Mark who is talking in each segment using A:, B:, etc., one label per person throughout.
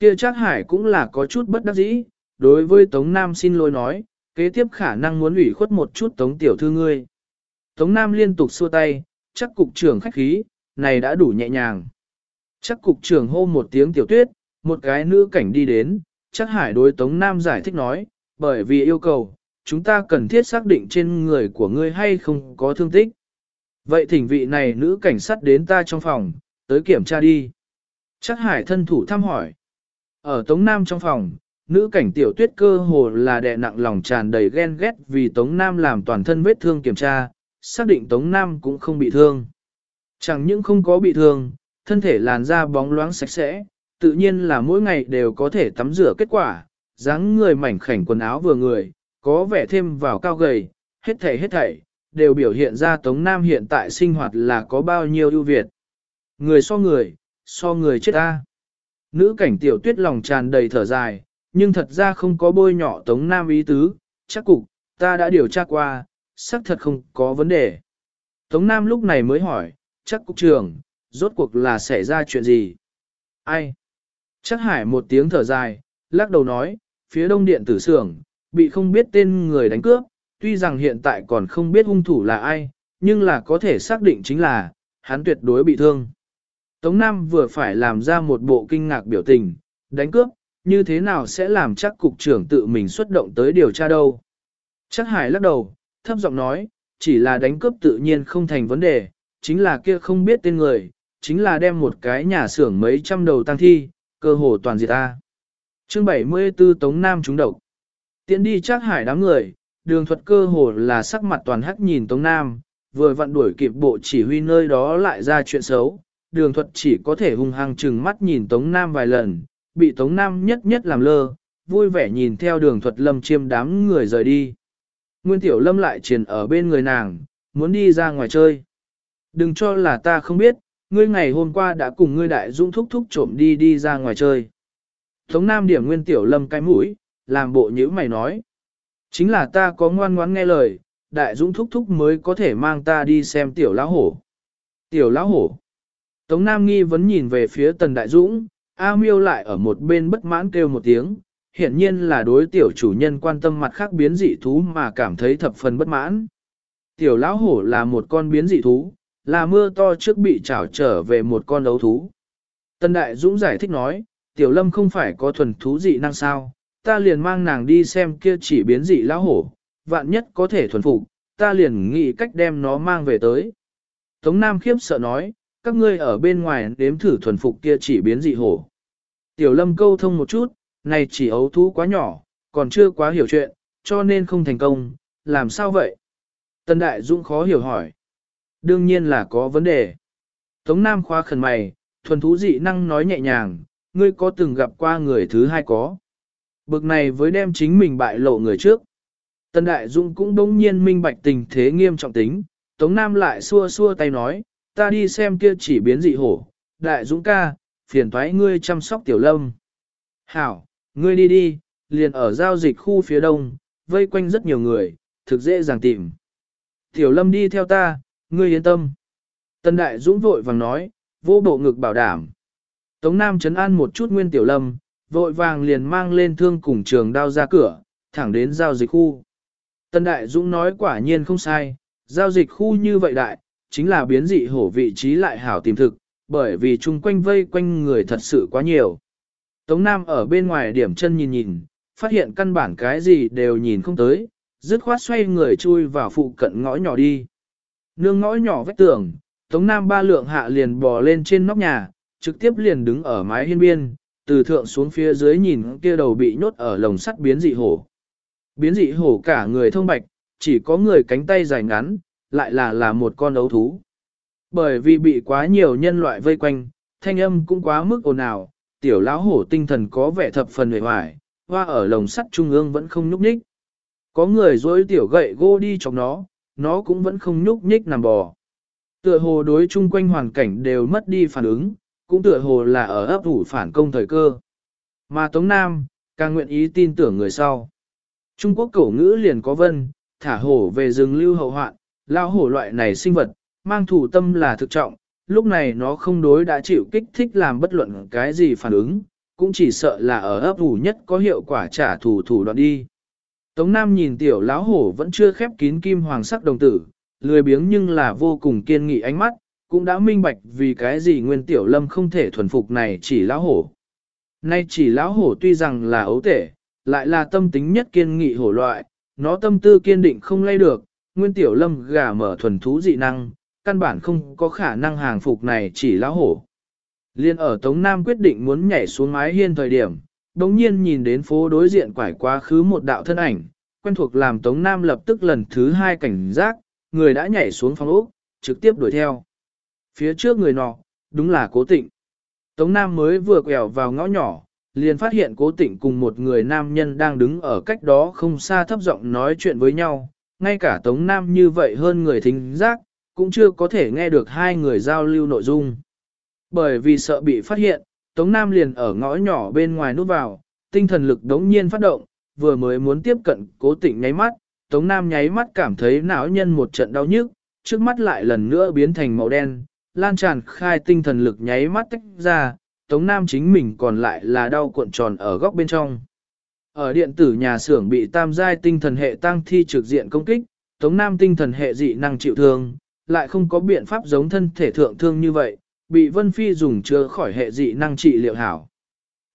A: kia chắc hải cũng là có chút bất đắc dĩ, đối với Tống Nam xin lỗi nói, kế tiếp khả năng muốn ủy khuất một chút Tống tiểu thư ngươi. Tống Nam liên tục xua tay, chắc cục trưởng khách khí, này đã đủ nhẹ nhàng. Chắc cục trưởng hô một tiếng tiểu tuyết, một cái nữ cảnh đi đến, chắc hải đối Tống Nam giải thích nói, bởi vì yêu cầu, chúng ta cần thiết xác định trên người của ngươi hay không có thương tích. Vậy thỉnh vị này nữ cảnh sát đến ta trong phòng, tới kiểm tra đi. Chắc hải thân thủ thăm hỏi. Ở Tống Nam trong phòng, nữ cảnh tiểu tuyết cơ hồ là đè nặng lòng tràn đầy ghen ghét vì Tống Nam làm toàn thân vết thương kiểm tra, xác định Tống Nam cũng không bị thương. Chẳng những không có bị thương, thân thể làn da bóng loáng sạch sẽ, tự nhiên là mỗi ngày đều có thể tắm rửa kết quả, dáng người mảnh khảnh quần áo vừa người, có vẻ thêm vào cao gầy, hết thảy hết thảy, đều biểu hiện ra Tống Nam hiện tại sinh hoạt là có bao nhiêu ưu việt. Người so người, so người chết ta. Nữ cảnh tiểu tuyết lòng tràn đầy thở dài, nhưng thật ra không có bôi nhọ Tống Nam ý tứ, chắc cục, ta đã điều tra qua, xác thật không có vấn đề. Tống Nam lúc này mới hỏi, chắc cục trưởng, rốt cuộc là xảy ra chuyện gì? Ai? Chắc hải một tiếng thở dài, lắc đầu nói, phía đông điện tử xưởng bị không biết tên người đánh cướp, tuy rằng hiện tại còn không biết hung thủ là ai, nhưng là có thể xác định chính là, hắn tuyệt đối bị thương. Tống Nam vừa phải làm ra một bộ kinh ngạc biểu tình, đánh cướp, như thế nào sẽ làm chắc cục trưởng tự mình xuất động tới điều tra đâu. Chắc hải lắc đầu, thấp giọng nói, chỉ là đánh cướp tự nhiên không thành vấn đề, chính là kia không biết tên người, chính là đem một cái nhà xưởng mấy trăm đầu tăng thi, cơ hồ toàn diệt ta. Chương 74 Tống Nam trúng độc. Tiến đi chắc hải đám người, đường thuật cơ hồ là sắc mặt toàn hắc nhìn Tống Nam, vừa vặn đuổi kịp bộ chỉ huy nơi đó lại ra chuyện xấu. Đường thuật chỉ có thể hung hăng chừng mắt nhìn Tống Nam vài lần, bị Tống Nam nhất nhất làm lơ, vui vẻ nhìn theo đường thuật lâm chiêm đám người rời đi. Nguyên Tiểu Lâm lại triền ở bên người nàng, muốn đi ra ngoài chơi. Đừng cho là ta không biết, ngươi ngày hôm qua đã cùng ngươi đại dũng thúc thúc trộm đi đi ra ngoài chơi. Tống Nam điểm Nguyên Tiểu Lâm cái mũi, làm bộ nhữ mày nói. Chính là ta có ngoan ngoãn nghe lời, đại dũng thúc thúc mới có thể mang ta đi xem tiểu lão hổ. Tiểu lão hổ. Tống Nam nghi vấn nhìn về phía tần đại dũng, A miêu lại ở một bên bất mãn kêu một tiếng, hiển nhiên là đối tiểu chủ nhân quan tâm mặt khác biến dị thú mà cảm thấy thập phần bất mãn. Tiểu lão hổ là một con biến dị thú, là mưa to trước bị trảo trở về một con đấu thú. Tần Đại Dũng giải thích nói, tiểu lâm không phải có thuần thú dị năng sao, ta liền mang nàng đi xem kia chỉ biến dị lão hổ, vạn nhất có thể thuần phục, ta liền nghĩ cách đem nó mang về tới. Tống Nam khiếp sợ nói, các ngươi ở bên ngoài đếm thử thuần phục kia chỉ biến dị hổ. Tiểu lâm câu thông một chút, này chỉ ấu thú quá nhỏ, còn chưa quá hiểu chuyện, cho nên không thành công, làm sao vậy? Tân Đại Dũng khó hiểu hỏi. Đương nhiên là có vấn đề. Tống Nam khoa khẩn mày, thuần thú dị năng nói nhẹ nhàng, ngươi có từng gặp qua người thứ hai có. Bực này với đem chính mình bại lộ người trước. Tân Đại Dung cũng đống nhiên minh bạch tình thế nghiêm trọng tính, Tống Nam lại xua xua tay nói, ta đi xem kia chỉ biến dị hổ, Đại Dũng ca, phiền thoái ngươi chăm sóc tiểu lâm. Hảo, ngươi đi đi, liền ở giao dịch khu phía đông, vây quanh rất nhiều người, thực dễ dàng tìm. Tiểu lâm đi theo ta, ngươi yên tâm. Tân Đại Dũng vội vàng nói, vô bộ ngực bảo đảm. Tống Nam chấn an một chút nguyên tiểu lâm, vội vàng liền mang lên thương cùng trường đao ra cửa, thẳng đến giao dịch khu. Tân Đại Dũng nói quả nhiên không sai, giao dịch khu như vậy đại, chính là biến dị hổ vị trí lại hảo tìm thực, bởi vì chung quanh vây quanh người thật sự quá nhiều. Tống Nam ở bên ngoài điểm chân nhìn nhìn, phát hiện căn bản cái gì đều nhìn không tới, dứt khoát xoay người chui vào phụ cận ngõ nhỏ đi. Nương ngõ nhỏ vách tường, Tống Nam ba lượng hạ liền bò lên trên nóc nhà, trực tiếp liền đứng ở mái hiên biên, từ thượng xuống phía dưới nhìn kia đầu bị nhốt ở lồng sắt biến dị hổ. Biến dị hổ cả người thông bạch, chỉ có người cánh tay dài ngắn, lại là là một con ấu thú. Bởi vì bị quá nhiều nhân loại vây quanh, thanh âm cũng quá mức ồn ào, tiểu lão hổ tinh thần có vẻ thập phần hề hoài, hoa ở lồng sắt trung ương vẫn không nhúc nhích. Có người dối tiểu gậy gô đi chọc nó, nó cũng vẫn không nhúc nhích nằm bò. Tựa hồ đối chung quanh hoàn cảnh đều mất đi phản ứng, cũng tựa hồ là ở ấp ủ phản công thời cơ. Mà Tống Nam, càng nguyện ý tin tưởng người sau. Trung Quốc cổ ngữ liền có vân, thả hổ về rừng lưu hậu hoạn, lao hổ loại này sinh vật, mang thủ tâm là thực trọng, lúc này nó không đối đã chịu kích thích làm bất luận cái gì phản ứng, cũng chỉ sợ là ở ấp ủ nhất có hiệu quả trả thù thủ đoạn đi. Tống Nam nhìn tiểu lão hổ vẫn chưa khép kín kim hoàng sắc đồng tử, lười biếng nhưng là vô cùng kiên nghị ánh mắt, cũng đã minh bạch vì cái gì nguyên tiểu lâm không thể thuần phục này chỉ lão hổ. Nay chỉ lão hổ tuy rằng là ấu tể, lại là tâm tính nhất kiên nghị hổ loại, nó tâm tư kiên định không lay được, nguyên tiểu lâm gà mở thuần thú dị năng, căn bản không có khả năng hàng phục này chỉ lão hổ. Liên ở Tống Nam quyết định muốn nhảy xuống mái hiên thời điểm, đồng nhiên nhìn đến phố đối diện quải quá khứ một đạo thân ảnh, quen thuộc làm Tống Nam lập tức lần thứ hai cảnh giác, người đã nhảy xuống phòng ốc, trực tiếp đuổi theo. Phía trước người nọ, đúng là cố tịnh. Tống Nam mới vừa quẹo vào ngõ nhỏ, liền phát hiện cố tịnh cùng một người nam nhân đang đứng ở cách đó không xa thấp giọng nói chuyện với nhau, ngay cả Tống Nam như vậy hơn người thính giác, cũng chưa có thể nghe được hai người giao lưu nội dung. Bởi vì sợ bị phát hiện, Tống Nam liền ở ngõ nhỏ bên ngoài nút vào, tinh thần lực đống nhiên phát động, vừa mới muốn tiếp cận cố tình nháy mắt, Tống Nam nháy mắt cảm thấy não nhân một trận đau nhức, trước mắt lại lần nữa biến thành màu đen, lan tràn khai tinh thần lực nháy mắt tách ra, Tống Nam chính mình còn lại là đau cuộn tròn ở góc bên trong. Ở điện tử nhà xưởng bị tam giai tinh thần hệ tăng thi trực diện công kích, Tống Nam tinh thần hệ dị năng chịu thương, lại không có biện pháp giống thân thể thượng thương như vậy, bị Vân Phi dùng chữa khỏi hệ dị năng trị liệu hảo.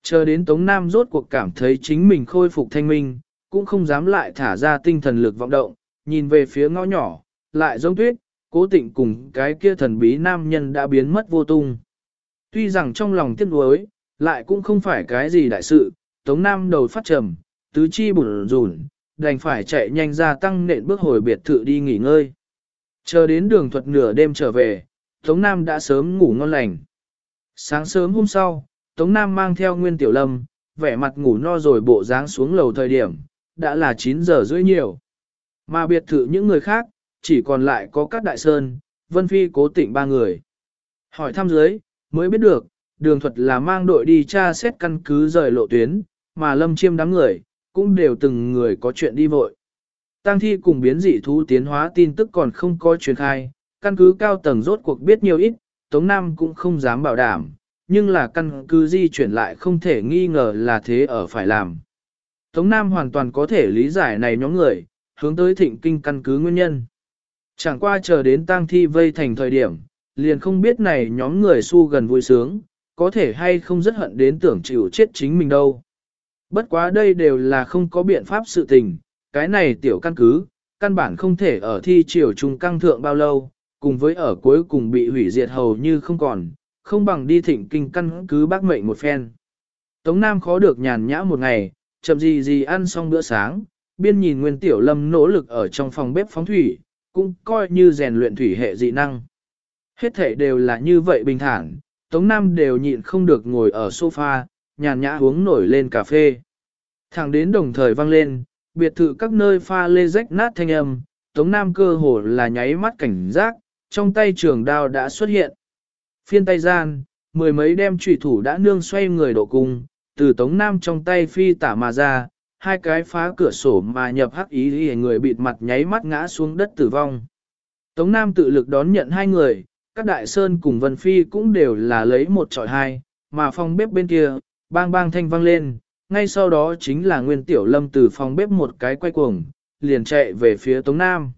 A: Chờ đến Tống Nam rốt cuộc cảm thấy chính mình khôi phục thanh minh, cũng không dám lại thả ra tinh thần lực vọng động, nhìn về phía ngõ nhỏ, lại giống tuyết, cố tịnh cùng cái kia thần bí nam nhân đã biến mất vô tung. Tuy rằng trong lòng tiếc nuối, lại cũng không phải cái gì đại sự, Tống Nam đầu phát trầm, tứ chi bùn rùn, đành phải chạy nhanh ra tăng nện bước hồi biệt thự đi nghỉ ngơi. Chờ đến đường thuật nửa đêm trở về, Tống Nam đã sớm ngủ ngon lành. Sáng sớm hôm sau, Tống Nam mang theo Nguyên Tiểu Lâm, vẻ mặt ngủ no rồi bộ dáng xuống lầu thời điểm, đã là 9 giờ rưỡi nhiều. Mà biệt thự những người khác, chỉ còn lại có các đại sơn, Vân Phi cố tịnh ba người. Hỏi thăm dưới, mới biết được, đường thuật là mang đội đi tra xét căn cứ rời lộ tuyến, mà lâm chiêm đám người, cũng đều từng người có chuyện đi vội. Tăng thi cùng biến dị thú tiến hóa tin tức còn không có truyền khai, căn cứ cao tầng rốt cuộc biết nhiều ít, Tống Nam cũng không dám bảo đảm, nhưng là căn cứ di chuyển lại không thể nghi ngờ là thế ở phải làm. Tống Nam hoàn toàn có thể lý giải này nhóm người, hướng tới thịnh kinh căn cứ nguyên nhân. Chẳng qua chờ đến tang thi vây thành thời điểm, liền không biết này nhóm người su gần vui sướng, có thể hay không rất hận đến tưởng chịu chết chính mình đâu. Bất quá đây đều là không có biện pháp sự tình, cái này tiểu căn cứ, căn bản không thể ở thi triều trung căng thượng bao lâu, cùng với ở cuối cùng bị hủy diệt hầu như không còn, không bằng đi thịnh kinh căn cứ bác mệnh một phen. Tống Nam khó được nhàn nhã một ngày, chậm gì gì ăn xong bữa sáng, biên nhìn Nguyên Tiểu Lâm nỗ lực ở trong phòng bếp phóng thủy, cũng coi như rèn luyện thủy hệ dị năng. Hết thể đều là như vậy bình thản, Tống Nam đều nhịn không được ngồi ở sofa, nhàn nhã uống nổi lên cà phê. Thẳng đến đồng thời vang lên, biệt thự các nơi pha lê rách nát thanh âm, Tống Nam cơ hồ là nháy mắt cảnh giác, trong tay trường đao đã xuất hiện. Phiên tay gian, mười mấy đem trùy thủ đã nương xoay người độ cung, từ Tống Nam trong tay phi tả mà ra, hai cái phá cửa sổ mà nhập hắc ý thì người bịt mặt nháy mắt ngã xuống đất tử vong. Tống Nam tự lực đón nhận hai người, các đại sơn cùng Vân Phi cũng đều là lấy một trọi hai, mà phòng bếp bên kia, bang bang thanh vang lên, ngay sau đó chính là Nguyên Tiểu Lâm từ phòng bếp một cái quay cuồng, liền chạy về phía Tống Nam.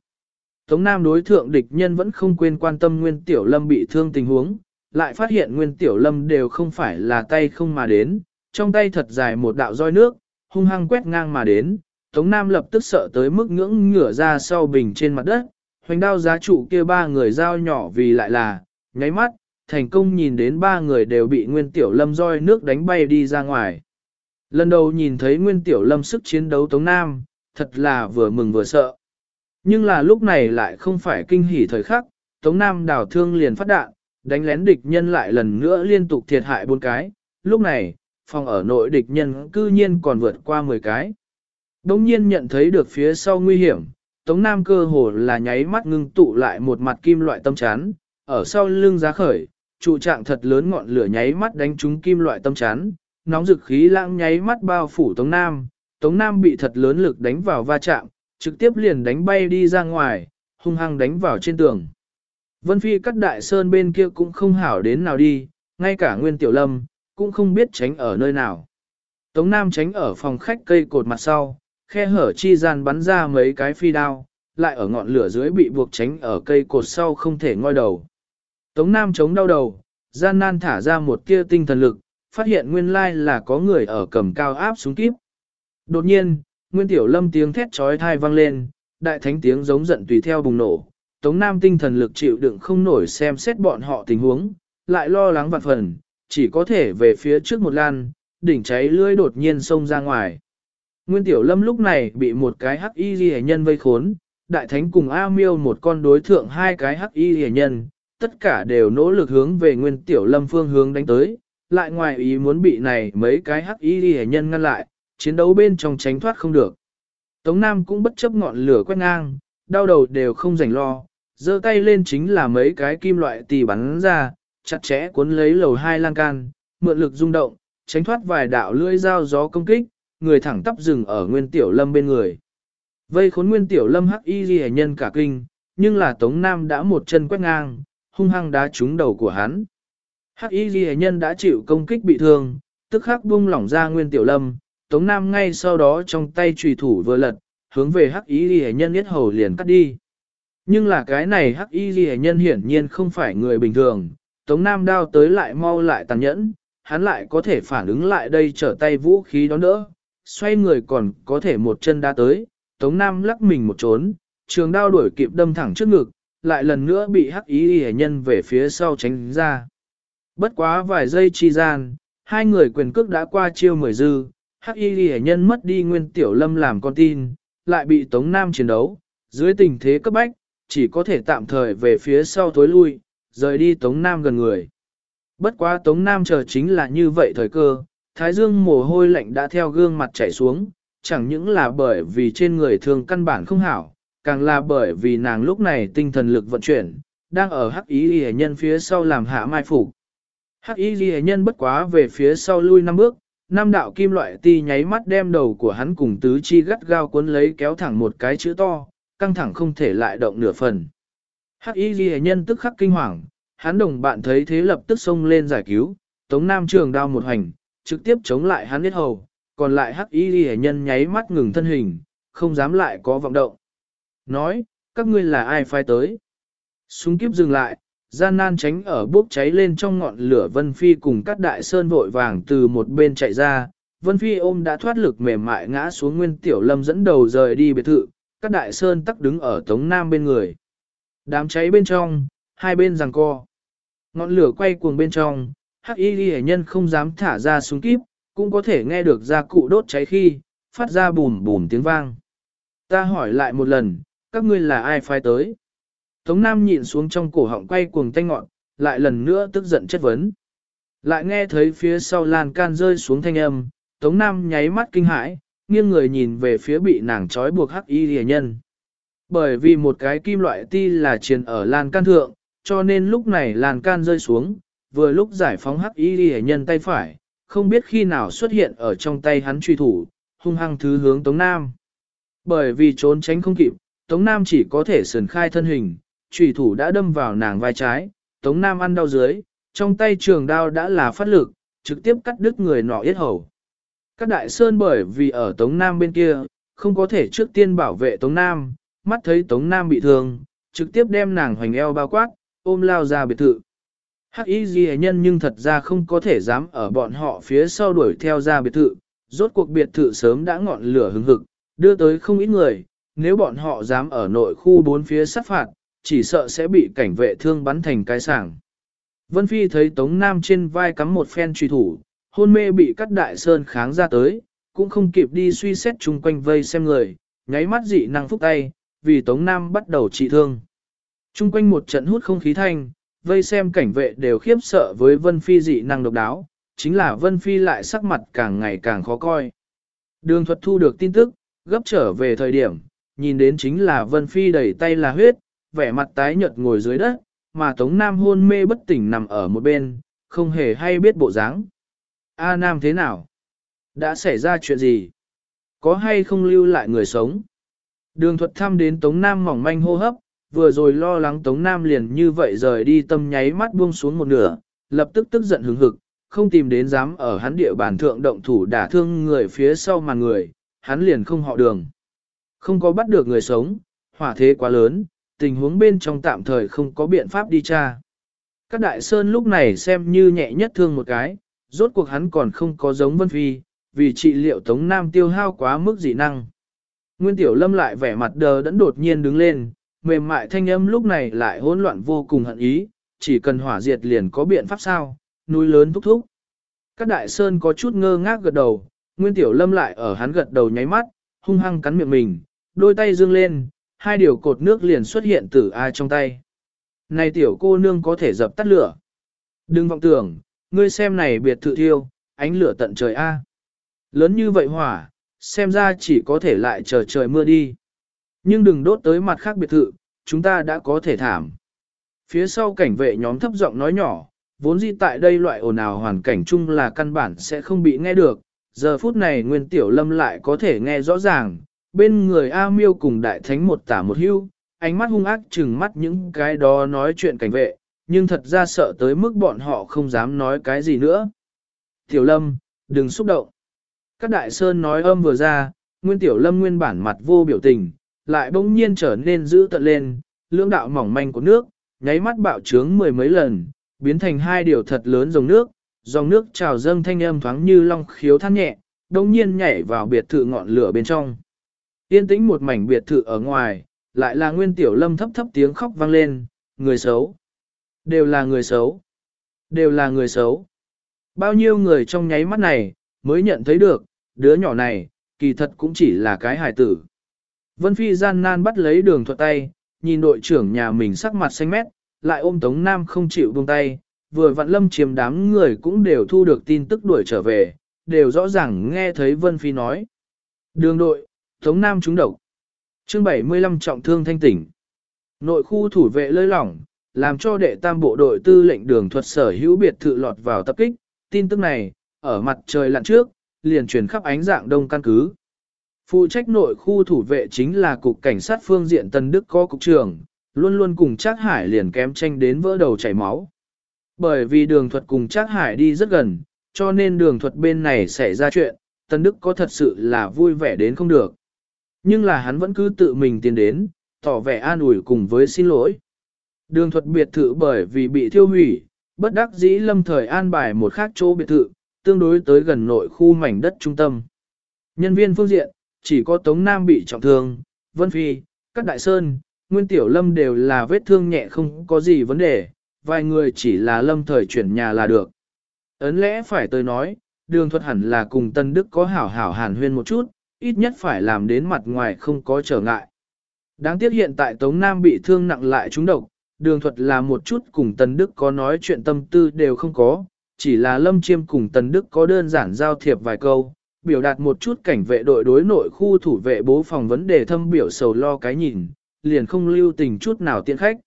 A: Tống Nam đối thượng địch nhân vẫn không quên quan tâm Nguyên Tiểu Lâm bị thương tình huống, lại phát hiện Nguyên Tiểu Lâm đều không phải là tay không mà đến, trong tay thật dài một đạo roi nước, hung hăng quét ngang mà đến, Tống Nam lập tức sợ tới mức ngưỡng ngửa ra sau bình trên mặt đất, hoành đao giá trụ kia ba người giao nhỏ vì lại là, nháy mắt, thành công nhìn đến ba người đều bị Nguyên Tiểu Lâm roi nước đánh bay đi ra ngoài. Lần đầu nhìn thấy Nguyên Tiểu Lâm sức chiến đấu Tống Nam, thật là vừa mừng vừa sợ. Nhưng là lúc này lại không phải kinh hỉ thời khắc, Tống Nam đảo thương liền phát đạn, đánh lén địch nhân lại lần nữa liên tục thiệt hại bốn cái. Lúc này, phòng ở nội địch nhân cư nhiên còn vượt qua 10 cái. Đông nhiên nhận thấy được phía sau nguy hiểm, Tống Nam cơ hồ là nháy mắt ngưng tụ lại một mặt kim loại tâm chán, ở sau lưng giá khởi, trụ trạng thật lớn ngọn lửa nháy mắt đánh trúng kim loại tâm chán, nóng dực khí lãng nháy mắt bao phủ Tống Nam, Tống Nam bị thật lớn lực đánh vào va chạm, trực tiếp liền đánh bay đi ra ngoài, hung hăng đánh vào trên tường. Vân Phi cắt đại sơn bên kia cũng không hảo đến nào đi, ngay cả Nguyên Tiểu Lâm, cũng không biết tránh ở nơi nào. Tống Nam tránh ở phòng khách cây cột mặt sau, khe hở chi gian bắn ra mấy cái phi đao, lại ở ngọn lửa dưới bị buộc tránh ở cây cột sau không thể ngoi đầu. Tống Nam chống đau đầu, gian nan thả ra một tia tinh thần lực, phát hiện nguyên lai là có người ở cầm cao áp xuống kíp. Đột nhiên, Nguyên Tiểu Lâm tiếng thét trói thai vang lên, đại thánh tiếng giống giận tùy theo bùng nổ. Tống Nam tinh thần lực chịu đựng không nổi xem xét bọn họ tình huống, lại lo lắng vạn phần, chỉ có thể về phía trước một lan, đỉnh cháy lưỡi đột nhiên xông ra ngoài. Nguyên Tiểu Lâm lúc này bị một cái hắc y ghi nhân vây khốn, đại thánh cùng A miêu một con đối thượng hai cái hắc y ghi nhân, tất cả đều nỗ lực hướng về Nguyên Tiểu Lâm phương hướng đánh tới, lại ngoài ý muốn bị này mấy cái hắc y ghi nhân ngăn lại, chiến đấu bên trong tránh thoát không được. Tống Nam cũng bất chấp ngọn lửa quét ngang, đau đầu đều không rảnh lo, giơ tay lên chính là mấy cái kim loại tì bắn ra, chặt chẽ cuốn lấy lầu hai lan can, mượn lực rung động, tránh thoát vài đạo lưỡi dao gió công kích, người thẳng tắp dừng ở nguyên tiểu lâm bên người. Vây khốn nguyên tiểu lâm hắc y ghi nhân cả kinh, nhưng là Tống Nam đã một chân quét ngang, hung hăng đá trúng đầu của hắn. Hắc y ghi nhân đã chịu công kích bị thương, tức khắc buông lỏng ra nguyên tiểu lâm, Tống Nam ngay sau đó trong tay trùy thủ vừa lật, hướng về hắc y ghi nhân yết hầu liền cắt đi. Nhưng là cái này hắc y ghi nhân hiển nhiên không phải người bình thường, Tống Nam đao tới lại mau lại tàn nhẫn, hắn lại có thể phản ứng lại đây trở tay vũ khí đó đỡ, xoay người còn có thể một chân đá tới, Tống Nam lắc mình một trốn, trường đao đuổi kịp đâm thẳng trước ngực, lại lần nữa bị hắc ý hề nhân về phía sau tránh ra. Bất quá vài giây chi gian, hai người quyền cước đã qua chiêu mười dư, hắc y hề nhân mất đi nguyên tiểu lâm làm con tin, lại bị Tống Nam chiến đấu, dưới tình thế cấp bách, chỉ có thể tạm thời về phía sau tối lui, rời đi Tống Nam gần người. Bất quá Tống Nam chờ chính là như vậy thời cơ, thái dương mồ hôi lạnh đã theo gương mặt chảy xuống, chẳng những là bởi vì trên người thường căn bản không hảo, càng là bởi vì nàng lúc này tinh thần lực vận chuyển, đang ở hắc ý ghi nhân phía sau làm hạ mai phục. Hắc ý ghi nhân bất quá về phía sau lui năm bước, năm đạo kim loại ti nháy mắt đem đầu của hắn cùng tứ chi gắt gao cuốn lấy kéo thẳng một cái chữ to, căng thẳng không thể lại động nửa phần. Hắc y ghi nhân tức khắc kinh hoàng, hắn đồng bạn thấy thế lập tức xông lên giải cứu, tống nam trường đao một hành, trực tiếp chống lại hắn hết hầu, còn lại hắc y ghi nhân nháy mắt ngừng thân hình, không dám lại có vọng động. Nói, các ngươi là ai phai tới? Súng kiếp dừng lại, gian nan tránh ở bốc cháy lên trong ngọn lửa Vân Phi cùng các đại sơn vội vàng từ một bên chạy ra. Vân Phi ôm đã thoát lực mềm mại ngã xuống nguyên tiểu lâm dẫn đầu rời đi biệt thự, các đại sơn tắc đứng ở tống nam bên người. Đám cháy bên trong, hai bên giằng co. Ngọn lửa quay cuồng bên trong, hắc y ghi nhân không dám thả ra súng kíp, cũng có thể nghe được gia cụ đốt cháy khi, phát ra bùm bùm tiếng vang. Ta hỏi lại một lần, các ngươi là ai phái tới? Tống Nam nhịn xuống trong cổ họng quay cuồng tay ngọn, lại lần nữa tức giận chất vấn. Lại nghe thấy phía sau lan can rơi xuống thanh âm, Tống Nam nháy mắt kinh hãi, nghiêng người nhìn về phía bị nàng trói buộc hắc y rìa nhân. Bởi vì một cái kim loại ti là triền ở lan can thượng, cho nên lúc này lan can rơi xuống, vừa lúc giải phóng hắc y rìa nhân tay phải, không biết khi nào xuất hiện ở trong tay hắn truy thủ, hung hăng thứ hướng Tống Nam. Bởi vì trốn tránh không kịp, Tống Nam chỉ có thể sườn khai thân hình, trùy thủ đã đâm vào nàng vai trái, Tống Nam ăn đau dưới, trong tay trường đao đã là phát lực, trực tiếp cắt đứt người nọ yết hầu. Các đại sơn bởi vì ở Tống Nam bên kia, không có thể trước tiên bảo vệ Tống Nam, mắt thấy Tống Nam bị thương, trực tiếp đem nàng hoành eo bao quát, ôm lao ra biệt thự. Hắc y ghi nhân nhưng thật ra không có thể dám ở bọn họ phía sau đuổi theo ra biệt thự, rốt cuộc biệt thự sớm đã ngọn lửa hứng hực, đưa tới không ít người, nếu bọn họ dám ở nội khu bốn phía sát phạt, chỉ sợ sẽ bị cảnh vệ thương bắn thành cái sảng. Vân Phi thấy Tống Nam trên vai cắm một phen truy thủ, hôn mê bị cắt đại sơn kháng ra tới, cũng không kịp đi suy xét chung quanh vây xem người, nháy mắt dị năng phúc tay, vì Tống Nam bắt đầu trị thương. Chung quanh một trận hút không khí thanh, vây xem cảnh vệ đều khiếp sợ với Vân Phi dị năng độc đáo, chính là Vân Phi lại sắc mặt càng ngày càng khó coi. Đường thuật thu được tin tức, gấp trở về thời điểm, nhìn đến chính là Vân Phi đẩy tay là huyết, vẻ mặt tái nhợt ngồi dưới đất, mà Tống Nam hôn mê bất tỉnh nằm ở một bên, không hề hay biết bộ dáng. A Nam thế nào? Đã xảy ra chuyện gì? Có hay không lưu lại người sống? Đường thuật thăm đến Tống Nam mỏng manh hô hấp, vừa rồi lo lắng Tống Nam liền như vậy rời đi tâm nháy mắt buông xuống một nửa, lập tức tức giận hừng hực, không tìm đến dám ở hắn địa bàn thượng động thủ đả thương người phía sau màn người, hắn liền không họ đường. Không có bắt được người sống, hỏa thế quá lớn, tình huống bên trong tạm thời không có biện pháp đi tra. Các đại sơn lúc này xem như nhẹ nhất thương một cái, rốt cuộc hắn còn không có giống Vân Phi, vì trị liệu Tống Nam tiêu hao quá mức dị năng. Nguyên Tiểu Lâm lại vẻ mặt đờ đẫn đột nhiên đứng lên, mềm mại thanh âm lúc này lại hỗn loạn vô cùng hận ý, chỉ cần hỏa diệt liền có biện pháp sao, núi lớn thúc thúc. Các đại sơn có chút ngơ ngác gật đầu, Nguyên Tiểu Lâm lại ở hắn gật đầu nháy mắt, hung hăng cắn miệng mình, đôi tay dương lên, hai điều cột nước liền xuất hiện từ ai trong tay. Này tiểu cô nương có thể dập tắt lửa. Đừng vọng tưởng, ngươi xem này biệt thự thiêu, ánh lửa tận trời A. Lớn như vậy hỏa, xem ra chỉ có thể lại chờ trời mưa đi. Nhưng đừng đốt tới mặt khác biệt thự, chúng ta đã có thể thảm. Phía sau cảnh vệ nhóm thấp giọng nói nhỏ, vốn dĩ tại đây loại ồn ào hoàn cảnh chung là căn bản sẽ không bị nghe được. Giờ phút này Nguyên Tiểu Lâm lại có thể nghe rõ ràng, bên người A Miêu cùng đại thánh một tả một hưu, ánh mắt hung ác chừng mắt những cái đó nói chuyện cảnh vệ, nhưng thật ra sợ tới mức bọn họ không dám nói cái gì nữa. Tiểu Lâm, đừng xúc động. Các đại sơn nói âm vừa ra, Nguyên Tiểu Lâm nguyên bản mặt vô biểu tình, lại bỗng nhiên trở nên dữ tợn lên, lưỡng đạo mỏng manh của nước, nháy mắt bạo trướng mười mấy lần, biến thành hai điều thật lớn dòng nước, dòng nước trào dâng thanh âm thoáng như long khiếu than nhẹ, đồng nhiên nhảy vào biệt thự ngọn lửa bên trong. Yên tĩnh một mảnh biệt thự ở ngoài, lại là nguyên tiểu lâm thấp thấp tiếng khóc vang lên, người xấu. Đều là người xấu. Đều là người xấu. Bao nhiêu người trong nháy mắt này, mới nhận thấy được, đứa nhỏ này, kỳ thật cũng chỉ là cái hài tử. Vân Phi gian nan bắt lấy đường thuật tay, nhìn đội trưởng nhà mình sắc mặt xanh mét, lại ôm Tống Nam không chịu buông tay, vừa vặn lâm chiếm đám người cũng đều thu được tin tức đuổi trở về, đều rõ ràng nghe thấy Vân Phi nói. Đường đội, Tống Nam trúng độc. chương 75 trọng thương thanh tỉnh. Nội khu thủ vệ lơi lỏng, làm cho đệ tam bộ đội tư lệnh đường thuật sở hữu biệt thự lọt vào tập kích. Tin tức này, ở mặt trời lặn trước, liền truyền khắp ánh dạng đông căn cứ. Phụ trách nội khu thủ vệ chính là cục cảnh sát phương diện Tân Đức có cục trưởng, luôn luôn cùng Trác Hải liền kém tranh đến vỡ đầu chảy máu. Bởi vì đường thuật cùng Trác Hải đi rất gần, cho nên đường thuật bên này xảy ra chuyện, Tân Đức có thật sự là vui vẻ đến không được. Nhưng là hắn vẫn cứ tự mình tiến đến, tỏ vẻ an ủi cùng với xin lỗi. Đường thuật biệt thự bởi vì bị thiêu hủy, bất đắc dĩ lâm thời an bài một khác chỗ biệt thự, tương đối tới gần nội khu mảnh đất trung tâm. Nhân viên phương diện, chỉ có Tống Nam bị trọng thương, Vân Phi, các đại sơn, Nguyên Tiểu Lâm đều là vết thương nhẹ không có gì vấn đề, vài người chỉ là lâm thời chuyển nhà là được. Ấn lẽ phải tôi nói, đường thuật hẳn là cùng Tân Đức có hảo hảo hàn huyên một chút, ít nhất phải làm đến mặt ngoài không có trở ngại. Đáng tiếc hiện tại Tống Nam bị thương nặng lại trúng độc, đường thuật là một chút cùng Tân Đức có nói chuyện tâm tư đều không có, chỉ là Lâm Chiêm cùng Tân Đức có đơn giản giao thiệp vài câu, biểu đạt một chút cảnh vệ đội đối nội khu thủ vệ bố phòng vấn đề thâm biểu sầu lo cái nhìn, liền không lưu tình chút nào tiện khách.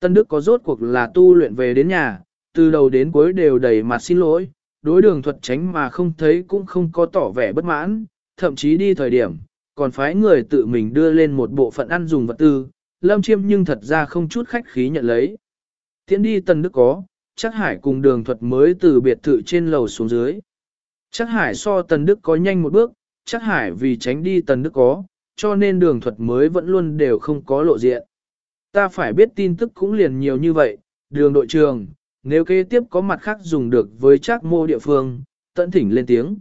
A: Tân Đức có rốt cuộc là tu luyện về đến nhà, từ đầu đến cuối đều đầy mặt xin lỗi, đối đường thuật tránh mà không thấy cũng không có tỏ vẻ bất mãn, thậm chí đi thời điểm, còn phái người tự mình đưa lên một bộ phận ăn dùng vật tư, lâm chiêm nhưng thật ra không chút khách khí nhận lấy. Tiến đi Tân Đức có, chắc hải cùng đường thuật mới từ biệt thự trên lầu xuống dưới. Chắc hải so Tần Đức có nhanh một bước, chắc hải vì tránh đi Tần Đức có, cho nên đường thuật mới vẫn luôn đều không có lộ diện. Ta phải biết tin tức cũng liền nhiều như vậy, đường đội trường, nếu kế tiếp có mặt khác dùng được với chắc mô địa phương, tận thỉnh lên tiếng.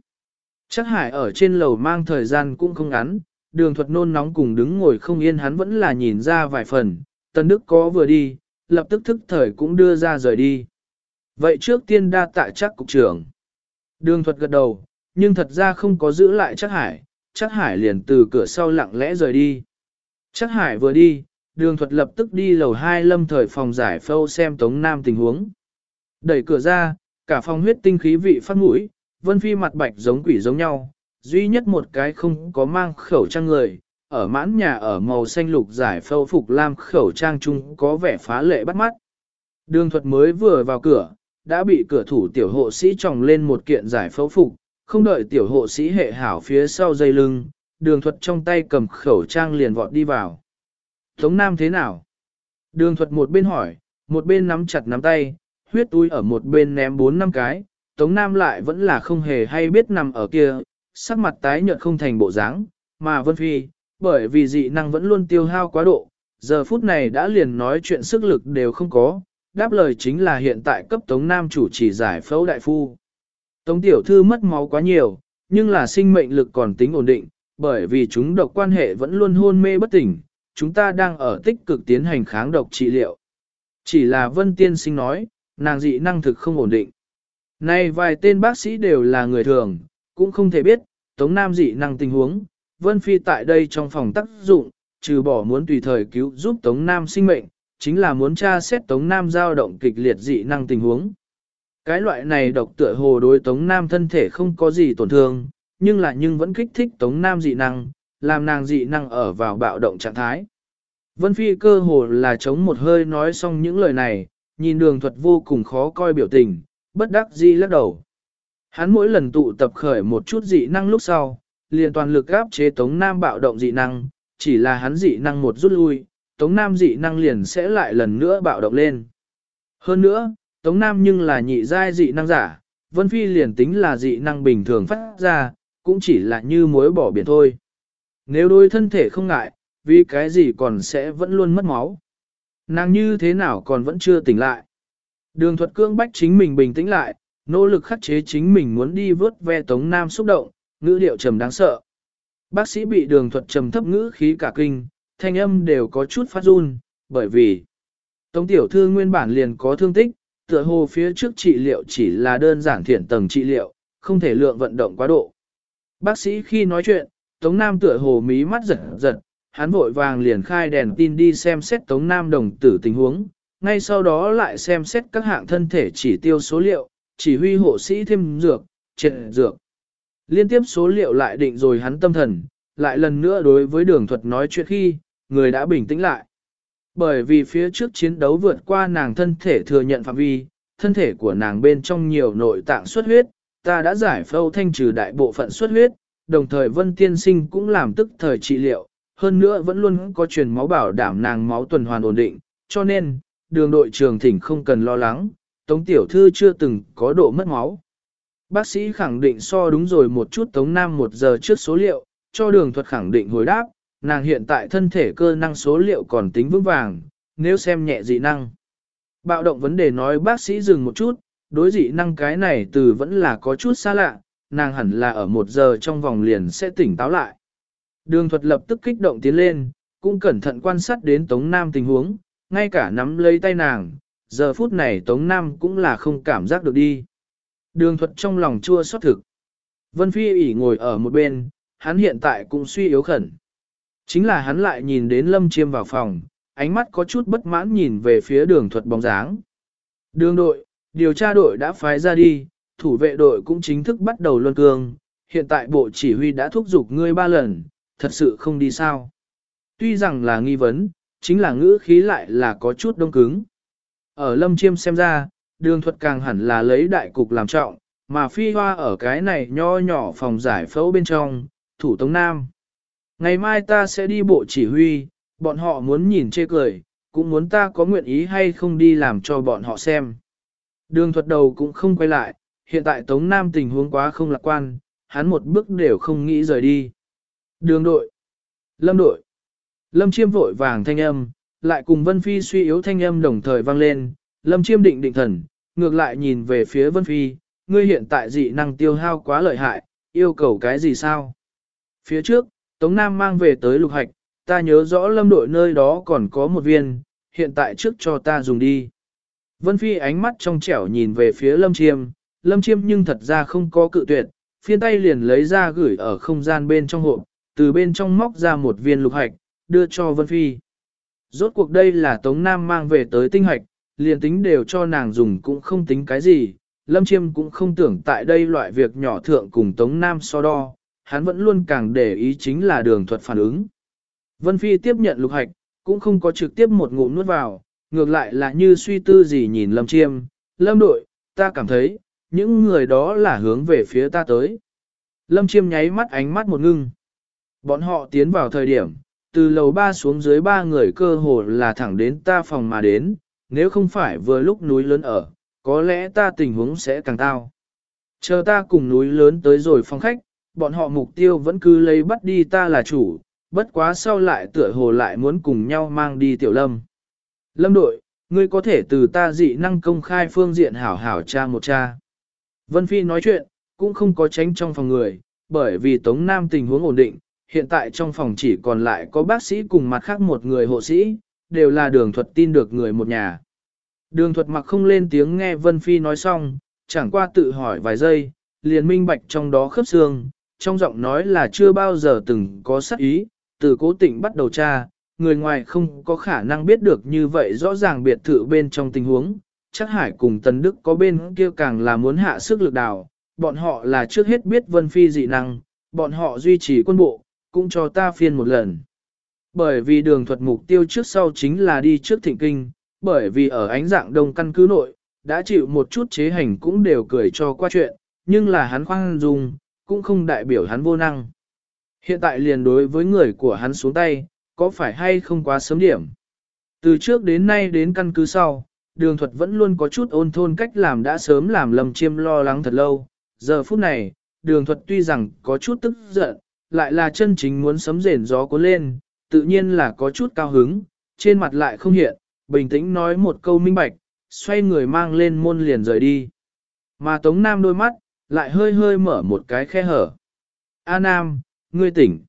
A: Chắc hải ở trên lầu mang thời gian cũng không ngắn, đường thuật nôn nóng cùng đứng ngồi không yên hắn vẫn là nhìn ra vài phần, Tần Đức có vừa đi, lập tức thức thời cũng đưa ra rời đi. Vậy trước tiên đa tại chắc cục trưởng. Đường thuật gật đầu, nhưng thật ra không có giữ lại chắc hải, chắc hải liền từ cửa sau lặng lẽ rời đi. Chắc hải vừa đi, đường thuật lập tức đi lầu hai lâm thời phòng giải phâu xem Tống Nam tình huống. Đẩy cửa ra, cả phòng huyết tinh khí vị phát mũi, vân phi mặt bạch giống quỷ giống nhau, duy nhất một cái không có mang khẩu trang người, ở mãn nhà ở màu xanh lục giải phâu phục lam khẩu trang chung có vẻ phá lệ bắt mắt. Đường thuật mới vừa vào cửa, đã bị cửa thủ tiểu hộ sĩ tròng lên một kiện giải phẫu phục, không đợi tiểu hộ sĩ hệ hảo phía sau dây lưng, đường thuật trong tay cầm khẩu trang liền vọt đi vào. Tống Nam thế nào? Đường thuật một bên hỏi, một bên nắm chặt nắm tay, huyết túi ở một bên ném bốn năm cái, Tống Nam lại vẫn là không hề hay biết nằm ở kia, sắc mặt tái nhợt không thành bộ dáng, mà Vân Phi, bởi vì dị năng vẫn luôn tiêu hao quá độ, giờ phút này đã liền nói chuyện sức lực đều không có, đáp lời chính là hiện tại cấp Tống Nam chủ chỉ giải phẫu đại phu. Tống tiểu thư mất máu quá nhiều, nhưng là sinh mệnh lực còn tính ổn định, bởi vì chúng độc quan hệ vẫn luôn hôn mê bất tỉnh, chúng ta đang ở tích cực tiến hành kháng độc trị liệu. Chỉ là Vân Tiên Sinh nói, nàng dị năng thực không ổn định này vài tên bác sĩ đều là người thường, cũng không thể biết, Tống Nam dị năng tình huống, Vân Phi tại đây trong phòng tác dụng, trừ bỏ muốn tùy thời cứu giúp Tống Nam sinh mệnh, chính là muốn tra xét Tống Nam dao động kịch liệt dị năng tình huống. Cái loại này độc tựa hồ đối Tống Nam thân thể không có gì tổn thương, nhưng là nhưng vẫn kích thích Tống Nam dị năng, làm nàng dị năng ở vào bạo động trạng thái. Vân Phi cơ hồ là chống một hơi nói xong những lời này, nhìn đường thuật vô cùng khó coi biểu tình, bất đắc dĩ lắc đầu. Hắn mỗi lần tụ tập khởi một chút dị năng lúc sau, liền toàn lực áp chế Tống Nam bạo động dị năng, chỉ là hắn dị năng một rút lui, Tống Nam dị năng liền sẽ lại lần nữa bạo động lên. Hơn nữa, Tống Nam nhưng là nhị giai dị năng giả, Vân Phi liền tính là dị năng bình thường phát ra, cũng chỉ là như muối bỏ biển thôi. Nếu đôi thân thể không ngại, vì cái gì còn sẽ vẫn luôn mất máu. Nàng như thế nào còn vẫn chưa tỉnh lại. Đường thuật cương bách chính mình bình tĩnh lại, nỗ lực khắc chế chính mình muốn đi vớt ve Tống Nam xúc động, ngữ điệu trầm đáng sợ. Bác sĩ bị đường thuật trầm thấp ngữ khí cả kinh, thanh âm đều có chút phát run, bởi vì Tống tiểu thư nguyên bản liền có thương tích, tựa hồ phía trước trị liệu chỉ là đơn giản thiển tầng trị liệu, không thể lượng vận động quá độ. Bác sĩ khi nói chuyện, Tống Nam tựa hồ mí mắt giật giật, hắn vội vàng liền khai đèn tin đi xem xét Tống Nam đồng tử tình huống, ngay sau đó lại xem xét các hạng thân thể chỉ tiêu số liệu, chỉ huy hộ sĩ thêm dược, triệt dược. Liên tiếp số liệu lại định rồi hắn tâm thần, lại lần nữa đối với đường thuật nói chuyện khi, người đã bình tĩnh lại. Bởi vì phía trước chiến đấu vượt qua nàng thân thể thừa nhận phạm vi, thân thể của nàng bên trong nhiều nội tạng xuất huyết, ta đã giải phẫu thanh trừ đại bộ phận xuất huyết, đồng thời Vân Tiên Sinh cũng làm tức thời trị liệu, hơn nữa vẫn luôn có truyền máu bảo đảm nàng máu tuần hoàn ổn định, cho nên, đường đội trường thỉnh không cần lo lắng, Tống Tiểu Thư chưa từng có độ mất máu. Bác sĩ khẳng định so đúng rồi một chút Tống Nam một giờ trước số liệu, cho đường thuật khẳng định hồi đáp, nàng hiện tại thân thể cơ năng số liệu còn tính vững vàng, nếu xem nhẹ dị năng. Bạo động vấn đề nói bác sĩ dừng một chút, đối dị năng cái này từ vẫn là có chút xa lạ, nàng hẳn là ở một giờ trong vòng liền sẽ tỉnh táo lại. Đường thuật lập tức kích động tiến lên, cũng cẩn thận quan sát đến Tống Nam tình huống, ngay cả nắm lấy tay nàng, giờ phút này Tống Nam cũng là không cảm giác được đi. Đường thuật trong lòng chua xót thực. Vân Phi ỉ ngồi ở một bên, hắn hiện tại cũng suy yếu khẩn. Chính là hắn lại nhìn đến Lâm Chiêm vào phòng, ánh mắt có chút bất mãn nhìn về phía đường thuật bóng dáng. Đường đội, điều tra đội đã phái ra đi, thủ vệ đội cũng chính thức bắt đầu luân cương, hiện tại bộ chỉ huy đã thúc giục ngươi ba lần, thật sự không đi sao. Tuy rằng là nghi vấn, chính là ngữ khí lại là có chút đông cứng. Ở lâm chiêm xem ra, đường thuật càng hẳn là lấy đại cục làm trọng, mà phi hoa ở cái này nho nhỏ phòng giải phẫu bên trong, thủ tống nam. Ngày mai ta sẽ đi bộ chỉ huy, bọn họ muốn nhìn chê cười, cũng muốn ta có nguyện ý hay không đi làm cho bọn họ xem. Đường thuật đầu cũng không quay lại, hiện tại Tống Nam tình huống quá không lạc quan, hắn một bước đều không nghĩ rời đi. Đường đội, lâm đội, lâm chiêm vội vàng thanh âm, lại cùng Vân Phi suy yếu thanh âm đồng thời vang lên, lâm chiêm định định thần, ngược lại nhìn về phía Vân Phi, ngươi hiện tại dị năng tiêu hao quá lợi hại, yêu cầu cái gì sao? Phía trước, Tống Nam mang về tới lục hạch, ta nhớ rõ lâm đội nơi đó còn có một viên, hiện tại trước cho ta dùng đi. Vân Phi ánh mắt trong trẻo nhìn về phía lâm chiêm, lâm chiêm nhưng thật ra không có cự tuyệt, phiên tay liền lấy ra gửi ở không gian bên trong hộp, từ bên trong móc ra một viên lục hạch, đưa cho Vân Phi. Rốt cuộc đây là Tống Nam mang về tới tinh hạch, liền tính đều cho nàng dùng cũng không tính cái gì, Lâm Chiêm cũng không tưởng tại đây loại việc nhỏ thượng cùng Tống Nam so đo, hắn vẫn luôn càng để ý chính là đường thuật phản ứng. Vân Phi tiếp nhận lục hạch, cũng không có trực tiếp một ngụm nuốt vào, ngược lại là như suy tư gì nhìn Lâm Chiêm, Lâm đội, ta cảm thấy, những người đó là hướng về phía ta tới. Lâm Chiêm nháy mắt ánh mắt một ngưng. Bọn họ tiến vào thời điểm, từ lầu ba xuống dưới ba người cơ hồ là thẳng đến ta phòng mà đến, nếu không phải vừa lúc núi lớn ở, có lẽ ta tình huống sẽ càng tao. Chờ ta cùng núi lớn tới rồi phòng khách, bọn họ mục tiêu vẫn cứ lấy bắt đi ta là chủ, bất quá sau lại tựa hồ lại muốn cùng nhau mang đi tiểu lâm. Lâm đội, ngươi có thể từ ta dị năng công khai phương diện hảo hảo cha một cha. Vân Phi nói chuyện, cũng không có tránh trong phòng người, bởi vì Tống Nam tình huống ổn định, hiện tại trong phòng chỉ còn lại có bác sĩ cùng mặt khác một người hộ sĩ, đều là đường thuật tin được người một nhà. Đường thuật mặc không lên tiếng nghe Vân Phi nói xong, chẳng qua tự hỏi vài giây, liền minh bạch trong đó khớp xương, trong giọng nói là chưa bao giờ từng có sắc ý, từ cố tịnh bắt đầu tra, người ngoài không có khả năng biết được như vậy rõ ràng biệt thự bên trong tình huống, chắc Hải cùng Tần Đức có bên kia càng là muốn hạ sức lực đào, bọn họ là trước hết biết Vân Phi dị năng, bọn họ duy trì quân bộ, cũng cho ta phiên một lần. Bởi vì đường thuật mục tiêu trước sau chính là đi trước thịnh kinh, bởi vì ở ánh dạng đông căn cứ nội, đã chịu một chút chế hành cũng đều cười cho qua chuyện, nhưng là hắn khoan dung, cũng không đại biểu hắn vô năng. Hiện tại liền đối với người của hắn xuống tay, có phải hay không quá sớm điểm. Từ trước đến nay đến căn cứ sau, đường thuật vẫn luôn có chút ôn thôn cách làm đã sớm làm lầm chiêm lo lắng thật lâu. Giờ phút này, đường thuật tuy rằng có chút tức giận, lại là chân chính muốn sấm rền gió cuốn lên, tự nhiên là có chút cao hứng, trên mặt lại không hiện, bình tĩnh nói một câu minh bạch, xoay người mang lên môn liền rời đi. Mà Tống Nam đôi mắt, lại hơi hơi mở một cái khe hở. A Nam, ngươi tỉnh.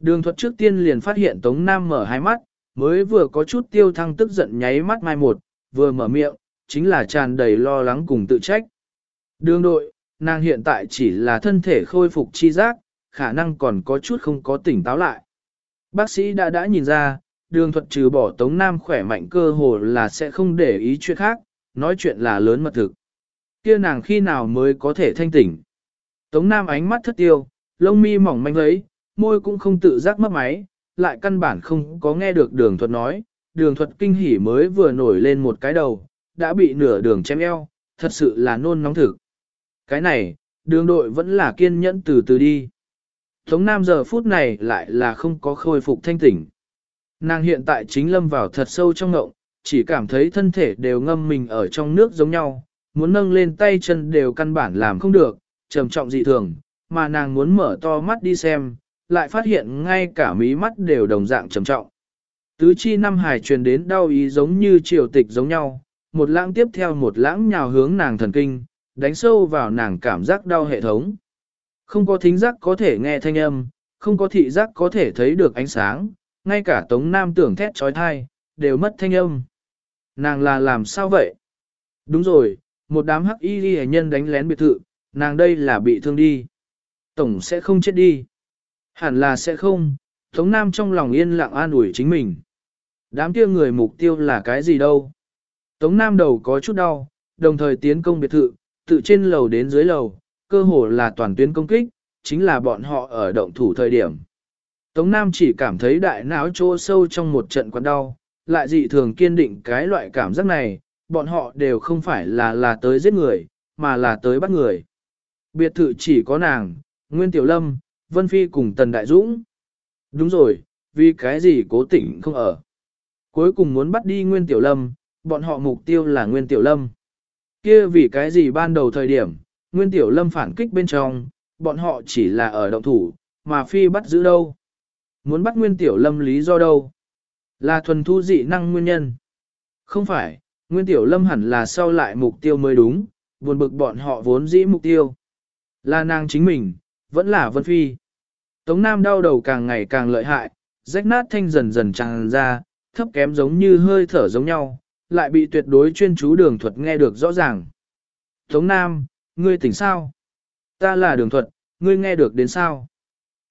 A: Đường thuật trước tiên liền phát hiện Tống Nam mở hai mắt, mới vừa có chút tiêu thăng tức giận nháy mắt mai một, vừa mở miệng, chính là tràn đầy lo lắng cùng tự trách. Đường đội, nàng hiện tại chỉ là thân thể khôi phục chi giác, khả năng còn có chút không có tỉnh táo lại. Bác sĩ đã đã nhìn ra, đường thuật trừ bỏ Tống Nam khỏe mạnh cơ hồ là sẽ không để ý chuyện khác, nói chuyện là lớn mật thực. Kia nàng khi nào mới có thể thanh tỉnh. Tống Nam ánh mắt thất tiêu, lông mi mỏng manh lấy, môi cũng không tự giác mất máy, lại căn bản không có nghe được đường thuật nói, đường thuật kinh hỉ mới vừa nổi lên một cái đầu, đã bị nửa đường chém eo, thật sự là nôn nóng thực. Cái này, đường đội vẫn là kiên nhẫn từ từ đi. Tống Nam giờ phút này lại là không có khôi phục thanh tỉnh. Nàng hiện tại chính lâm vào thật sâu trong ngộng, chỉ cảm thấy thân thể đều ngâm mình ở trong nước giống nhau, muốn nâng lên tay chân đều căn bản làm không được, trầm trọng dị thường, mà nàng muốn mở to mắt đi xem, lại phát hiện ngay cả mí mắt đều đồng dạng trầm trọng. Tứ chi năm hải truyền đến đau ý giống như triều tịch giống nhau, một lãng tiếp theo một lãng nhào hướng nàng thần kinh, đánh sâu vào nàng cảm giác đau hệ thống. Không có thính giác có thể nghe thanh âm, không có thị giác có thể thấy được ánh sáng, ngay cả Tống Nam tưởng thét trói thai, đều mất thanh âm. Nàng là làm sao vậy? Đúng rồi, một đám hắc y ghi nhân đánh lén biệt thự, nàng đây là bị thương đi. Tổng sẽ không chết đi. Hẳn là sẽ không, Tống Nam trong lòng yên lặng an ủi chính mình. Đám kia người mục tiêu là cái gì đâu? Tống Nam đầu có chút đau, đồng thời tiến công biệt thự, tự trên lầu đến dưới lầu, cơ hồ là toàn tuyến công kích, chính là bọn họ ở động thủ thời điểm. Tống Nam chỉ cảm thấy đại não trô sâu trong một trận quặn đau, lại dị thường kiên định cái loại cảm giác này, bọn họ đều không phải là là tới giết người, mà là tới bắt người. Biệt thự chỉ có nàng, Nguyên Tiểu Lâm, Vân Phi cùng Tần Đại Dũng. Đúng rồi, vì cái gì cố tỉnh không ở. Cuối cùng muốn bắt đi Nguyên Tiểu Lâm, bọn họ mục tiêu là Nguyên Tiểu Lâm. Kia vì cái gì ban đầu thời điểm, Nguyên Tiểu Lâm phản kích bên trong, bọn họ chỉ là ở động thủ, mà Phi bắt giữ đâu. Muốn bắt Nguyên Tiểu Lâm lý do đâu? Là thuần thu dị năng nguyên nhân. Không phải, Nguyên Tiểu Lâm hẳn là sau lại mục tiêu mới đúng, buồn bực bọn họ vốn dĩ mục tiêu. Là nàng chính mình, vẫn là Vân Phi. Tống Nam đau đầu càng ngày càng lợi hại, rách nát thanh dần dần tràn ra, thấp kém giống như hơi thở giống nhau, lại bị tuyệt đối chuyên chú đường thuật nghe được rõ ràng. Tống Nam, ngươi tỉnh sao? Ta là đường thuật, ngươi nghe được đến sao?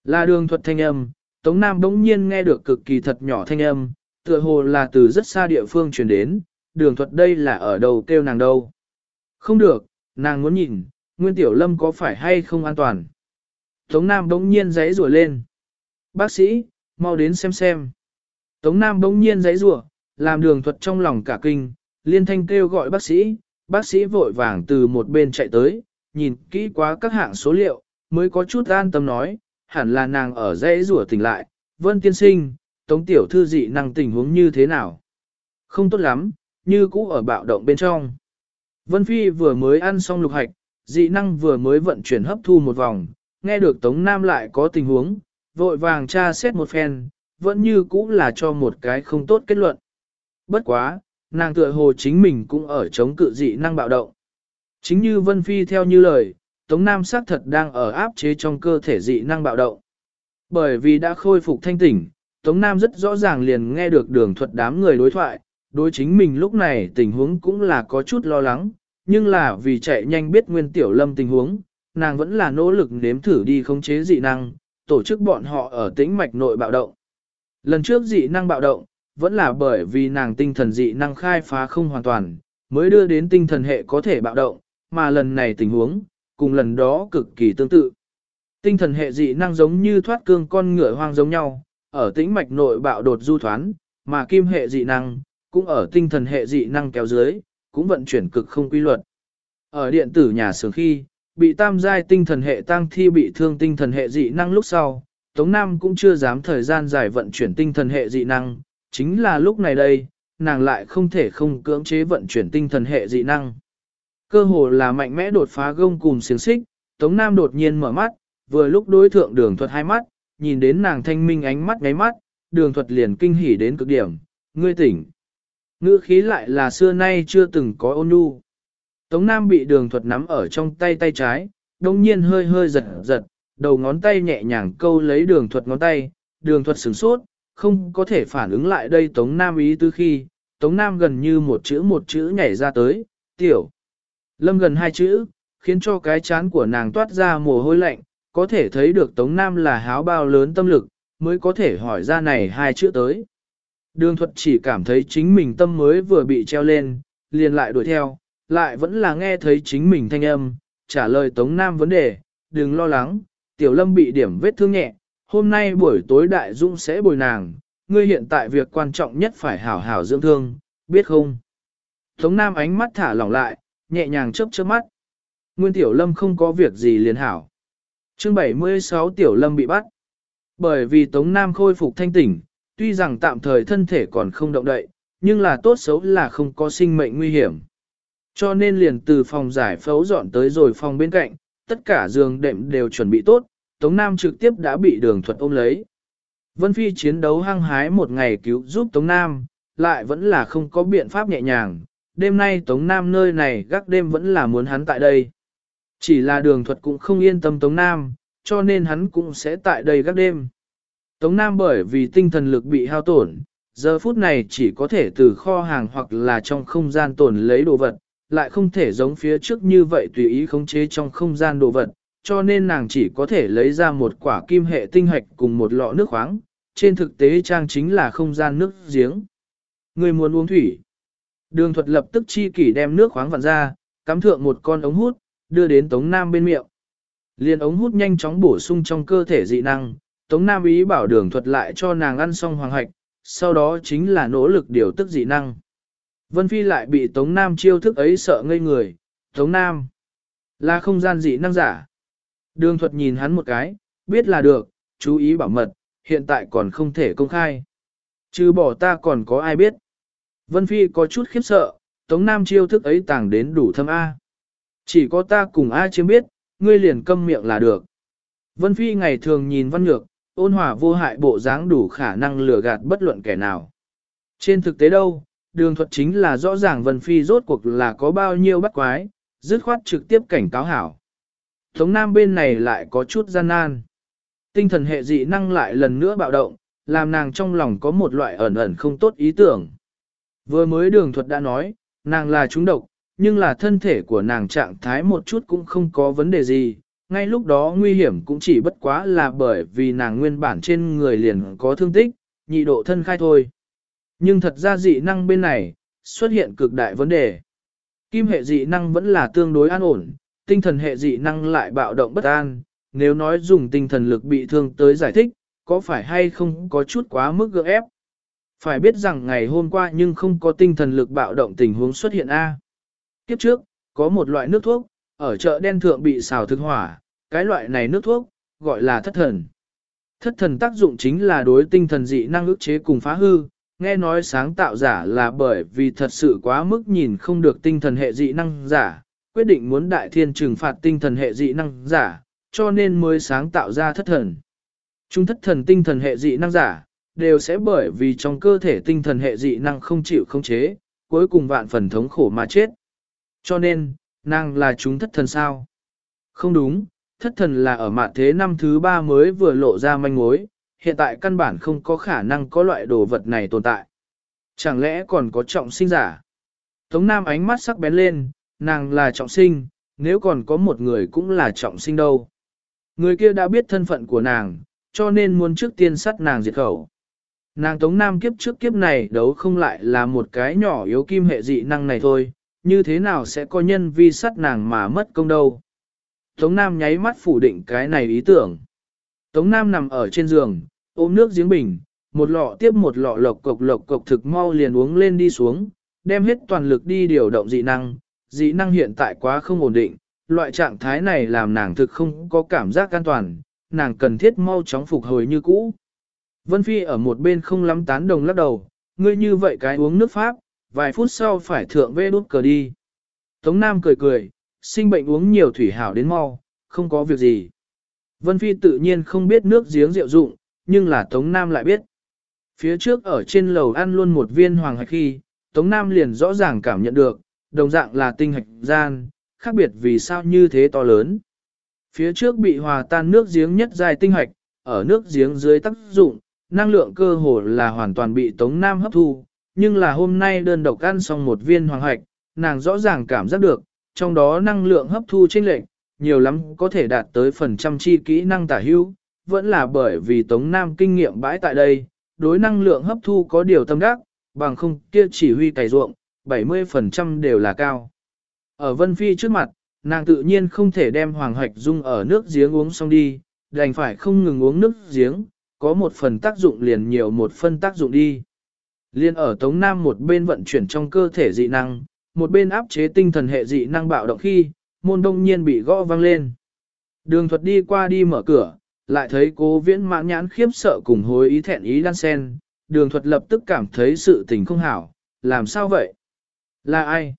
A: Là đường thuật thanh âm, Tống Nam bỗng nhiên nghe được cực kỳ thật nhỏ thanh âm, tựa hồ là từ rất xa địa phương truyền đến, đường thuật đây là ở đầu kêu nàng đâu. Không được, nàng muốn nhìn, Nguyên Tiểu Lâm có phải hay không an toàn. Tống Nam bỗng nhiên giấy rủa lên. Bác sĩ, mau đến xem xem. Tống Nam bỗng nhiên giấy rủa, làm đường thuật trong lòng cả kinh, liên thanh kêu gọi bác sĩ, bác sĩ vội vàng từ một bên chạy tới, nhìn kỹ quá các hạng số liệu, mới có chút an tâm nói, hẳn là nàng ở dãy rủa tỉnh lại, vân tiên sinh, tống tiểu thư dị năng tình huống như thế nào? Không tốt lắm, như cũ ở bạo động bên trong. Vân Phi vừa mới ăn xong lục hạch, dị năng vừa mới vận chuyển hấp thu một vòng, nghe được Tống Nam lại có tình huống, vội vàng tra xét một phen, vẫn như cũ là cho một cái không tốt kết luận. Bất quá, nàng tựa hồ chính mình cũng ở chống cự dị năng bạo động. Chính như Vân Phi theo như lời, Tống Nam xác thật đang ở áp chế trong cơ thể dị năng bạo động. Bởi vì đã khôi phục thanh tỉnh, Tống Nam rất rõ ràng liền nghe được đường thuật đám người đối thoại, đối chính mình lúc này tình huống cũng là có chút lo lắng, nhưng là vì chạy nhanh biết nguyên tiểu lâm tình huống, nàng vẫn là nỗ lực nếm thử đi khống chế dị năng, tổ chức bọn họ ở tĩnh mạch nội bạo động. Lần trước dị năng bạo động, vẫn là bởi vì nàng tinh thần dị năng khai phá không hoàn toàn, mới đưa đến tinh thần hệ có thể bạo động, mà lần này tình huống, cùng lần đó cực kỳ tương tự. Tinh thần hệ dị năng giống như thoát cương con ngựa hoang giống nhau, ở tĩnh mạch nội bạo đột du thoán, mà kim hệ dị năng, cũng ở tinh thần hệ dị năng kéo dưới, cũng vận chuyển cực không quy luật. Ở điện tử nhà xưởng khi, bị tam giai tinh thần hệ tăng thi bị thương tinh thần hệ dị năng lúc sau, Tống Nam cũng chưa dám thời gian dài vận chuyển tinh thần hệ dị năng, chính là lúc này đây, nàng lại không thể không cưỡng chế vận chuyển tinh thần hệ dị năng. Cơ hồ là mạnh mẽ đột phá gông cùng xiềng xích, Tống Nam đột nhiên mở mắt, vừa lúc đối thượng đường thuật hai mắt, nhìn đến nàng thanh minh ánh mắt ngáy mắt, đường thuật liền kinh hỉ đến cực điểm, ngươi tỉnh. Ngữ khí lại là xưa nay chưa từng có ôn nhu. Tống Nam bị đường thuật nắm ở trong tay tay trái, đồng nhiên hơi hơi giật giật, đầu ngón tay nhẹ nhàng câu lấy đường thuật ngón tay, đường thuật sửng sốt, không có thể phản ứng lại đây Tống Nam ý tư khi, Tống Nam gần như một chữ một chữ nhảy ra tới, tiểu. Lâm gần hai chữ, khiến cho cái chán của nàng toát ra mồ hôi lạnh, có thể thấy được Tống Nam là háo bao lớn tâm lực, mới có thể hỏi ra này hai chữ tới. Đường thuật chỉ cảm thấy chính mình tâm mới vừa bị treo lên, liền lại đuổi theo, lại vẫn là nghe thấy chính mình thanh âm, trả lời Tống Nam vấn đề, đừng lo lắng, Tiểu Lâm bị điểm vết thương nhẹ, hôm nay buổi tối Đại Dung sẽ bồi nàng, ngươi hiện tại việc quan trọng nhất phải hảo hảo dưỡng thương, biết không? Tống Nam ánh mắt thả lỏng lại, nhẹ nhàng chớp chớp mắt. Nguyên Tiểu Lâm không có việc gì liền hảo. Chương 76 Tiểu Lâm bị bắt. Bởi vì Tống Nam khôi phục thanh tỉnh, tuy rằng tạm thời thân thể còn không động đậy, nhưng là tốt xấu là không có sinh mệnh nguy hiểm. Cho nên liền từ phòng giải phẫu dọn tới rồi phòng bên cạnh, tất cả giường đệm đều chuẩn bị tốt, Tống Nam trực tiếp đã bị đường thuật ôm lấy. Vân Phi chiến đấu hăng hái một ngày cứu giúp Tống Nam, lại vẫn là không có biện pháp nhẹ nhàng, đêm nay Tống Nam nơi này gác đêm vẫn là muốn hắn tại đây. Chỉ là đường thuật cũng không yên tâm Tống Nam, cho nên hắn cũng sẽ tại đây gác đêm. Tống Nam bởi vì tinh thần lực bị hao tổn, giờ phút này chỉ có thể từ kho hàng hoặc là trong không gian tổn lấy đồ vật, lại không thể giống phía trước như vậy tùy ý khống chế trong không gian đồ vật, cho nên nàng chỉ có thể lấy ra một quả kim hệ tinh hạch cùng một lọ nước khoáng, trên thực tế trang chính là không gian nước giếng. Người muốn uống thủy. Đường thuật lập tức chi kỷ đem nước khoáng vặn ra, cắm thượng một con ống hút, đưa đến Tống Nam bên miệng. Liên ống hút nhanh chóng bổ sung trong cơ thể dị năng, Tống Nam ý bảo đường thuật lại cho nàng ăn xong hoàng hạch, sau đó chính là nỗ lực điều tức dị năng. Vân Phi lại bị Tống Nam chiêu thức ấy sợ ngây người, Tống Nam là không gian dị năng giả. Đường thuật nhìn hắn một cái, biết là được, chú ý bảo mật, hiện tại còn không thể công khai. Chứ bỏ ta còn có ai biết. Vân Phi có chút khiếp sợ, Tống Nam chiêu thức ấy tàng đến đủ thâm A. Chỉ có ta cùng ai chiếm biết, ngươi liền câm miệng là được. Vân Phi ngày thường nhìn văn nhược, ôn hòa vô hại bộ dáng đủ khả năng lừa gạt bất luận kẻ nào. Trên thực tế đâu, đường thuật chính là rõ ràng Vân Phi rốt cuộc là có bao nhiêu bắt quái, dứt khoát trực tiếp cảnh cáo hảo. Tống Nam bên này lại có chút gian nan. Tinh thần hệ dị năng lại lần nữa bạo động, làm nàng trong lòng có một loại ẩn ẩn không tốt ý tưởng. Vừa mới đường thuật đã nói, nàng là trúng độc, nhưng là thân thể của nàng trạng thái một chút cũng không có vấn đề gì. Ngay lúc đó nguy hiểm cũng chỉ bất quá là bởi vì nàng nguyên bản trên người liền có thương tích, nhị độ thân khai thôi. Nhưng thật ra dị năng bên này, xuất hiện cực đại vấn đề. Kim hệ dị năng vẫn là tương đối an ổn, tinh thần hệ dị năng lại bạo động bất an, nếu nói dùng tinh thần lực bị thương tới giải thích, có phải hay không có chút quá mức gượng ép. Phải biết rằng ngày hôm qua nhưng không có tinh thần lực bạo động tình huống xuất hiện A. Kiếp trước, có một loại nước thuốc, ở chợ đen thượng bị xào thực hỏa, cái loại này nước thuốc, gọi là thất thần. Thất thần tác dụng chính là đối tinh thần dị năng ức chế cùng phá hư, nghe nói sáng tạo giả là bởi vì thật sự quá mức nhìn không được tinh thần hệ dị năng giả, quyết định muốn đại thiên trừng phạt tinh thần hệ dị năng giả, cho nên mới sáng tạo ra thất thần. Chúng thất thần tinh thần hệ dị năng giả, đều sẽ bởi vì trong cơ thể tinh thần hệ dị năng không chịu không chế, cuối cùng vạn phần thống khổ mà chết. Cho nên, nàng là chúng thất thần sao? Không đúng, thất thần là ở mạn thế năm thứ ba mới vừa lộ ra manh mối, hiện tại căn bản không có khả năng có loại đồ vật này tồn tại. Chẳng lẽ còn có trọng sinh giả? Tống Nam ánh mắt sắc bén lên, nàng là trọng sinh, nếu còn có một người cũng là trọng sinh đâu. Người kia đã biết thân phận của nàng, cho nên muốn trước tiên sát nàng diệt khẩu. Nàng Tống Nam kiếp trước kiếp này đấu không lại là một cái nhỏ yếu kim hệ dị năng này thôi, như thế nào sẽ có nhân vi sát nàng mà mất công đâu. Tống Nam nháy mắt phủ định cái này ý tưởng. Tống Nam nằm ở trên giường, ôm nước giếng bình, một lọ tiếp một lọ lộc cộc lộc cộc thực mau liền uống lên đi xuống, đem hết toàn lực đi điều động dị năng. Dị năng hiện tại quá không ổn định, loại trạng thái này làm nàng thực không có cảm giác an toàn, nàng cần thiết mau chóng phục hồi như cũ. Vân Phi ở một bên không lắm tán đồng lắc đầu, ngươi như vậy cái uống nước Pháp, vài phút sau phải thượng vê đút cờ đi. Tống Nam cười cười, sinh bệnh uống nhiều thủy hảo đến mau, không có việc gì. Vân Phi tự nhiên không biết nước giếng rượu dụng, nhưng là Tống Nam lại biết. Phía trước ở trên lầu ăn luôn một viên hoàng hạch khi, Tống Nam liền rõ ràng cảm nhận được, đồng dạng là tinh hạch gian, khác biệt vì sao như thế to lớn. Phía trước bị hòa tan nước giếng nhất dài tinh hạch, ở nước giếng dưới tác dụng, năng lượng cơ hồ là hoàn toàn bị Tống Nam hấp thu, nhưng là hôm nay đơn độc ăn xong một viên hoàng hạch, nàng rõ ràng cảm giác được, trong đó năng lượng hấp thu chênh lệch, nhiều lắm có thể đạt tới phần trăm chi kỹ năng tả hữu, vẫn là bởi vì Tống Nam kinh nghiệm bãi tại đây, đối năng lượng hấp thu có điều tâm đắc, bằng không kia chỉ huy cày ruộng, 70% đều là cao. Ở Vân Phi trước mặt, nàng tự nhiên không thể đem hoàng hoạch dung ở nước giếng uống xong đi, đành phải không ngừng uống nước giếng, có một phần tác dụng liền nhiều một phân tác dụng đi. Liên ở Tống Nam một bên vận chuyển trong cơ thể dị năng, một bên áp chế tinh thần hệ dị năng bạo động khi, môn đông nhiên bị gõ vang lên. Đường thuật đi qua đi mở cửa, lại thấy cố viễn mãn nhãn khiếp sợ cùng hối ý thẹn ý đan sen, đường thuật lập tức cảm thấy sự tình không hảo, làm sao vậy? Là ai?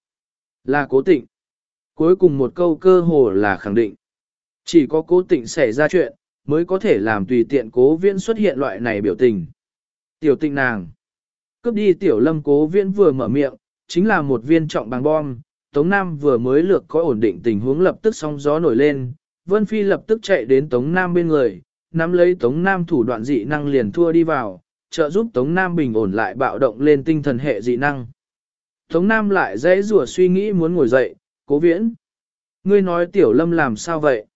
A: Là cố tịnh. Cuối cùng một câu cơ hồ là khẳng định. Chỉ có cố tịnh xảy ra chuyện, mới có thể làm tùy tiện cố viễn xuất hiện loại này biểu tình. Tiểu tịnh nàng. Cướp đi tiểu lâm cố viễn vừa mở miệng, chính là một viên trọng bằng bom. Tống Nam vừa mới lược có ổn định tình huống lập tức sóng gió nổi lên. Vân Phi lập tức chạy đến Tống Nam bên người, nắm lấy Tống Nam thủ đoạn dị năng liền thua đi vào, trợ giúp Tống Nam bình ổn lại bạo động lên tinh thần hệ dị năng. Tống Nam lại dễ rủa suy nghĩ muốn ngồi dậy, cố viễn. Ngươi nói tiểu lâm làm sao vậy?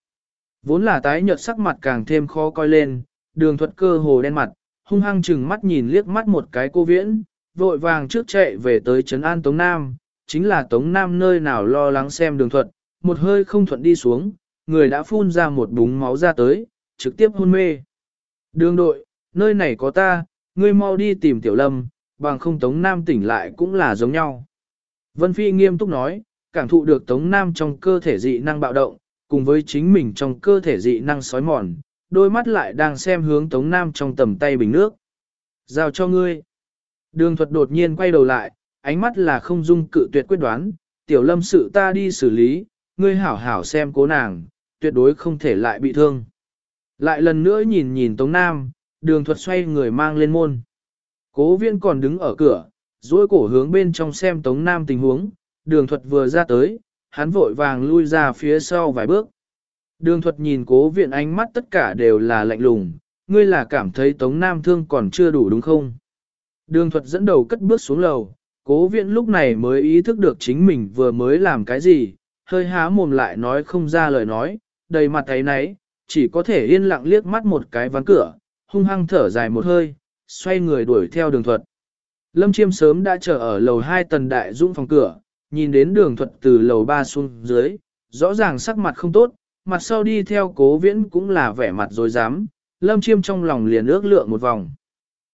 A: Vốn là tái nhợt sắc mặt càng thêm khó coi lên, đường thuật cơ hồ đen mặt, hung hăng chừng mắt nhìn liếc mắt một cái cô viễn, vội vàng trước chạy về tới Trấn An Tống Nam, chính là Tống Nam nơi nào lo lắng xem đường thuật, một hơi không thuận đi xuống, người đã phun ra một búng máu ra tới, trực tiếp hôn mê. Đường đội, nơi này có ta, ngươi mau đi tìm Tiểu Lâm, bằng không Tống Nam tỉnh lại cũng là giống nhau. Vân Phi nghiêm túc nói, cảm thụ được Tống Nam trong cơ thể dị năng bạo động, cùng với chính mình trong cơ thể dị năng sói mòn, đôi mắt lại đang xem hướng Tống Nam trong tầm tay bình nước. Giao cho ngươi. Đường thuật đột nhiên quay đầu lại, ánh mắt là không dung cự tuyệt quyết đoán, tiểu lâm sự ta đi xử lý, ngươi hảo hảo xem cố nàng, tuyệt đối không thể lại bị thương. Lại lần nữa nhìn nhìn Tống Nam, đường thuật xoay người mang lên môn. Cố viên còn đứng ở cửa, duỗi cổ hướng bên trong xem Tống Nam tình huống, đường thuật vừa ra tới, hắn vội vàng lui ra phía sau vài bước. Đường thuật nhìn cố viện ánh mắt tất cả đều là lạnh lùng, ngươi là cảm thấy Tống Nam thương còn chưa đủ đúng không? Đường thuật dẫn đầu cất bước xuống lầu, cố viện lúc này mới ý thức được chính mình vừa mới làm cái gì, hơi há mồm lại nói không ra lời nói, đầy mặt thấy nấy, chỉ có thể yên lặng liếc mắt một cái ván cửa, hung hăng thở dài một hơi, xoay người đuổi theo đường thuật. Lâm Chiêm sớm đã chờ ở lầu 2 tầng đại dũng phòng cửa, nhìn đến đường thuật từ lầu 3 xuống dưới, rõ ràng sắc mặt không tốt, mặt sau đi theo cố viễn cũng là vẻ mặt dối dám, Lâm Chiêm trong lòng liền ước lượng một vòng.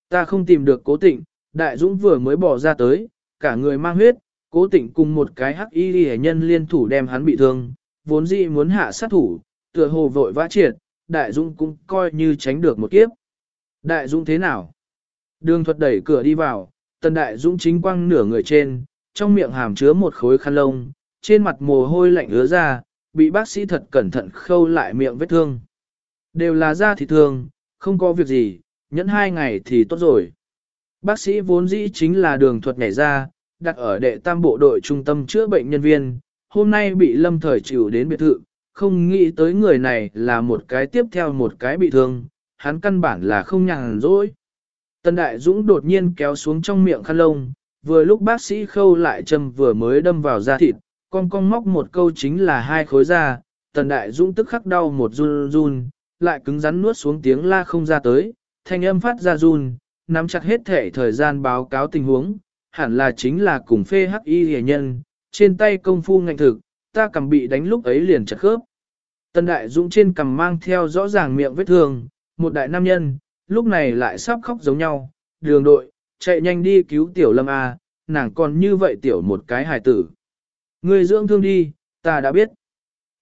A: Ta không tìm được cố tịnh, đại dũng vừa mới bỏ ra tới, cả người mang huyết, cố tịnh cùng một cái hắc y hệ nhân liên thủ đem hắn bị thương, vốn dĩ muốn hạ sát thủ, tựa hồ vội vã triệt, đại dũng cũng coi như tránh được một kiếp. Đại dũng thế nào? Đường thuật đẩy cửa đi vào, tần đại dũng chính quăng nửa người trên, trong miệng hàm chứa một khối khăn lông, trên mặt mồ hôi lạnh ứa ra, bị bác sĩ thật cẩn thận khâu lại miệng vết thương. Đều là da thịt thương, không có việc gì, nhẫn hai ngày thì tốt rồi. Bác sĩ vốn dĩ chính là đường thuật nhảy ra, đặt ở đệ tam bộ đội trung tâm chữa bệnh nhân viên, hôm nay bị lâm thời chịu đến biệt thự, không nghĩ tới người này là một cái tiếp theo một cái bị thương, hắn căn bản là không nhàn rỗi. Tần Đại Dũng đột nhiên kéo xuống trong miệng khăn lông, vừa lúc bác sĩ khâu lại châm vừa mới đâm vào da thịt, con con móc một câu chính là hai khối da, Tần Đại Dũng tức khắc đau một run run, lại cứng rắn nuốt xuống tiếng la không ra tới, thanh âm phát ra run, nắm chặt hết thể thời gian báo cáo tình huống, hẳn là chính là cùng phê hắc y hề nhân, trên tay công phu ngạnh thực, ta cầm bị đánh lúc ấy liền chặt khớp. Tần Đại Dũng trên cầm mang theo rõ ràng miệng vết thương, một đại nam nhân, lúc này lại sắp khóc giống nhau, đường đội, chạy nhanh đi cứu tiểu lâm A, nàng còn như vậy tiểu một cái hài tử. Người dưỡng thương đi, ta đã biết.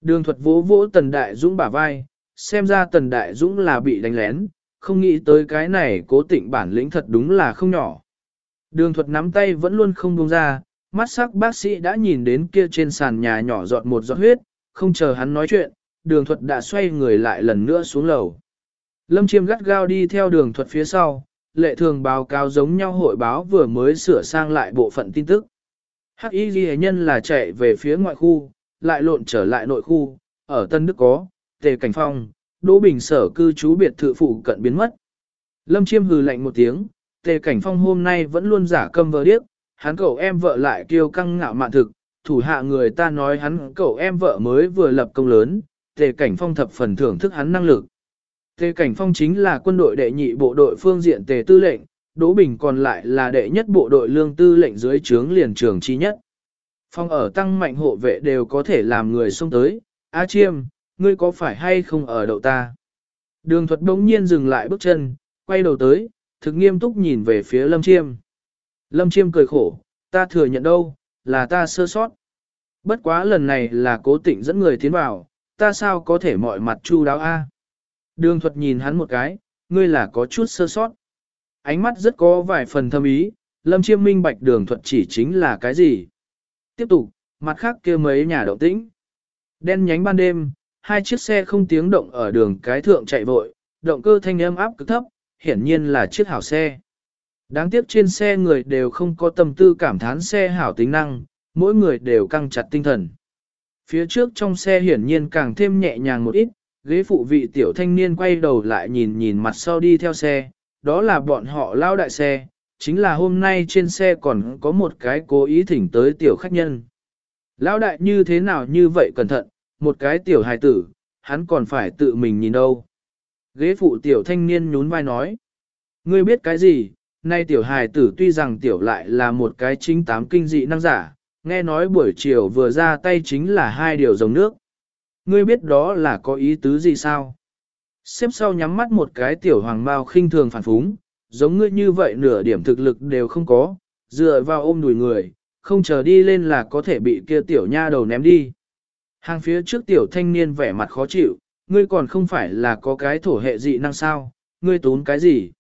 A: Đường thuật vỗ vỗ Tần Đại Dũng bả vai, xem ra Tần Đại Dũng là bị đánh lén, không nghĩ tới cái này cố tịnh bản lĩnh thật đúng là không nhỏ. Đường thuật nắm tay vẫn luôn không buông ra, mắt sắc bác sĩ đã nhìn đến kia trên sàn nhà nhỏ giọt một giọt huyết, không chờ hắn nói chuyện, đường thuật đã xoay người lại lần nữa xuống lầu. Lâm chiêm gắt gao đi theo đường thuật phía sau, lệ thường báo cáo giống nhau hội báo vừa mới sửa sang lại bộ phận tin tức. Hắc y ghi nhân là chạy về phía ngoại khu, lại lộn trở lại nội khu, ở Tân Đức có, tề cảnh phong, Đỗ Bình sở cư trú biệt thự phụ cận biến mất. Lâm chiêm hừ lạnh một tiếng, tề cảnh phong hôm nay vẫn luôn giả câm vờ điếc, hắn cậu em vợ lại kêu căng ngạo mạn thực, thủ hạ người ta nói hắn cậu em vợ mới vừa lập công lớn, tề cảnh phong thập phần thưởng thức hắn năng lực. Tề Cảnh Phong chính là quân đội đệ nhị bộ đội phương diện tề tư lệnh, Đỗ Bình còn lại là đệ nhất bộ đội lương tư lệnh dưới trướng liền trường chi nhất. Phong ở tăng mạnh hộ vệ đều có thể làm người xông tới, A Chiêm, ngươi có phải hay không ở đậu ta? Đường thuật đống nhiên dừng lại bước chân, quay đầu tới, thực nghiêm túc nhìn về phía Lâm Chiêm. Lâm Chiêm cười khổ, ta thừa nhận đâu, là ta sơ sót. Bất quá lần này là cố tịnh dẫn người tiến vào, ta sao có thể mọi mặt chu đáo A. Đường thuật nhìn hắn một cái, ngươi là có chút sơ sót. Ánh mắt rất có vài phần thâm ý, lâm chiêm minh bạch đường thuật chỉ chính là cái gì. Tiếp tục, mặt khác kia mấy nhà động tĩnh. Đen nhánh ban đêm, hai chiếc xe không tiếng động ở đường cái thượng chạy vội, động cơ thanh âm áp cực thấp, hiển nhiên là chiếc hảo xe. Đáng tiếc trên xe người đều không có tâm tư cảm thán xe hảo tính năng, mỗi người đều căng chặt tinh thần. Phía trước trong xe hiển nhiên càng thêm nhẹ nhàng một ít, ghế phụ vị tiểu thanh niên quay đầu lại nhìn nhìn mặt sau đi theo xe, đó là bọn họ lao đại xe, chính là hôm nay trên xe còn có một cái cố ý thỉnh tới tiểu khách nhân. Lão đại như thế nào như vậy cẩn thận, một cái tiểu hài tử, hắn còn phải tự mình nhìn đâu. Ghế phụ tiểu thanh niên nhún vai nói. Ngươi biết cái gì, nay tiểu hài tử tuy rằng tiểu lại là một cái chính tám kinh dị năng giả, nghe nói buổi chiều vừa ra tay chính là hai điều dòng nước. Ngươi biết đó là có ý tứ gì sao? Xếp sau nhắm mắt một cái tiểu hoàng mao khinh thường phản phúng, giống ngươi như vậy nửa điểm thực lực đều không có, dựa vào ôm đùi người, không chờ đi lên là có thể bị kia tiểu nha đầu ném đi. Hàng phía trước tiểu thanh niên vẻ mặt khó chịu, ngươi còn không phải là có cái thổ hệ dị năng sao, ngươi tốn cái gì?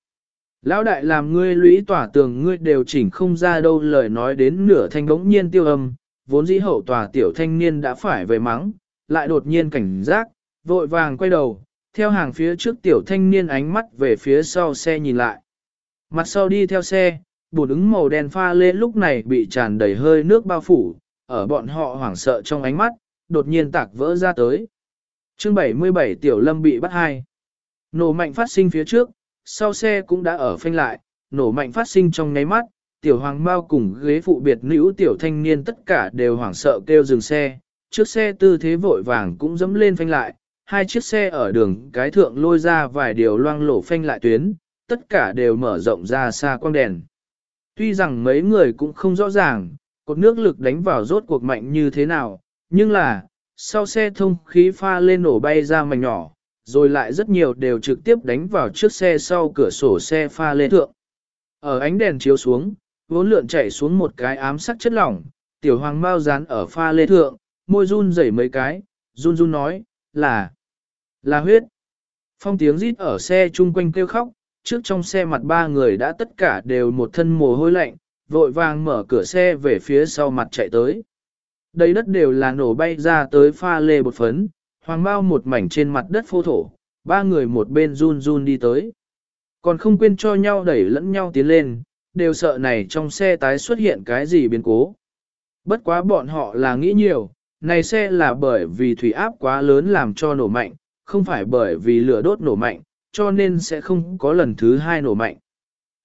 A: Lão đại làm ngươi lũy tỏa tường ngươi đều chỉnh không ra đâu lời nói đến nửa thanh bỗng nhiên tiêu âm, vốn dĩ hậu tòa tiểu thanh niên đã phải về mắng, lại đột nhiên cảnh giác, vội vàng quay đầu, theo hàng phía trước tiểu thanh niên ánh mắt về phía sau xe nhìn lại. Mặt sau đi theo xe, bùn ứng màu đen pha lê lúc này bị tràn đầy hơi nước bao phủ, ở bọn họ hoảng sợ trong ánh mắt, đột nhiên tạc vỡ ra tới. chương 77 tiểu lâm bị bắt hai. Nổ mạnh phát sinh phía trước, sau xe cũng đã ở phanh lại, nổ mạnh phát sinh trong nháy mắt, tiểu hoàng bao cùng ghế phụ biệt nữ tiểu thanh niên tất cả đều hoảng sợ kêu dừng xe, trước xe tư thế vội vàng cũng dẫm lên phanh lại, hai chiếc xe ở đường cái thượng lôi ra vài điều loang lổ phanh lại tuyến, tất cả đều mở rộng ra xa quang đèn. Tuy rằng mấy người cũng không rõ ràng, cột nước lực đánh vào rốt cuộc mạnh như thế nào, nhưng là, sau xe thông khí pha lên nổ bay ra mảnh nhỏ, rồi lại rất nhiều đều trực tiếp đánh vào trước xe sau cửa sổ xe pha lên thượng. Ở ánh đèn chiếu xuống, vốn lượn chảy xuống một cái ám sắc chất lỏng, tiểu hoàng mau dán ở pha lê thượng, môi run rẩy mấy cái, run run nói, là, là huyết. Phong tiếng rít ở xe chung quanh kêu khóc, trước trong xe mặt ba người đã tất cả đều một thân mồ hôi lạnh, vội vàng mở cửa xe về phía sau mặt chạy tới. Đầy đất đều là nổ bay ra tới pha lê bột phấn, hoàng bao một mảnh trên mặt đất phô thổ, ba người một bên run run đi tới. Còn không quên cho nhau đẩy lẫn nhau tiến lên, đều sợ này trong xe tái xuất hiện cái gì biến cố. Bất quá bọn họ là nghĩ nhiều, này xe là bởi vì thủy áp quá lớn làm cho nổ mạnh, không phải bởi vì lửa đốt nổ mạnh, cho nên sẽ không có lần thứ hai nổ mạnh.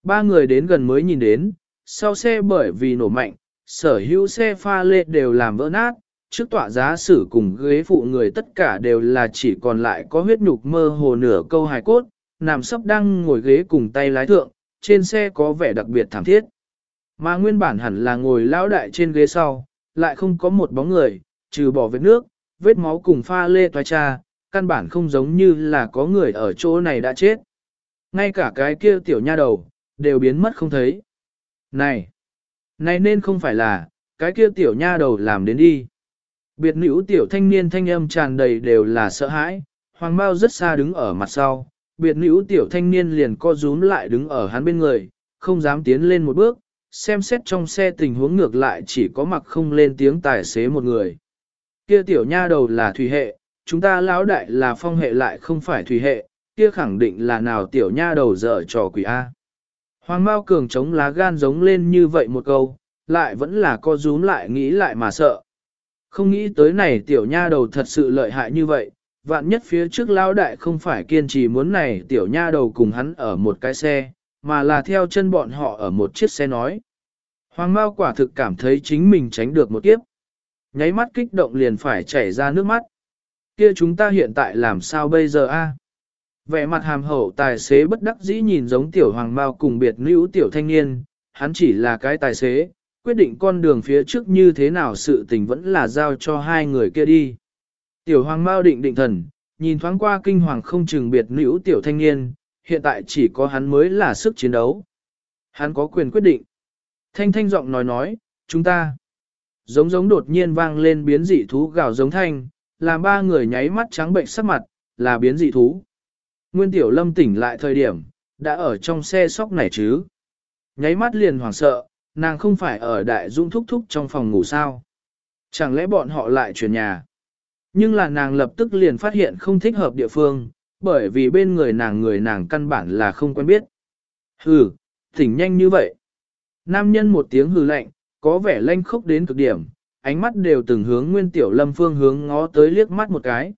A: Ba người đến gần mới nhìn đến, sau xe bởi vì nổ mạnh, sở hữu xe pha lê đều làm vỡ nát, trước tọa giá sử cùng ghế phụ người tất cả đều là chỉ còn lại có huyết nhục mơ hồ nửa câu hài cốt, nằm sấp đang ngồi ghế cùng tay lái thượng, trên xe có vẻ đặc biệt thảm thiết. Mà nguyên bản hẳn là ngồi lão đại trên ghế sau, lại không có một bóng người, trừ bỏ vết nước, vết máu cùng pha lê toái cha, căn bản không giống như là có người ở chỗ này đã chết. Ngay cả cái kia tiểu nha đầu, đều biến mất không thấy. Này! Này nên không phải là, cái kia tiểu nha đầu làm đến đi. Biệt nữ tiểu thanh niên thanh âm tràn đầy đều là sợ hãi, hoàng bao rất xa đứng ở mặt sau, biệt nữ tiểu thanh niên liền co rúm lại đứng ở hắn bên người, không dám tiến lên một bước, xem xét trong xe tình huống ngược lại chỉ có mặc không lên tiếng tài xế một người. Kia tiểu nha đầu là thủy hệ, chúng ta lão đại là phong hệ lại không phải thủy hệ, kia khẳng định là nào tiểu nha đầu dở trò quỷ A. Hoàng Mao Cường chống lá gan giống lên như vậy một câu, lại vẫn là co rúm lại nghĩ lại mà sợ. Không nghĩ tới này tiểu nha đầu thật sự lợi hại như vậy, vạn nhất phía trước lão đại không phải kiên trì muốn này tiểu nha đầu cùng hắn ở một cái xe, mà là theo chân bọn họ ở một chiếc xe nói. Hoàng Mao quả thực cảm thấy chính mình tránh được một kiếp. Nháy mắt kích động liền phải chảy ra nước mắt. Kia chúng ta hiện tại làm sao bây giờ a? Vẻ mặt hàm hậu tài xế bất đắc dĩ nhìn giống tiểu hoàng mao cùng biệt nữ tiểu thanh niên, hắn chỉ là cái tài xế, quyết định con đường phía trước như thế nào sự tình vẫn là giao cho hai người kia đi. Tiểu hoàng mao định định thần, nhìn thoáng qua kinh hoàng không chừng biệt nữ tiểu thanh niên, hiện tại chỉ có hắn mới là sức chiến đấu. Hắn có quyền quyết định. Thanh thanh giọng nói nói, chúng ta. Giống giống đột nhiên vang lên biến dị thú gào giống thanh, làm ba người nháy mắt trắng bệnh sắc mặt, là biến dị thú. Nguyên tiểu lâm tỉnh lại thời điểm, đã ở trong xe sóc này chứ. Nháy mắt liền hoảng sợ, nàng không phải ở đại dung thúc thúc trong phòng ngủ sao. Chẳng lẽ bọn họ lại chuyển nhà. Nhưng là nàng lập tức liền phát hiện không thích hợp địa phương, bởi vì bên người nàng người nàng căn bản là không quen biết. Hừ, tỉnh nhanh như vậy. Nam nhân một tiếng hừ lạnh, có vẻ lanh khốc đến cực điểm, ánh mắt đều từng hướng Nguyên Tiểu Lâm phương hướng ngó tới liếc mắt một cái.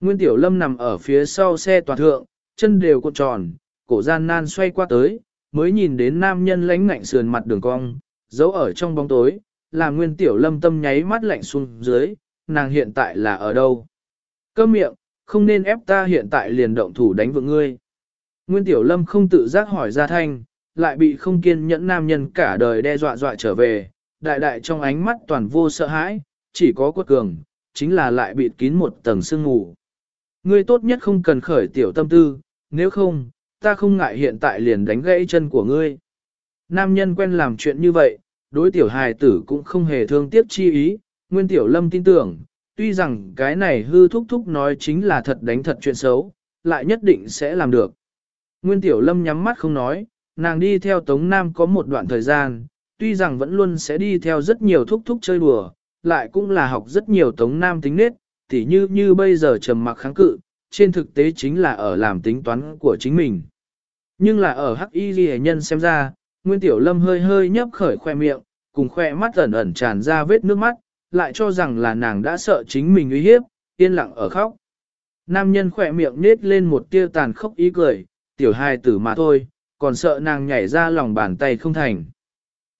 A: Nguyên Tiểu Lâm nằm ở phía sau xe toàn thượng, chân đều cuộn tròn, cổ gian nan xoay qua tới, mới nhìn đến nam nhân lánh ngạnh sườn mặt đường cong, giấu ở trong bóng tối, là Nguyên Tiểu Lâm tâm nháy mắt lạnh xuống dưới, nàng hiện tại là ở đâu? Cơ miệng, không nên ép ta hiện tại liền động thủ đánh vượng ngươi. Nguyên Tiểu Lâm không tự giác hỏi ra thanh, lại bị không kiên nhẫn nam nhân cả đời đe dọa dọa trở về, đại đại trong ánh mắt toàn vô sợ hãi, chỉ có quất cường, chính là lại bịt kín một tầng sương mù. Ngươi tốt nhất không cần khởi tiểu tâm tư, nếu không, ta không ngại hiện tại liền đánh gãy chân của ngươi. Nam nhân quen làm chuyện như vậy, đối tiểu hài tử cũng không hề thương tiếc chi ý, nguyên tiểu lâm tin tưởng, tuy rằng cái này hư thúc thúc nói chính là thật đánh thật chuyện xấu, lại nhất định sẽ làm được. Nguyên tiểu lâm nhắm mắt không nói, nàng đi theo Tống Nam có một đoạn thời gian, tuy rằng vẫn luôn sẽ đi theo rất nhiều thúc thúc chơi đùa, lại cũng là học rất nhiều Tống Nam tính nết, tỉ như như bây giờ trầm mặc kháng cự, trên thực tế chính là ở làm tính toán của chính mình. Nhưng là ở hắc y ghi nhân xem ra, Nguyên Tiểu Lâm hơi hơi nhấp khởi khoe miệng, cùng khoe mắt ẩn ẩn tràn ra vết nước mắt, lại cho rằng là nàng đã sợ chính mình uy hiếp, yên lặng ở khóc. Nam nhân khoe miệng nết lên một tia tàn khốc ý cười, tiểu hài tử mà thôi, còn sợ nàng nhảy ra lòng bàn tay không thành.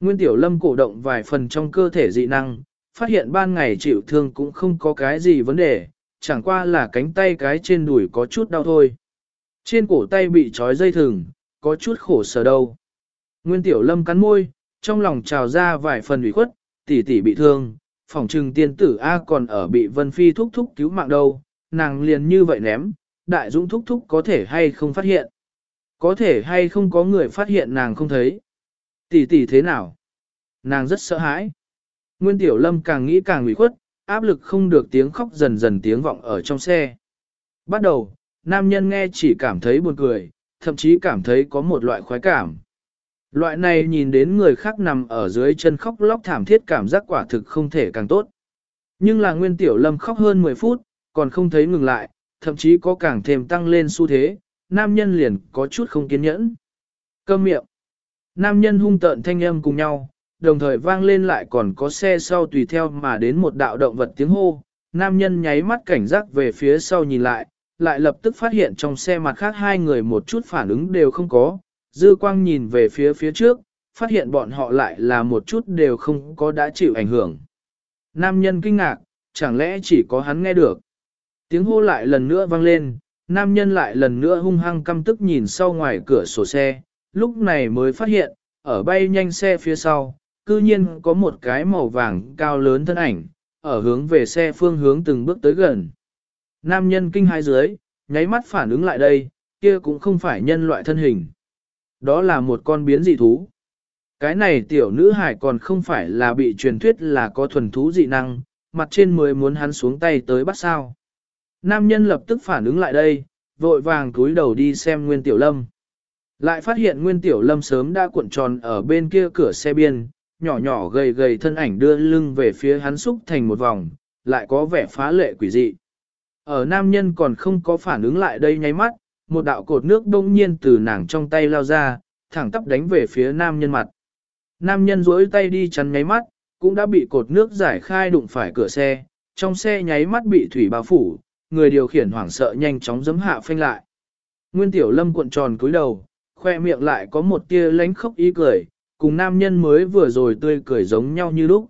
A: Nguyên Tiểu Lâm cổ động vài phần trong cơ thể dị năng, phát hiện ban ngày chịu thương cũng không có cái gì vấn đề, chẳng qua là cánh tay cái trên đùi có chút đau thôi. Trên cổ tay bị trói dây thừng, có chút khổ sở đâu. Nguyên Tiểu Lâm cắn môi, trong lòng trào ra vài phần ủy khuất, tỷ tỷ bị thương, phòng trừng tiên tử A còn ở bị Vân Phi thúc thúc cứu mạng đâu, nàng liền như vậy ném, đại dũng thúc thúc có thể hay không phát hiện. Có thể hay không có người phát hiện nàng không thấy. Tỷ tỷ thế nào? Nàng rất sợ hãi. Nguyên Tiểu Lâm càng nghĩ càng ủy khuất, áp lực không được tiếng khóc dần dần tiếng vọng ở trong xe. Bắt đầu, nam nhân nghe chỉ cảm thấy buồn cười, thậm chí cảm thấy có một loại khoái cảm. Loại này nhìn đến người khác nằm ở dưới chân khóc lóc thảm thiết cảm giác quả thực không thể càng tốt. Nhưng là Nguyên Tiểu Lâm khóc hơn 10 phút, còn không thấy ngừng lại, thậm chí có càng thêm tăng lên xu thế, nam nhân liền có chút không kiên nhẫn. Câm miệng. Nam nhân hung tợn thanh âm cùng nhau, đồng thời vang lên lại còn có xe sau tùy theo mà đến một đạo động vật tiếng hô. Nam nhân nháy mắt cảnh giác về phía sau nhìn lại, lại lập tức phát hiện trong xe mặt khác hai người một chút phản ứng đều không có. Dư quang nhìn về phía phía trước, phát hiện bọn họ lại là một chút đều không có đã chịu ảnh hưởng. Nam nhân kinh ngạc, chẳng lẽ chỉ có hắn nghe được. Tiếng hô lại lần nữa vang lên, nam nhân lại lần nữa hung hăng căm tức nhìn sau ngoài cửa sổ xe, lúc này mới phát hiện, ở bay nhanh xe phía sau, cư nhiên có một cái màu vàng cao lớn thân ảnh, ở hướng về xe phương hướng từng bước tới gần. Nam nhân kinh hai dưới, nháy mắt phản ứng lại đây, kia cũng không phải nhân loại thân hình. Đó là một con biến dị thú. Cái này tiểu nữ hải còn không phải là bị truyền thuyết là có thuần thú dị năng, mặt trên mới muốn hắn xuống tay tới bắt sao. Nam nhân lập tức phản ứng lại đây, vội vàng cúi đầu đi xem Nguyên Tiểu Lâm. Lại phát hiện Nguyên Tiểu Lâm sớm đã cuộn tròn ở bên kia cửa xe biên, nhỏ nhỏ gầy gầy thân ảnh đưa lưng về phía hắn xúc thành một vòng, lại có vẻ phá lệ quỷ dị. Ở nam nhân còn không có phản ứng lại đây nháy mắt, một đạo cột nước đông nhiên từ nàng trong tay lao ra, thẳng tắp đánh về phía nam nhân mặt. Nam nhân duỗi tay đi chắn nháy mắt, cũng đã bị cột nước giải khai đụng phải cửa xe, trong xe nháy mắt bị thủy bao phủ, người điều khiển hoảng sợ nhanh chóng giấm hạ phanh lại. Nguyên tiểu lâm cuộn tròn cúi đầu, khoe miệng lại có một tia lánh khóc ý cười, cùng nam nhân mới vừa rồi tươi cười giống nhau như lúc.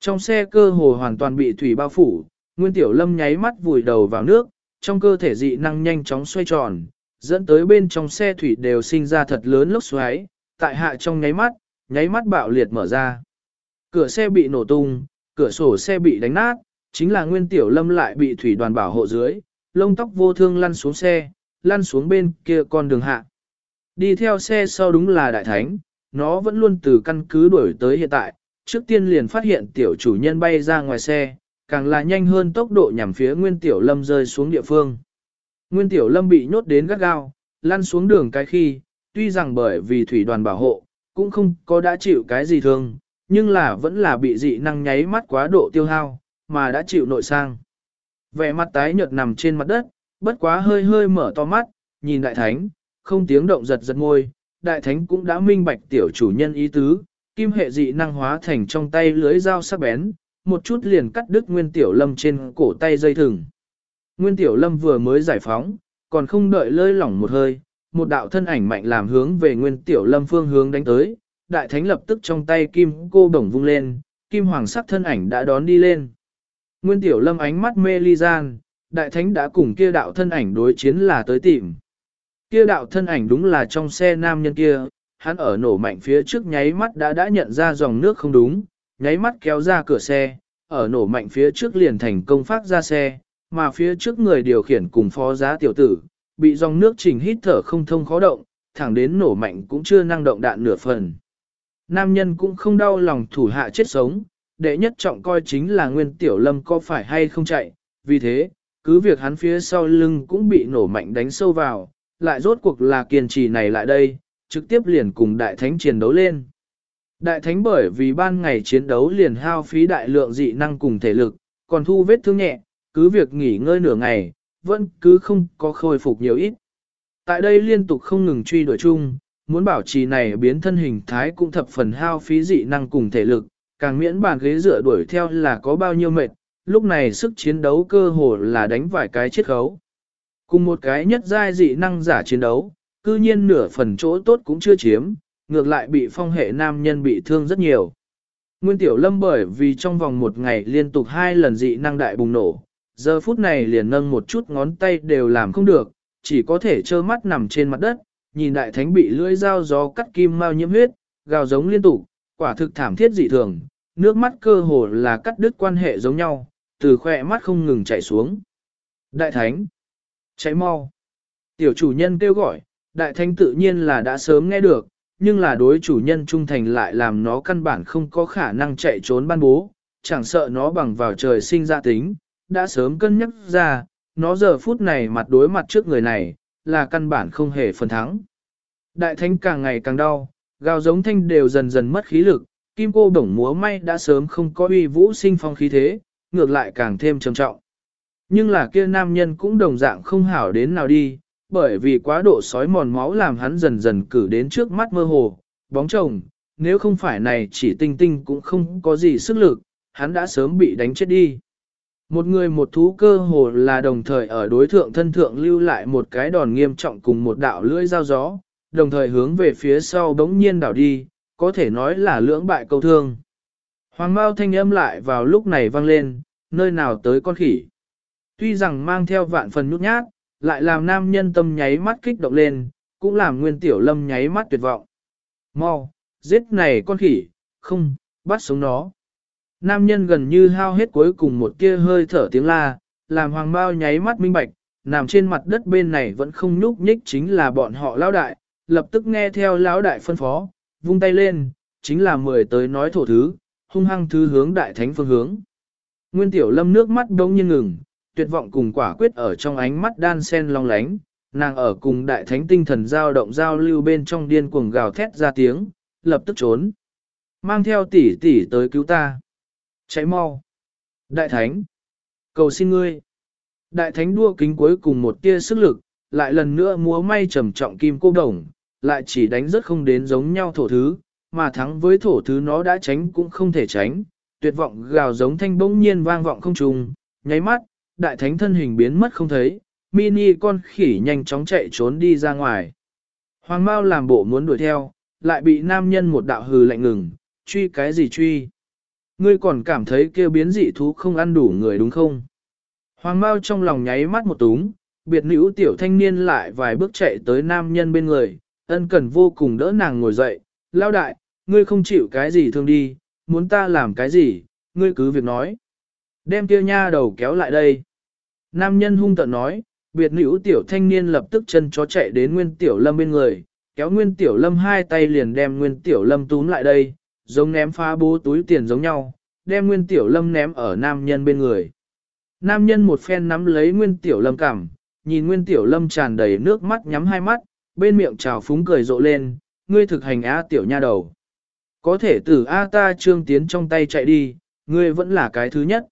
A: Trong xe cơ hồ hoàn toàn bị thủy bao phủ, Nguyên Tiểu Lâm nháy mắt vùi đầu vào nước, trong cơ thể dị năng nhanh chóng xoay tròn, dẫn tới bên trong xe thủy đều sinh ra thật lớn lốc xoáy, tại hạ trong nháy mắt, nháy mắt bạo liệt mở ra. Cửa xe bị nổ tung, cửa sổ xe bị đánh nát, chính là Nguyên Tiểu Lâm lại bị thủy đoàn bảo hộ dưới, lông tóc vô thương lăn xuống xe, lăn xuống bên kia con đường hạ. Đi theo xe sau đúng là Đại Thánh, nó vẫn luôn từ căn cứ đuổi tới hiện tại, trước tiên liền phát hiện tiểu chủ nhân bay ra ngoài xe, càng là nhanh hơn tốc độ nhằm phía Nguyên Tiểu Lâm rơi xuống địa phương. Nguyên Tiểu Lâm bị nhốt đến gắt gao, lăn xuống đường cái khi, tuy rằng bởi vì thủy đoàn bảo hộ, cũng không có đã chịu cái gì thương, nhưng là vẫn là bị dị năng nháy mắt quá độ tiêu hao, mà đã chịu nội sang. Vẻ mặt tái nhợt nằm trên mặt đất, bất quá hơi hơi mở to mắt, nhìn đại thánh, không tiếng động giật giật môi, đại thánh cũng đã minh bạch tiểu chủ nhân ý tứ, kim hệ dị năng hóa thành trong tay lưới dao sắc bén, một chút liền cắt đứt nguyên tiểu lâm trên cổ tay dây thừng. Nguyên tiểu lâm vừa mới giải phóng, còn không đợi lơi lỏng một hơi, một đạo thân ảnh mạnh làm hướng về nguyên tiểu lâm phương hướng đánh tới, đại thánh lập tức trong tay kim cô bổng vung lên, kim hoàng sắc thân ảnh đã đón đi lên. Nguyên tiểu lâm ánh mắt mê ly gian, đại thánh đã cùng kia đạo thân ảnh đối chiến là tới tìm. Kia đạo thân ảnh đúng là trong xe nam nhân kia, hắn ở nổ mạnh phía trước nháy mắt đã đã nhận ra dòng nước không đúng, nháy mắt kéo ra cửa xe, ở nổ mạnh phía trước liền thành công phát ra xe, mà phía trước người điều khiển cùng phó giá tiểu tử, bị dòng nước chỉnh hít thở không thông khó động, thẳng đến nổ mạnh cũng chưa năng động đạn nửa phần. Nam nhân cũng không đau lòng thủ hạ chết sống, đệ nhất trọng coi chính là nguyên tiểu lâm có phải hay không chạy, vì thế, cứ việc hắn phía sau lưng cũng bị nổ mạnh đánh sâu vào, lại rốt cuộc là kiên trì này lại đây, trực tiếp liền cùng đại thánh chiến đấu lên. Đại thánh bởi vì ban ngày chiến đấu liền hao phí đại lượng dị năng cùng thể lực, còn thu vết thương nhẹ, cứ việc nghỉ ngơi nửa ngày, vẫn cứ không có khôi phục nhiều ít. Tại đây liên tục không ngừng truy đuổi chung, muốn bảo trì này biến thân hình thái cũng thập phần hao phí dị năng cùng thể lực, càng miễn bàn ghế dựa đuổi theo là có bao nhiêu mệt, lúc này sức chiến đấu cơ hồ là đánh vài cái chết khấu. Cùng một cái nhất giai dị năng giả chiến đấu, cư nhiên nửa phần chỗ tốt cũng chưa chiếm, ngược lại bị phong hệ nam nhân bị thương rất nhiều. Nguyên Tiểu Lâm bởi vì trong vòng một ngày liên tục hai lần dị năng đại bùng nổ, giờ phút này liền nâng một chút ngón tay đều làm không được, chỉ có thể trơ mắt nằm trên mặt đất, nhìn đại thánh bị lưỡi dao gió cắt kim mau nhiễm huyết, gào giống liên tục, quả thực thảm thiết dị thường, nước mắt cơ hồ là cắt đứt quan hệ giống nhau, từ khỏe mắt không ngừng chảy xuống. Đại thánh, cháy mau. Tiểu chủ nhân kêu gọi, đại thánh tự nhiên là đã sớm nghe được, nhưng là đối chủ nhân trung thành lại làm nó căn bản không có khả năng chạy trốn ban bố, chẳng sợ nó bằng vào trời sinh ra tính, đã sớm cân nhắc ra, nó giờ phút này mặt đối mặt trước người này, là căn bản không hề phần thắng. Đại thánh càng ngày càng đau, gào giống thanh đều dần dần mất khí lực, kim cô bổng múa may đã sớm không có uy vũ sinh phong khí thế, ngược lại càng thêm trầm trọng. Nhưng là kia nam nhân cũng đồng dạng không hảo đến nào đi, bởi vì quá độ sói mòn máu làm hắn dần dần cử đến trước mắt mơ hồ, bóng chồng, nếu không phải này chỉ tinh tinh cũng không có gì sức lực, hắn đã sớm bị đánh chết đi. Một người một thú cơ hồ là đồng thời ở đối thượng thân thượng lưu lại một cái đòn nghiêm trọng cùng một đạo lưỡi dao gió, đồng thời hướng về phía sau đống nhiên đảo đi, có thể nói là lưỡng bại câu thương. Hoàng Mao thanh âm lại vào lúc này vang lên, nơi nào tới con khỉ. Tuy rằng mang theo vạn phần nhút nhát, lại làm nam nhân tâm nháy mắt kích động lên, cũng làm nguyên tiểu lâm nháy mắt tuyệt vọng. Mau, giết này con khỉ, không, bắt sống nó. Nam nhân gần như hao hết cuối cùng một tia hơi thở tiếng la, làm hoàng bao nháy mắt minh bạch, nằm trên mặt đất bên này vẫn không nhúc nhích chính là bọn họ lão đại, lập tức nghe theo lão đại phân phó, vung tay lên, chính là mười tới nói thổ thứ, hung hăng thứ hướng đại thánh phương hướng. Nguyên tiểu lâm nước mắt đống nhiên ngừng, tuyệt vọng cùng quả quyết ở trong ánh mắt đan sen long lánh, nàng ở cùng đại thánh tinh thần giao động giao lưu bên trong điên cuồng gào thét ra tiếng, lập tức trốn. Mang theo tỷ tỷ tới cứu ta. Cháy mau. Đại thánh. Cầu xin ngươi. Đại thánh đua kính cuối cùng một tia sức lực, lại lần nữa múa may trầm trọng kim cô đồng, lại chỉ đánh rất không đến giống nhau thổ thứ, mà thắng với thổ thứ nó đã tránh cũng không thể tránh, tuyệt vọng gào giống thanh bỗng nhiên vang vọng không trùng, nháy mắt, đại thánh thân hình biến mất không thấy, mini con khỉ nhanh chóng chạy trốn đi ra ngoài. Hoàng Mao làm bộ muốn đuổi theo, lại bị nam nhân một đạo hừ lạnh ngừng, truy cái gì truy? Ngươi còn cảm thấy kêu biến dị thú không ăn đủ người đúng không? Hoàng Mao trong lòng nháy mắt một túng, biệt nữ tiểu thanh niên lại vài bước chạy tới nam nhân bên người, ân cần vô cùng đỡ nàng ngồi dậy, lao đại, ngươi không chịu cái gì thương đi, muốn ta làm cái gì, ngươi cứ việc nói. Đem kia nha đầu kéo lại đây. Nam nhân hung tợn nói, biệt nữ tiểu thanh niên lập tức chân chó chạy đến nguyên tiểu lâm bên người, kéo nguyên tiểu lâm hai tay liền đem nguyên tiểu lâm túm lại đây, giống ném phá bố túi tiền giống nhau, đem nguyên tiểu lâm ném ở nam nhân bên người. Nam nhân một phen nắm lấy nguyên tiểu lâm cảm, nhìn nguyên tiểu lâm tràn đầy nước mắt nhắm hai mắt, bên miệng trào phúng cười rộ lên, ngươi thực hành A tiểu nha đầu. Có thể từ A ta trương tiến trong tay chạy đi, ngươi vẫn là cái thứ nhất.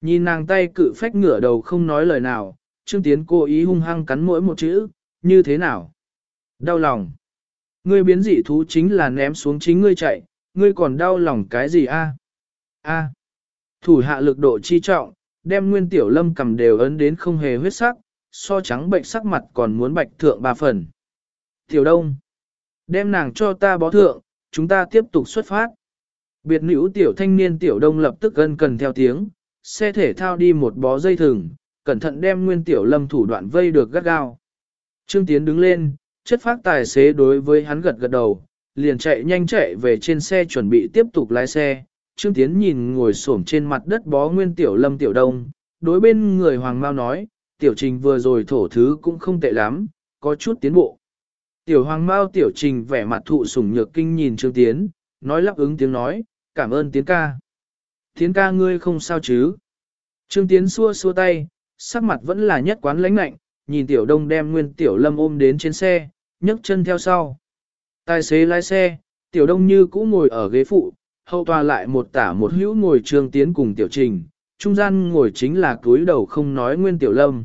A: Nhìn nàng tay cự phách ngửa đầu không nói lời nào, trương tiến cố ý hung hăng cắn mỗi một chữ, như thế nào? Đau lòng. Ngươi biến dị thú chính là ném xuống chính ngươi chạy, ngươi còn đau lòng cái gì a? A. Thủ hạ lực độ chi trọng, đem nguyên tiểu lâm cầm đều ấn đến không hề huyết sắc, so trắng bệnh sắc mặt còn muốn bạch thượng ba phần. Tiểu đông. Đem nàng cho ta bó thượng, chúng ta tiếp tục xuất phát. Biệt nữ tiểu thanh niên tiểu đông lập tức gân cần theo tiếng, xe thể thao đi một bó dây thừng, cẩn thận đem nguyên tiểu lâm thủ đoạn vây được gắt gao. Trương Tiến đứng lên, chất phát tài xế đối với hắn gật gật đầu, liền chạy nhanh chạy về trên xe chuẩn bị tiếp tục lái xe. Trương Tiến nhìn ngồi xổm trên mặt đất bó nguyên tiểu lâm tiểu đông, đối bên người Hoàng Mao nói, tiểu trình vừa rồi thổ thứ cũng không tệ lắm, có chút tiến bộ. Tiểu Hoàng Mao tiểu trình vẻ mặt thụ sủng nhược kinh nhìn Trương Tiến, nói lắp ứng tiếng nói, cảm ơn Tiến ca. Tiến ca ngươi không sao chứ? Trương Tiến xua xua tay, sắc mặt vẫn là nhất quán lãnh lạnh, nhìn tiểu đông đem nguyên tiểu lâm ôm đến trên xe, nhấc chân theo sau. Tài xế lái xe, tiểu đông như cũ ngồi ở ghế phụ, hậu tòa lại một tả một hữu ngồi trương tiến cùng tiểu trình, trung gian ngồi chính là túi đầu không nói nguyên tiểu lâm.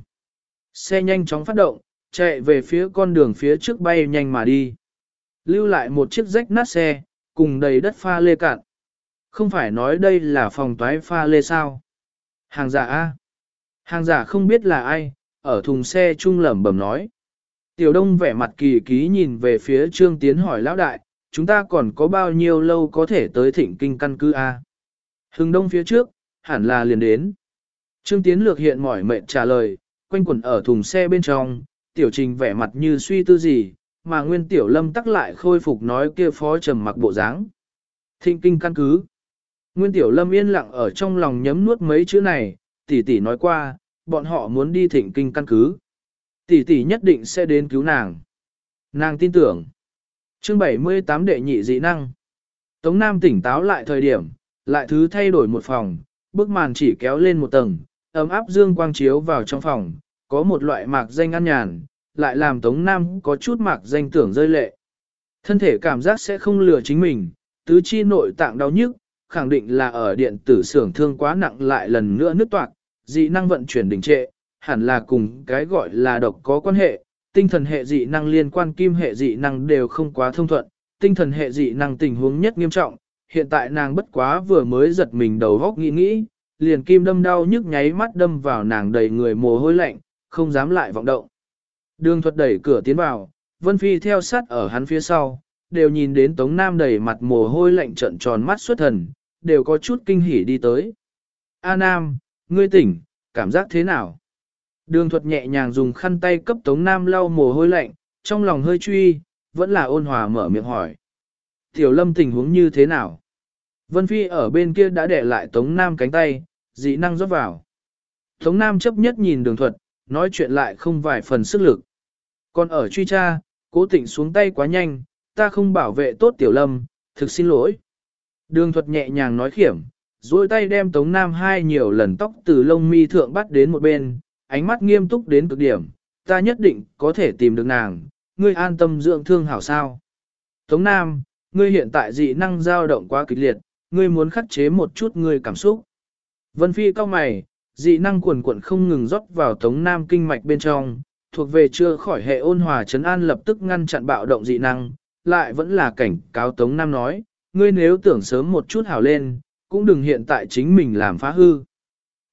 A: Xe nhanh chóng phát động, chạy về phía con đường phía trước bay nhanh mà đi. Lưu lại một chiếc rách nát xe, cùng đầy đất pha lê cạn. Không phải nói đây là phòng toái pha lê sao? Hàng giả A. Hàng giả không biết là ai, ở thùng xe trung lẩm bẩm nói. Tiểu đông vẻ mặt kỳ ký nhìn về phía trương tiến hỏi lão đại, chúng ta còn có bao nhiêu lâu có thể tới thịnh kinh căn cứ A. Hưng đông phía trước, hẳn là liền đến. Trương tiến lược hiện mỏi mệt trả lời, quanh quẩn ở thùng xe bên trong, tiểu trình vẻ mặt như suy tư gì, mà nguyên tiểu lâm tắc lại khôi phục nói kia phó trầm mặc bộ dáng. Thịnh kinh căn cứ. Nguyên tiểu lâm yên lặng ở trong lòng nhấm nuốt mấy chữ này, tỷ tỷ nói qua, bọn họ muốn đi thịnh kinh căn cứ. Tỷ tỷ nhất định sẽ đến cứu nàng. Nàng tin tưởng. Chương 78 đệ nhị dị năng. Tống Nam tỉnh táo lại thời điểm, lại thứ thay đổi một phòng, bức màn chỉ kéo lên một tầng, ấm áp dương quang chiếu vào trong phòng, có một loại mạc danh ăn nhàn, lại làm Tống Nam có chút mạc danh tưởng rơi lệ. Thân thể cảm giác sẽ không lừa chính mình, tứ chi nội tạng đau nhức, khẳng định là ở điện tử xưởng thương quá nặng lại lần nữa nứt toạc, dị năng vận chuyển đình trệ, hẳn là cùng cái gọi là độc có quan hệ, tinh thần hệ dị năng liên quan kim hệ dị năng đều không quá thông thuận, tinh thần hệ dị năng tình huống nhất nghiêm trọng, hiện tại nàng bất quá vừa mới giật mình đầu góc nghĩ nghĩ, liền kim đâm đau nhức nháy mắt đâm vào nàng đầy người mồ hôi lạnh, không dám lại vọng động. Đường thuật đẩy cửa tiến vào, Vân Phi theo sát ở hắn phía sau, đều nhìn đến Tống Nam đầy mặt mồ hôi lạnh trận tròn mắt xuất thần, đều có chút kinh hỉ đi tới. A Nam, ngươi tỉnh, cảm giác thế nào? Đường thuật nhẹ nhàng dùng khăn tay cấp Tống Nam lau mồ hôi lạnh, trong lòng hơi truy, vẫn là ôn hòa mở miệng hỏi. Tiểu lâm tình huống như thế nào? Vân Phi ở bên kia đã để lại Tống Nam cánh tay, dị năng rót vào. Tống Nam chấp nhất nhìn đường thuật, nói chuyện lại không vài phần sức lực. Còn ở truy tra, cố tịnh xuống tay quá nhanh, ta không bảo vệ tốt tiểu lâm, thực xin lỗi. Đường thuật nhẹ nhàng nói khiểm, duỗi tay đem Tống Nam hai nhiều lần tóc từ lông mi thượng bắt đến một bên, ánh mắt nghiêm túc đến cực điểm, ta nhất định có thể tìm được nàng, ngươi an tâm dưỡng thương hảo sao. Tống Nam, ngươi hiện tại dị năng dao động quá kịch liệt, ngươi muốn khắc chế một chút ngươi cảm xúc. Vân Phi cao mày, dị năng quần quận không ngừng rót vào Tống Nam kinh mạch bên trong, thuộc về chưa khỏi hệ ôn hòa chấn an lập tức ngăn chặn bạo động dị năng, lại vẫn là cảnh cáo Tống Nam nói, ngươi nếu tưởng sớm một chút hảo lên, cũng đừng hiện tại chính mình làm phá hư.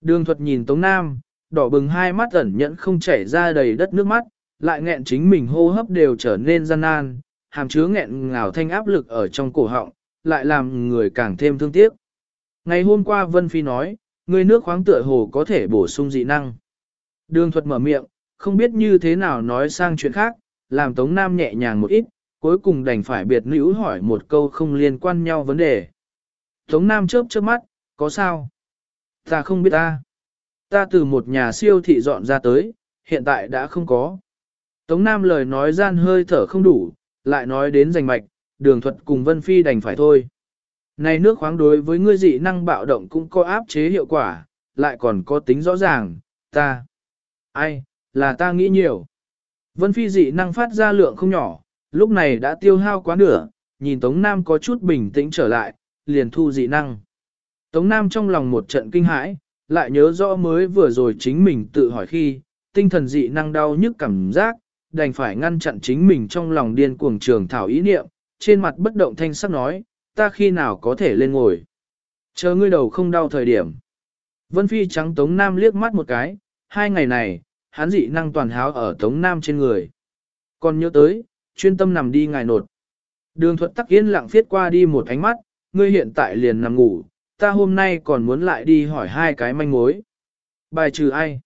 A: Đường thuật nhìn Tống Nam, đỏ bừng hai mắt ẩn nhẫn không chảy ra đầy đất nước mắt, lại nghẹn chính mình hô hấp đều trở nên gian nan, hàm chứa nghẹn ngào thanh áp lực ở trong cổ họng, lại làm người càng thêm thương tiếc. Ngày hôm qua Vân Phi nói, người nước khoáng tựa hồ có thể bổ sung dị năng. Đường thuật mở miệng, không biết như thế nào nói sang chuyện khác, làm Tống Nam nhẹ nhàng một ít, cuối cùng đành phải biệt nữ hỏi một câu không liên quan nhau vấn đề. Tống Nam chớp chớp mắt, có sao? Ta không biết ta. Ta từ một nhà siêu thị dọn ra tới, hiện tại đã không có. Tống Nam lời nói gian hơi thở không đủ, lại nói đến giành mạch, đường thuật cùng Vân Phi đành phải thôi. Này nước khoáng đối với ngươi dị năng bạo động cũng có áp chế hiệu quả, lại còn có tính rõ ràng, ta. Ai, là ta nghĩ nhiều. Vân Phi dị năng phát ra lượng không nhỏ, lúc này đã tiêu hao quá nửa, nhìn Tống Nam có chút bình tĩnh trở lại, liền thu dị năng. Tống Nam trong lòng một trận kinh hãi, lại nhớ rõ mới vừa rồi chính mình tự hỏi khi, tinh thần dị năng đau nhức cảm giác, đành phải ngăn chặn chính mình trong lòng điên cuồng trường thảo ý niệm, trên mặt bất động thanh sắc nói, ta khi nào có thể lên ngồi. Chờ ngươi đầu không đau thời điểm. Vân Phi trắng Tống Nam liếc mắt một cái, hai ngày này, hắn dị năng toàn háo ở Tống Nam trên người. Còn nhớ tới, chuyên tâm nằm đi ngài nột. Đường thuật tắc yên lặng viết qua đi một ánh mắt, ngươi hiện tại liền nằm ngủ, ta hôm nay còn muốn lại đi hỏi hai cái manh mối. Bài trừ ai?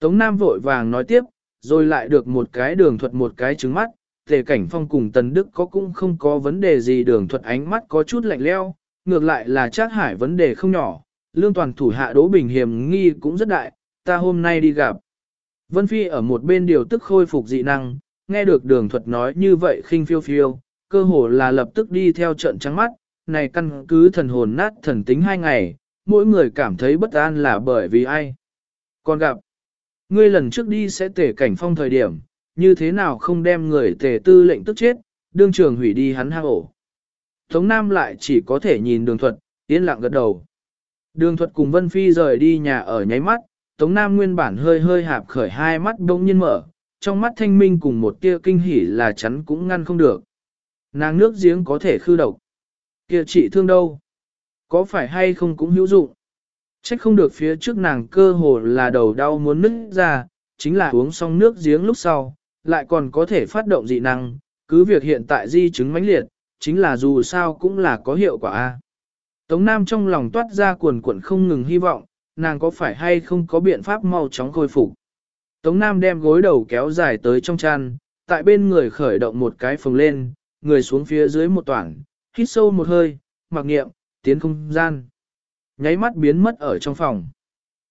A: Tống Nam vội vàng nói tiếp, rồi lại được một cái đường thuật một cái trứng mắt, tề cảnh phong cùng Tần Đức có cũng không có vấn đề gì đường thuật ánh mắt có chút lạnh leo, ngược lại là Trác hải vấn đề không nhỏ, lương toàn thủ hạ Đỗ Bình hiểm nghi cũng rất đại, ta hôm nay đi gặp. Vân Phi ở một bên điều tức khôi phục dị năng, nghe được đường thuật nói như vậy khinh phiêu phiêu, cơ hồ là lập tức đi theo trận trắng mắt, này căn cứ thần hồn nát thần tính hai ngày, mỗi người cảm thấy bất an là bởi vì ai. Còn gặp, ngươi lần trước đi sẽ tể cảnh phong thời điểm, như thế nào không đem người tề tư lệnh tức chết, đương trường hủy đi hắn hang ổ. Tống Nam lại chỉ có thể nhìn đường thuật, yên lặng gật đầu. Đường thuật cùng Vân Phi rời đi nhà ở nháy mắt, Tống Nam nguyên bản hơi hơi hạp khởi hai mắt đông nhiên mở, trong mắt thanh minh cùng một tia kinh hỉ là chắn cũng ngăn không được. Nàng nước giếng có thể khư độc. Kia trị thương đâu? Có phải hay không cũng hữu dụng? Trách không được phía trước nàng cơ hồ là đầu đau muốn nứt ra, chính là uống xong nước giếng lúc sau, lại còn có thể phát động dị năng, cứ việc hiện tại di chứng mãnh liệt, chính là dù sao cũng là có hiệu quả. a. Tống Nam trong lòng toát ra cuồn cuộn không ngừng hy vọng, nàng có phải hay không có biện pháp mau chóng khôi phục. Tống Nam đem gối đầu kéo dài tới trong chăn, tại bên người khởi động một cái phồng lên, người xuống phía dưới một toảng, hít sâu một hơi, mặc niệm, tiến không gian. Nháy mắt biến mất ở trong phòng.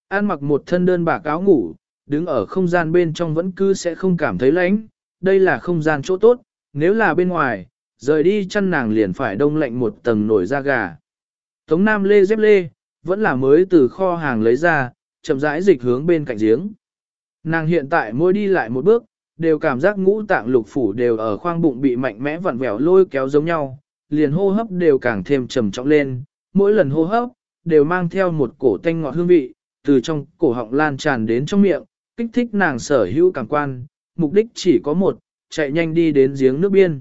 A: An mặc một thân đơn bạc áo ngủ, đứng ở không gian bên trong vẫn cứ sẽ không cảm thấy lạnh. Đây là không gian chỗ tốt, nếu là bên ngoài, rời đi chăn nàng liền phải đông lạnh một tầng nổi da gà. Tống Nam lê dép lê, vẫn là mới từ kho hàng lấy ra, chậm rãi dịch hướng bên cạnh giếng. Nàng hiện tại mỗi đi lại một bước, đều cảm giác ngũ tạng lục phủ đều ở khoang bụng bị mạnh mẽ vặn vẹo lôi kéo giống nhau, liền hô hấp đều càng thêm trầm trọng lên, mỗi lần hô hấp, đều mang theo một cổ tanh ngọt hương vị, từ trong cổ họng lan tràn đến trong miệng, kích thích nàng sở hữu cảm quan, mục đích chỉ có một, chạy nhanh đi đến giếng nước biên.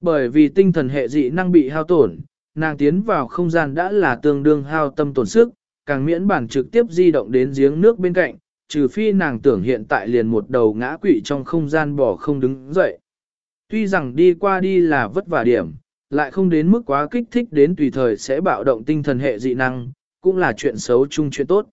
A: Bởi vì tinh thần hệ dị năng bị hao tổn, nàng tiến vào không gian đã là tương đương hao tâm tổn sức, càng miễn bản trực tiếp di động đến giếng nước bên cạnh, trừ phi nàng tưởng hiện tại liền một đầu ngã quỵ trong không gian bỏ không đứng dậy. Tuy rằng đi qua đi là vất vả điểm, lại không đến mức quá kích thích đến tùy thời sẽ bạo động tinh thần hệ dị năng, cũng là chuyện xấu chung chuyện tốt.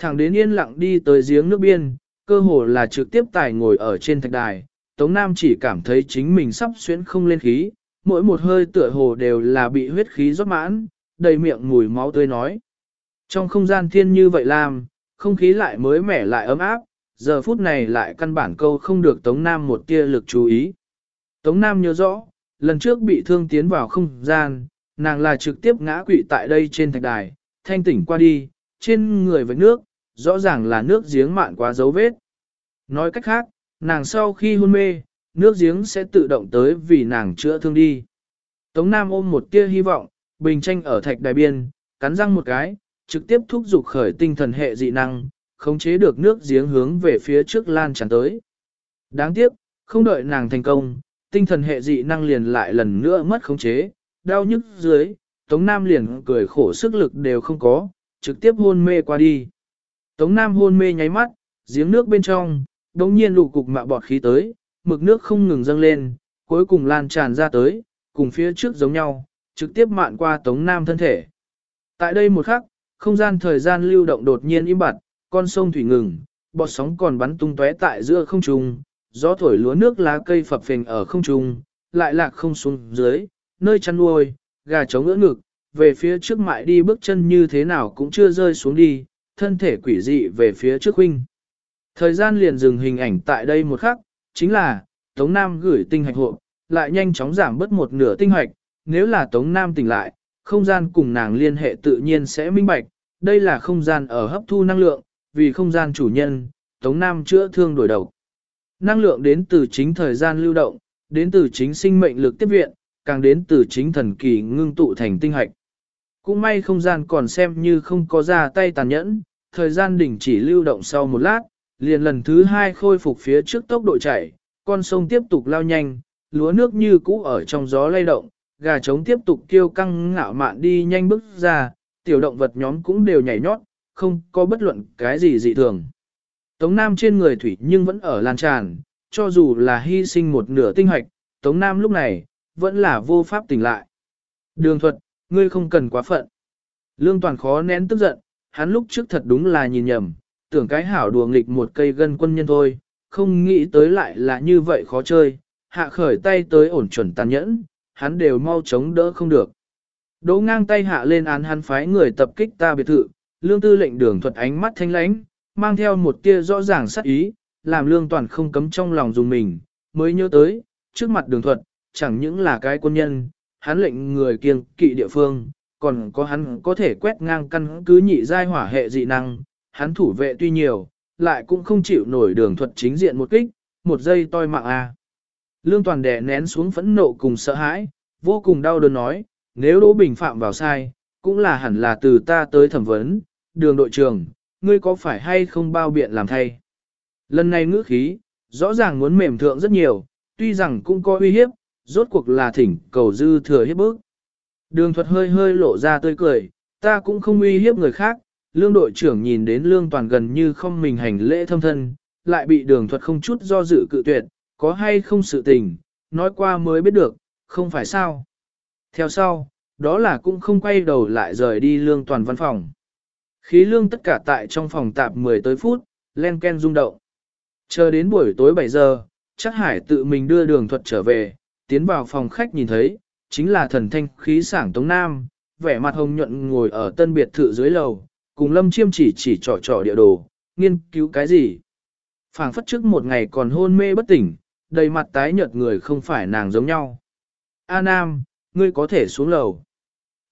A: Thẳng đến yên lặng đi tới giếng nước biên, cơ hồ là trực tiếp tài ngồi ở trên thạch đài, Tống Nam chỉ cảm thấy chính mình sắp xuyến không lên khí, mỗi một hơi tựa hồ đều là bị huyết khí rót mãn, đầy miệng mùi máu tươi nói. Trong không gian thiên như vậy làm, không khí lại mới mẻ lại ấm áp, giờ phút này lại căn bản câu không được Tống Nam một tia lực chú ý. Tống Nam nhớ rõ, lần trước bị thương tiến vào không gian, nàng là trực tiếp ngã quỵ tại đây trên thạch đài, thanh tỉnh qua đi, trên người với nước, rõ ràng là nước giếng mạn quá dấu vết. Nói cách khác, nàng sau khi hôn mê, nước giếng sẽ tự động tới vì nàng chữa thương đi. Tống Nam ôm một tia hy vọng, bình tranh ở thạch đài biên, cắn răng một cái, trực tiếp thúc giục khởi tinh thần hệ dị năng, khống chế được nước giếng hướng về phía trước lan tràn tới. Đáng tiếc, không đợi nàng thành công, tinh thần hệ dị năng liền lại lần nữa mất khống chế, đau nhức dưới, Tống Nam liền cười khổ sức lực đều không có, trực tiếp hôn mê qua đi. Tống Nam hôn mê nháy mắt, giếng nước bên trong, đống nhiên lụ cục mạ bọt khí tới, mực nước không ngừng dâng lên, cuối cùng lan tràn ra tới, cùng phía trước giống nhau, trực tiếp mạn qua Tống Nam thân thể. Tại đây một khắc, không gian thời gian lưu động đột nhiên im bặt, con sông thủy ngừng, bọt sóng còn bắn tung tóe tại giữa không trung, gió thổi lúa nước lá cây phập phình ở không trung, lại lạc không xuống dưới, nơi chăn nuôi, gà trống ngỡ ngực, về phía trước mại đi bước chân như thế nào cũng chưa rơi xuống đi, thân thể quỷ dị về phía trước huynh. Thời gian liền dừng hình ảnh tại đây một khắc, chính là, Tống Nam gửi tinh hạch hộ, lại nhanh chóng giảm bớt một nửa tinh hạch, nếu là Tống Nam tỉnh lại, không gian cùng nàng liên hệ tự nhiên sẽ minh bạch, đây là không gian ở hấp thu năng lượng, vì không gian chủ nhân, Tống Nam chữa thương đổi đầu. Năng lượng đến từ chính thời gian lưu động, đến từ chính sinh mệnh lực tiếp viện, càng đến từ chính thần kỳ ngưng tụ thành tinh hạch. Cũng may không gian còn xem như không có ra tay tàn nhẫn, thời gian đỉnh chỉ lưu động sau một lát, liền lần thứ hai khôi phục phía trước tốc độ chảy, con sông tiếp tục lao nhanh, lúa nước như cũ ở trong gió lay động, gà trống tiếp tục kêu căng ngạo mạn đi nhanh bước ra, tiểu động vật nhóm cũng đều nhảy nhót, không có bất luận cái gì dị thường. Tống Nam trên người thủy nhưng vẫn ở lan tràn, cho dù là hy sinh một nửa tinh hoạch, Tống Nam lúc này, vẫn là vô pháp tỉnh lại. Đường thuật, ngươi không cần quá phận. Lương Toàn khó nén tức giận, hắn lúc trước thật đúng là nhìn nhầm, tưởng cái hảo đùa nghịch một cây gân quân nhân thôi, không nghĩ tới lại là như vậy khó chơi, hạ khởi tay tới ổn chuẩn tàn nhẫn, hắn đều mau chống đỡ không được. Đỗ ngang tay hạ lên án hắn phái người tập kích ta biệt thự, lương tư lệnh đường thuật ánh mắt thanh lãnh, mang theo một tia rõ ràng sắc ý, làm lương toàn không cấm trong lòng dùng mình, mới nhớ tới, trước mặt đường thuật, chẳng những là cái quân nhân, hắn lệnh người kiêng kỵ địa phương, còn có hắn có thể quét ngang căn cứ nhị giai hỏa hệ dị năng, hắn thủ vệ tuy nhiều, lại cũng không chịu nổi đường thuật chính diện một kích, một giây toi mạng a. Lương toàn đè nén xuống phẫn nộ cùng sợ hãi, vô cùng đau đớn nói, nếu Đỗ Bình phạm vào sai, cũng là hẳn là từ ta tới thẩm vấn, đường đội trưởng, ngươi có phải hay không bao biện làm thay. Lần này ngữ khí, rõ ràng muốn mềm thượng rất nhiều, tuy rằng cũng có uy hiếp, rốt cuộc là thỉnh cầu dư thừa hiếp bước Đường thuật hơi hơi lộ ra tươi cười, ta cũng không uy hiếp người khác, lương đội trưởng nhìn đến lương toàn gần như không mình hành lễ thâm thân, lại bị đường thuật không chút do dự cự tuyệt, có hay không sự tình, nói qua mới biết được, không phải sao. Theo sau, đó là cũng không quay đầu lại rời đi lương toàn văn phòng. Khí lương tất cả tại trong phòng tạp 10 tới phút, len ken rung động. Chờ đến buổi tối 7 giờ, chắc hải tự mình đưa đường thuật trở về, tiến vào phòng khách nhìn thấy, chính là thần thanh khí sảng Tống Nam, vẻ mặt hồng nhuận ngồi ở tân biệt thự dưới lầu, cùng lâm chiêm chỉ chỉ trò trò địa đồ, nghiên cứu cái gì. phảng phất trước một ngày còn hôn mê bất tỉnh, đầy mặt tái nhợt người không phải nàng giống nhau. A Nam, ngươi có thể xuống lầu.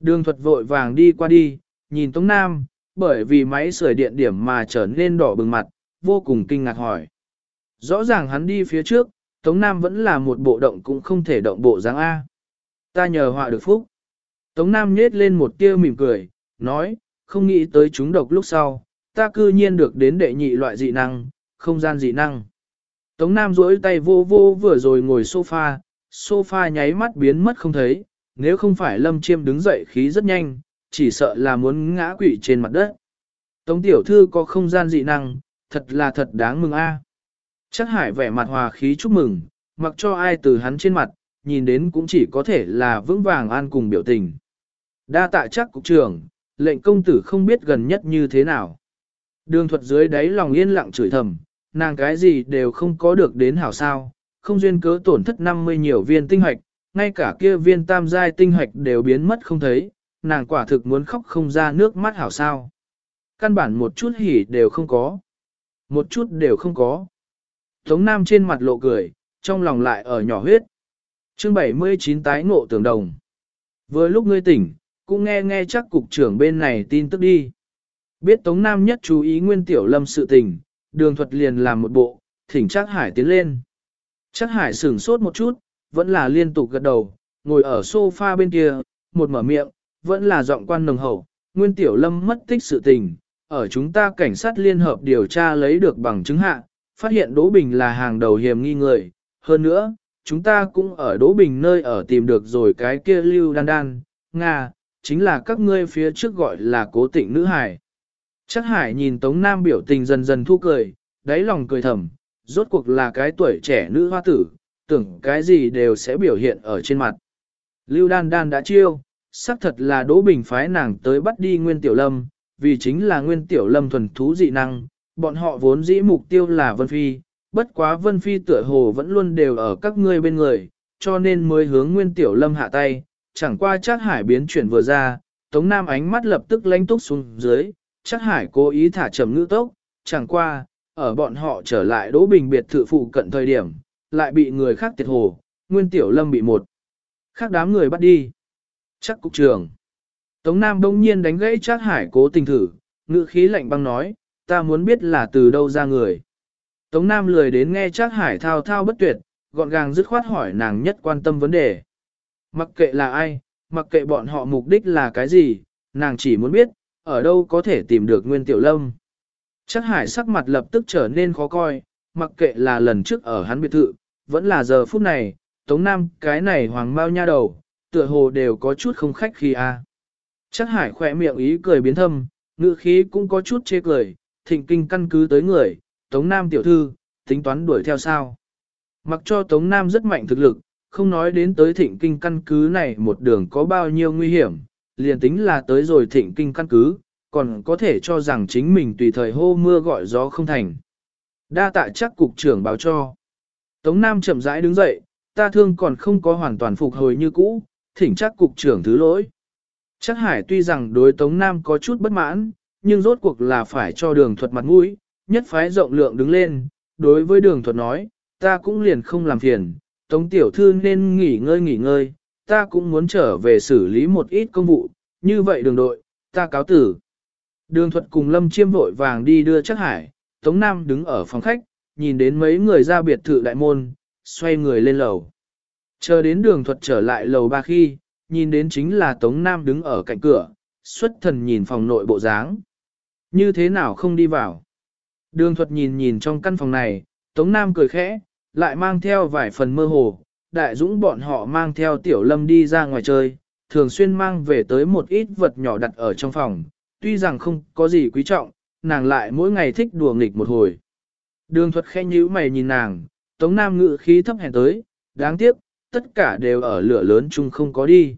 A: Đường thuật vội vàng đi qua đi, nhìn Tống Nam, bởi vì máy sưởi điện điểm mà trở nên đỏ bừng mặt, vô cùng kinh ngạc hỏi. Rõ ràng hắn đi phía trước, Tống Nam vẫn là một bộ động cũng không thể động bộ dáng A. Ta nhờ họa được phúc. Tống Nam nhết lên một tia mỉm cười, nói, không nghĩ tới chúng độc lúc sau, ta cư nhiên được đến đệ nhị loại dị năng, không gian dị năng. Tống Nam duỗi tay vô vô vừa rồi ngồi sofa, sofa nháy mắt biến mất không thấy, nếu không phải Lâm Chiêm đứng dậy khí rất nhanh, chỉ sợ là muốn ngã quỵ trên mặt đất. Tống tiểu thư có không gian dị năng, thật là thật đáng mừng a. Chắc hải vẻ mặt hòa khí chúc mừng, mặc cho ai từ hắn trên mặt, nhìn đến cũng chỉ có thể là vững vàng an cùng biểu tình. Đa tạ chắc cục trưởng, lệnh công tử không biết gần nhất như thế nào. Đường thuật dưới đáy lòng yên lặng chửi thầm, nàng cái gì đều không có được đến hảo sao, không duyên cớ tổn thất 50 nhiều viên tinh hoạch, ngay cả kia viên tam giai tinh hoạch đều biến mất không thấy, nàng quả thực muốn khóc không ra nước mắt hảo sao. Căn bản một chút hỉ đều không có. Một chút đều không có. Tống Nam trên mặt lộ cười, trong lòng lại ở nhỏ huyết. chương 79 tái ngộ tưởng đồng. Vừa lúc ngươi tỉnh, cũng nghe nghe chắc cục trưởng bên này tin tức đi. Biết Tống Nam nhất chú ý Nguyên Tiểu Lâm sự tình, đường thuật liền làm một bộ, thỉnh chắc hải tiến lên. Chắc hải sửng sốt một chút, vẫn là liên tục gật đầu, ngồi ở sofa bên kia, một mở miệng, vẫn là giọng quan nồng hậu, Nguyên Tiểu Lâm mất tích sự tình, ở chúng ta cảnh sát liên hợp điều tra lấy được bằng chứng hạ, phát hiện Đỗ Bình là hàng đầu hiểm nghi người, hơn nữa, chúng ta cũng ở Đỗ Bình nơi ở tìm được rồi cái kia lưu đan đan, Nga, chính là các ngươi phía trước gọi là cố tịnh nữ hải. Chắc hải nhìn Tống Nam biểu tình dần dần thu cười, đáy lòng cười thầm, rốt cuộc là cái tuổi trẻ nữ hoa tử, tưởng cái gì đều sẽ biểu hiện ở trên mặt. Lưu đan đan đã chiêu, xác thật là Đỗ Bình phái nàng tới bắt đi Nguyên Tiểu Lâm, vì chính là Nguyên Tiểu Lâm thuần thú dị năng, bọn họ vốn dĩ mục tiêu là Vân Phi, bất quá Vân Phi tựa hồ vẫn luôn đều ở các ngươi bên người, cho nên mới hướng Nguyên Tiểu Lâm hạ tay, chẳng qua chắc hải biến chuyển vừa ra, Tống Nam ánh mắt lập tức lánh túc xuống dưới, chắc hải cố ý thả trầm ngữ tốc, chẳng qua, ở bọn họ trở lại Đỗ Bình biệt thự phụ cận thời điểm, lại bị người khác tiệt hồ, Nguyên Tiểu Lâm bị một. Khác đám người bắt đi. Chắc cục trưởng. Tống Nam đông nhiên đánh gãy chắc hải cố tình thử, ngữ khí lạnh băng nói, ta muốn biết là từ đâu ra người. Tống Nam lười đến nghe Trác hải thao thao bất tuyệt, gọn gàng dứt khoát hỏi nàng nhất quan tâm vấn đề. Mặc kệ là ai, mặc kệ bọn họ mục đích là cái gì, nàng chỉ muốn biết, ở đâu có thể tìm được Nguyên Tiểu Lâm. Trác hải sắc mặt lập tức trở nên khó coi, mặc kệ là lần trước ở hắn biệt thự, vẫn là giờ phút này, Tống Nam cái này hoàng mau nha đầu, tựa hồ đều có chút không khách khi a. Chắc hải khỏe miệng ý cười biến thâm, ngữ khí cũng có chút chê cười, thịnh kinh căn cứ tới người, Tống Nam tiểu thư, tính toán đuổi theo sao. Mặc cho Tống Nam rất mạnh thực lực, không nói đến tới thịnh kinh căn cứ này một đường có bao nhiêu nguy hiểm, liền tính là tới rồi thịnh kinh căn cứ, còn có thể cho rằng chính mình tùy thời hô mưa gọi gió không thành. Đa tạ chắc cục trưởng báo cho. Tống Nam chậm rãi đứng dậy, ta thương còn không có hoàn toàn phục hồi như cũ, thỉnh chắc cục trưởng thứ lỗi. Chắc hải tuy rằng đối Tống Nam có chút bất mãn, nhưng rốt cuộc là phải cho đường thuật mặt mũi, nhất phái rộng lượng đứng lên, đối với đường thuật nói, ta cũng liền không làm phiền, Tống Tiểu Thư nên nghỉ ngơi nghỉ ngơi, ta cũng muốn trở về xử lý một ít công vụ, như vậy đường đội, ta cáo tử. Đường thuật cùng Lâm Chiêm vội vàng đi đưa chắc hải, Tống Nam đứng ở phòng khách, nhìn đến mấy người ra biệt thự đại môn, xoay người lên lầu. Chờ đến đường thuật trở lại lầu ba khi, nhìn đến chính là Tống Nam đứng ở cạnh cửa, xuất thần nhìn phòng nội bộ dáng. Như thế nào không đi vào? Đường thuật nhìn nhìn trong căn phòng này, Tống Nam cười khẽ, lại mang theo vài phần mơ hồ, đại dũng bọn họ mang theo tiểu lâm đi ra ngoài chơi, thường xuyên mang về tới một ít vật nhỏ đặt ở trong phòng, tuy rằng không có gì quý trọng, nàng lại mỗi ngày thích đùa nghịch một hồi. Đường thuật khẽ nhíu mày nhìn nàng, Tống Nam ngự khí thấp hèn tới, đáng tiếc, tất cả đều ở lửa lớn chung không có đi.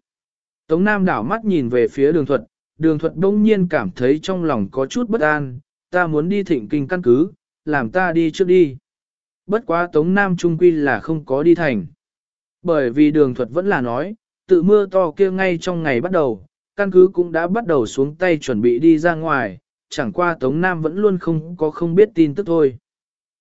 A: Tống Nam đảo mắt nhìn về phía đường thuật, đường thuật đông nhiên cảm thấy trong lòng có chút bất an, ta muốn đi thịnh kinh căn cứ, làm ta đi trước đi. Bất quá Tống Nam trung quy là không có đi thành. Bởi vì đường thuật vẫn là nói, tự mưa to kia ngay trong ngày bắt đầu, căn cứ cũng đã bắt đầu xuống tay chuẩn bị đi ra ngoài, chẳng qua Tống Nam vẫn luôn không có không biết tin tức thôi.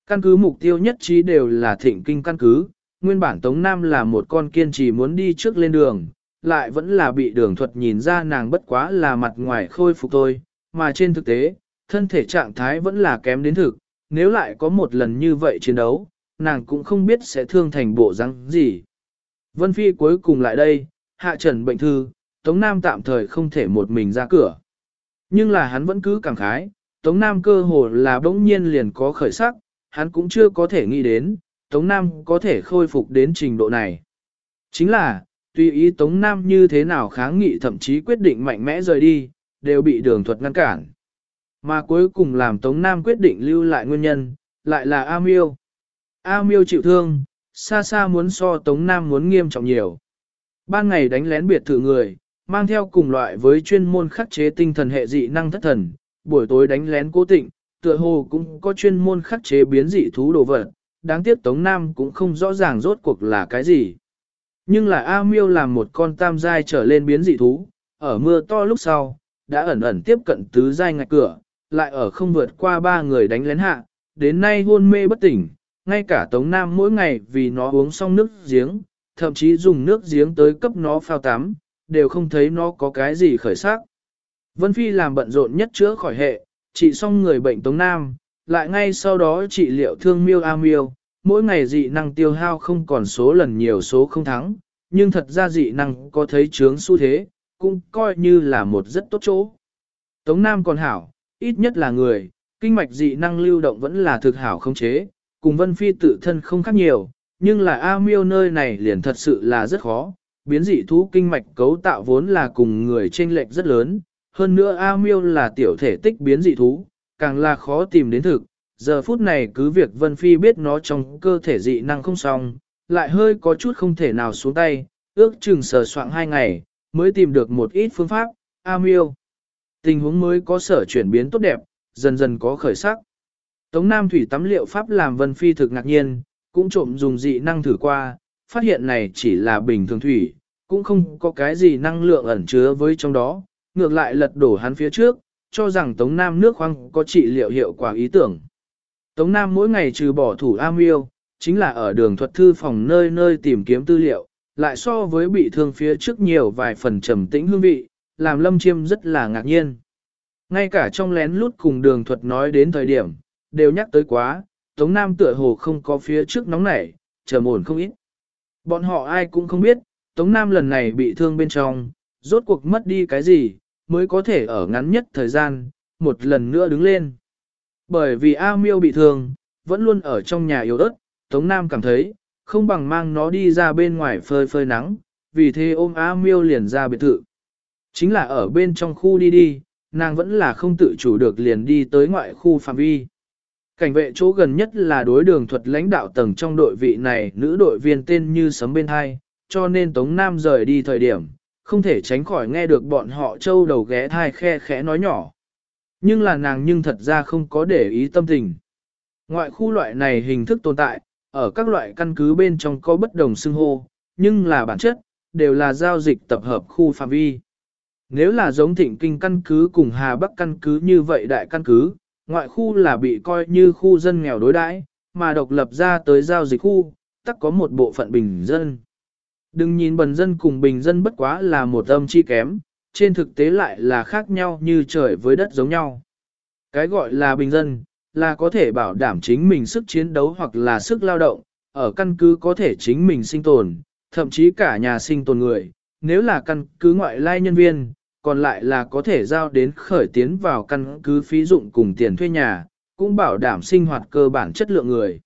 A: Căn cứ mục tiêu nhất trí đều là thịnh kinh căn cứ, nguyên bản Tống Nam là một con kiên trì muốn đi trước lên đường, lại vẫn là bị đường thuật nhìn ra nàng bất quá là mặt ngoài khôi phục thôi, mà trên thực tế, thân thể trạng thái vẫn là kém đến thực, nếu lại có một lần như vậy chiến đấu, nàng cũng không biết sẽ thương thành bộ răng gì. Vân Phi cuối cùng lại đây, hạ trần bệnh thư, Tống Nam tạm thời không thể một mình ra cửa. Nhưng là hắn vẫn cứ cảm khái, Tống Nam cơ hồ là bỗng nhiên liền có khởi sắc, hắn cũng chưa có thể nghĩ đến, Tống Nam có thể khôi phục đến trình độ này. Chính là, tùy ý Tống Nam như thế nào kháng nghị thậm chí quyết định mạnh mẽ rời đi, đều bị đường thuật ngăn cản. Mà cuối cùng làm Tống Nam quyết định lưu lại nguyên nhân, lại là A Miêu. A Miêu chịu thương, xa xa muốn so Tống Nam muốn nghiêm trọng nhiều. Ban ngày đánh lén biệt thự người, mang theo cùng loại với chuyên môn khắc chế tinh thần hệ dị năng thất thần, buổi tối đánh lén cố tịnh, tựa hồ cũng có chuyên môn khắc chế biến dị thú đồ vật, đáng tiếc Tống Nam cũng không rõ ràng rốt cuộc là cái gì. Nhưng là A Miêu làm một con tam giai trở lên biến dị thú, ở mưa to lúc sau, đã ẩn ẩn tiếp cận tứ giai ngạch cửa, lại ở không vượt qua ba người đánh lén hạ, đến nay hôn mê bất tỉnh, ngay cả Tống Nam mỗi ngày vì nó uống xong nước giếng, thậm chí dùng nước giếng tới cấp nó phao tắm, đều không thấy nó có cái gì khởi sắc. Vân Phi làm bận rộn nhất chữa khỏi hệ, trị xong người bệnh Tống Nam, lại ngay sau đó trị liệu thương miêu a miêu, mỗi ngày dị năng tiêu hao không còn số lần nhiều số không thắng, nhưng thật ra dị năng có thấy chướng xu thế, cũng coi như là một rất tốt chỗ. Tống Nam còn hảo, ít nhất là người, kinh mạch dị năng lưu động vẫn là thực hảo không chế, cùng Vân Phi tự thân không khác nhiều, nhưng là A miêu nơi này liền thật sự là rất khó, biến dị thú kinh mạch cấu tạo vốn là cùng người trên lệch rất lớn, hơn nữa A miêu là tiểu thể tích biến dị thú, càng là khó tìm đến thực. Giờ phút này cứ việc Vân Phi biết nó trong cơ thể dị năng không xong, lại hơi có chút không thể nào xuống tay, ước chừng sờ soạn hai ngày, mới tìm được một ít phương pháp, A miêu. Tình huống mới có sở chuyển biến tốt đẹp, dần dần có khởi sắc. Tống Nam Thủy tắm liệu pháp làm Vân Phi thực ngạc nhiên, cũng trộm dùng dị năng thử qua, phát hiện này chỉ là bình thường thủy, cũng không có cái gì năng lượng ẩn chứa với trong đó, ngược lại lật đổ hắn phía trước, cho rằng Tống Nam nước khoang có trị liệu hiệu quả ý tưởng. Tống Nam mỗi ngày trừ bỏ thủ am yêu, chính là ở đường thuật thư phòng nơi nơi tìm kiếm tư liệu, lại so với bị thương phía trước nhiều vài phần trầm tĩnh hương vị, làm Lâm Chiêm rất là ngạc nhiên. Ngay cả trong lén lút cùng đường thuật nói đến thời điểm, đều nhắc tới quá, Tống Nam tựa hồ không có phía trước nóng nảy, trầm ổn không ít. Bọn họ ai cũng không biết, Tống Nam lần này bị thương bên trong, rốt cuộc mất đi cái gì, mới có thể ở ngắn nhất thời gian, một lần nữa đứng lên. Bởi vì A Miêu bị thương, vẫn luôn ở trong nhà yếu ớt, Tống Nam cảm thấy, không bằng mang nó đi ra bên ngoài phơi phơi nắng, vì thế ôm A Miêu liền ra biệt thự. Chính là ở bên trong khu đi đi, nàng vẫn là không tự chủ được liền đi tới ngoại khu phạm vi. Cảnh vệ chỗ gần nhất là đối đường thuật lãnh đạo tầng trong đội vị này nữ đội viên tên như sấm bên hai, cho nên Tống Nam rời đi thời điểm, không thể tránh khỏi nghe được bọn họ trâu đầu ghé thai khe khẽ nói nhỏ. Nhưng là nàng nhưng thật ra không có để ý tâm tình. Ngoại khu loại này hình thức tồn tại, ở các loại căn cứ bên trong có bất đồng xưng hô, nhưng là bản chất, đều là giao dịch tập hợp khu phạm vi. Nếu là giống thịnh kinh căn cứ cùng Hà Bắc căn cứ như vậy đại căn cứ, ngoại khu là bị coi như khu dân nghèo đối đãi, mà độc lập ra tới giao dịch khu, tắc có một bộ phận bình dân. Đừng nhìn bần dân cùng bình dân bất quá là một âm chi kém, trên thực tế lại là khác nhau như trời với đất giống nhau. Cái gọi là bình dân, là có thể bảo đảm chính mình sức chiến đấu hoặc là sức lao động, ở căn cứ có thể chính mình sinh tồn, thậm chí cả nhà sinh tồn người, nếu là căn cứ ngoại lai nhân viên, còn lại là có thể giao đến khởi tiến vào căn cứ phí dụng cùng tiền thuê nhà, cũng bảo đảm sinh hoạt cơ bản chất lượng người.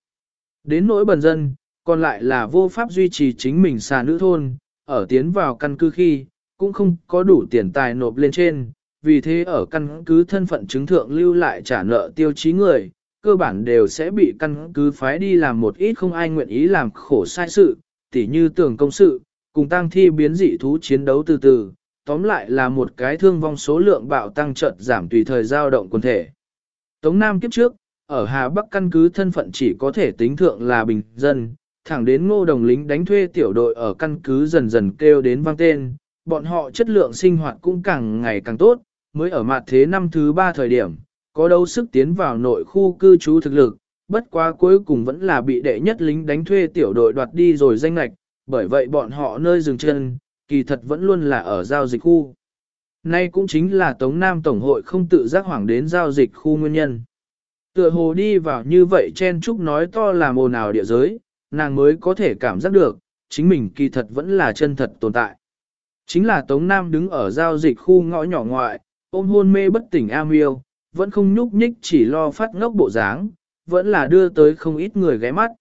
A: Đến nỗi bần dân, còn lại là vô pháp duy trì chính mình xà nữ thôn, ở tiến vào căn cứ khi, cũng không có đủ tiền tài nộp lên trên, vì thế ở căn cứ thân phận chứng thượng lưu lại trả nợ tiêu chí người, cơ bản đều sẽ bị căn cứ phái đi làm một ít không ai nguyện ý làm khổ sai sự, tỉ như tưởng công sự, cùng tăng thi biến dị thú chiến đấu từ từ, tóm lại là một cái thương vong số lượng bạo tăng trận giảm tùy thời dao động quần thể. Tống Nam kiếp trước, ở Hà Bắc căn cứ thân phận chỉ có thể tính thượng là bình dân, thẳng đến ngô đồng lính đánh thuê tiểu đội ở căn cứ dần dần kêu đến vang tên, bọn họ chất lượng sinh hoạt cũng càng ngày càng tốt, mới ở mặt thế năm thứ ba thời điểm, có đâu sức tiến vào nội khu cư trú thực lực, bất quá cuối cùng vẫn là bị đệ nhất lính đánh thuê tiểu đội đoạt đi rồi danh lạch, bởi vậy bọn họ nơi dừng chân, kỳ thật vẫn luôn là ở giao dịch khu. Nay cũng chính là Tống Nam Tổng hội không tự giác hoảng đến giao dịch khu nguyên nhân. Tựa hồ đi vào như vậy chen trúc nói to là mồ nào địa giới, nàng mới có thể cảm giác được, chính mình kỳ thật vẫn là chân thật tồn tại. Chính là Tống Nam đứng ở giao dịch khu ngõ nhỏ ngoại, ôm hôn mê bất tỉnh am yêu, vẫn không nhúc nhích chỉ lo phát ngốc bộ dáng, vẫn là đưa tới không ít người ghé mắt.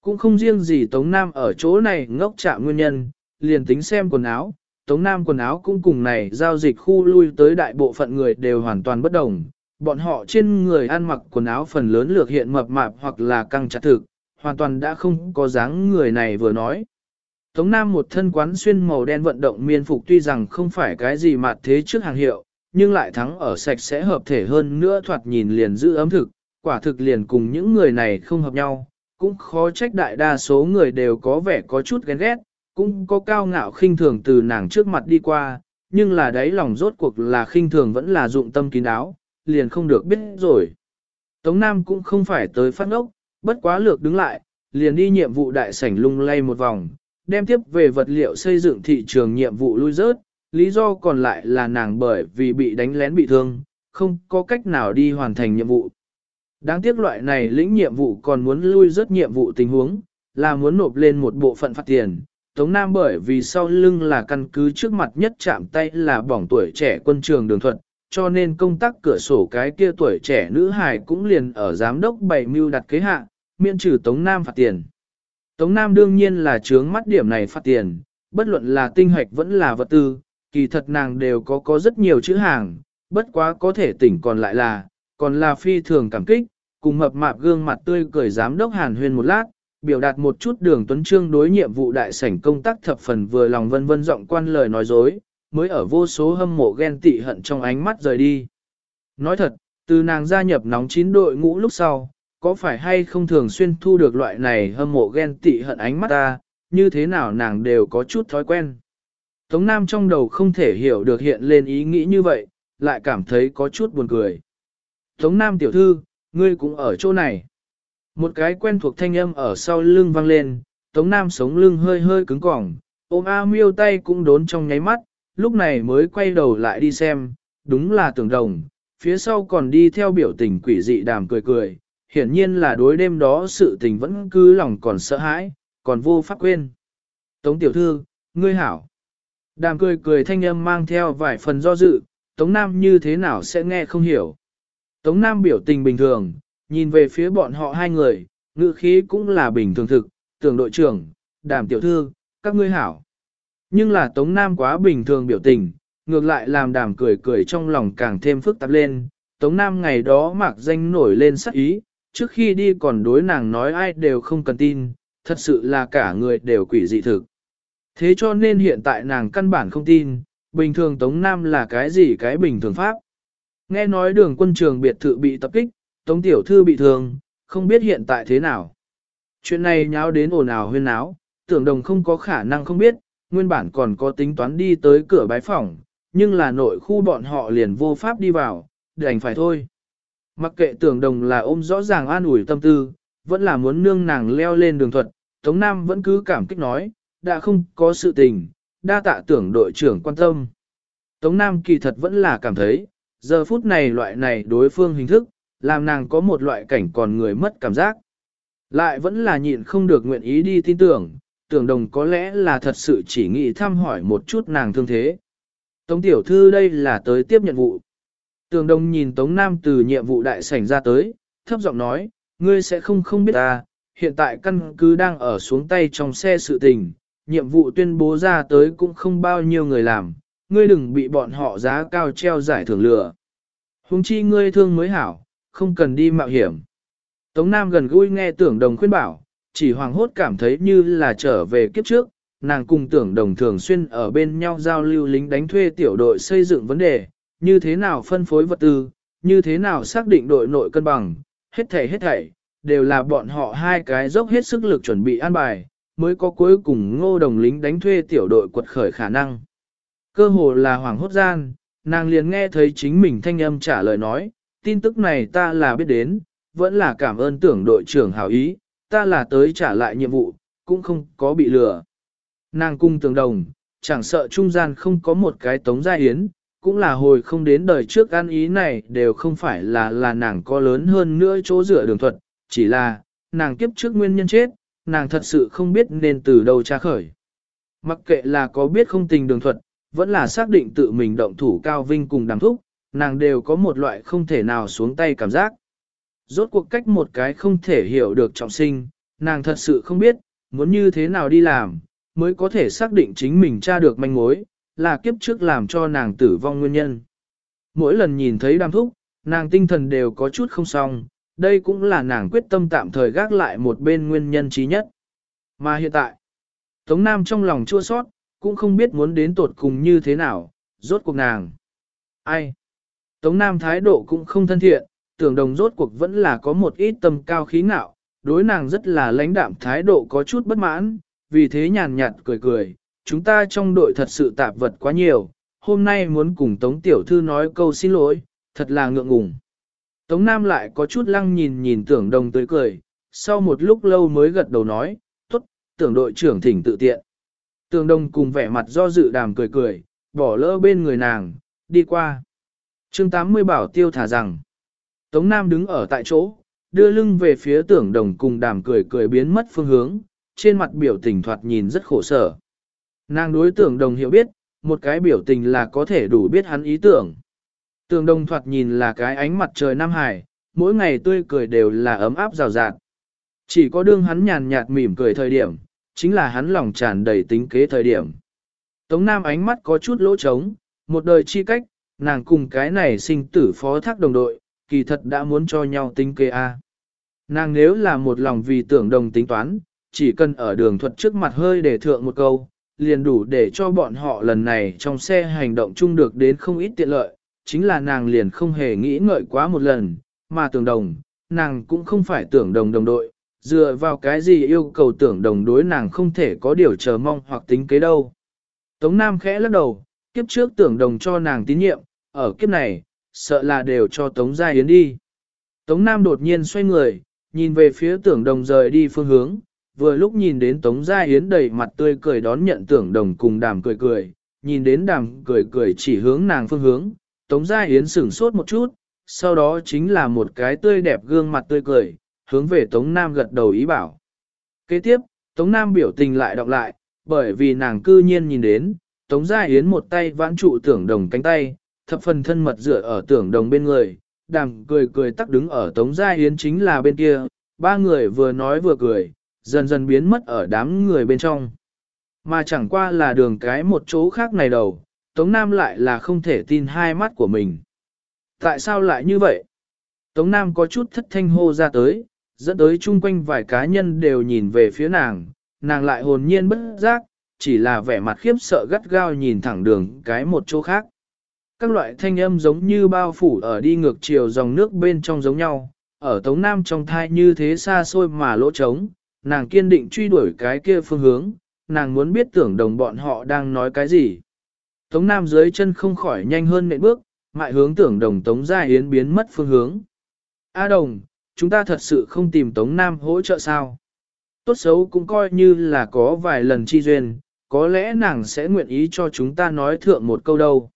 A: Cũng không riêng gì Tống Nam ở chỗ này ngốc chạm nguyên nhân, liền tính xem quần áo, Tống Nam quần áo cũng cùng này giao dịch khu lui tới đại bộ phận người đều hoàn toàn bất đồng. Bọn họ trên người ăn mặc quần áo phần lớn lược hiện mập mạp hoặc là căng chặt thực, hoàn toàn đã không có dáng người này vừa nói. Tống Nam một thân quán xuyên màu đen vận động miên phục tuy rằng không phải cái gì mà thế trước hàng hiệu, nhưng lại thắng ở sạch sẽ hợp thể hơn nữa thoạt nhìn liền giữ ấm thực, quả thực liền cùng những người này không hợp nhau, cũng khó trách đại đa số người đều có vẻ có chút ghen ghét, cũng có cao ngạo khinh thường từ nàng trước mặt đi qua, nhưng là đấy lòng rốt cuộc là khinh thường vẫn là dụng tâm kín đáo, liền không được biết rồi. Tống Nam cũng không phải tới phát ngốc, bất quá lược đứng lại, liền đi nhiệm vụ đại sảnh lung lay một vòng, đem tiếp về vật liệu xây dựng thị trường nhiệm vụ lui rớt, lý do còn lại là nàng bởi vì bị đánh lén bị thương, không có cách nào đi hoàn thành nhiệm vụ. Đáng tiếc loại này lĩnh nhiệm vụ còn muốn lui rớt nhiệm vụ tình huống, là muốn nộp lên một bộ phận phạt tiền. Tống Nam bởi vì sau lưng là căn cứ trước mặt nhất chạm tay là bỏng tuổi trẻ quân trường đường thuận cho nên công tác cửa sổ cái kia tuổi trẻ nữ hài cũng liền ở giám đốc bảy mưu đặt kế hạ, miễn trừ Tống Nam phạt tiền. Tống Nam đương nhiên là chướng mắt điểm này phát tiền, bất luận là tinh hoạch vẫn là vật tư, kỳ thật nàng đều có có rất nhiều chữ hàng, bất quá có thể tỉnh còn lại là, còn là phi thường cảm kích, cùng mập mạp gương mặt tươi cười giám đốc Hàn Huyên một lát, biểu đạt một chút đường tuấn trương đối nhiệm vụ đại sảnh công tác thập phần vừa lòng vân vân giọng quan lời nói dối, mới ở vô số hâm mộ ghen tị hận trong ánh mắt rời đi. Nói thật, từ nàng gia nhập nóng chín đội ngũ lúc sau, có phải hay không thường xuyên thu được loại này hâm mộ ghen tị hận ánh mắt ta, như thế nào nàng đều có chút thói quen. Tống Nam trong đầu không thể hiểu được hiện lên ý nghĩ như vậy, lại cảm thấy có chút buồn cười. Tống Nam tiểu thư, ngươi cũng ở chỗ này. Một cái quen thuộc thanh âm ở sau lưng vang lên, Tống Nam sống lưng hơi hơi cứng cỏng, ôm A miêu tay cũng đốn trong nháy mắt, lúc này mới quay đầu lại đi xem, đúng là tưởng đồng, phía sau còn đi theo biểu tình quỷ dị đàm cười cười, hiển nhiên là đối đêm đó sự tình vẫn cứ lòng còn sợ hãi, còn vô pháp quên. Tống tiểu thư, ngươi hảo. Đàm cười cười thanh âm mang theo vài phần do dự, Tống Nam như thế nào sẽ nghe không hiểu. Tống Nam biểu tình bình thường, nhìn về phía bọn họ hai người, ngữ khí cũng là bình thường thực, tưởng đội trưởng, đàm tiểu thư, các ngươi hảo. Nhưng là Tống Nam quá bình thường biểu tình, ngược lại làm đàm cười cười trong lòng càng thêm phức tạp lên. Tống Nam ngày đó mặc danh nổi lên sắc ý, trước khi đi còn đối nàng nói ai đều không cần tin, thật sự là cả người đều quỷ dị thực. Thế cho nên hiện tại nàng căn bản không tin, bình thường Tống Nam là cái gì cái bình thường pháp. Nghe nói đường quân trường biệt thự bị tập kích, Tống Tiểu Thư bị thương, không biết hiện tại thế nào. Chuyện này nháo đến ồn ào huyên náo, tưởng đồng không có khả năng không biết, nguyên bản còn có tính toán đi tới cửa bái phòng, nhưng là nội khu bọn họ liền vô pháp đi vào, đành phải thôi. Mặc kệ tưởng đồng là ôm rõ ràng an ủi tâm tư, vẫn là muốn nương nàng leo lên đường thuật, Tống Nam vẫn cứ cảm kích nói, đã không có sự tình, đa tạ tưởng đội trưởng quan tâm. Tống Nam kỳ thật vẫn là cảm thấy, giờ phút này loại này đối phương hình thức, làm nàng có một loại cảnh còn người mất cảm giác. Lại vẫn là nhịn không được nguyện ý đi tin tưởng, tưởng đồng có lẽ là thật sự chỉ nghĩ thăm hỏi một chút nàng thương thế. Tống tiểu thư đây là tới tiếp nhận vụ. Tường đồng nhìn Tống Nam từ nhiệm vụ đại sảnh ra tới, thấp giọng nói, ngươi sẽ không không biết ta, hiện tại căn cứ đang ở xuống tay trong xe sự tình, nhiệm vụ tuyên bố ra tới cũng không bao nhiêu người làm, ngươi đừng bị bọn họ giá cao treo giải thưởng lừa. Hùng chi ngươi thương mới hảo, không cần đi mạo hiểm. Tống Nam gần gũi nghe tưởng đồng khuyên bảo, chỉ hoàng hốt cảm thấy như là trở về kiếp trước, nàng cùng tưởng đồng thường xuyên ở bên nhau giao lưu lính đánh thuê tiểu đội xây dựng vấn đề, như thế nào phân phối vật tư, như thế nào xác định đội nội cân bằng, hết thảy hết thảy, đều là bọn họ hai cái dốc hết sức lực chuẩn bị an bài, mới có cuối cùng ngô đồng lính đánh thuê tiểu đội quật khởi khả năng. Cơ hồ là hoàng hốt gian, nàng liền nghe thấy chính mình thanh âm trả lời nói, tin tức này ta là biết đến, vẫn là cảm ơn tưởng đội trưởng hảo ý, ta là tới trả lại nhiệm vụ, cũng không có bị lừa. Nàng cung tường đồng, chẳng sợ trung gian không có một cái tống gia yến, cũng là hồi không đến đời trước ăn ý này đều không phải là là nàng có lớn hơn nữa chỗ dựa đường thuật, chỉ là, nàng kiếp trước nguyên nhân chết, nàng thật sự không biết nên từ đâu tra khởi. Mặc kệ là có biết không tình đường thuật, vẫn là xác định tự mình động thủ cao vinh cùng đàm thúc, nàng đều có một loại không thể nào xuống tay cảm giác. Rốt cuộc cách một cái không thể hiểu được trọng sinh, nàng thật sự không biết, muốn như thế nào đi làm, mới có thể xác định chính mình tra được manh mối, là kiếp trước làm cho nàng tử vong nguyên nhân. Mỗi lần nhìn thấy đam thúc, nàng tinh thần đều có chút không xong, đây cũng là nàng quyết tâm tạm thời gác lại một bên nguyên nhân trí nhất. Mà hiện tại, Tống Nam trong lòng chua sót, cũng không biết muốn đến tột cùng như thế nào, rốt cuộc nàng. Ai? Tống Nam thái độ cũng không thân thiện, tưởng đồng rốt cuộc vẫn là có một ít tâm cao khí ngạo, đối nàng rất là lãnh đạm thái độ có chút bất mãn, vì thế nhàn nhạt cười cười, chúng ta trong đội thật sự tạp vật quá nhiều, hôm nay muốn cùng Tống Tiểu Thư nói câu xin lỗi, thật là ngượng ngùng. Tống Nam lại có chút lăng nhìn nhìn tưởng đồng tới cười, sau một lúc lâu mới gật đầu nói, tốt, tưởng đội trưởng thỉnh tự tiện. Tưởng đồng cùng vẻ mặt do dự đàm cười cười, bỏ lỡ bên người nàng, đi qua. chương 80 bảo tiêu thả rằng, Tống Nam đứng ở tại chỗ, đưa lưng về phía tưởng đồng cùng đàm cười cười biến mất phương hướng, trên mặt biểu tình thoạt nhìn rất khổ sở. Nàng đối tưởng đồng hiểu biết, một cái biểu tình là có thể đủ biết hắn ý tưởng. Tưởng đồng thoạt nhìn là cái ánh mặt trời Nam Hải, mỗi ngày tươi cười đều là ấm áp rào rạt. Chỉ có đương hắn nhàn nhạt mỉm cười thời điểm, chính là hắn lòng tràn đầy tính kế thời điểm. Tống Nam ánh mắt có chút lỗ trống, một đời chi cách, nàng cùng cái này sinh tử phó thác đồng đội, kỳ thật đã muốn cho nhau tính kế A. Nàng nếu là một lòng vì tưởng đồng tính toán, chỉ cần ở đường thuật trước mặt hơi để thượng một câu, liền đủ để cho bọn họ lần này trong xe hành động chung được đến không ít tiện lợi, chính là nàng liền không hề nghĩ ngợi quá một lần, mà tưởng đồng, nàng cũng không phải tưởng đồng đồng đội, dựa vào cái gì yêu cầu tưởng đồng đối nàng không thể có điều chờ mong hoặc tính kế đâu. Tống Nam khẽ lắc đầu, kiếp trước tưởng đồng cho nàng tín nhiệm, ở kiếp này, sợ là đều cho Tống Gia Yến đi. Tống Nam đột nhiên xoay người, nhìn về phía tưởng đồng rời đi phương hướng, vừa lúc nhìn đến Tống Gia Yến đầy mặt tươi cười đón nhận tưởng đồng cùng đàm cười cười, nhìn đến đàm cười cười chỉ hướng nàng phương hướng, Tống Gia Yến sửng sốt một chút, sau đó chính là một cái tươi đẹp gương mặt tươi cười, hướng về Tống Nam gật đầu ý bảo. Kế tiếp, Tống Nam biểu tình lại đọc lại, bởi vì nàng cư nhiên nhìn đến, Tống Gia Yến một tay vãn trụ tưởng đồng cánh tay, thập phần thân mật dựa ở tưởng đồng bên người, đàm cười cười tắc đứng ở Tống Gia Yến chính là bên kia, ba người vừa nói vừa cười, dần dần biến mất ở đám người bên trong. Mà chẳng qua là đường cái một chỗ khác này đầu, Tống Nam lại là không thể tin hai mắt của mình. Tại sao lại như vậy? Tống Nam có chút thất thanh hô ra tới, dẫn tới chung quanh vài cá nhân đều nhìn về phía nàng, nàng lại hồn nhiên bất giác, chỉ là vẻ mặt khiếp sợ gắt gao nhìn thẳng đường cái một chỗ khác. Các loại thanh âm giống như bao phủ ở đi ngược chiều dòng nước bên trong giống nhau, ở Tống Nam trong thai như thế xa xôi mà lỗ trống, nàng kiên định truy đuổi cái kia phương hướng, nàng muốn biết tưởng đồng bọn họ đang nói cái gì. Tống Nam dưới chân không khỏi nhanh hơn nệm bước, mại hướng tưởng đồng Tống Gia Yến biến mất phương hướng. A đồng, chúng ta thật sự không tìm Tống Nam hỗ trợ sao? Tốt xấu cũng coi như là có vài lần chi duyên, có lẽ nàng sẽ nguyện ý cho chúng ta nói thượng một câu đâu.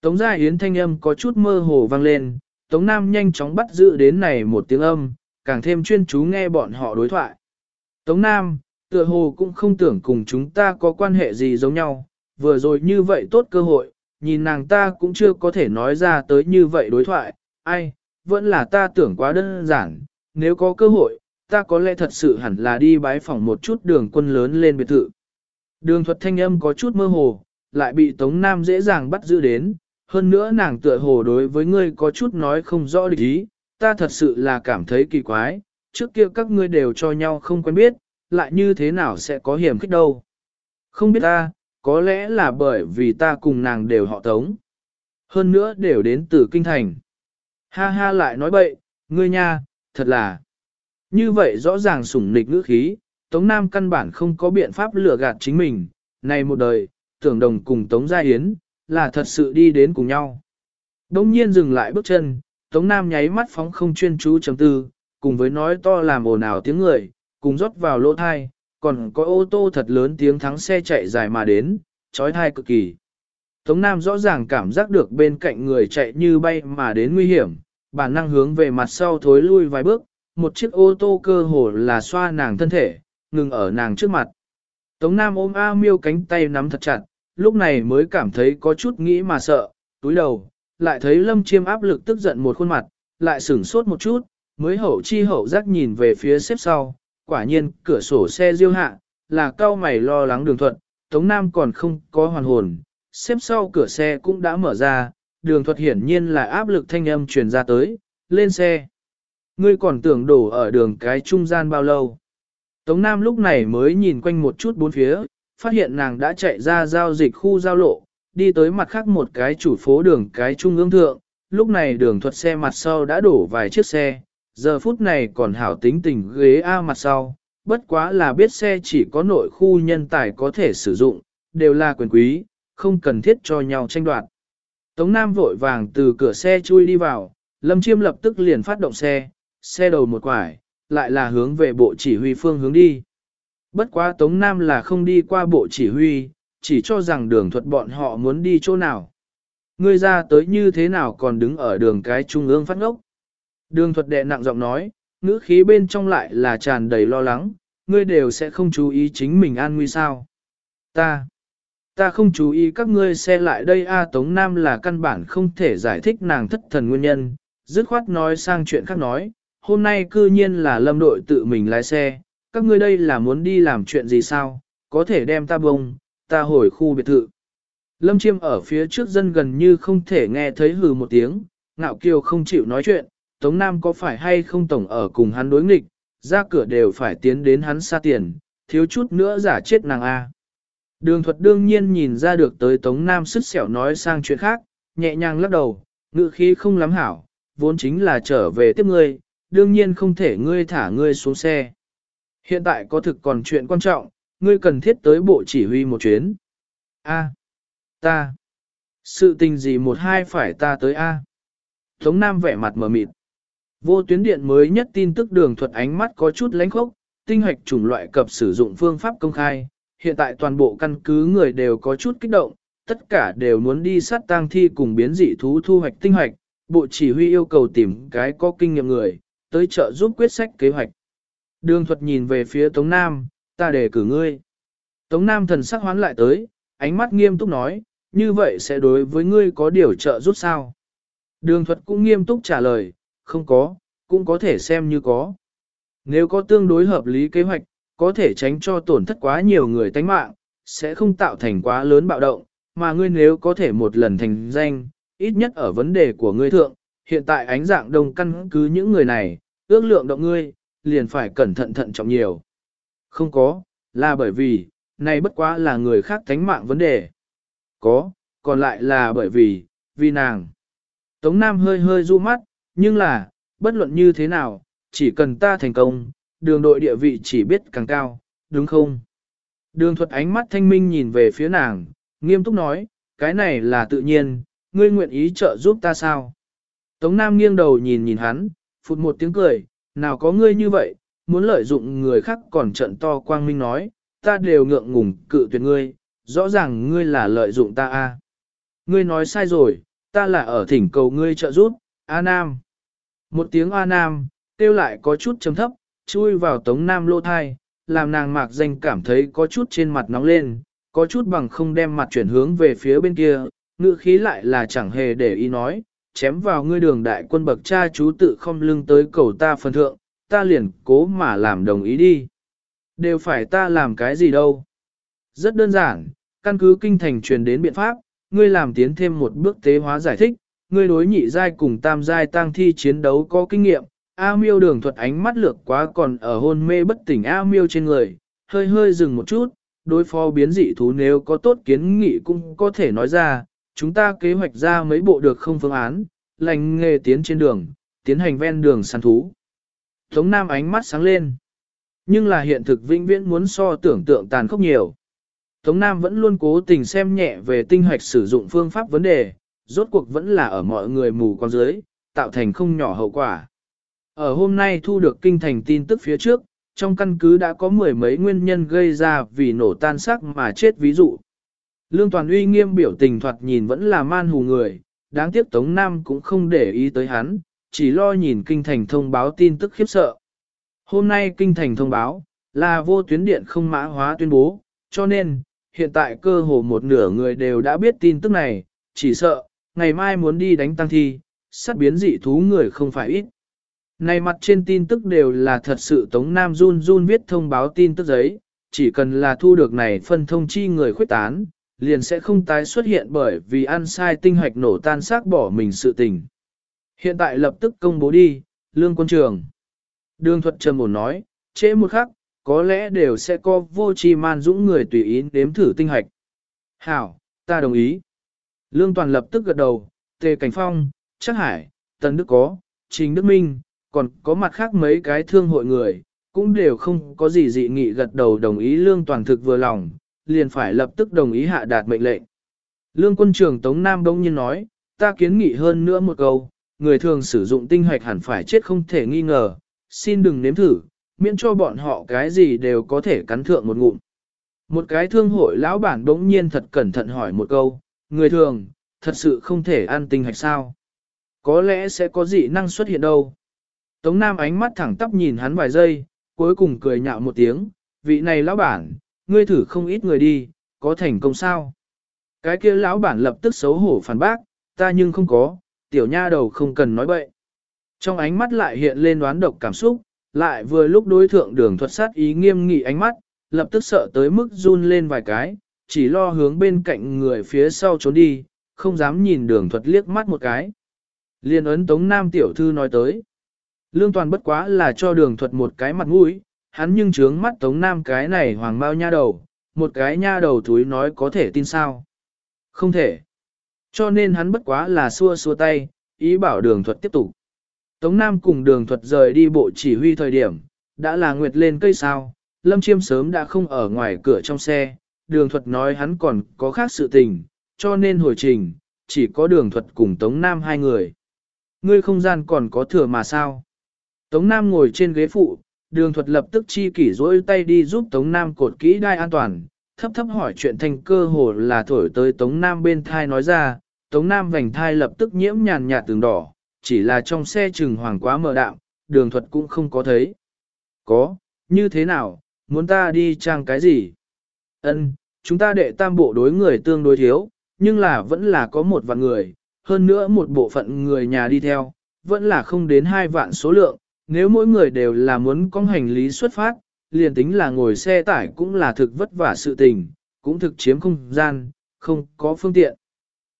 A: Tống Gia Yến thanh âm có chút mơ hồ vang lên, Tống Nam nhanh chóng bắt giữ đến này một tiếng âm, càng thêm chuyên chú nghe bọn họ đối thoại. Tống Nam, tựa hồ cũng không tưởng cùng chúng ta có quan hệ gì giống nhau, vừa rồi như vậy tốt cơ hội, nhìn nàng ta cũng chưa có thể nói ra tới như vậy đối thoại, ai, vẫn là ta tưởng quá đơn giản, nếu có cơ hội, ta có lẽ thật sự hẳn là đi bái phỏng một chút đường quân lớn lên biệt thự. Đường thuật thanh âm có chút mơ hồ, lại bị Tống Nam dễ dàng bắt giữ đến, hơn nữa nàng tựa hồ đối với ngươi có chút nói không rõ địch ý, ta thật sự là cảm thấy kỳ quái, trước kia các ngươi đều cho nhau không quen biết, lại như thế nào sẽ có hiểm khích đâu. Không biết ta, có lẽ là bởi vì ta cùng nàng đều họ tống. Hơn nữa đều đến từ kinh thành. Ha ha lại nói bậy, ngươi nha, thật là. Như vậy rõ ràng sủng nịch ngữ khí, Tống Nam căn bản không có biện pháp lừa gạt chính mình. Này một đời, tưởng đồng cùng Tống Gia Yến, là thật sự đi đến cùng nhau. Đông nhiên dừng lại bước chân, Tống Nam nháy mắt phóng không chuyên chú chấm tư, cùng với nói to làm ồn ào tiếng người, cùng rót vào lỗ thai, còn có ô tô thật lớn tiếng thắng xe chạy dài mà đến, trói thai cực kỳ. Tống Nam rõ ràng cảm giác được bên cạnh người chạy như bay mà đến nguy hiểm, bản năng hướng về mặt sau thối lui vài bước, một chiếc ô tô cơ hồ là xoa nàng thân thể, ngừng ở nàng trước mặt. Tống Nam ôm A miêu cánh tay nắm thật chặt, lúc này mới cảm thấy có chút nghĩ mà sợ, túi đầu, lại thấy lâm chiêm áp lực tức giận một khuôn mặt, lại sửng sốt một chút, mới hậu chi hậu giác nhìn về phía xếp sau, quả nhiên cửa sổ xe diêu hạ, là cao mày lo lắng đường thuận, Tống Nam còn không có hoàn hồn, xếp sau cửa xe cũng đã mở ra, đường thuật hiển nhiên là áp lực thanh âm truyền ra tới, lên xe. Ngươi còn tưởng đổ ở đường cái trung gian bao lâu. Tống Nam lúc này mới nhìn quanh một chút bốn phía, phát hiện nàng đã chạy ra giao dịch khu giao lộ, đi tới mặt khác một cái chủ phố đường cái trung ương thượng, lúc này đường thuật xe mặt sau đã đổ vài chiếc xe, giờ phút này còn hảo tính tình ghế A mặt sau, bất quá là biết xe chỉ có nội khu nhân tài có thể sử dụng, đều là quyền quý, không cần thiết cho nhau tranh đoạt. Tống Nam vội vàng từ cửa xe chui đi vào, Lâm Chiêm lập tức liền phát động xe, xe đầu một quải, lại là hướng về bộ chỉ huy phương hướng đi. Bất quá Tống Nam là không đi qua bộ chỉ huy, chỉ cho rằng đường thuật bọn họ muốn đi chỗ nào. Ngươi ra tới như thế nào còn đứng ở đường cái trung ương phát ngốc. Đường thuật đệ nặng giọng nói, ngữ khí bên trong lại là tràn đầy lo lắng, ngươi đều sẽ không chú ý chính mình an nguy sao. Ta, ta không chú ý các ngươi xe lại đây A Tống Nam là căn bản không thể giải thích nàng thất thần nguyên nhân, dứt khoát nói sang chuyện khác nói, hôm nay cư nhiên là lâm đội tự mình lái xe, các ngươi đây là muốn đi làm chuyện gì sao, có thể đem ta bông, ta hồi khu biệt thự. Lâm chiêm ở phía trước dân gần như không thể nghe thấy hừ một tiếng, ngạo kiều không chịu nói chuyện, Tống Nam có phải hay không tổng ở cùng hắn đối nghịch, ra cửa đều phải tiến đến hắn xa tiền, thiếu chút nữa giả chết nàng A. Đường thuật đương nhiên nhìn ra được tới Tống Nam sứt sẹo nói sang chuyện khác, nhẹ nhàng lắc đầu, ngự khí không lắm hảo, vốn chính là trở về tiếp ngươi, đương nhiên không thể ngươi thả ngươi xuống xe. Hiện tại có thực còn chuyện quan trọng, ngươi cần thiết tới bộ chỉ huy một chuyến. A. ta. Sự tình gì một hai phải ta tới A. Tống Nam vẻ mặt mờ mịt. Vô tuyến điện mới nhất tin tức đường thuật ánh mắt có chút lánh khốc, tinh hoạch chủng loại cập sử dụng phương pháp công khai. Hiện tại toàn bộ căn cứ người đều có chút kích động, tất cả đều muốn đi sát tang thi cùng biến dị thú thu hoạch tinh hoạch. Bộ chỉ huy yêu cầu tìm cái có kinh nghiệm người, tới trợ giúp quyết sách kế hoạch. Đường thuật nhìn về phía Tống Nam, ta đề cử ngươi. Tống Nam thần sắc hoán lại tới, ánh mắt nghiêm túc nói, như vậy sẽ đối với ngươi có điều trợ giúp sao? Đường thuật cũng nghiêm túc trả lời, không có, cũng có thể xem như có. Nếu có tương đối hợp lý kế hoạch, có thể tránh cho tổn thất quá nhiều người tánh mạng, sẽ không tạo thành quá lớn bạo động, mà ngươi nếu có thể một lần thành danh, ít nhất ở vấn đề của ngươi thượng, hiện tại ánh dạng đông căn cứ những người này, ước lượng động ngươi, liền phải cẩn thận thận trọng nhiều. Không có, là bởi vì, này bất quá là người khác tánh mạng vấn đề. Có, còn lại là bởi vì, vì nàng. Tống Nam hơi hơi du mắt, nhưng là, bất luận như thế nào, chỉ cần ta thành công, đường đội địa vị chỉ biết càng cao, đúng không? Đường thuật ánh mắt thanh minh nhìn về phía nàng, nghiêm túc nói, cái này là tự nhiên, ngươi nguyện ý trợ giúp ta sao? Tống Nam nghiêng đầu nhìn nhìn hắn, phụt một tiếng cười, nào có ngươi như vậy, muốn lợi dụng người khác còn trận to quang minh nói, ta đều ngượng ngùng cự tuyệt ngươi, rõ ràng ngươi là lợi dụng ta a. Ngươi nói sai rồi, ta là ở thỉnh cầu ngươi trợ giúp, A Nam. Một tiếng A Nam, tiêu lại có chút chấm thấp, chui vào tống Nam lô thai, làm nàng mạc danh cảm thấy có chút trên mặt nóng lên, có chút bằng không đem mặt chuyển hướng về phía bên kia, ngữ khí lại là chẳng hề để ý nói, chém vào ngươi đường đại quân bậc cha chú tự không lưng tới cầu ta phần thượng, ta liền cố mà làm đồng ý đi. Đều phải ta làm cái gì đâu. Rất đơn giản, căn cứ kinh thành truyền đến biện pháp, ngươi làm tiến thêm một bước tế hóa giải thích, ngươi đối nhị giai cùng tam giai tang thi chiến đấu có kinh nghiệm. A miêu đường thuật ánh mắt lược quá còn ở hôn mê bất tỉnh A miêu trên người, hơi hơi dừng một chút, đối phó biến dị thú nếu có tốt kiến nghị cũng có thể nói ra, chúng ta kế hoạch ra mấy bộ được không phương án, lành nghề tiến trên đường, tiến hành ven đường săn thú. Tống Nam ánh mắt sáng lên. Nhưng là hiện thực vĩnh viễn muốn so tưởng tượng tàn khốc nhiều. Tống Nam vẫn luôn cố tình xem nhẹ về tinh hoạch sử dụng phương pháp vấn đề, rốt cuộc vẫn là ở mọi người mù con dưới, tạo thành không nhỏ hậu quả. Ở hôm nay thu được kinh thành tin tức phía trước, trong căn cứ đã có mười mấy nguyên nhân gây ra vì nổ tan sắc mà chết ví dụ. Lương Toàn uy nghiêm biểu tình thoạt nhìn vẫn là man hù người, đáng tiếc Tống Nam cũng không để ý tới hắn, chỉ lo nhìn kinh thành thông báo tin tức khiếp sợ. Hôm nay kinh thành thông báo, là vô tuyến điện không mã hóa tuyên bố, cho nên, hiện tại cơ hồ một nửa người đều đã biết tin tức này, chỉ sợ, ngày mai muốn đi đánh tăng thi, sát biến dị thú người không phải ít. Này mặt trên tin tức đều là thật sự Tống Nam run run viết thông báo tin tức giấy, chỉ cần là thu được này phân thông chi người khuyết tán, liền sẽ không tái xuất hiện bởi vì ăn sai tinh hoạch nổ tan xác bỏ mình sự tình. Hiện tại lập tức công bố đi, lương quân trường. Đường thuật trầm ổn nói, trễ một khắc, có lẽ đều sẽ có vô chi man dũng người tùy ý đếm thử tinh hoạch. Hảo, ta đồng ý. Lương toàn lập tức gật đầu, tề cảnh phong, Trác hải, tần đức có, trình đức minh, còn có mặt khác mấy cái thương hội người, cũng đều không có gì dị nghị gật đầu đồng ý lương toàn thực vừa lòng, liền phải lập tức đồng ý hạ đạt mệnh lệnh. Lương quân trưởng Tống Nam đông nhiên nói, ta kiến nghị hơn nữa một câu, người thường sử dụng tinh hoạch hẳn phải chết không thể nghi ngờ, xin đừng nếm thử, miễn cho bọn họ cái gì đều có thể cắn thượng một ngụm. Một cái thương hội lão bản đống nhiên thật cẩn thận hỏi một câu, người thường, thật sự không thể ăn tinh hạch sao? Có lẽ sẽ có dị năng xuất hiện đâu. Tống Nam ánh mắt thẳng tắp nhìn hắn vài giây, cuối cùng cười nhạo một tiếng, vị này lão bản, ngươi thử không ít người đi, có thành công sao? Cái kia lão bản lập tức xấu hổ phản bác, ta nhưng không có, tiểu nha đầu không cần nói bậy. Trong ánh mắt lại hiện lên đoán độc cảm xúc, lại vừa lúc đối thượng đường thuật sát ý nghiêm nghị ánh mắt, lập tức sợ tới mức run lên vài cái, chỉ lo hướng bên cạnh người phía sau trốn đi, không dám nhìn đường thuật liếc mắt một cái. Liên ấn Tống Nam tiểu thư nói tới. Lương Toàn bất quá là cho đường thuật một cái mặt mũi, hắn nhưng trướng mắt Tống Nam cái này hoàng bao nha đầu, một cái nha đầu túi nói có thể tin sao. Không thể. Cho nên hắn bất quá là xua xua tay, ý bảo đường thuật tiếp tục. Tống Nam cùng đường thuật rời đi bộ chỉ huy thời điểm, đã là nguyệt lên cây sao, Lâm Chiêm sớm đã không ở ngoài cửa trong xe, đường thuật nói hắn còn có khác sự tình, cho nên hồi trình, chỉ có đường thuật cùng Tống Nam hai người. Ngươi không gian còn có thừa mà sao? Tống Nam ngồi trên ghế phụ, đường thuật lập tức chi kỷ rỗi tay đi giúp Tống Nam cột kỹ đai an toàn, thấp thấp hỏi chuyện thành cơ hồ là thổi tới Tống Nam bên thai nói ra, Tống Nam vành thai lập tức nhiễm nhàn nhạt tường đỏ, chỉ là trong xe trừng hoàng quá mờ đạm, đường thuật cũng không có thấy. Có, như thế nào, muốn ta đi trang cái gì? Ân, chúng ta đệ tam bộ đối người tương đối thiếu, nhưng là vẫn là có một vạn người, hơn nữa một bộ phận người nhà đi theo, vẫn là không đến hai vạn số lượng, nếu mỗi người đều là muốn có hành lý xuất phát, liền tính là ngồi xe tải cũng là thực vất vả sự tình, cũng thực chiếm không gian, không có phương tiện.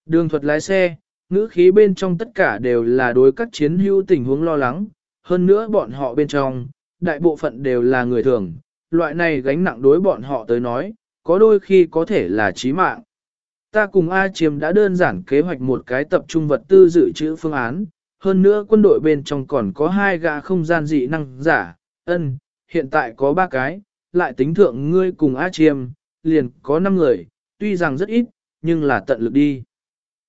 A: Đường thuật lái xe, ngữ khí bên trong tất cả đều là đối các chiến hữu tình huống lo lắng, hơn nữa bọn họ bên trong, đại bộ phận đều là người thường, loại này gánh nặng đối bọn họ tới nói, có đôi khi có thể là chí mạng. Ta cùng A Chiêm đã đơn giản kế hoạch một cái tập trung vật tư dự trữ phương án, hơn nữa quân đội bên trong còn có hai gã không gian dị năng giả, ân, hiện tại có ba cái, lại tính thượng ngươi cùng A Chiêm, liền có năm người, tuy rằng rất ít, nhưng là tận lực đi.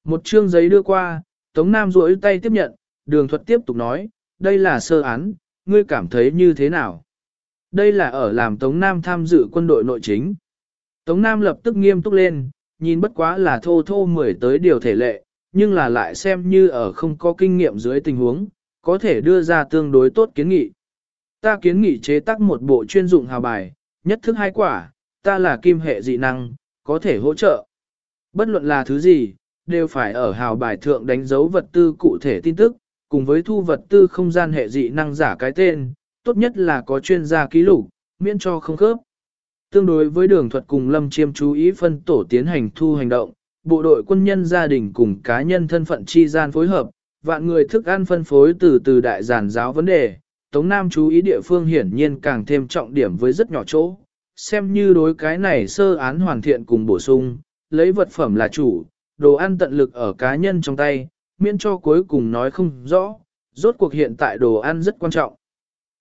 A: Một chương giấy đưa qua, Tống Nam duỗi tay tiếp nhận, đường thuật tiếp tục nói, đây là sơ án, ngươi cảm thấy như thế nào? Đây là ở làm Tống Nam tham dự quân đội nội chính. Tống Nam lập tức nghiêm túc lên, nhìn bất quá là thô thô mười tới điều thể lệ, nhưng là lại xem như ở không có kinh nghiệm dưới tình huống, có thể đưa ra tương đối tốt kiến nghị. Ta kiến nghị chế tác một bộ chuyên dụng hào bài, nhất thức hai quả, ta là kim hệ dị năng, có thể hỗ trợ. Bất luận là thứ gì, đều phải ở hào bài thượng đánh dấu vật tư cụ thể tin tức, cùng với thu vật tư không gian hệ dị năng giả cái tên, tốt nhất là có chuyên gia ký lục, miễn cho không khớp. Tương đối với đường thuật cùng Lâm Chiêm chú ý phân tổ tiến hành thu hành động, bộ đội quân nhân gia đình cùng cá nhân thân phận chi gian phối hợp, vạn người thức ăn phân phối từ từ đại giản giáo vấn đề, Tống Nam chú ý địa phương hiển nhiên càng thêm trọng điểm với rất nhỏ chỗ, xem như đối cái này sơ án hoàn thiện cùng bổ sung, lấy vật phẩm là chủ, đồ ăn tận lực ở cá nhân trong tay, miễn cho cuối cùng nói không rõ, rốt cuộc hiện tại đồ ăn rất quan trọng.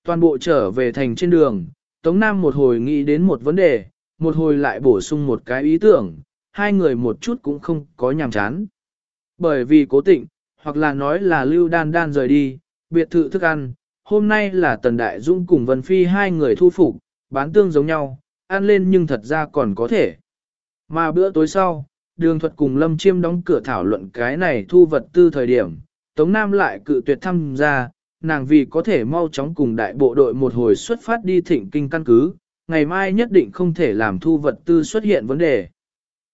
A: Toàn bộ trở về thành trên đường, Tống Nam một hồi nghĩ đến một vấn đề, một hồi lại bổ sung một cái ý tưởng, hai người một chút cũng không có nhàm chán. Bởi vì cố tịnh, hoặc là nói là lưu đan đan rời đi, biệt thự thức ăn, hôm nay là Tần Đại Dung cùng Vân Phi hai người thu phục, bán tương giống nhau, ăn lên nhưng thật ra còn có thể. Mà bữa tối sau, đường thuật cùng Lâm Chiêm đóng cửa thảo luận cái này thu vật tư thời điểm, Tống Nam lại cự tuyệt tham gia, nàng vì có thể mau chóng cùng đại bộ đội một hồi xuất phát đi thịnh kinh căn cứ, ngày mai nhất định không thể làm thu vật tư xuất hiện vấn đề.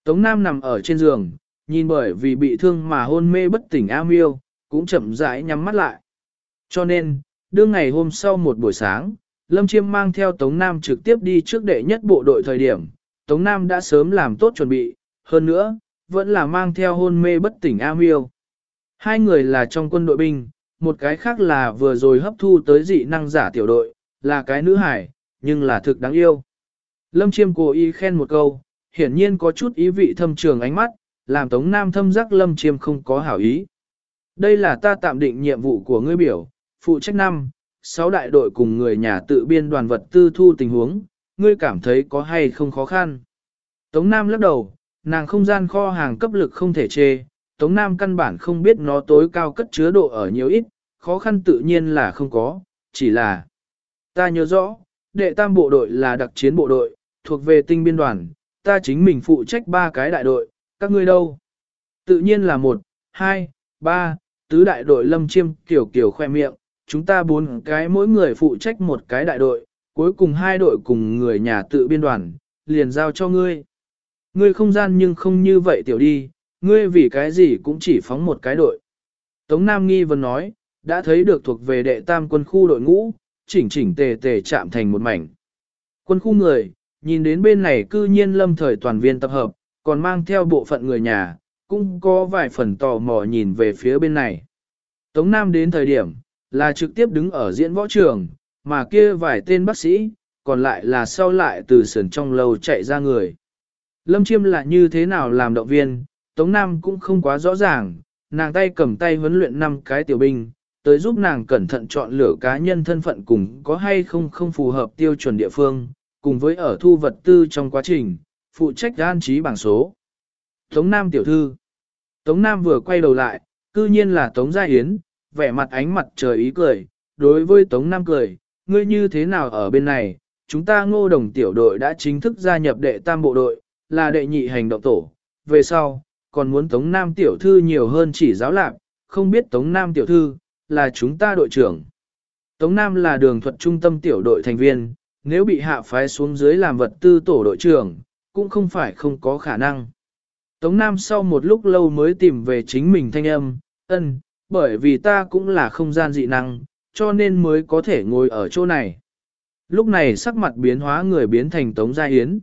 A: Tống Nam nằm ở trên giường, nhìn bởi vì bị thương mà hôn mê bất tỉnh A Miêu, cũng chậm rãi nhắm mắt lại. Cho nên, đương ngày hôm sau một buổi sáng, Lâm Chiêm mang theo Tống Nam trực tiếp đi trước đệ nhất bộ đội thời điểm, Tống Nam đã sớm làm tốt chuẩn bị, hơn nữa, vẫn là mang theo hôn mê bất tỉnh A Miêu. Hai người là trong quân đội binh, một cái khác là vừa rồi hấp thu tới dị năng giả tiểu đội, là cái nữ hải, nhưng là thực đáng yêu. Lâm Chiêm cố ý khen một câu, hiển nhiên có chút ý vị thâm trường ánh mắt, làm Tống Nam thâm giác Lâm Chiêm không có hảo ý. Đây là ta tạm định nhiệm vụ của ngươi biểu, phụ trách năm, sáu đại đội cùng người nhà tự biên đoàn vật tư thu tình huống, ngươi cảm thấy có hay không khó khăn. Tống Nam lắc đầu, nàng không gian kho hàng cấp lực không thể chê, Tống Nam căn bản không biết nó tối cao cất chứa độ ở nhiều ít, khó khăn tự nhiên là không có, chỉ là ta nhớ rõ, đệ tam bộ đội là đặc chiến bộ đội, thuộc về tinh biên đoàn, ta chính mình phụ trách ba cái đại đội, các ngươi đâu? Tự nhiên là một, hai, ba, tứ đại đội lâm chiêm kiểu kiểu khoe miệng, chúng ta bốn cái mỗi người phụ trách một cái đại đội, cuối cùng hai đội cùng người nhà tự biên đoàn, liền giao cho ngươi. Ngươi không gian nhưng không như vậy tiểu đi, ngươi vì cái gì cũng chỉ phóng một cái đội. Tống Nam Nghi vẫn nói, đã thấy được thuộc về đệ tam quân khu đội ngũ, chỉnh chỉnh tề tề chạm thành một mảnh. Quân khu người, nhìn đến bên này cư nhiên lâm thời toàn viên tập hợp, còn mang theo bộ phận người nhà, cũng có vài phần tò mò nhìn về phía bên này. Tống Nam đến thời điểm, là trực tiếp đứng ở diễn võ trường, mà kia vài tên bác sĩ, còn lại là sau lại từ sườn trong lầu chạy ra người. Lâm Chiêm là như thế nào làm động viên, Tống Nam cũng không quá rõ ràng, nàng tay cầm tay huấn luyện năm cái tiểu binh, tới giúp nàng cẩn thận chọn lựa cá nhân thân phận cùng có hay không không phù hợp tiêu chuẩn địa phương, cùng với ở thu vật tư trong quá trình, phụ trách an trí bảng số. Tống Nam tiểu thư. Tống Nam vừa quay đầu lại, cư nhiên là Tống Gia Yến, vẻ mặt ánh mặt trời ý cười, đối với Tống Nam cười, ngươi như thế nào ở bên này, chúng ta ngô đồng tiểu đội đã chính thức gia nhập đệ tam bộ đội, là đệ nhị hành động tổ, về sau, còn muốn Tống Nam tiểu thư nhiều hơn chỉ giáo lạc, không biết Tống Nam tiểu thư, là chúng ta đội trưởng. Tống Nam là đường thuật trung tâm tiểu đội thành viên, nếu bị hạ phái xuống dưới làm vật tư tổ đội trưởng, cũng không phải không có khả năng. Tống Nam sau một lúc lâu mới tìm về chính mình thanh âm, ân, bởi vì ta cũng là không gian dị năng, cho nên mới có thể ngồi ở chỗ này. Lúc này sắc mặt biến hóa người biến thành Tống Gia Yến.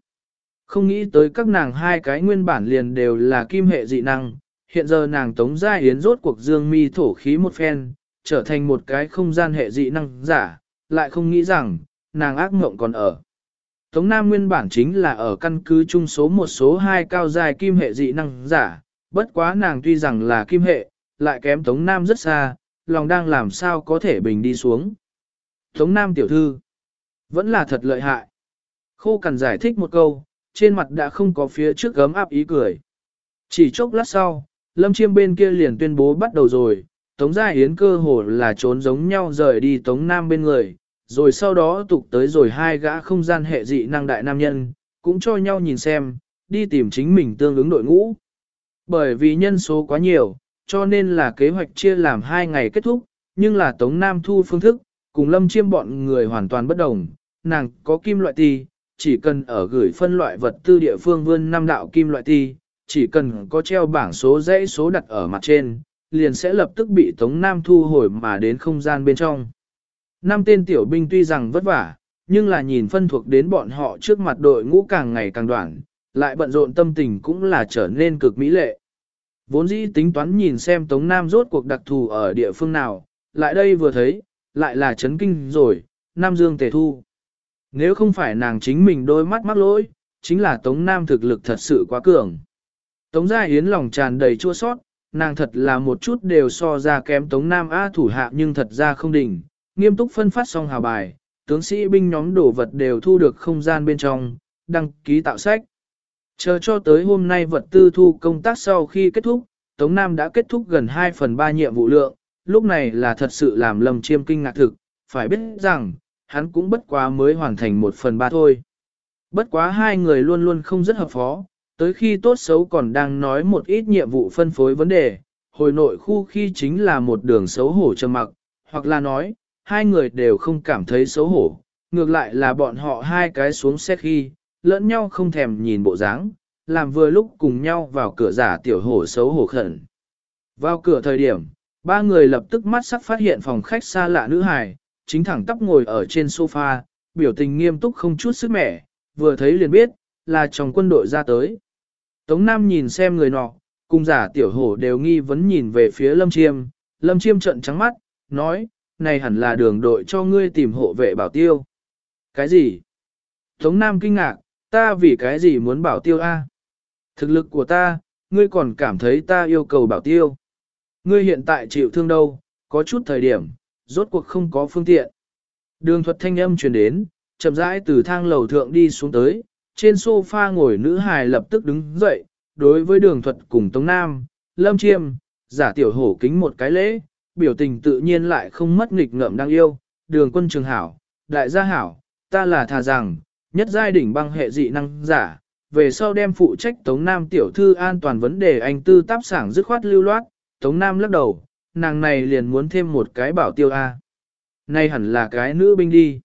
A: Không nghĩ tới các nàng hai cái nguyên bản liền đều là kim hệ dị năng, hiện giờ nàng Tống Gia Yến rốt cuộc dương mi thổ khí một phen, trở thành một cái không gian hệ dị năng giả, lại không nghĩ rằng, nàng ác mộng còn ở. Tống Nam nguyên bản chính là ở căn cứ trung số một số hai cao dài kim hệ dị năng giả, bất quá nàng tuy rằng là kim hệ, lại kém Tống Nam rất xa, lòng đang làm sao có thể bình đi xuống. Tống Nam tiểu thư, vẫn là thật lợi hại. Khô cần giải thích một câu, trên mặt đã không có phía trước gấm áp ý cười. Chỉ chốc lát sau, Lâm Chiêm bên kia liền tuyên bố bắt đầu rồi, Tống Gia Yến cơ hồ là trốn giống nhau rời đi Tống Nam bên người, rồi sau đó tục tới rồi hai gã không gian hệ dị năng đại nam nhân, cũng cho nhau nhìn xem, đi tìm chính mình tương ứng đội ngũ. Bởi vì nhân số quá nhiều, cho nên là kế hoạch chia làm hai ngày kết thúc, nhưng là Tống Nam thu phương thức, cùng Lâm Chiêm bọn người hoàn toàn bất đồng, nàng có kim loại tì, chỉ cần ở gửi phân loại vật tư địa phương vươn năm đạo kim loại ti, chỉ cần có treo bảng số dãy số đặt ở mặt trên, liền sẽ lập tức bị Tống Nam thu hồi mà đến không gian bên trong. Năm tên tiểu binh tuy rằng vất vả, nhưng là nhìn phân thuộc đến bọn họ trước mặt đội ngũ càng ngày càng đoạn, lại bận rộn tâm tình cũng là trở nên cực mỹ lệ. Vốn dĩ tính toán nhìn xem Tống Nam rốt cuộc đặc thù ở địa phương nào, lại đây vừa thấy, lại là chấn kinh rồi, Nam Dương Tề Thu. Nếu không phải nàng chính mình đôi mắt mắc lỗi, chính là Tống Nam thực lực thật sự quá cường. Tống Gia Yến lòng tràn đầy chua sót, nàng thật là một chút đều so ra kém Tống Nam A thủ hạ nhưng thật ra không đỉnh, nghiêm túc phân phát xong hào bài, tướng sĩ binh nhóm đổ vật đều thu được không gian bên trong, đăng ký tạo sách. Chờ cho tới hôm nay vật tư thu công tác sau khi kết thúc, Tống Nam đã kết thúc gần 2 phần 3 nhiệm vụ lượng, lúc này là thật sự làm lầm chiêm kinh ngạc thực, phải biết rằng, hắn cũng bất quá mới hoàn thành một phần ba thôi. Bất quá hai người luôn luôn không rất hợp phó, tới khi tốt xấu còn đang nói một ít nhiệm vụ phân phối vấn đề, hồi nội khu khi chính là một đường xấu hổ trầm mặc, hoặc là nói, hai người đều không cảm thấy xấu hổ, ngược lại là bọn họ hai cái xuống xe khi, lẫn nhau không thèm nhìn bộ dáng, làm vừa lúc cùng nhau vào cửa giả tiểu hổ xấu hổ khẩn. Vào cửa thời điểm, ba người lập tức mắt sắc phát hiện phòng khách xa lạ nữ hài, chính thẳng tắp ngồi ở trên sofa, biểu tình nghiêm túc không chút sức mẻ, vừa thấy liền biết, là trong quân đội ra tới. Tống Nam nhìn xem người nọ, cùng giả tiểu hổ đều nghi vấn nhìn về phía Lâm Chiêm, Lâm Chiêm trận trắng mắt, nói, này hẳn là đường đội cho ngươi tìm hộ vệ bảo tiêu. Cái gì? Tống Nam kinh ngạc, ta vì cái gì muốn bảo tiêu a? Thực lực của ta, ngươi còn cảm thấy ta yêu cầu bảo tiêu. Ngươi hiện tại chịu thương đâu, có chút thời điểm, rốt cuộc không có phương tiện. Đường thuật thanh âm truyền đến, chậm rãi từ thang lầu thượng đi xuống tới, trên sofa ngồi nữ hài lập tức đứng dậy, đối với đường thuật cùng Tống Nam, Lâm Chiêm, giả tiểu hổ kính một cái lễ, biểu tình tự nhiên lại không mất nghịch ngợm đang yêu, đường quân trường hảo, đại gia hảo, ta là thà rằng, nhất giai đỉnh băng hệ dị năng giả, về sau đem phụ trách Tống Nam tiểu thư an toàn vấn đề anh tư táp sảng dứt khoát lưu loát, Tống Nam lắc đầu, nàng này liền muốn thêm một cái bảo tiêu A. nay hẳn là cái nữ binh đi.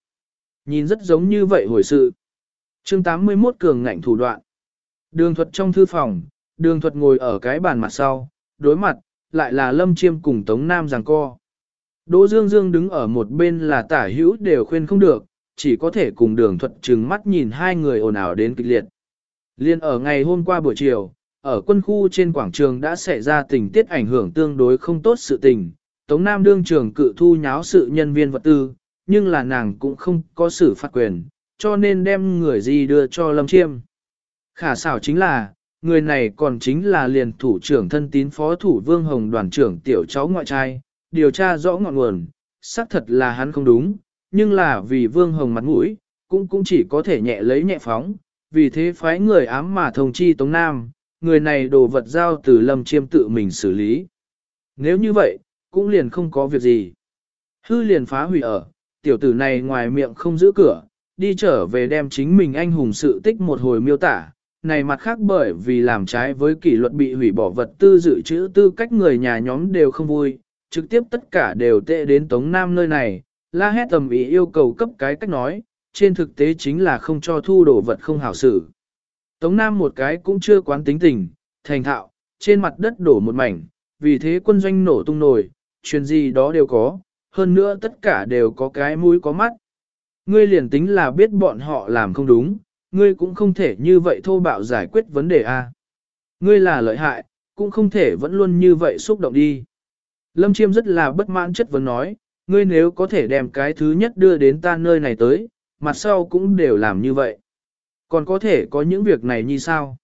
A: Nhìn rất giống như vậy hồi sự. chương 81 cường ngạnh thủ đoạn. Đường thuật trong thư phòng, đường thuật ngồi ở cái bàn mặt sau, đối mặt, lại là Lâm Chiêm cùng Tống Nam giằng co. Đỗ Dương Dương đứng ở một bên là tả hữu đều khuyên không được, chỉ có thể cùng đường thuật trừng mắt nhìn hai người ồn ào đến kịch liệt. Liên ở ngày hôm qua buổi chiều, ở quân khu trên quảng trường đã xảy ra tình tiết ảnh hưởng tương đối không tốt sự tình. Tống Nam đương trường cự thu nháo sự nhân viên vật tư, nhưng là nàng cũng không có xử phạt quyền, cho nên đem người gì đưa cho Lâm Chiêm. Khả xảo chính là, người này còn chính là liền thủ trưởng thân tín phó thủ vương hồng đoàn trưởng tiểu cháu ngoại trai, điều tra rõ ngọn nguồn, xác thật là hắn không đúng, nhưng là vì vương hồng mặt mũi, cũng cũng chỉ có thể nhẹ lấy nhẹ phóng, vì thế phái người ám mà thông chi Tống Nam, người này đồ vật giao từ lâm chiêm tự mình xử lý. Nếu như vậy, cũng liền không có việc gì. Hư liền phá hủy ở, tiểu tử này ngoài miệng không giữ cửa, đi trở về đem chính mình anh hùng sự tích một hồi miêu tả. Này mặt khác bởi vì làm trái với kỷ luật bị hủy bỏ vật tư dự trữ tư cách người nhà nhóm đều không vui, trực tiếp tất cả đều tệ đến Tống Nam nơi này, la hét tầm ý yêu cầu cấp cái cách nói, trên thực tế chính là không cho thu đồ vật không hảo xử. Tống Nam một cái cũng chưa quán tính tình, thành thạo, trên mặt đất đổ một mảnh, vì thế quân doanh nổ tung nổi, chuyện gì đó đều có, hơn nữa tất cả đều có cái mũi có mắt. Ngươi liền tính là biết bọn họ làm không đúng, ngươi cũng không thể như vậy thô bạo giải quyết vấn đề a. Ngươi là lợi hại, cũng không thể vẫn luôn như vậy xúc động đi. Lâm Chiêm rất là bất mãn chất vấn nói, ngươi nếu có thể đem cái thứ nhất đưa đến ta nơi này tới, mặt sau cũng đều làm như vậy. Còn có thể có những việc này như sao?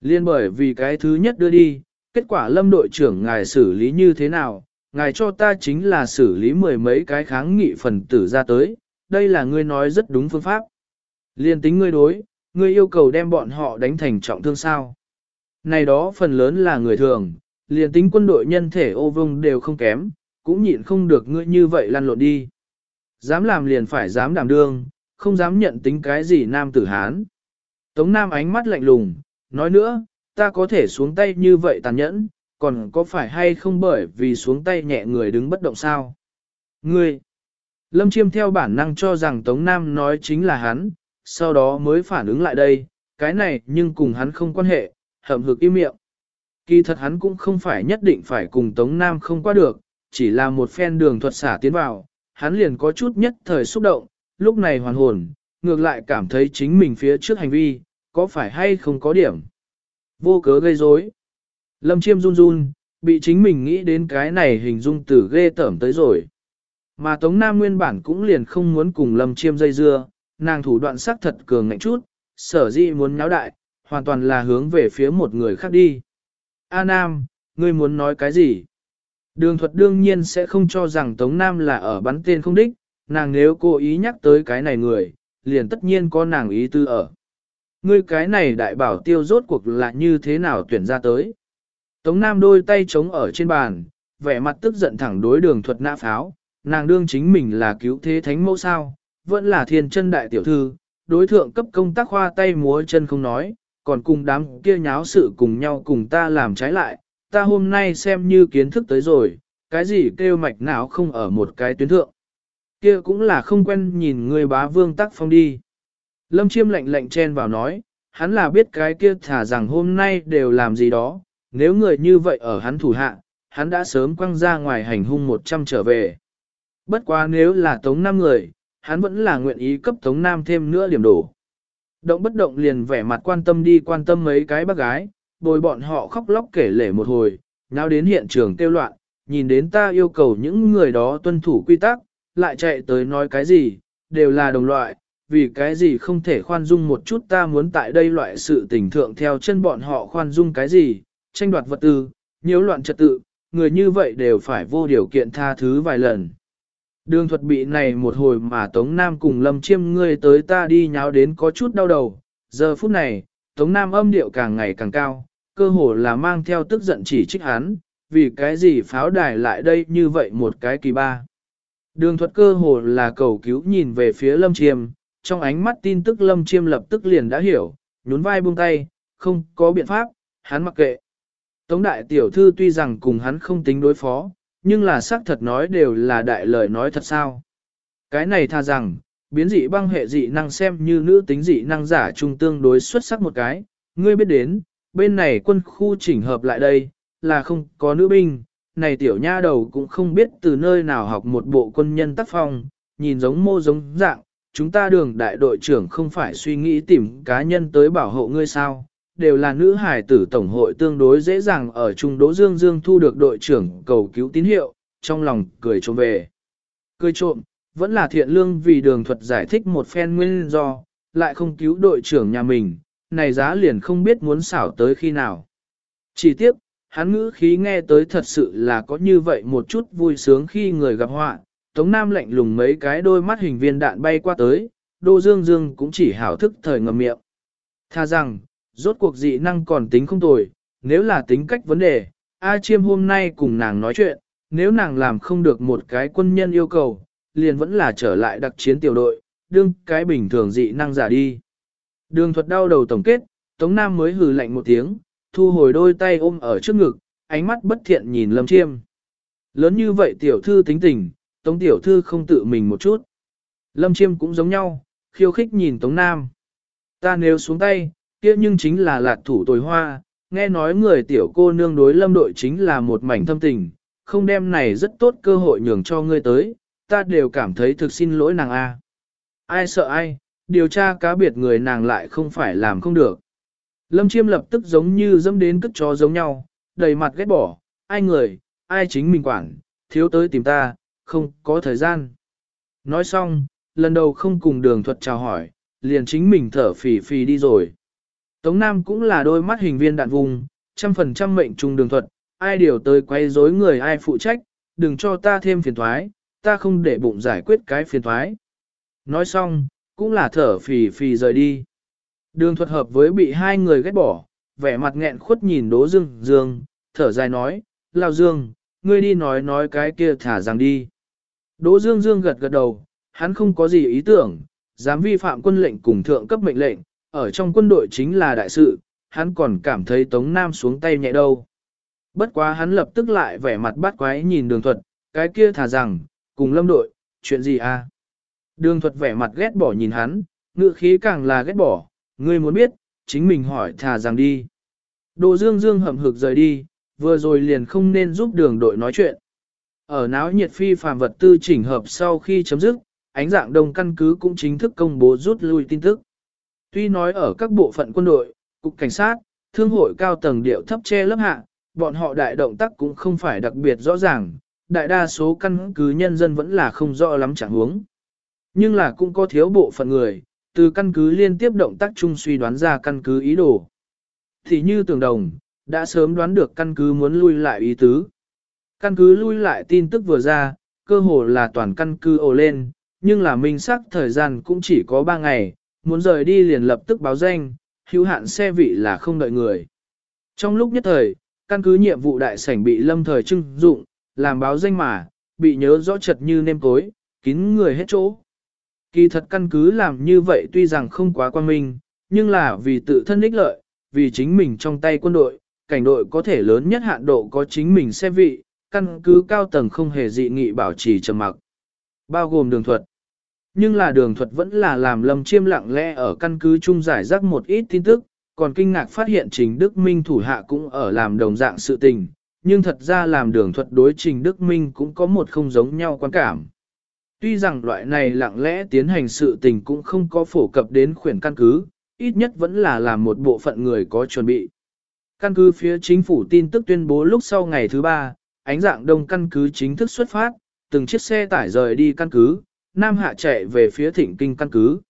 A: Liên bởi vì cái thứ nhất đưa đi, kết quả lâm đội trưởng ngài xử lý như thế nào, ngài cho ta chính là xử lý mười mấy cái kháng nghị phần tử ra tới, đây là ngươi nói rất đúng phương pháp. Liên tính ngươi đối, ngươi yêu cầu đem bọn họ đánh thành trọng thương sao. Này đó phần lớn là người thường, liền tính quân đội nhân thể ô vông đều không kém, cũng nhịn không được ngươi như vậy lăn lộn đi. Dám làm liền phải dám đảm đương, không dám nhận tính cái gì nam tử Hán. Tống Nam ánh mắt lạnh lùng, nói nữa, ta có thể xuống tay như vậy tàn nhẫn, còn có phải hay không bởi vì xuống tay nhẹ người đứng bất động sao? Ngươi! Lâm Chiêm theo bản năng cho rằng Tống Nam nói chính là hắn, sau đó mới phản ứng lại đây, cái này nhưng cùng hắn không quan hệ, hậm hực im miệng. Kỳ thật hắn cũng không phải nhất định phải cùng Tống Nam không qua được, chỉ là một phen đường thuật xả tiến vào, hắn liền có chút nhất thời xúc động, lúc này hoàn hồn, ngược lại cảm thấy chính mình phía trước hành vi, có phải hay không có điểm. Vô cớ gây rối. Lâm chiêm run run, bị chính mình nghĩ đến cái này hình dung từ ghê tởm tới rồi. Mà Tống Nam nguyên bản cũng liền không muốn cùng Lâm chiêm dây dưa, nàng thủ đoạn sắc thật cường ngạnh chút, sở dĩ muốn nháo đại, hoàn toàn là hướng về phía một người khác đi. A Nam, ngươi muốn nói cái gì? Đường thuật đương nhiên sẽ không cho rằng Tống Nam là ở bắn tên không đích, nàng nếu cố ý nhắc tới cái này người, liền tất nhiên có nàng ý tư ở. Ngươi cái này đại bảo tiêu rốt cuộc là như thế nào tuyển ra tới. Tống Nam đôi tay chống ở trên bàn, vẻ mặt tức giận thẳng đối đường thuật nã pháo, nàng đương chính mình là cứu thế thánh mẫu sao, vẫn là thiên chân đại tiểu thư, đối thượng cấp công tác khoa tay múa chân không nói, còn cùng đám kia nháo sự cùng nhau cùng ta làm trái lại, ta hôm nay xem như kiến thức tới rồi, cái gì kêu mạch não không ở một cái tuyến thượng. Kia cũng là không quen nhìn người bá vương tắc phong đi. Lâm chiêm lạnh lạnh chen vào nói, hắn là biết cái kia thả rằng hôm nay đều làm gì đó, nếu người như vậy ở hắn thủ hạ, hắn đã sớm quăng ra ngoài hành hung một trăm trở về. Bất quá nếu là tống năm người, hắn vẫn là nguyện ý cấp tống nam thêm nữa điểm đổ. Động bất động liền vẻ mặt quan tâm đi quan tâm mấy cái bác gái, bồi bọn họ khóc lóc kể lể một hồi, nào đến hiện trường tiêu loạn, nhìn đến ta yêu cầu những người đó tuân thủ quy tắc, lại chạy tới nói cái gì, đều là đồng loại, vì cái gì không thể khoan dung một chút ta muốn tại đây loại sự tình thượng theo chân bọn họ khoan dung cái gì, tranh đoạt vật tư, nhiễu loạn trật tự, người như vậy đều phải vô điều kiện tha thứ vài lần. Đường thuật bị này một hồi mà Tống Nam cùng Lâm Chiêm ngươi tới ta đi nháo đến có chút đau đầu, giờ phút này, Tống Nam âm điệu càng ngày càng cao, cơ hồ là mang theo tức giận chỉ trích hắn, vì cái gì pháo đài lại đây như vậy một cái kỳ ba. Đường thuật cơ hồ là cầu cứu nhìn về phía Lâm Chiêm, trong ánh mắt tin tức Lâm Chiêm lập tức liền đã hiểu, nhún vai buông tay, không có biện pháp, hắn mặc kệ. Tống đại tiểu thư tuy rằng cùng hắn không tính đối phó, nhưng là xác thật nói đều là đại lời nói thật sao. Cái này tha rằng, biến dị băng hệ dị năng xem như nữ tính dị năng giả trung tương đối xuất sắc một cái, ngươi biết đến, bên này quân khu chỉnh hợp lại đây, là không có nữ binh, này tiểu nha đầu cũng không biết từ nơi nào học một bộ quân nhân tác phong, nhìn giống mô giống dạng, chúng ta đường đại đội trưởng không phải suy nghĩ tìm cá nhân tới bảo hộ ngươi sao, đều là nữ hải tử tổng hội tương đối dễ dàng ở trung đỗ dương dương thu được đội trưởng cầu cứu tín hiệu, trong lòng cười trộm về. Cười trộm, vẫn là thiện lương vì đường thuật giải thích một phen nguyên do, lại không cứu đội trưởng nhà mình, này giá liền không biết muốn xảo tới khi nào. Chỉ tiếc, hắn ngữ khí nghe tới thật sự là có như vậy một chút vui sướng khi người gặp họa, Tống Nam lạnh lùng mấy cái đôi mắt hình viên đạn bay qua tới, Đô Dương Dương cũng chỉ hảo thức thời ngầm miệng. Tha rằng, rốt cuộc dị năng còn tính không tồi, nếu là tính cách vấn đề, A Chiêm hôm nay cùng nàng nói chuyện, nếu nàng làm không được một cái quân nhân yêu cầu, liền vẫn là trở lại đặc chiến tiểu đội, đương cái bình thường dị năng giả đi. Đường thuật đau đầu tổng kết, Tống Nam mới hừ lạnh một tiếng, thu hồi đôi tay ôm ở trước ngực, ánh mắt bất thiện nhìn Lâm Chiêm. Lớn như vậy tiểu thư tính tình, Tống tiểu thư không tự mình một chút. Lâm Chiêm cũng giống nhau, khiêu khích nhìn Tống Nam. Ta nếu xuống tay, kia nhưng chính là lạt thủ tồi hoa, nghe nói người tiểu cô nương đối lâm đội chính là một mảnh thâm tình, không đem này rất tốt cơ hội nhường cho ngươi tới, ta đều cảm thấy thực xin lỗi nàng A. Ai sợ ai, điều tra cá biệt người nàng lại không phải làm không được. Lâm chiêm lập tức giống như dẫm đến cất chó giống nhau, đầy mặt ghét bỏ, ai người, ai chính mình quản, thiếu tới tìm ta, không có thời gian. Nói xong, lần đầu không cùng đường thuật chào hỏi, liền chính mình thở phì phì đi rồi. Tống Nam cũng là đôi mắt hình viên đạn vùng, trăm phần trăm mệnh trùng đường thuật, ai điều tới quay rối người ai phụ trách, đừng cho ta thêm phiền thoái, ta không để bụng giải quyết cái phiền thoái. Nói xong, cũng là thở phì phì rời đi. Đường thuật hợp với bị hai người ghét bỏ, vẻ mặt nghẹn khuất nhìn đố Dương Dương, thở dài nói, Lao Dương, ngươi đi nói nói cái kia thả rằng đi. Đỗ Dương Dương gật gật đầu, hắn không có gì ý tưởng, dám vi phạm quân lệnh cùng thượng cấp mệnh lệnh, ở trong quân đội chính là đại sự, hắn còn cảm thấy Tống Nam xuống tay nhẹ đâu. Bất quá hắn lập tức lại vẻ mặt bắt quái nhìn đường thuật, cái kia thả rằng, cùng lâm đội, chuyện gì à? Đường thuật vẻ mặt ghét bỏ nhìn hắn, ngựa khí càng là ghét bỏ, ngươi muốn biết, chính mình hỏi thả rằng đi. Đồ dương dương hầm hực rời đi, vừa rồi liền không nên giúp đường đội nói chuyện. Ở náo nhiệt phi phàm vật tư chỉnh hợp sau khi chấm dứt, ánh dạng đông căn cứ cũng chính thức công bố rút lui tin tức. Tuy nói ở các bộ phận quân đội, cục cảnh sát, thương hội cao tầng điệu thấp che lớp hạ, bọn họ đại động tác cũng không phải đặc biệt rõ ràng, đại đa số căn cứ nhân dân vẫn là không rõ lắm chẳng huống. Nhưng là cũng có thiếu bộ phận người, từ căn cứ liên tiếp động tác chung suy đoán ra căn cứ ý đồ. Thì như tường đồng, đã sớm đoán được căn cứ muốn lui lại ý tứ. Căn cứ lui lại tin tức vừa ra, cơ hồ là toàn căn cứ ồ lên, nhưng là minh xác thời gian cũng chỉ có 3 ngày, muốn rời đi liền lập tức báo danh, hữu hạn xe vị là không đợi người. Trong lúc nhất thời, căn cứ nhiệm vụ đại sảnh bị lâm thời trưng dụng, làm báo danh mà, bị nhớ rõ chật như nêm cối, kín người hết chỗ. Kỳ thật căn cứ làm như vậy tuy rằng không quá quan minh, nhưng là vì tự thân ích lợi, vì chính mình trong tay quân đội, cảnh đội có thể lớn nhất hạn độ có chính mình xe vị, căn cứ cao tầng không hề dị nghị bảo trì trầm mặc. bao gồm đường thuật. Nhưng là đường thuật vẫn là làm lâm chiêm lặng lẽ ở căn cứ chung giải rắc một ít tin tức, còn kinh ngạc phát hiện Trình Đức Minh thủ hạ cũng ở làm đồng dạng sự tình, nhưng thật ra làm đường thuật đối Trình Đức Minh cũng có một không giống nhau quan cảm. Tuy rằng loại này lặng lẽ tiến hành sự tình cũng không có phổ cập đến khuyển căn cứ, ít nhất vẫn là làm một bộ phận người có chuẩn bị. Căn cứ phía chính phủ tin tức tuyên bố lúc sau ngày thứ ba, ánh dạng đông căn cứ chính thức xuất phát, từng chiếc xe tải rời đi căn cứ, Nam Hạ chạy về phía thịnh kinh căn cứ.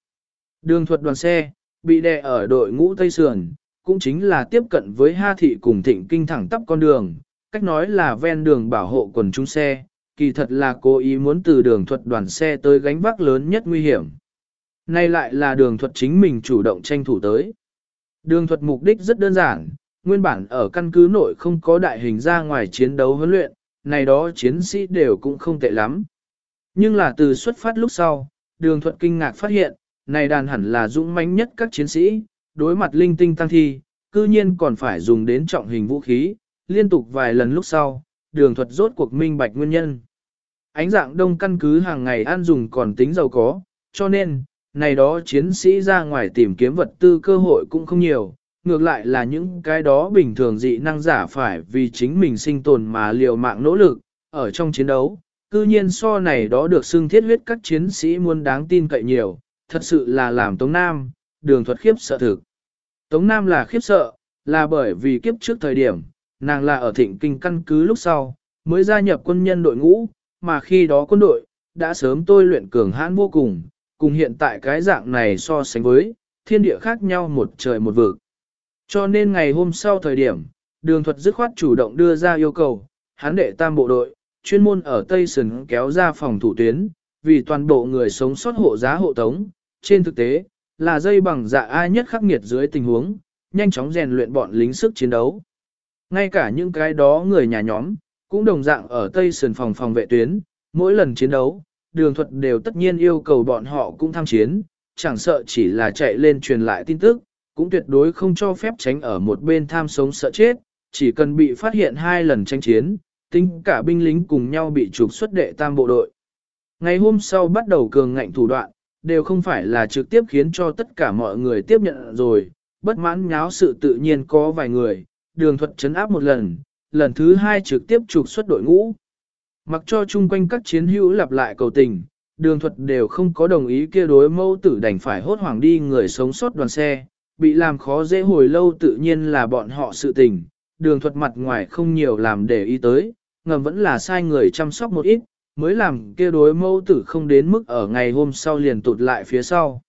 A: Đường thuật đoàn xe, bị đè ở đội ngũ Tây Sườn, cũng chính là tiếp cận với Ha Thị cùng thịnh kinh thẳng tắp con đường, cách nói là ven đường bảo hộ quần chúng xe, kỳ thật là cố ý muốn từ đường thuật đoàn xe tới gánh vác lớn nhất nguy hiểm. Nay lại là đường thuật chính mình chủ động tranh thủ tới. Đường thuật mục đích rất đơn giản, nguyên bản ở căn cứ nội không có đại hình ra ngoài chiến đấu huấn luyện, này đó chiến sĩ đều cũng không tệ lắm. Nhưng là từ xuất phát lúc sau, đường Thuận kinh ngạc phát hiện, này đàn hẳn là dũng mãnh nhất các chiến sĩ, đối mặt linh tinh tăng thi, cư nhiên còn phải dùng đến trọng hình vũ khí, liên tục vài lần lúc sau, đường thuật rốt cuộc minh bạch nguyên nhân. Ánh dạng đông căn cứ hàng ngày ăn dùng còn tính giàu có, cho nên, này đó chiến sĩ ra ngoài tìm kiếm vật tư cơ hội cũng không nhiều, ngược lại là những cái đó bình thường dị năng giả phải vì chính mình sinh tồn mà liều mạng nỗ lực, ở trong chiến đấu, cư nhiên so này đó được xưng thiết huyết các chiến sĩ muốn đáng tin cậy nhiều, thật sự là làm Tống Nam, đường thuật khiếp sợ thực. Tống Nam là khiếp sợ, là bởi vì kiếp trước thời điểm, nàng là ở thịnh kinh căn cứ lúc sau, mới gia nhập quân nhân đội ngũ, mà khi đó quân đội, đã sớm tôi luyện cường hãn vô cùng, cùng hiện tại cái dạng này so sánh với, thiên địa khác nhau một trời một vực. Cho nên ngày hôm sau thời điểm, đường thuật dứt khoát chủ động đưa ra yêu cầu, hắn đệ tam bộ đội, chuyên môn ở Tây Sơn kéo ra phòng thủ tuyến, vì toàn bộ người sống sót hộ giá hộ tống, trên thực tế, là dây bằng dạ ai nhất khắc nghiệt dưới tình huống, nhanh chóng rèn luyện bọn lính sức chiến đấu. Ngay cả những cái đó người nhà nhóm, cũng đồng dạng ở Tây Sơn phòng phòng vệ tuyến, mỗi lần chiến đấu, đường thuật đều tất nhiên yêu cầu bọn họ cũng tham chiến, chẳng sợ chỉ là chạy lên truyền lại tin tức, cũng tuyệt đối không cho phép tránh ở một bên tham sống sợ chết, chỉ cần bị phát hiện hai lần tranh chiến, tính cả binh lính cùng nhau bị trục xuất đệ tam bộ đội. Ngày hôm sau bắt đầu cường ngạnh thủ đoạn, đều không phải là trực tiếp khiến cho tất cả mọi người tiếp nhận rồi, bất mãn nháo sự tự nhiên có vài người, đường thuật chấn áp một lần, lần thứ hai trực tiếp trục xuất đội ngũ. Mặc cho chung quanh các chiến hữu lặp lại cầu tình, đường thuật đều không có đồng ý kia đối mâu tử đành phải hốt hoảng đi người sống sót đoàn xe, bị làm khó dễ hồi lâu tự nhiên là bọn họ sự tình, đường thuật mặt ngoài không nhiều làm để ý tới, ngầm vẫn là sai người chăm sóc một ít, mới làm kia đối mâu tử không đến mức ở ngày hôm sau liền tụt lại phía sau.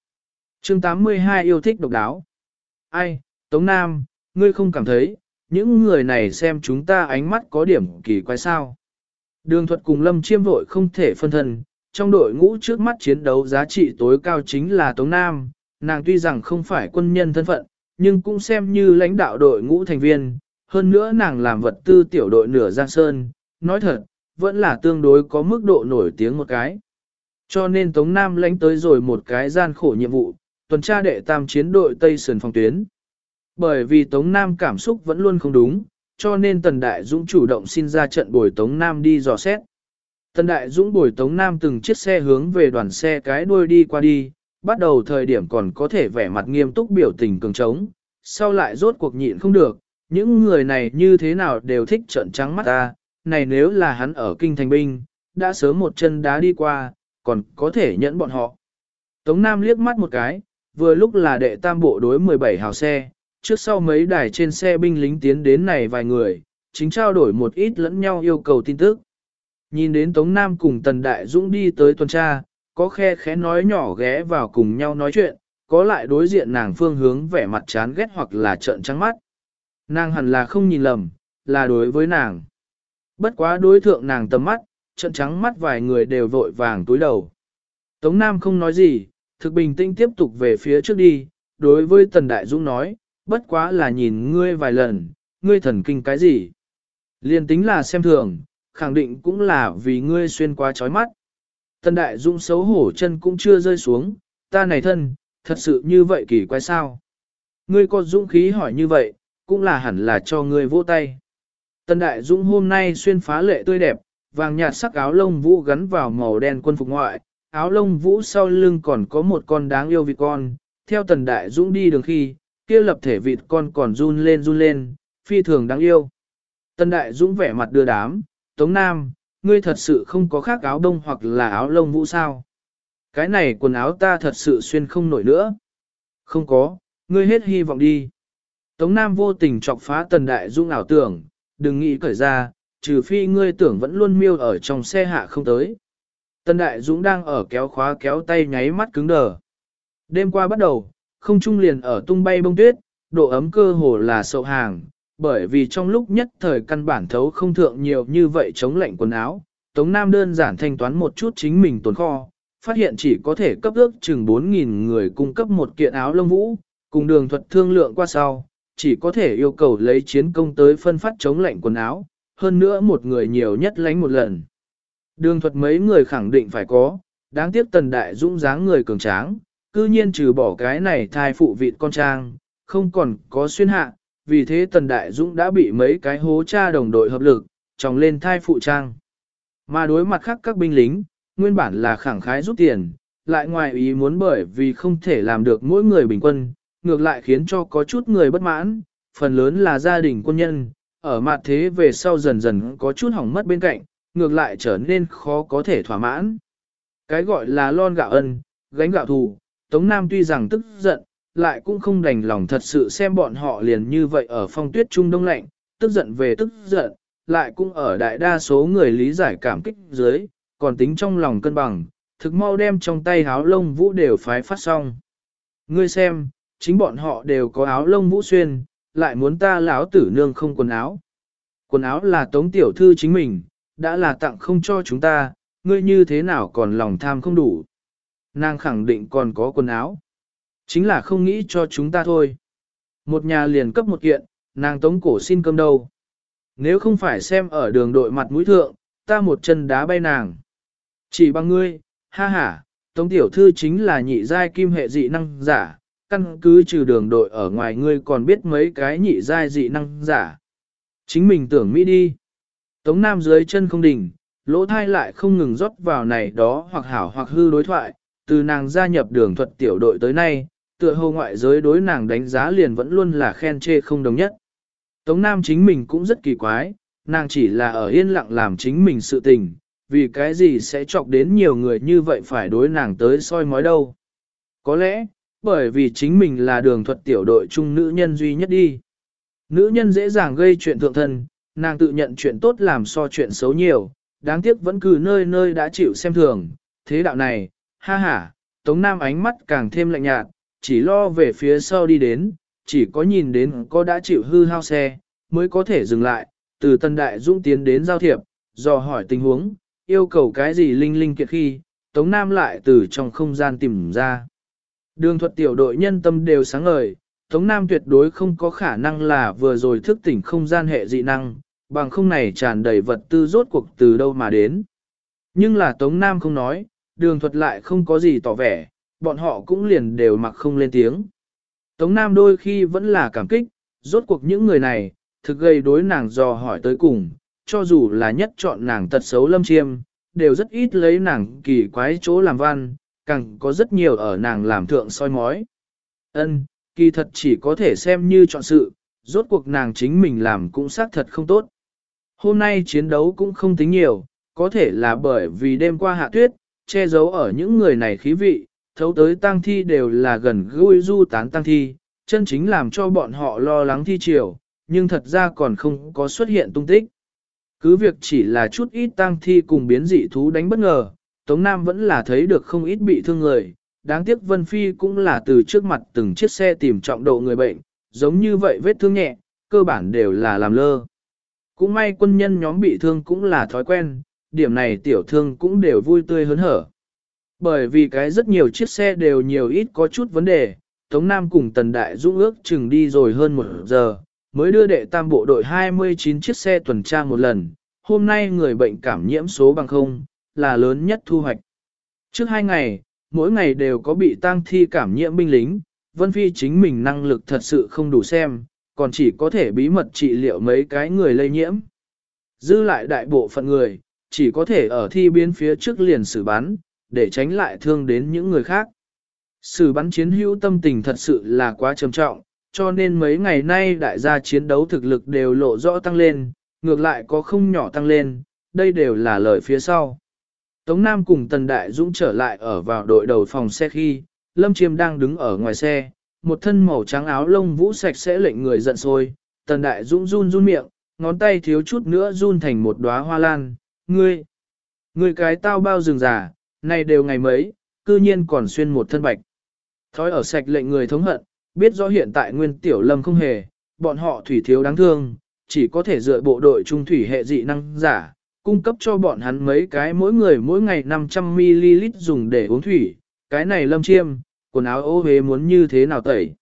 A: chương 82 yêu thích độc đáo. Ai, Tống Nam, ngươi không cảm thấy, những người này xem chúng ta ánh mắt có điểm kỳ quái sao. Đường thuật cùng lâm chiêm vội không thể phân thân, trong đội ngũ trước mắt chiến đấu giá trị tối cao chính là Tống Nam, nàng tuy rằng không phải quân nhân thân phận, nhưng cũng xem như lãnh đạo đội ngũ thành viên, hơn nữa nàng làm vật tư tiểu đội nửa giang sơn, nói thật, vẫn là tương đối có mức độ nổi tiếng một cái. Cho nên Tống Nam lãnh tới rồi một cái gian khổ nhiệm vụ, tuần tra đệ tam chiến đội Tây Sơn phòng tuyến. Bởi vì Tống Nam cảm xúc vẫn luôn không đúng, cho nên Tần Đại Dũng chủ động xin ra trận bồi Tống Nam đi dò xét. Tần Đại Dũng bồi Tống Nam từng chiếc xe hướng về đoàn xe cái đuôi đi qua đi, bắt đầu thời điểm còn có thể vẻ mặt nghiêm túc biểu tình cường trống, sau lại rốt cuộc nhịn không được, những người này như thế nào đều thích trợn trắng mắt ta, này nếu là hắn ở kinh thành binh, đã sớm một chân đá đi qua, còn có thể nhẫn bọn họ. Tống Nam liếc mắt một cái, vừa lúc là đệ tam bộ đối 17 hào xe, trước sau mấy đài trên xe binh lính tiến đến này vài người, chính trao đổi một ít lẫn nhau yêu cầu tin tức. Nhìn đến Tống Nam cùng Tần Đại Dũng đi tới tuần tra, có khe khẽ nói nhỏ ghé vào cùng nhau nói chuyện, có lại đối diện nàng phương hướng vẻ mặt chán ghét hoặc là trợn trắng mắt. Nàng hẳn là không nhìn lầm, là đối với nàng. Bất quá đối thượng nàng tầm mắt, trợn trắng mắt vài người đều vội vàng túi đầu. Tống Nam không nói gì, thực bình tĩnh tiếp tục về phía trước đi, đối với Tần Đại Dũng nói, bất quá là nhìn ngươi vài lần, ngươi thần kinh cái gì. Liên tính là xem thường, khẳng định cũng là vì ngươi xuyên qua chói mắt. Tần Đại Dũng xấu hổ chân cũng chưa rơi xuống, ta này thân, thật sự như vậy kỳ quái sao? Ngươi có dũng khí hỏi như vậy, cũng là hẳn là cho ngươi vỗ tay. Tần Đại Dũng hôm nay xuyên phá lệ tươi đẹp, vàng nhạt sắc áo lông vũ gắn vào màu đen quân phục ngoại, áo lông vũ sau lưng còn có một con đáng yêu vịt con, theo tần đại dũng đi đường khi, kia lập thể vịt con còn run lên run lên, phi thường đáng yêu. Tần đại dũng vẻ mặt đưa đám, Tống Nam, ngươi thật sự không có khác áo đông hoặc là áo lông vũ sao? Cái này quần áo ta thật sự xuyên không nổi nữa. Không có, ngươi hết hy vọng đi. Tống Nam vô tình chọc phá tần đại Dung ảo tưởng, đừng nghĩ cởi ra, trừ phi ngươi tưởng vẫn luôn miêu ở trong xe hạ không tới. Tần đại dũng đang ở kéo khóa kéo tay nháy mắt cứng đờ. Đêm qua bắt đầu, không trung liền ở tung bay bông tuyết, độ ấm cơ hồ là sậu hàng, bởi vì trong lúc nhất thời căn bản thấu không thượng nhiều như vậy chống lạnh quần áo, Tống Nam đơn giản thanh toán một chút chính mình tồn kho, phát hiện chỉ có thể cấp ước chừng 4.000 người cung cấp một kiện áo lông vũ, cùng đường thuật thương lượng qua sau, chỉ có thể yêu cầu lấy chiến công tới phân phát chống lạnh quần áo, hơn nữa một người nhiều nhất lánh một lần. Đường thuật mấy người khẳng định phải có, đáng tiếc tần đại dũng dáng người cường tráng, cư nhiên trừ bỏ cái này thai phụ vịt con trang, không còn có xuyên hạ, vì thế tần đại dũng đã bị mấy cái hố cha đồng đội hợp lực, tròng lên thai phụ trang. Mà đối mặt khác các binh lính, nguyên bản là khẳng khái rút tiền, lại ngoài ý muốn bởi vì không thể làm được mỗi người bình quân, ngược lại khiến cho có chút người bất mãn, phần lớn là gia đình quân nhân, ở mặt thế về sau dần dần có chút hỏng mất bên cạnh, ngược lại trở nên khó có thể thỏa mãn. Cái gọi là lon gạo ân, gánh gạo thù, Tống Nam tuy rằng tức giận, lại cũng không đành lòng thật sự xem bọn họ liền như vậy ở phong tuyết trung đông lạnh, tức giận về tức giận, lại cũng ở đại đa số người lý giải cảm kích dưới, còn tính trong lòng cân bằng, thực mau đem trong tay áo lông vũ đều phái phát xong. Ngươi xem, chính bọn họ đều có áo lông vũ xuyên, lại muốn ta lão tử nương không quần áo. Quần áo là tống tiểu thư chính mình, đã là tặng không cho chúng ta, ngươi như thế nào còn lòng tham không đủ. Nàng khẳng định còn có quần áo. Chính là không nghĩ cho chúng ta thôi. Một nhà liền cấp một kiện, nàng tống cổ xin cơm đâu. Nếu không phải xem ở đường đội mặt mũi thượng, ta một chân đá bay nàng. Chỉ bằng ngươi, ha ha, tống tiểu thư chính là nhị giai kim hệ dị năng giả, căn cứ trừ đường đội ở ngoài ngươi còn biết mấy cái nhị giai dị năng giả. Chính mình tưởng Mỹ đi. Tống Nam dưới chân không đỉnh, lỗ thai lại không ngừng rót vào này đó hoặc hảo hoặc hư đối thoại, từ nàng gia nhập đường thuật tiểu đội tới nay, tựa hồ ngoại giới đối nàng đánh giá liền vẫn luôn là khen chê không đồng nhất. Tống Nam chính mình cũng rất kỳ quái, nàng chỉ là ở yên lặng làm chính mình sự tình, vì cái gì sẽ chọc đến nhiều người như vậy phải đối nàng tới soi mói đâu. Có lẽ, bởi vì chính mình là đường thuật tiểu đội trung nữ nhân duy nhất đi. Nữ nhân dễ dàng gây chuyện thượng thân, nàng tự nhận chuyện tốt làm so chuyện xấu nhiều, đáng tiếc vẫn cứ nơi nơi đã chịu xem thường. Thế đạo này, ha ha, Tống Nam ánh mắt càng thêm lạnh nhạt, chỉ lo về phía sau đi đến, chỉ có nhìn đến có đã chịu hư hao xe, mới có thể dừng lại, từ Tân Đại Dũng tiến đến giao thiệp, dò hỏi tình huống, yêu cầu cái gì linh linh kiệt khi, Tống Nam lại từ trong không gian tìm ra. Đường thuật tiểu đội nhân tâm đều sáng ngời, Tống Nam tuyệt đối không có khả năng là vừa rồi thức tỉnh không gian hệ dị năng, bằng không này tràn đầy vật tư rốt cuộc từ đâu mà đến. Nhưng là Tống Nam không nói, đường thuật lại không có gì tỏ vẻ, bọn họ cũng liền đều mặc không lên tiếng. Tống Nam đôi khi vẫn là cảm kích, rốt cuộc những người này, thực gây đối nàng dò hỏi tới cùng, cho dù là nhất chọn nàng tật xấu lâm chiêm, đều rất ít lấy nàng kỳ quái chỗ làm văn, càng có rất nhiều ở nàng làm thượng soi mói. Ân, kỳ thật chỉ có thể xem như chọn sự, rốt cuộc nàng chính mình làm cũng xác thật không tốt. Hôm nay chiến đấu cũng không tính nhiều, có thể là bởi vì đêm qua hạ tuyết, che giấu ở những người này khí vị, thấu tới tang thi đều là gần gũi du tán tang thi, chân chính làm cho bọn họ lo lắng thi triều, nhưng thật ra còn không có xuất hiện tung tích. Cứ việc chỉ là chút ít tang thi cùng biến dị thú đánh bất ngờ, Tống Nam vẫn là thấy được không ít bị thương người, đáng tiếc Vân Phi cũng là từ trước mặt từng chiếc xe tìm trọng độ người bệnh, giống như vậy vết thương nhẹ, cơ bản đều là làm lơ. Cũng may quân nhân nhóm bị thương cũng là thói quen, điểm này tiểu thương cũng đều vui tươi hớn hở. Bởi vì cái rất nhiều chiếc xe đều nhiều ít có chút vấn đề, Tống Nam cùng Tần Đại Dũng ước chừng đi rồi hơn một giờ, mới đưa đệ tam bộ đội 29 chiếc xe tuần tra một lần, hôm nay người bệnh cảm nhiễm số bằng không, là lớn nhất thu hoạch. Trước hai ngày, mỗi ngày đều có bị tang thi cảm nhiễm binh lính, Vân Phi chính mình năng lực thật sự không đủ xem, còn chỉ có thể bí mật trị liệu mấy cái người lây nhiễm. Dư lại đại bộ phận người, chỉ có thể ở thi biến phía trước liền xử bắn, để tránh lại thương đến những người khác. Sử bắn chiến hữu tâm tình thật sự là quá trầm trọng, cho nên mấy ngày nay đại gia chiến đấu thực lực đều lộ rõ tăng lên, ngược lại có không nhỏ tăng lên, đây đều là lời phía sau. Tống Nam cùng Tần Đại Dũng trở lại ở vào đội đầu phòng xe khi, Lâm Chiêm đang đứng ở ngoài xe, một thân màu trắng áo lông vũ sạch sẽ lệnh người giận sôi Tần Đại Dũng run run miệng, ngón tay thiếu chút nữa run thành một đóa hoa lan, ngươi, ngươi cái tao bao rừng già, này đều ngày mấy, cư nhiên còn xuyên một thân bạch. Thói ở sạch lệnh người thống hận, biết rõ hiện tại nguyên tiểu lâm không hề, bọn họ thủy thiếu đáng thương, chỉ có thể dựa bộ đội trung thủy hệ dị năng giả, cung cấp cho bọn hắn mấy cái mỗi người mỗi ngày 500ml dùng để uống thủy, cái này lâm chiêm, quần áo ô hế muốn như thế nào tẩy.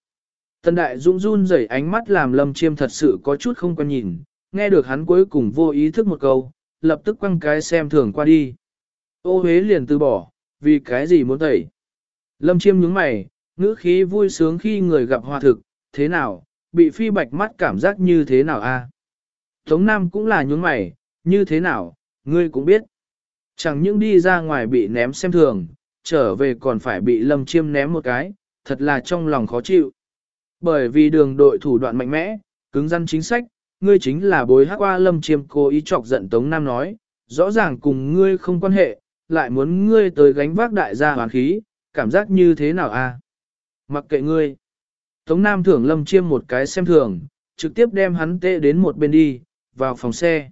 A: tân đại dũng run rẩy ánh mắt làm lâm chiêm thật sự có chút không quan nhìn, nghe được hắn cuối cùng vô ý thức một câu, lập tức quăng cái xem thường qua đi. Ô huế liền từ bỏ, vì cái gì muốn tẩy. Lâm chiêm nhướng mày, ngữ khí vui sướng khi người gặp hoa thực, thế nào, bị phi bạch mắt cảm giác như thế nào a? Tống Nam cũng là nhướng mày, như thế nào, ngươi cũng biết. Chẳng những đi ra ngoài bị ném xem thường, trở về còn phải bị lâm chiêm ném một cái, thật là trong lòng khó chịu. Bởi vì đường đội thủ đoạn mạnh mẽ, cứng rắn chính sách, ngươi chính là bối hắc qua lâm chiêm cố ý chọc giận Tống Nam nói, rõ ràng cùng ngươi không quan hệ, lại muốn ngươi tới gánh vác đại gia hoàn khí, cảm giác như thế nào a? Mặc kệ ngươi. Tống Nam thưởng lâm chiêm một cái xem thường, trực tiếp đem hắn tê đến một bên đi, vào phòng xe.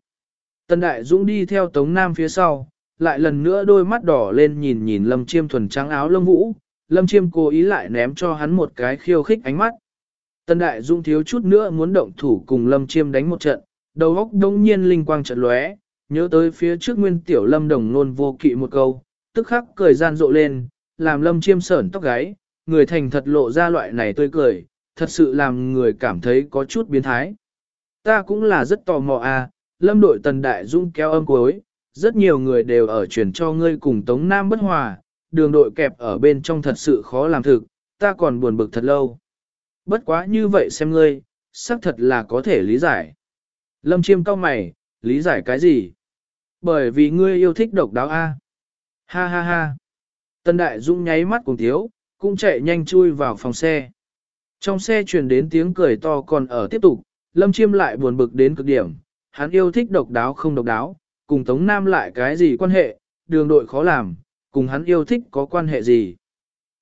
A: Tân Đại Dũng đi theo Tống Nam phía sau, lại lần nữa đôi mắt đỏ lên nhìn nhìn Lâm Chiêm thuần trắng áo lông vũ, Lâm Chiêm cố ý lại ném cho hắn một cái khiêu khích ánh mắt. Tân Đại Dũng thiếu chút nữa muốn động thủ cùng Lâm Chiêm đánh một trận, đầu óc đông nhiên linh quang trận lóe, nhớ tới phía trước nguyên tiểu Lâm đồng nôn vô kỵ một câu, tức khắc cười gian rộ lên, làm Lâm Chiêm sởn tóc gáy, người thành thật lộ ra loại này tươi cười, thật sự làm người cảm thấy có chút biến thái. Ta cũng là rất tò mò à, lâm đội tần đại dung kéo âm cuối, rất nhiều người đều ở truyền cho ngươi cùng Tống Nam bất hòa, đường đội kẹp ở bên trong thật sự khó làm thực, ta còn buồn bực thật lâu. Bất quá như vậy xem ngươi, xác thật là có thể lý giải. Lâm chiêm cao mày, lý giải cái gì? Bởi vì ngươi yêu thích độc đáo A. Ha ha ha. tân đại dũng nháy mắt cùng thiếu, cũng chạy nhanh chui vào phòng xe. Trong xe truyền đến tiếng cười to còn ở tiếp tục, Lâm Chiêm lại buồn bực đến cực điểm, hắn yêu thích độc đáo không độc đáo, cùng Tống Nam lại cái gì quan hệ, đường đội khó làm, cùng hắn yêu thích có quan hệ gì.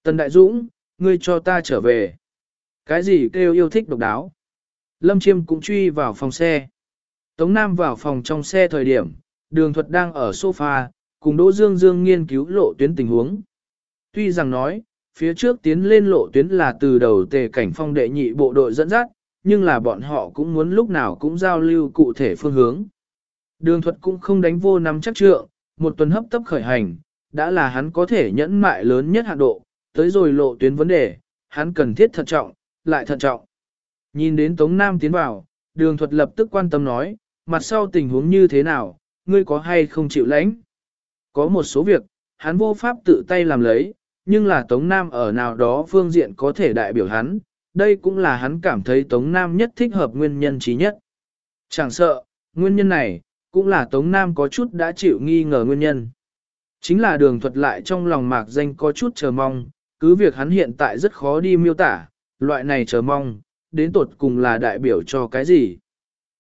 A: tân Đại Dũng, ngươi cho ta trở về. Cái gì kêu yêu thích độc đáo? Lâm Chiêm cũng truy vào phòng xe. Tống Nam vào phòng trong xe thời điểm, đường thuật đang ở sofa, cùng Đỗ Dương Dương nghiên cứu lộ tuyến tình huống. Tuy rằng nói, phía trước tiến lên lộ tuyến là từ đầu tề cảnh phong đệ nhị bộ đội dẫn dắt, nhưng là bọn họ cũng muốn lúc nào cũng giao lưu cụ thể phương hướng. Đường thuật cũng không đánh vô nắm chắc trượng, một tuần hấp tấp khởi hành, đã là hắn có thể nhẫn mại lớn nhất hạn độ, tới rồi lộ tuyến vấn đề, hắn cần thiết thận trọng, lại thận trọng. Nhìn đến Tống Nam tiến vào, đường thuật lập tức quan tâm nói, mặt sau tình huống như thế nào, ngươi có hay không chịu lãnh? Có một số việc, hắn vô pháp tự tay làm lấy, nhưng là Tống Nam ở nào đó phương diện có thể đại biểu hắn, đây cũng là hắn cảm thấy Tống Nam nhất thích hợp nguyên nhân trí nhất. Chẳng sợ, nguyên nhân này, cũng là Tống Nam có chút đã chịu nghi ngờ nguyên nhân. Chính là đường thuật lại trong lòng mạc danh có chút chờ mong, cứ việc hắn hiện tại rất khó đi miêu tả, loại này chờ mong, đến tột cùng là đại biểu cho cái gì.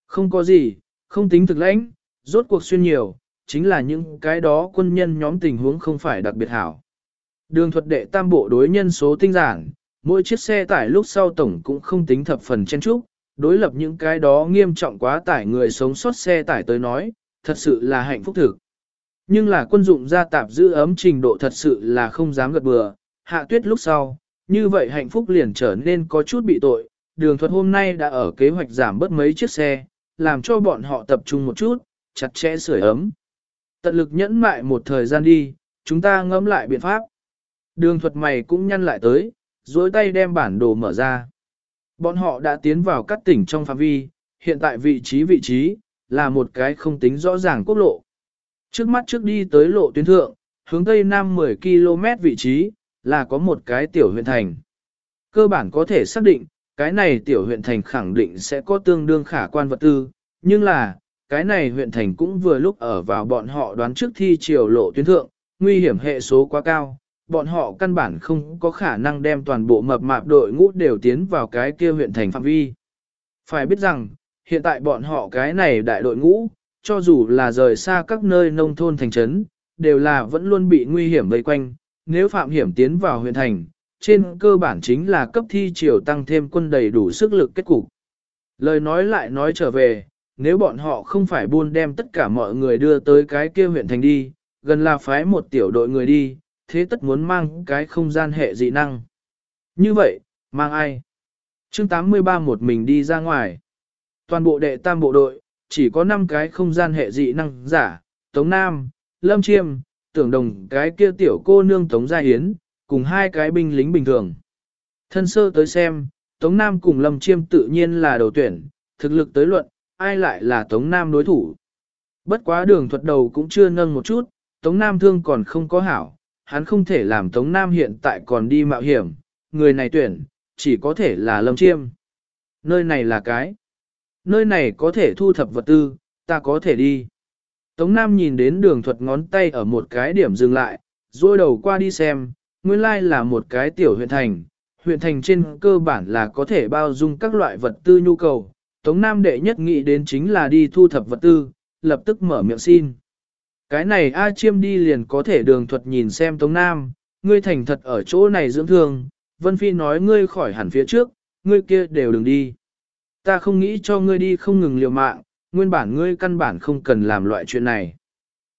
A: Không có gì, không tính thực lãnh, rốt cuộc xuyên nhiều, chính là những cái đó quân nhân nhóm tình huống không phải đặc biệt hảo. Đường thuật đệ tam bộ đối nhân số tinh giản, mỗi chiếc xe tải lúc sau tổng cũng không tính thập phần chen trúc, đối lập những cái đó nghiêm trọng quá tải người sống sót xe tải tới nói, thật sự là hạnh phúc thực. Nhưng là quân dụng gia tạp giữ ấm trình độ thật sự là không dám gật bừa, hạ tuyết lúc sau, như vậy hạnh phúc liền trở nên có chút bị tội, đường thuật hôm nay đã ở kế hoạch giảm bớt mấy chiếc xe, làm cho bọn họ tập trung một chút, chặt chẽ sưởi ấm. Tận lực nhẫn mại một thời gian đi, chúng ta ngẫm lại biện pháp. Đường thuật mày cũng nhăn lại tới, dối tay đem bản đồ mở ra. Bọn họ đã tiến vào các tỉnh trong phạm vi, hiện tại vị trí vị trí, là một cái không tính rõ ràng quốc lộ. Trước mắt trước đi tới lộ tuyến thượng, hướng tây nam 10 km vị trí, là có một cái tiểu huyện thành. Cơ bản có thể xác định, cái này tiểu huyện thành khẳng định sẽ có tương đương khả quan vật tư, nhưng là, cái này huyện thành cũng vừa lúc ở vào bọn họ đoán trước thi triều lộ tuyến thượng, nguy hiểm hệ số quá cao, bọn họ căn bản không có khả năng đem toàn bộ mập mạp đội ngũ đều tiến vào cái kia huyện thành phạm vi. Phải biết rằng, hiện tại bọn họ cái này đại đội ngũ, cho dù là rời xa các nơi nông thôn thành trấn, đều là vẫn luôn bị nguy hiểm vây quanh, nếu phạm hiểm tiến vào huyện thành, trên cơ bản chính là cấp thi triều tăng thêm quân đầy đủ sức lực kết cục. Lời nói lại nói trở về, nếu bọn họ không phải buôn đem tất cả mọi người đưa tới cái kia huyện thành đi, gần là phái một tiểu đội người đi, thế tất muốn mang cái không gian hệ dị năng. Như vậy, mang ai? chương 83 một mình đi ra ngoài. Toàn bộ đệ tam bộ đội, chỉ có 5 cái không gian hệ dị năng giả, Tống Nam, Lâm Chiêm, tưởng đồng cái kia tiểu cô nương Tống Gia Hiến, cùng hai cái binh lính bình thường. Thân sơ tới xem, Tống Nam cùng Lâm Chiêm tự nhiên là đầu tuyển, thực lực tới luận, ai lại là Tống Nam đối thủ. Bất quá đường thuật đầu cũng chưa nâng một chút, Tống Nam thương còn không có hảo, hắn không thể làm Tống Nam hiện tại còn đi mạo hiểm, người này tuyển, chỉ có thể là Lâm Chiêm. Nơi này là cái. Nơi này có thể thu thập vật tư, ta có thể đi. Tống Nam nhìn đến đường thuật ngón tay ở một cái điểm dừng lại, rồi đầu qua đi xem, nguyên lai là một cái tiểu huyện thành. Huyện thành trên cơ bản là có thể bao dung các loại vật tư nhu cầu. Tống Nam đệ nhất nghĩ đến chính là đi thu thập vật tư, lập tức mở miệng xin. Cái này A Chiêm đi liền có thể đường thuật nhìn xem Tống Nam, ngươi thành thật ở chỗ này dưỡng thương, Vân Phi nói ngươi khỏi hẳn phía trước, ngươi kia đều đừng đi. Ta không nghĩ cho ngươi đi không ngừng liều mạng, nguyên bản ngươi căn bản không cần làm loại chuyện này.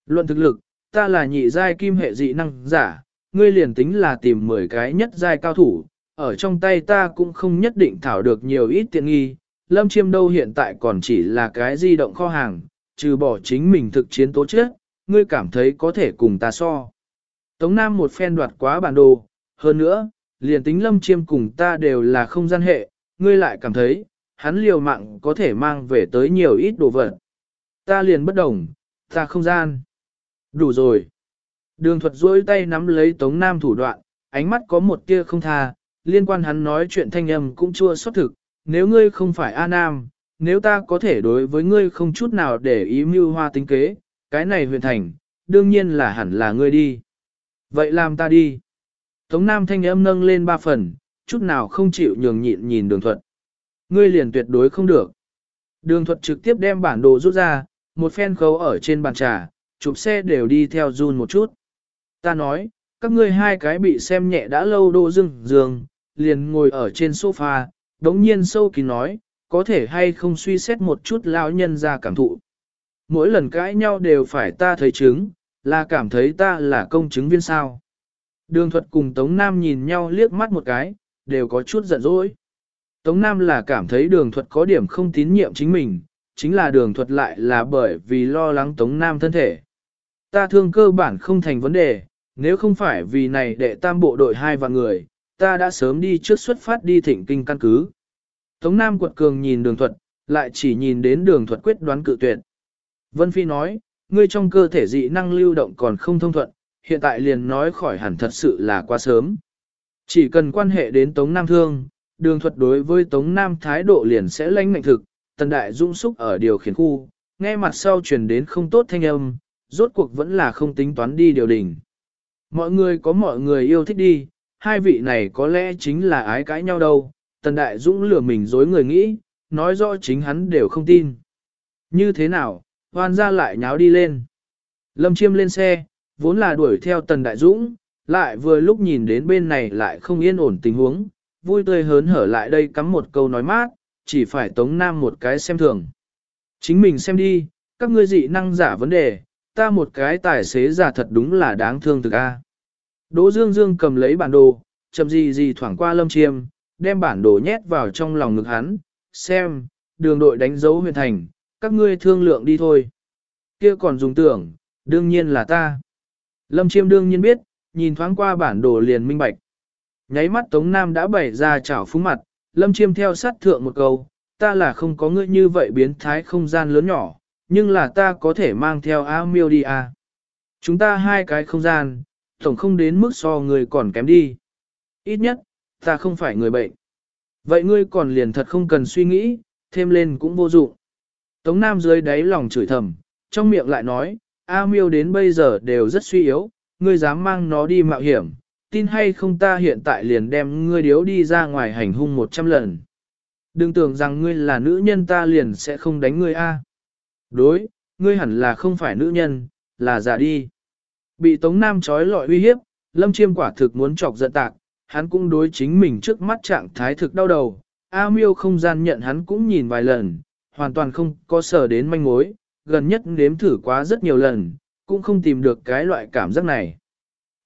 A: Luận thực lực, ta là nhị giai kim hệ dị năng giả, ngươi liền tính là tìm 10 cái nhất giai cao thủ, ở trong tay ta cũng không nhất định thảo được nhiều ít tiện nghi. Lâm chiêm đâu hiện tại còn chỉ là cái di động kho hàng, trừ bỏ chính mình thực chiến tố chết, ngươi cảm thấy có thể cùng ta so. Tống Nam một phen đoạt quá bản đồ, hơn nữa, liền tính lâm chiêm cùng ta đều là không gian hệ, ngươi lại cảm thấy, hắn liều mạng có thể mang về tới nhiều ít đồ vật. Ta liền bất đồng, ta không gian. Đủ rồi. Đường thuật duỗi tay nắm lấy Tống Nam thủ đoạn, ánh mắt có một tia không tha, liên quan hắn nói chuyện thanh âm cũng chua xót thực, nếu ngươi không phải A Nam, nếu ta có thể đối với ngươi không chút nào để ý mưu hoa tính kế, cái này huyện thành, đương nhiên là hẳn là ngươi đi. Vậy làm ta đi. Tống Nam thanh âm nâng lên ba phần, chút nào không chịu nhường nhịn nhìn đường thuật. Ngươi liền tuyệt đối không được. Đường thuật trực tiếp đem bản đồ rút ra, một phen khấu ở trên bàn trà, chụp xe đều đi theo run một chút. Ta nói, các ngươi hai cái bị xem nhẹ đã lâu đô dưng giường, liền ngồi ở trên sofa, đống nhiên sâu kín nói, có thể hay không suy xét một chút lão nhân ra cảm thụ. Mỗi lần cãi nhau đều phải ta thấy chứng, là cảm thấy ta là công chứng viên sao. Đường thuật cùng Tống Nam nhìn nhau liếc mắt một cái, đều có chút giận dỗi. Tống Nam là cảm thấy đường thuật có điểm không tín nhiệm chính mình, chính là đường thuật lại là bởi vì lo lắng Tống Nam thân thể. Ta thương cơ bản không thành vấn đề, nếu không phải vì này đệ tam bộ đội hai vạn người, ta đã sớm đi trước xuất phát đi thỉnh kinh căn cứ. Tống Nam quật cường nhìn đường thuật, lại chỉ nhìn đến đường thuật quyết đoán cự tuyệt. Vân Phi nói, ngươi trong cơ thể dị năng lưu động còn không thông thuận, hiện tại liền nói khỏi hẳn thật sự là quá sớm. Chỉ cần quan hệ đến Tống Nam Thương, đường thuật đối với Tống Nam thái độ liền sẽ lãnh ngạnh thực, tần đại dung xúc ở điều khiển khu, nghe mặt sau truyền đến không tốt thanh âm, rốt cuộc vẫn là không tính toán đi điều đình. Mọi người có mọi người yêu thích đi, hai vị này có lẽ chính là ái cãi nhau đâu, tần đại dũng lừa mình dối người nghĩ, nói rõ chính hắn đều không tin. Như thế nào, hoan ra lại nháo đi lên. Lâm chiêm lên xe, vốn là đuổi theo tần đại dũng, lại vừa lúc nhìn đến bên này lại không yên ổn tình huống, vui tươi hớn hở lại đây cắm một câu nói mát, chỉ phải tống nam một cái xem thường. Chính mình xem đi, các ngươi dị năng giả vấn đề, ta một cái tài xế giả thật đúng là đáng thương thực a. Đỗ Dương Dương cầm lấy bản đồ, chậm gì gì thoảng qua lâm chiêm, đem bản đồ nhét vào trong lòng ngực hắn, xem, đường đội đánh dấu huyền thành, các ngươi thương lượng đi thôi. Kia còn dùng tưởng, đương nhiên là ta. Lâm chiêm đương nhiên biết, nhìn thoáng qua bản đồ liền minh bạch. Nháy mắt Tống Nam đã bày ra chảo phúng mặt, Lâm Chiêm theo sát thượng một câu, ta là không có ngươi như vậy biến thái không gian lớn nhỏ, nhưng là ta có thể mang theo A miêu đi à. Chúng ta hai cái không gian, tổng không đến mức so người còn kém đi. Ít nhất, ta không phải người bệnh. Vậy ngươi còn liền thật không cần suy nghĩ, thêm lên cũng vô dụng. Tống Nam dưới đáy lòng chửi thầm, trong miệng lại nói, A miêu đến bây giờ đều rất suy yếu, ngươi dám mang nó đi mạo hiểm, tin hay không ta hiện tại liền đem ngươi điếu đi ra ngoài hành hung một trăm lần. Đừng tưởng rằng ngươi là nữ nhân ta liền sẽ không đánh ngươi A. Đối, ngươi hẳn là không phải nữ nhân, là giả đi. Bị Tống Nam trói lọi uy hiếp, Lâm Chiêm quả thực muốn chọc giận tạc, hắn cũng đối chính mình trước mắt trạng thái thực đau đầu. A miêu không gian nhận hắn cũng nhìn vài lần, hoàn toàn không có sở đến manh mối, gần nhất nếm thử quá rất nhiều lần, cũng không tìm được cái loại cảm giác này.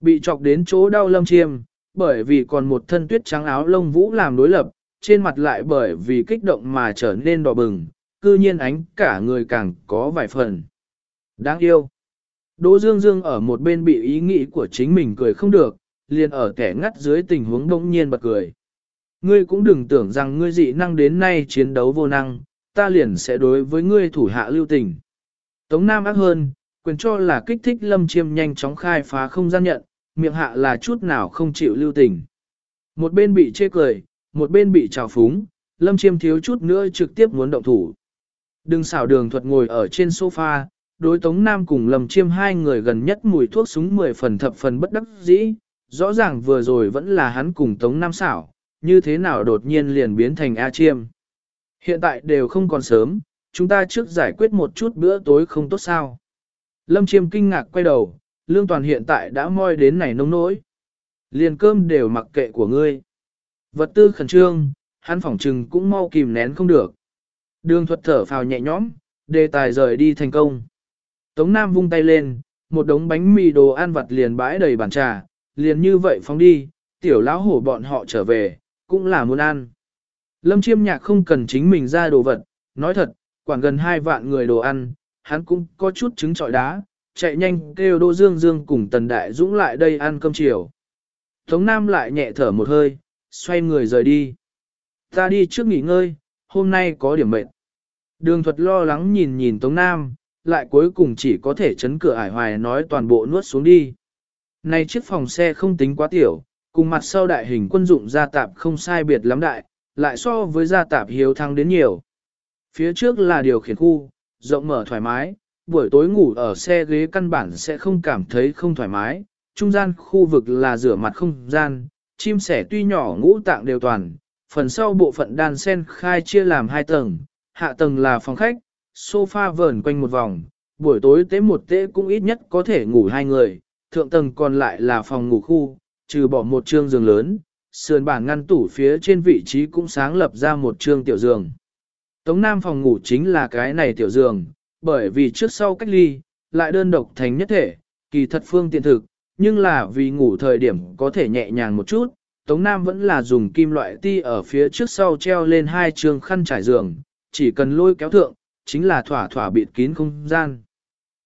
A: Bị chọc đến chỗ đau lâm chiêm, bởi vì còn một thân tuyết trắng áo lông vũ làm đối lập, trên mặt lại bởi vì kích động mà trở nên đỏ bừng, cư nhiên ánh cả người càng có vài phần. Đáng yêu. Đỗ Dương Dương ở một bên bị ý nghĩ của chính mình cười không được, liền ở kẻ ngắt dưới tình huống bỗng nhiên bật cười. Ngươi cũng đừng tưởng rằng ngươi dị năng đến nay chiến đấu vô năng, ta liền sẽ đối với ngươi thủ hạ lưu tình. Tống Nam ác hơn, quyền cho là kích thích lâm chiêm nhanh chóng khai phá không gian nhận, miệng hạ là chút nào không chịu lưu tình. Một bên bị chê cười, một bên bị trào phúng, lâm chiêm thiếu chút nữa trực tiếp muốn động thủ. Đừng xảo đường thuật ngồi ở trên sofa, đối tống nam cùng lâm chiêm hai người gần nhất mùi thuốc súng 10 phần thập phần bất đắc dĩ, rõ ràng vừa rồi vẫn là hắn cùng tống nam xảo, như thế nào đột nhiên liền biến thành A chiêm. Hiện tại đều không còn sớm, chúng ta trước giải quyết một chút bữa tối không tốt sao. Lâm chiêm kinh ngạc quay đầu, lương toàn hiện tại đã moi đến này nông nỗi. Liền cơm đều mặc kệ của ngươi. Vật tư khẩn trương, hắn phỏng trừng cũng mau kìm nén không được. Đường thuật thở phào nhẹ nhõm, đề tài rời đi thành công. Tống Nam vung tay lên, một đống bánh mì đồ ăn vặt liền bãi đầy bàn trà, liền như vậy phóng đi, tiểu lão hổ bọn họ trở về, cũng là muốn ăn. Lâm chiêm nhạc không cần chính mình ra đồ vật, nói thật, quản gần hai vạn người đồ ăn, hắn cũng có chút trứng trọi đá, chạy nhanh kêu Đỗ Dương Dương cùng Tần Đại Dũng lại đây ăn cơm chiều. Tống Nam lại nhẹ thở một hơi, xoay người rời đi. Ta đi trước nghỉ ngơi, hôm nay có điểm mệt. Đường thuật lo lắng nhìn nhìn Tống Nam, lại cuối cùng chỉ có thể chấn cửa ải hoài nói toàn bộ nuốt xuống đi. Này chiếc phòng xe không tính quá tiểu, cùng mặt sau đại hình quân dụng gia tạp không sai biệt lắm đại, lại so với gia tạp hiếu thăng đến nhiều. Phía trước là điều khiển khu, rộng mở thoải mái, buổi tối ngủ ở xe ghế căn bản sẽ không cảm thấy không thoải mái, trung gian khu vực là rửa mặt không gian, chim sẻ tuy nhỏ ngũ tạng đều toàn, phần sau bộ phận đan sen khai chia làm hai tầng, hạ tầng là phòng khách, sofa vờn quanh một vòng, buổi tối tế một tế cũng ít nhất có thể ngủ hai người, thượng tầng còn lại là phòng ngủ khu, trừ bỏ một trương giường lớn, sườn bản ngăn tủ phía trên vị trí cũng sáng lập ra một trương tiểu giường. Tống Nam phòng ngủ chính là cái này tiểu giường, bởi vì trước sau cách ly, lại đơn độc thành nhất thể, kỳ thật phương tiện thực, nhưng là vì ngủ thời điểm có thể nhẹ nhàng một chút, Tống Nam vẫn là dùng kim loại ti ở phía trước sau treo lên hai trường khăn trải giường, chỉ cần lôi kéo thượng, chính là thỏa thỏa bịt kín không gian.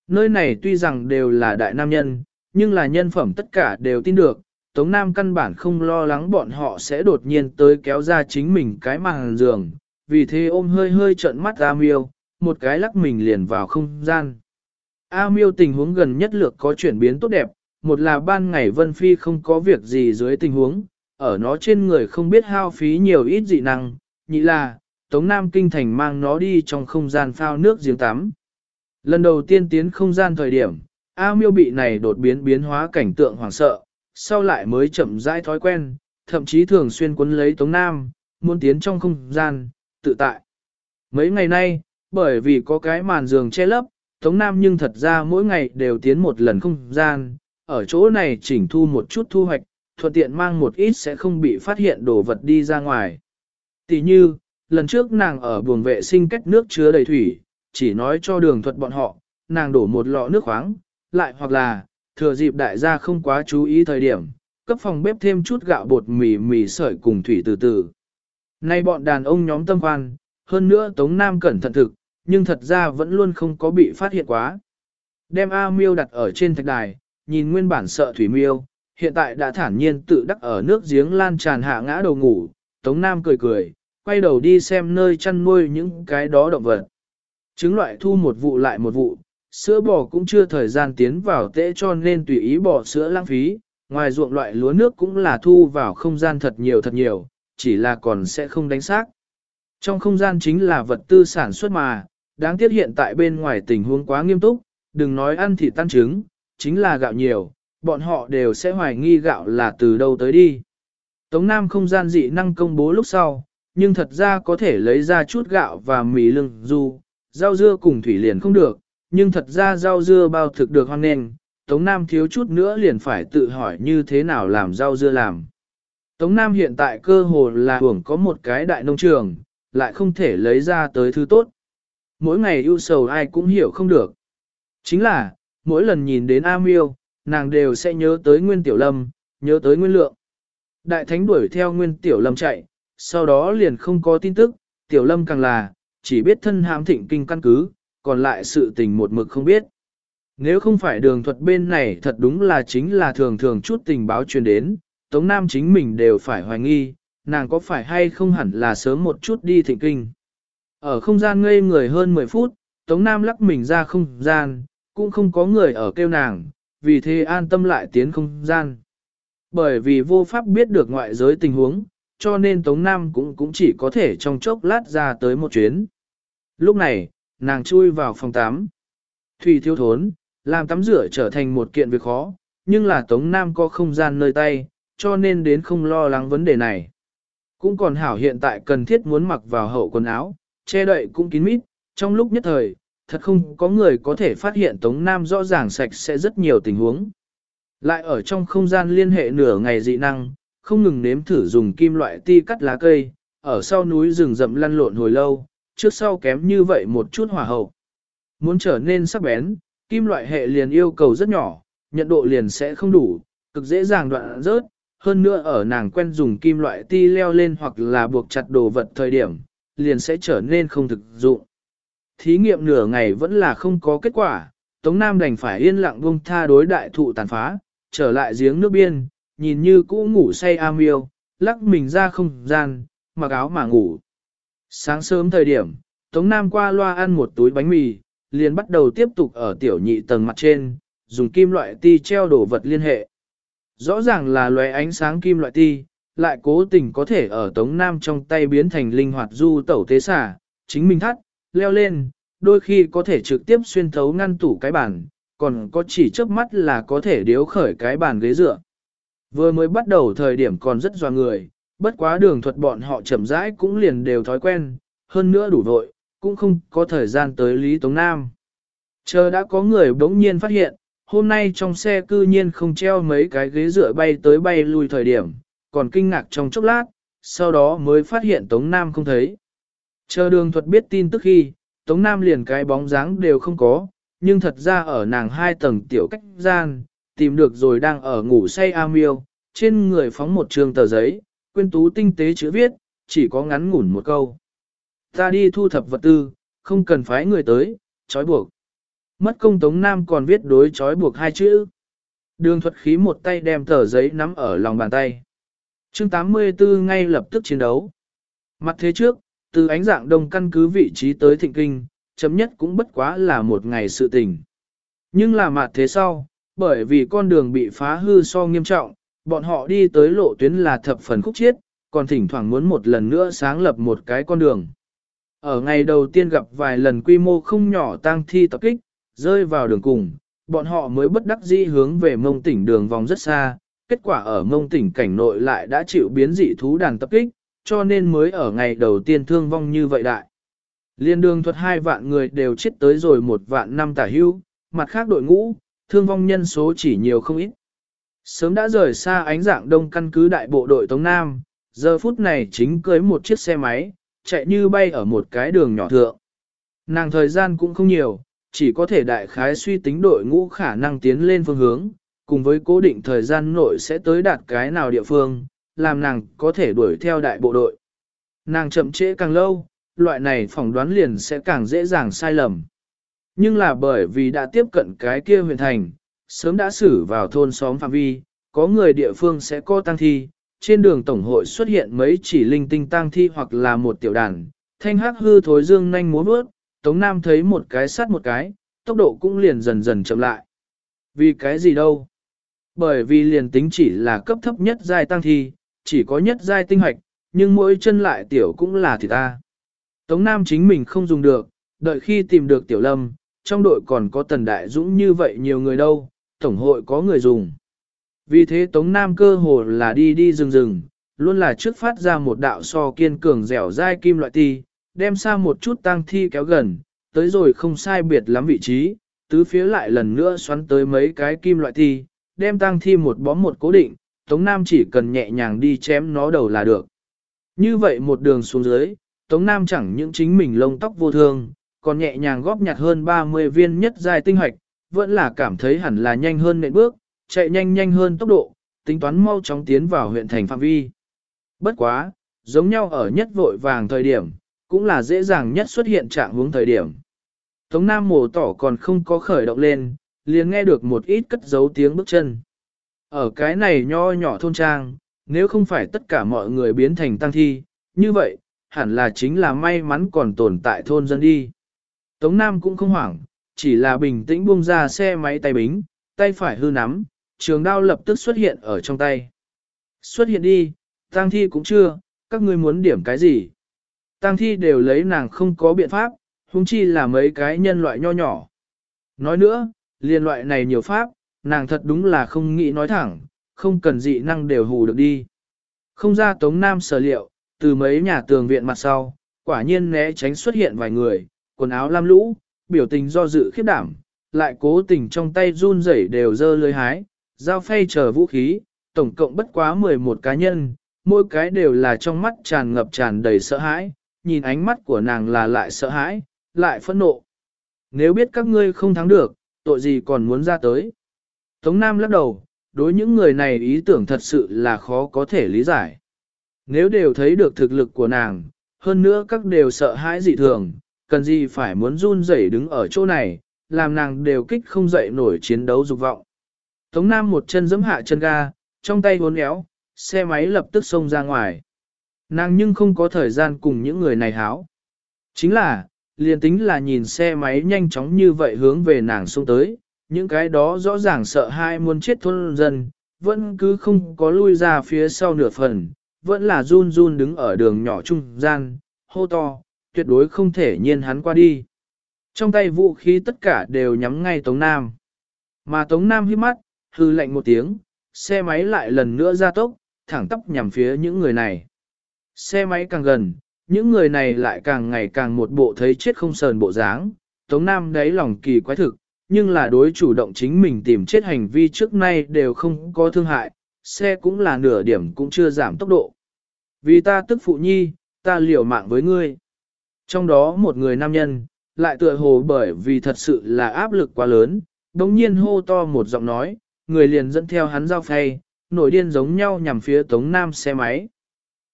A: Nơi này tuy rằng đều là đại nam nhân, nhưng là nhân phẩm tất cả đều tin được, Tống Nam căn bản không lo lắng bọn họ sẽ đột nhiên tới kéo ra chính mình cái màn giường, vì thế ôm hơi hơi trợn mắt A Miêu, một cái lắc mình liền vào không gian. A Miêu tình huống gần nhất lược có chuyển biến tốt đẹp, một là ban ngày Vân Phi không có việc gì dưới tình huống, ở nó trên người không biết hao phí nhiều ít dị năng, nhị là, Tống Nam Kinh Thành mang nó đi trong không gian phao nước giếng tắm. Lần đầu tiên tiến không gian thời điểm, A Miêu bị này đột biến biến hóa cảnh tượng hoảng sợ, sau lại mới chậm rãi thói quen, thậm chí thường xuyên quấn lấy Tống Nam, muốn tiến trong không gian, tự tại. Mấy ngày nay, bởi vì có cái màn giường che lấp, Tống Nam nhưng thật ra mỗi ngày đều tiến một lần không gian, ở chỗ này chỉnh thu một chút thu hoạch, thuận tiện mang một ít sẽ không bị phát hiện đồ vật đi ra ngoài. Tỷ như, lần trước nàng ở buồng vệ sinh cách nước chứa đầy thủy, chỉ nói cho đường thuật bọn họ, nàng đổ một lọ nước khoáng, lại hoặc là, thừa dịp đại gia không quá chú ý thời điểm, cấp phòng bếp thêm chút gạo bột mì mì sợi cùng thủy từ từ. Nay bọn đàn ông nhóm tâm quan, hơn nữa Tống Nam cẩn thận thực, nhưng thật ra vẫn luôn không có bị phát hiện quá. Đem A miêu đặt ở trên thạch đài, nhìn nguyên bản sợ thủy miêu, hiện tại đã thản nhiên tự đắc ở nước giếng lan tràn hạ ngã đầu ngủ, Tống Nam cười cười, quay đầu đi xem nơi chăn nuôi những cái đó động vật. Trứng loại thu một vụ lại một vụ, sữa bò cũng chưa thời gian tiến vào tễ cho nên tùy ý bỏ sữa lãng phí, ngoài ruộng loại lúa nước cũng là thu vào không gian thật nhiều thật nhiều, chỉ là còn sẽ không đánh xác. Trong không gian chính là vật tư sản xuất mà, đáng tiếc hiện tại bên ngoài tình huống quá nghiêm túc, đừng nói ăn thịt tan trứng, chính là gạo nhiều, bọn họ đều sẽ hoài nghi gạo là từ đâu tới đi. Tống Nam không gian dị năng công bố lúc sau, nhưng thật ra có thể lấy ra chút gạo và mì lưng du, rau dưa cùng thủy liền không được, nhưng thật ra rau dưa bao thực được hoan nền, Tống Nam thiếu chút nữa liền phải tự hỏi như thế nào làm rau dưa làm. Tống Nam hiện tại cơ hồ là hưởng có một cái đại nông trường, lại không thể lấy ra tới thứ tốt. Mỗi ngày ưu sầu ai cũng hiểu không được. Chính là, mỗi lần nhìn đến A Miêu, nàng đều sẽ nhớ tới Nguyên Tiểu Lâm, nhớ tới Nguyên Lượng. Đại thánh đuổi theo Nguyên Tiểu Lâm chạy, sau đó liền không có tin tức, Tiểu Lâm càng là, chỉ biết thân hãm thịnh kinh căn cứ, còn lại sự tình một mực không biết. Nếu không phải đường thuật bên này thật đúng là chính là thường thường chút tình báo truyền đến, Tống Nam chính mình đều phải hoài nghi, nàng có phải hay không hẳn là sớm một chút đi thịnh kinh. Ở không gian ngây người hơn 10 phút, Tống Nam lắc mình ra không gian, cũng không có người ở kêu nàng, vì thế an tâm lại tiến không gian. Bởi vì vô pháp biết được ngoại giới tình huống, cho nên Tống Nam cũng cũng chỉ có thể trong chốc lát ra tới một chuyến. Lúc này, nàng chui vào phòng tắm. Thủy thiếu thốn, làm tắm rửa trở thành một kiện việc khó, nhưng là Tống Nam có không gian nơi tay, cho nên đến không lo lắng vấn đề này. Cũng còn hảo hiện tại cần thiết muốn mặc vào hậu quần áo, che đậy cũng kín mít, trong lúc nhất thời, thật không có người có thể phát hiện Tống Nam rõ ràng sạch sẽ rất nhiều tình huống. Lại ở trong không gian liên hệ nửa ngày dị năng, không ngừng nếm thử dùng kim loại ti cắt lá cây, ở sau núi rừng rậm lăn lộn hồi lâu, trước sau kém như vậy một chút hỏa hậu. Muốn trở nên sắc bén, kim loại hệ liền yêu cầu rất nhỏ, nhận độ liền sẽ không đủ, cực dễ dàng đoạn rớt, hơn nữa ở nàng quen dùng kim loại ti leo lên hoặc là buộc chặt đồ vật thời điểm, liền sẽ trở nên không thực dụng. Thí nghiệm nửa ngày vẫn là không có kết quả, Tống Nam đành phải yên lặng buông tha đối đại thụ tàn phá, trở lại giếng nước biên, nhìn như cũ ngủ say am yêu, lắc mình ra không gian, mặc áo mà ngủ. Sáng sớm thời điểm, Tống Nam qua loa ăn một túi bánh mì, liền bắt đầu tiếp tục ở tiểu nhị tầng mặt trên, dùng kim loại ti treo đổ vật liên hệ. Rõ ràng là loé ánh sáng kim loại ti, lại cố tình có thể ở Tống Nam trong tay biến thành linh hoạt du tẩu tế xả, chính mình thắt, leo lên, đôi khi có thể trực tiếp xuyên thấu ngăn tủ cái bàn, còn có chỉ chớp mắt là có thể điếu khởi cái bàn ghế dựa. Vừa mới bắt đầu thời điểm còn rất doa người, bất quá đường thuật bọn họ chậm rãi cũng liền đều thói quen, hơn nữa đủ vội, cũng không có thời gian tới Lý Tống Nam. Chờ đã có người bỗng nhiên phát hiện, hôm nay trong xe cư nhiên không treo mấy cái ghế dựa bay tới bay lui thời điểm, còn kinh ngạc trong chốc lát, sau đó mới phát hiện Tống Nam không thấy. Chờ đường thuật biết tin tức khi, Tống Nam liền cái bóng dáng đều không có, nhưng thật ra ở nàng hai tầng tiểu cách gian, tìm được rồi đang ở ngủ say A miêu, trên người phóng một trường tờ giấy, quyên tú tinh tế chữ viết, chỉ có ngắn ngủn một câu. Ta đi thu thập vật tư, không cần phái người tới, trói buộc. Mất công Tống Nam còn viết đối trói buộc hai chữ. Đường thuật khí một tay đem tờ giấy nắm ở lòng bàn tay. chương 84 ngay lập tức chiến đấu. Mặt thế trước, từ ánh dạng đông căn cứ vị trí tới thịnh kinh, chấm nhất cũng bất quá là một ngày sự tình. Nhưng là mặt thế sau, bởi vì con đường bị phá hư so nghiêm trọng, bọn họ đi tới lộ tuyến là thập phần khúc chiết, còn thỉnh thoảng muốn một lần nữa sáng lập một cái con đường. Ở ngày đầu tiên gặp vài lần quy mô không nhỏ tang thi tập kích, rơi vào đường cùng, bọn họ mới bất đắc dĩ hướng về mông tỉnh đường vòng rất xa, kết quả ở mông tỉnh cảnh nội lại đã chịu biến dị thú đàn tập kích, cho nên mới ở ngày đầu tiên thương vong như vậy đại. Liên đường thuật hai vạn người đều chết tới rồi một vạn năm tả hưu, mặt khác đội ngũ, thương vong nhân số chỉ nhiều không ít. Sớm đã rời xa ánh dạng đông căn cứ đại bộ đội Tống Nam, giờ phút này chính cưới một chiếc xe máy, chạy như bay ở một cái đường nhỏ thượng. Nàng thời gian cũng không nhiều, chỉ có thể đại khái suy tính đội ngũ khả năng tiến lên phương hướng, cùng với cố định thời gian nội sẽ tới đạt cái nào địa phương, làm nàng có thể đuổi theo đại bộ đội. Nàng chậm trễ càng lâu, loại này phỏng đoán liền sẽ càng dễ dàng sai lầm. Nhưng là bởi vì đã tiếp cận cái kia huyện thành, sớm đã xử vào thôn xóm phạm vi, có người địa phương sẽ có tăng thi, trên đường tổng hội xuất hiện mấy chỉ linh tinh tăng thi hoặc là một tiểu đàn, thanh hắc hư thối dương nhanh múa bước, Tống Nam thấy một cái sát một cái, tốc độ cũng liền dần dần chậm lại. Vì cái gì đâu? Bởi vì liền tính chỉ là cấp thấp nhất giai tăng thi, chỉ có nhất giai tinh hoạch, nhưng mỗi chân lại tiểu cũng là thì ta. Tống Nam chính mình không dùng được, Đợi khi tìm được Tiểu Lâm, trong đội còn có Tần Đại Dũng như vậy nhiều người đâu, Tổng hội có người dùng. Vì thế Tống Nam cơ hồ là đi đi rừng rừng, luôn là trước phát ra một đạo so kiên cường dẻo dai kim loại ti, đem xa một chút tăng thi kéo gần, tới rồi không sai biệt lắm vị trí, tứ phía lại lần nữa xoắn tới mấy cái kim loại ti, đem tăng thi một bó một cố định, Tống Nam chỉ cần nhẹ nhàng đi chém nó đầu là được. Như vậy một đường xuống dưới, Tống Nam chẳng những chính mình lông tóc vô thương, còn nhẹ nhàng góp nhặt hơn 30 viên nhất dài tinh hoạch, vẫn là cảm thấy hẳn là nhanh hơn nệm bước, chạy nhanh nhanh hơn tốc độ, tính toán mau chóng tiến vào huyện thành phạm vi. Bất quá, giống nhau ở nhất vội vàng thời điểm, cũng là dễ dàng nhất xuất hiện trạng hướng thời điểm. Tống Nam mồ tỏ còn không có khởi động lên, liền nghe được một ít cất giấu tiếng bước chân. Ở cái này nho nhỏ thôn trang, nếu không phải tất cả mọi người biến thành tăng thi, như vậy, hẳn là chính là may mắn còn tồn tại thôn dân đi. Tống Nam cũng không hoảng, chỉ là bình tĩnh buông ra xe máy tay bính, tay phải hư nắm, trường đao lập tức xuất hiện ở trong tay. Xuất hiện đi, tang thi cũng chưa, các ngươi muốn điểm cái gì? Tang thi đều lấy nàng không có biện pháp, huống chi là mấy cái nhân loại nho nhỏ. Nói nữa, liên loại này nhiều pháp, nàng thật đúng là không nghĩ nói thẳng, không cần dị năng đều hù được đi. Không ra Tống Nam sở liệu, từ mấy nhà tường viện mặt sau, quả nhiên né tránh xuất hiện vài người, quần áo lam lũ, biểu tình do dự khiếp đảm, lại cố tình trong tay run rẩy đều dơ lưới hái, giao phay chờ vũ khí, tổng cộng bất quá 11 cá nhân, mỗi cái đều là trong mắt tràn ngập tràn đầy sợ hãi, nhìn ánh mắt của nàng là lại sợ hãi, lại phẫn nộ. Nếu biết các ngươi không thắng được, tội gì còn muốn ra tới. Tống Nam lắc đầu, đối những người này ý tưởng thật sự là khó có thể lý giải. Nếu đều thấy được thực lực của nàng, hơn nữa các đều sợ hãi dị thường, cần gì phải muốn run rẩy đứng ở chỗ này, làm nàng đều kích không dậy nổi chiến đấu dục vọng. Tống Nam một chân giẫm hạ chân ga, trong tay uốn éo, xe máy lập tức xông ra ngoài. Nàng nhưng không có thời gian cùng những người này háo. Chính là, liền tính là nhìn xe máy nhanh chóng như vậy hướng về nàng xông tới, những cái đó rõ ràng sợ hai muốn chết thôn dân, vẫn cứ không có lui ra phía sau nửa phần, vẫn là run run đứng ở đường nhỏ trung gian, hô to, tuyệt đối không thể nhiên hắn qua đi. Trong tay vũ khí tất cả đều nhắm ngay Tống Nam. Mà Tống Nam hít mắt, hư lạnh một tiếng, xe máy lại lần nữa ra tốc, thẳng tắp nhằm phía những người này. Xe máy càng gần, những người này lại càng ngày càng một bộ thấy chết không sờn bộ dáng. Tống Nam đáy lòng kỳ quái thực, nhưng là đối chủ động chính mình tìm chết hành vi trước nay đều không có thương hại, xe cũng là nửa điểm cũng chưa giảm tốc độ. Vì ta tức phụ nhi, ta liều mạng với ngươi. Trong đó một người nam nhân, lại tựa hồ bởi vì thật sự là áp lực quá lớn, đống nhiên hô to một giọng nói, người liền dẫn theo hắn giao phay, nổi điên giống nhau nhằm phía Tống Nam xe máy.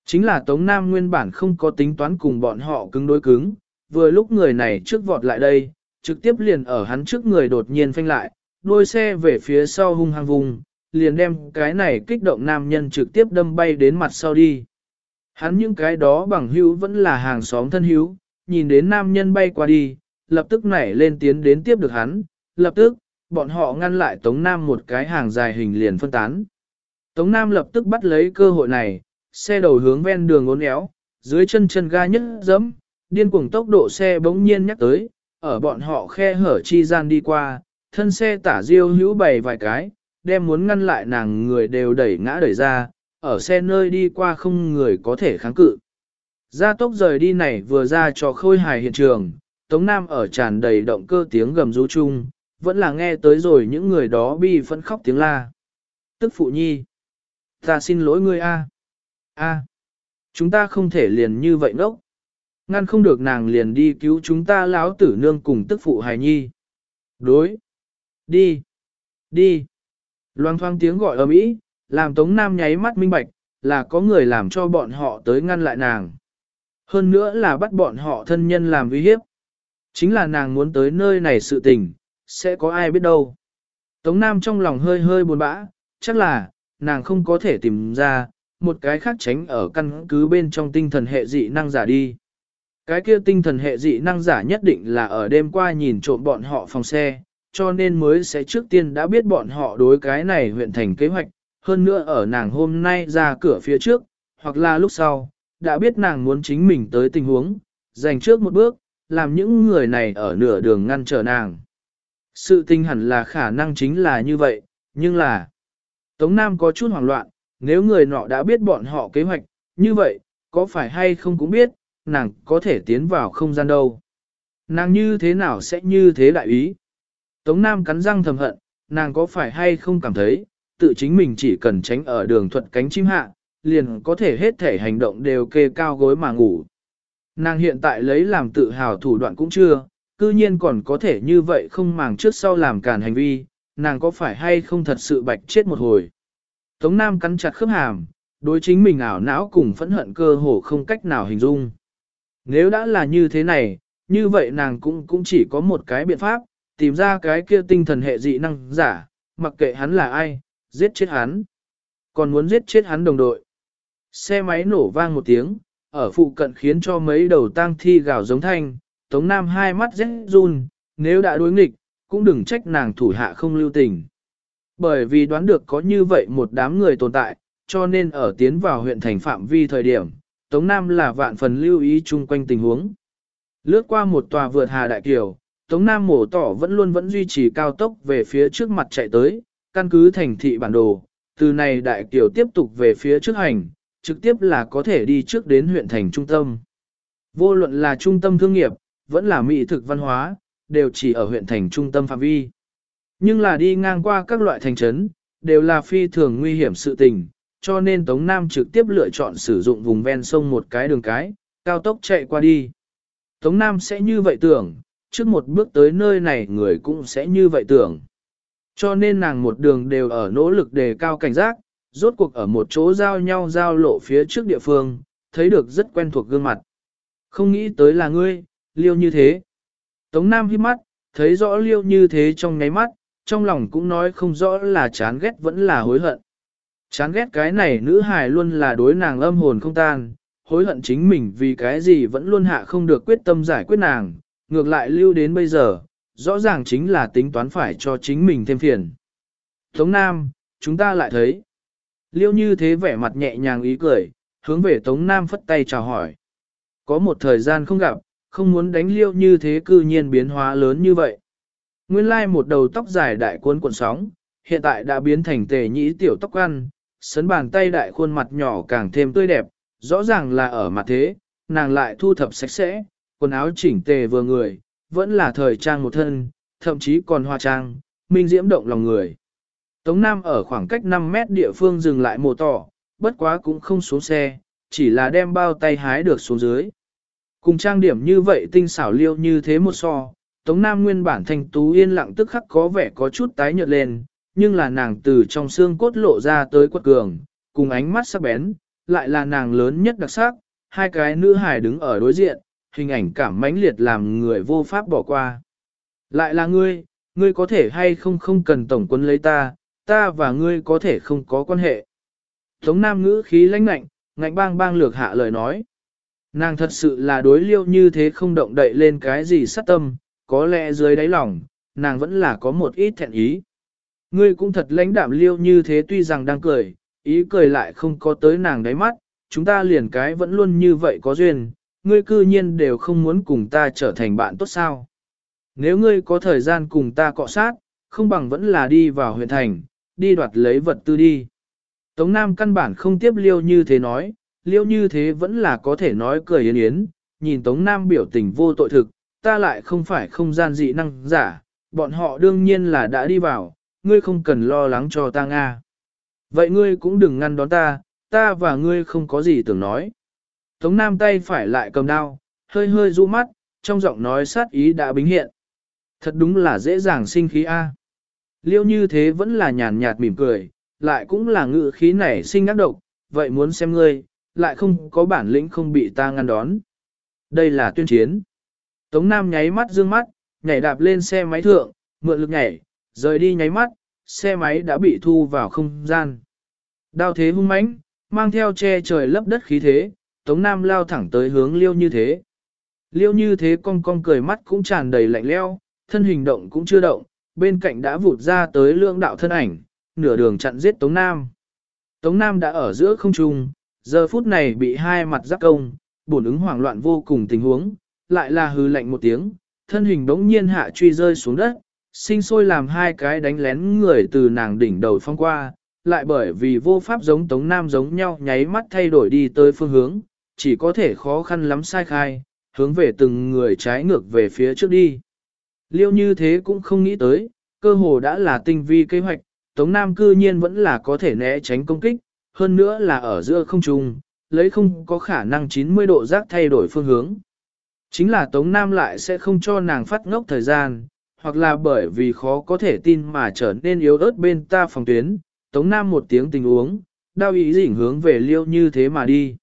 A: Chính là Tống Nam nguyên bản không có tính toán cùng bọn họ cứng đối cứng, vừa lúc người này trước vọt lại đây, trực tiếp liền ở hắn trước người đột nhiên phanh lại, đuôi xe về phía sau hung hăng vùng, liền đem cái này kích động nam nhân trực tiếp đâm bay đến mặt sau đi. Hắn những cái đó bằng hữu vẫn là hàng xóm thân hữu, nhìn đến nam nhân bay qua đi, lập tức nảy lên tiến đến tiếp được hắn, lập tức, bọn họ ngăn lại Tống Nam một cái hàng dài hình liền phân tán. Tống Nam lập tức bắt lấy cơ hội này, xe đầu hướng ven đường uốn éo, dưới chân chân ga nhất dẫm, điên cuồng tốc độ xe bỗng nhiên nhắc tới, ở bọn họ khe hở chi gian đi qua, thân xe tả diêu hữu bày vài cái, đem muốn ngăn lại nàng người đều đẩy ngã đẩy ra, ở xe nơi đi qua không người có thể kháng cự. Gia tốc rời đi này vừa ra cho khôi hài hiện trường, Tống Nam ở tràn đầy động cơ tiếng gầm rú chung, vẫn là nghe tới rồi những người đó bi phẫn khóc tiếng la. Tức phụ nhi. Ta xin lỗi ngươi a. A. Chúng ta không thể liền như vậy ngốc. Ngăn không được nàng liền đi cứu chúng ta lão tử nương cùng tức phụ hài nhi. Đối. Đi. Đi. Loang thoang tiếng gọi ầm ĩ, làm Tống Nam nháy mắt minh bạch, là có người làm cho bọn họ tới ngăn lại nàng. Hơn nữa là bắt bọn họ thân nhân làm uy hiếp. Chính là nàng muốn tới nơi này sự tình, sẽ có ai biết đâu. Tống Nam trong lòng hơi hơi buồn bã, chắc là, nàng không có thể tìm ra, một cái khác tránh ở căn cứ bên trong tinh thần hệ dị năng giả đi. Cái kia tinh thần hệ dị năng giả nhất định là ở đêm qua nhìn trộm bọn họ phòng xe, cho nên mới sẽ trước tiên đã biết bọn họ đối cái này huyện thành kế hoạch, hơn nữa ở nàng hôm nay ra cửa phía trước, hoặc là lúc sau, đã biết nàng muốn chính mình tới tình huống, dành trước một bước, làm những người này ở nửa đường ngăn trở nàng. Sự tình hẳn là khả năng chính là như vậy, nhưng là... Tống Nam có chút hoảng loạn, nếu người nọ đã biết bọn họ kế hoạch, như vậy, có phải hay không cũng biết, nàng có thể tiến vào không gian đâu. Nàng như thế nào sẽ như thế đại ý? Tống Nam cắn răng thầm hận, nàng có phải hay không cảm thấy, tự chính mình chỉ cần tránh ở đường thuận cánh chim hạ, liền có thể hết thể hành động đều kê cao gối mà ngủ. Nàng hiện tại lấy làm tự hào thủ đoạn cũng chưa, cư nhiên còn có thể như vậy không màng trước sau làm cản hành vi, nàng có phải hay không thật sự bạch chết một hồi. Tống Nam cắn chặt khớp hàm, đối chính mình ảo não cùng phẫn hận cơ hồ không cách nào hình dung. Nếu đã là như thế này, như vậy nàng cũng cũng chỉ có một cái biện pháp, tìm ra cái kia tinh thần hệ dị năng giả, mặc kệ hắn là ai, giết chết hắn. Còn muốn giết chết hắn đồng đội. Xe máy nổ vang một tiếng, ở phụ cận khiến cho mấy đầu tang thi gào giống thanh, Tống Nam hai mắt rét run, nếu đã đối nghịch, cũng đừng trách nàng thủ hạ không lưu tình. Bởi vì đoán được có như vậy một đám người tồn tại, cho nên ở tiến vào huyện thành phạm vi thời điểm, Tống Nam là vạn phần lưu ý chung quanh tình huống. Lướt qua một tòa vượt hà đại kiều, Tống Nam mổ tỏ vẫn luôn vẫn duy trì cao tốc về phía trước mặt chạy tới, căn cứ thành thị bản đồ, từ này đại kiều tiếp tục về phía trước hành, trực tiếp là có thể đi trước đến huyện thành trung tâm. Vô luận là trung tâm thương nghiệp, vẫn là mỹ thực văn hóa, đều chỉ ở huyện thành trung tâm phạm vi. Nhưng là đi ngang qua các loại thành trấn, đều là phi thường nguy hiểm sự tình, cho nên Tống Nam trực tiếp lựa chọn sử dụng vùng ven sông một cái đường cái, cao tốc chạy qua đi. Tống Nam sẽ như vậy tưởng, trước một bước tới nơi này người cũng sẽ như vậy tưởng. Cho nên nàng một đường đều ở nỗ lực đề cao cảnh giác, rốt cuộc ở một chỗ giao nhau giao lộ phía trước địa phương, thấy được rất quen thuộc gương mặt. Không nghĩ tới là ngươi, liêu như thế. Tống Nam hiếp mắt, thấy rõ liêu như thế trong ngáy mắt, trong lòng cũng nói không rõ là chán ghét vẫn là hối hận. Chán ghét cái này nữ hài luôn là đối nàng âm hồn không tan, hối hận chính mình vì cái gì vẫn luôn hạ không được quyết tâm giải quyết nàng, ngược lại lưu đến bây giờ, rõ ràng chính là tính toán phải cho chính mình thêm phiền. Tống Nam, chúng ta lại thấy. Liêu như thế vẻ mặt nhẹ nhàng ý cười, hướng về Tống Nam phất tay chào hỏi. Có một thời gian không gặp, không muốn đánh liêu như thế cư nhiên biến hóa lớn như vậy. Nguyên lai một đầu tóc dài đại cuốn cuộn sóng, hiện tại đã biến thành tề nhĩ tiểu tóc ăn, sấn bàn tay đại khuôn mặt nhỏ càng thêm tươi đẹp, rõ ràng là ở mặt thế, nàng lại thu thập sạch sẽ, quần áo chỉnh tề vừa người, vẫn là thời trang một thân, thậm chí còn hoa trang, minh diễm động lòng người. Tống Nam ở khoảng cách 5 mét địa phương dừng lại mồ tỏ, bất quá cũng không xuống xe, chỉ là đem bao tay hái được xuống dưới. Cùng trang điểm như vậy tinh xảo liêu như thế một so, Tống Nam nguyên bản thanh tú yên lặng tức khắc có vẻ có chút tái nhợt lên, nhưng là nàng từ trong xương cốt lộ ra tới quật cường, cùng ánh mắt sắc bén, lại là nàng lớn nhất đặc sắc, hai cái nữ hài đứng ở đối diện, hình ảnh cảm mãnh liệt làm người vô pháp bỏ qua. Lại là ngươi, ngươi có thể hay không không cần tổng quân lấy ta, ta và ngươi có thể không có quan hệ. Tống Nam ngữ khí lãnh lạnh, ngạnh bang bang lược hạ lời nói. Nàng thật sự là đối liêu như thế không động đậy lên cái gì sát tâm, có lẽ dưới đáy lòng, nàng vẫn là có một ít thẹn ý. Ngươi cũng thật lãnh đạm liêu như thế tuy rằng đang cười, ý cười lại không có tới nàng đáy mắt, chúng ta liền cái vẫn luôn như vậy có duyên, ngươi cư nhiên đều không muốn cùng ta trở thành bạn tốt sao. Nếu ngươi có thời gian cùng ta cọ sát, không bằng vẫn là đi vào huyện thành, đi đoạt lấy vật tư đi. Tống Nam căn bản không tiếp liêu như thế nói, liêu như thế vẫn là có thể nói cười yến yến, nhìn Tống Nam biểu tình vô tội thực, ta lại không phải không gian dị năng giả, bọn họ đương nhiên là đã đi vào, ngươi không cần lo lắng cho ta Nga. Vậy ngươi cũng đừng ngăn đón ta, ta và ngươi không có gì tưởng nói. Tống Nam tay phải lại cầm đao, hơi hơi du mắt, trong giọng nói sát ý đã bính hiện. Thật đúng là dễ dàng sinh khí A. Liêu như thế vẫn là nhàn nhạt mỉm cười, lại cũng là ngự khí nảy sinh ác độc, vậy muốn xem ngươi, lại không có bản lĩnh không bị ta ngăn đón. Đây là tuyên chiến. Tống Nam nháy mắt dương mắt, nhảy đạp lên xe máy thượng, mượn lực nhảy, rời đi nháy mắt, xe máy đã bị thu vào không gian. Đao thế hung mãnh, mang theo che trời lấp đất khí thế, Tống Nam lao thẳng tới hướng liêu như thế. Liêu như thế cong cong cười mắt cũng tràn đầy lạnh leo, thân hình động cũng chưa động, bên cạnh đã vụt ra tới lương đạo thân ảnh, nửa đường chặn giết Tống Nam. Tống Nam đã ở giữa không trung, giờ phút này bị hai mặt giáp công, bổn ứng hoảng loạn vô cùng tình huống, lại là hư lạnh một tiếng, thân hình đống nhiên hạ truy rơi xuống đất, sinh sôi làm hai cái đánh lén người từ nàng đỉnh đầu phong qua, lại bởi vì vô pháp giống Tống Nam giống nhau nháy mắt thay đổi đi tới phương hướng, chỉ có thể khó khăn lắm sai khai, hướng về từng người trái ngược về phía trước đi. Liêu như thế cũng không nghĩ tới, cơ hồ đã là tinh vi kế hoạch, Tống Nam cư nhiên vẫn là có thể né tránh công kích, hơn nữa là ở giữa không trung, lấy không có khả năng 90 độ giác thay đổi phương hướng. Chính là Tống Nam lại sẽ không cho nàng phát ngốc thời gian, hoặc là bởi vì khó có thể tin mà trở nên yếu ớt bên ta phòng tuyến, Tống Nam một tiếng tình uống, đao ý dỉnh hướng về liêu như thế mà đi.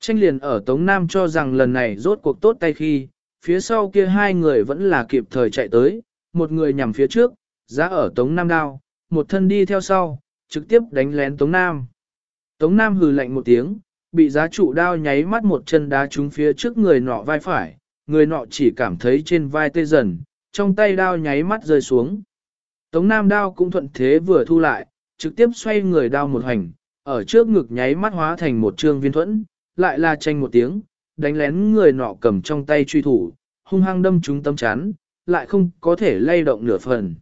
A: Tranh liền ở Tống Nam cho rằng lần này rốt cuộc tốt tay khi, phía sau kia hai người vẫn là kịp thời chạy tới, một người nhằm phía trước, giá ở Tống Nam đao, một thân đi theo sau, trực tiếp đánh lén Tống Nam. Tống Nam hừ lạnh một tiếng, bị giá trụ đao nháy mắt một chân đá trúng phía trước người nọ vai phải, người nọ chỉ cảm thấy trên vai tê dần, trong tay đao nháy mắt rơi xuống. Tống Nam đao cũng thuận thế vừa thu lại, trực tiếp xoay người đao một hành, ở trước ngực nháy mắt hóa thành một trương viên thuẫn, lại là tranh một tiếng, đánh lén người nọ cầm trong tay truy thủ, hung hăng đâm trúng tâm chán, lại không có thể lay động nửa phần.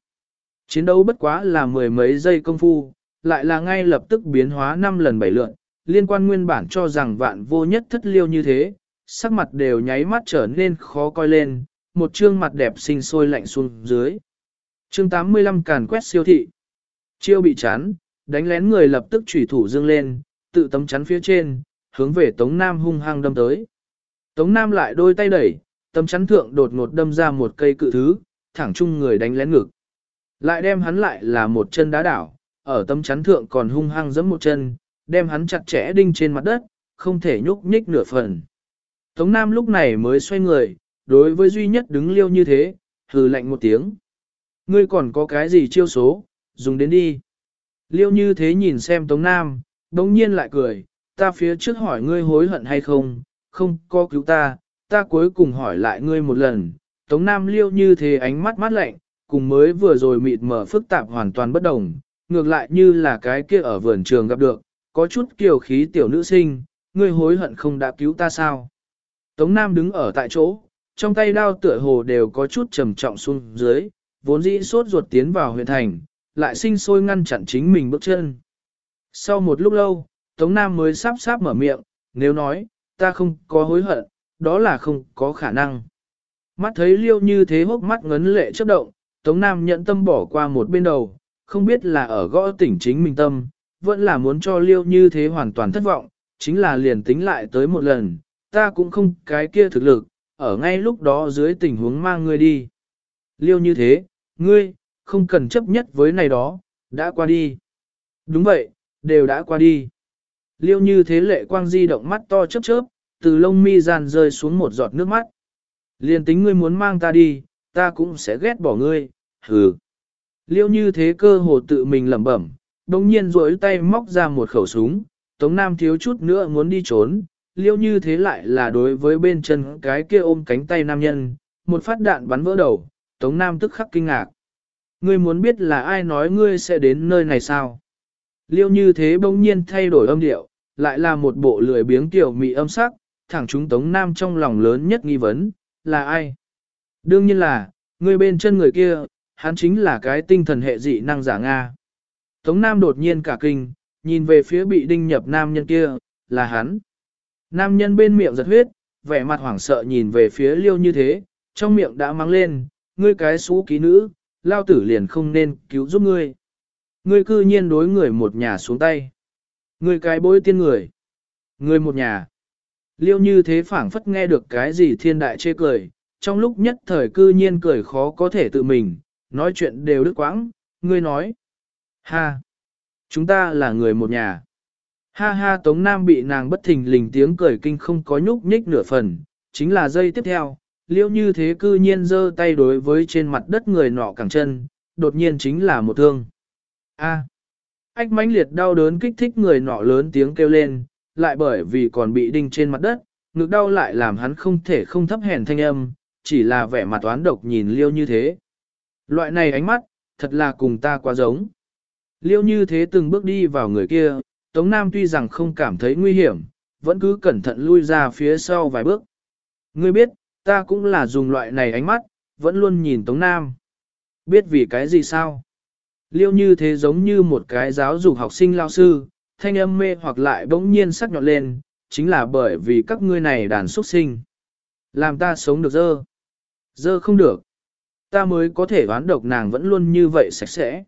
A: Chiến đấu bất quá là mười mấy giây công phu, lại là ngay lập tức biến hóa năm lần bảy lượn, liên quan nguyên bản cho rằng vạn vô nhất thất liêu như thế, sắc mặt đều nháy mắt trở nên khó coi lên, một trương mặt đẹp xinh sôi lạnh xuống dưới. Chương 85 càn quét siêu thị. Chiêu bị chán, đánh lén người lập tức chủy thủ dương lên, tự tấm chắn phía trên, hướng về Tống Nam hung hăng đâm tới. Tống Nam lại đôi tay đẩy, tấm chắn thượng đột ngột đâm ra một cây cự thứ, thẳng chung người đánh lén ngực. Lại đem hắn lại là một chân đá đảo, ở tấm chắn thượng còn hung hăng giẫm một chân, đem hắn chặt chẽ đinh trên mặt đất, không thể nhúc nhích nửa phần. Tống Nam lúc này mới xoay người, đối với duy nhất đứng liêu như thế, hừ lạnh một tiếng. Ngươi còn có cái gì chiêu số, dùng đến đi. Liêu như thế nhìn xem Tống Nam, đồng nhiên lại cười, ta phía trước hỏi ngươi hối hận hay không, không có cứu ta, ta cuối cùng hỏi lại ngươi một lần. Tống Nam liêu như thế ánh mắt mát lạnh, cùng mới vừa rồi mịt mở phức tạp hoàn toàn bất đồng, ngược lại như là cái kia ở vườn trường gặp được, có chút kiều khí tiểu nữ sinh, ngươi hối hận không đã cứu ta sao. Tống Nam đứng ở tại chỗ, trong tay đao tựa hồ đều có chút trầm trọng xuống dưới, vốn dĩ sốt ruột tiến vào huyện thành, lại sinh sôi ngăn chặn chính mình bước chân. Sau một lúc lâu, Tống Nam mới sắp sắp mở miệng, nếu nói, ta không có hối hận, đó là không có khả năng. Mắt thấy liêu như thế hốc mắt ngấn lệ chớp động, Tống Nam nhận tâm bỏ qua một bên đầu, không biết là ở gõ tỉnh chính mình tâm, vẫn là muốn cho liêu như thế hoàn toàn thất vọng, chính là liền tính lại tới một lần, ta cũng không cái kia thực lực, ở ngay lúc đó dưới tình huống mang ngươi đi. Liêu như thế, ngươi, không cần chấp nhất với này đó, đã qua đi. Đúng vậy, đều đã qua đi. Liêu như thế lệ quang di động mắt to chớp chớp, từ lông mi gian rơi xuống một giọt nước mắt. liên tính ngươi muốn mang ta đi, ta cũng sẽ ghét bỏ ngươi, hừ. Liêu như thế cơ hồ tự mình lẩm bẩm, đồng nhiên rỗi tay móc ra một khẩu súng, Tống Nam thiếu chút nữa muốn đi trốn, liêu như thế lại là đối với bên chân cái kia ôm cánh tay nam nhân, một phát đạn bắn vỡ đầu, Tống Nam tức khắc kinh ngạc. Ngươi muốn biết là ai nói ngươi sẽ đến nơi này sao? Liêu như thế bỗng nhiên thay đổi âm điệu, lại là một bộ lười biếng tiểu mị âm sắc, thẳng chúng Tống Nam trong lòng lớn nhất nghi vấn, là ai? Đương nhiên là, người bên chân người kia, hắn chính là cái tinh thần hệ dị năng giả Nga. Tống Nam đột nhiên cả kinh, nhìn về phía bị đinh nhập nam nhân kia, là hắn. Nam nhân bên miệng giật huyết, vẻ mặt hoảng sợ nhìn về phía liêu như thế, trong miệng đã mang lên, ngươi cái xú ký nữ, lao tử liền không nên cứu giúp ngươi. Ngươi cư nhiên đối người một nhà xuống tay người cái bối tiên người. người một nhà. Liêu như thế phảng phất nghe được cái gì thiên đại chê cười, trong lúc nhất thời cư nhiên cười khó có thể tự mình, nói chuyện đều đứt quãng, ngươi nói. Ha! Chúng ta là người một nhà. Ha ha Tống Nam bị nàng bất thình lình tiếng cười kinh không có nhúc nhích nửa phần, chính là giây tiếp theo, liêu như thế cư nhiên giơ tay đối với trên mặt đất người nọ cẳng chân, đột nhiên chính là một thương. A. Ách mãnh liệt đau đớn kích thích người nọ lớn tiếng kêu lên, lại bởi vì còn bị đinh trên mặt đất, ngực đau lại làm hắn không thể không thấp hèn thanh âm, chỉ là vẻ mặt toán độc nhìn liêu như thế. Loại này ánh mắt, thật là cùng ta quá giống. Liêu như thế từng bước đi vào người kia, Tống Nam tuy rằng không cảm thấy nguy hiểm, vẫn cứ cẩn thận lui ra phía sau vài bước. Ngươi biết, ta cũng là dùng loại này ánh mắt, vẫn luôn nhìn Tống Nam. Biết vì cái gì sao? Liêu như thế giống như một cái giáo dục học sinh lao sư, thanh âm mê hoặc lại bỗng nhiên sắc nhọn lên, chính là bởi vì các ngươi này đàn xuất sinh. Làm ta sống được dơ. Dơ không được. Ta mới có thể đoán độc nàng vẫn luôn như vậy sạch sẽ.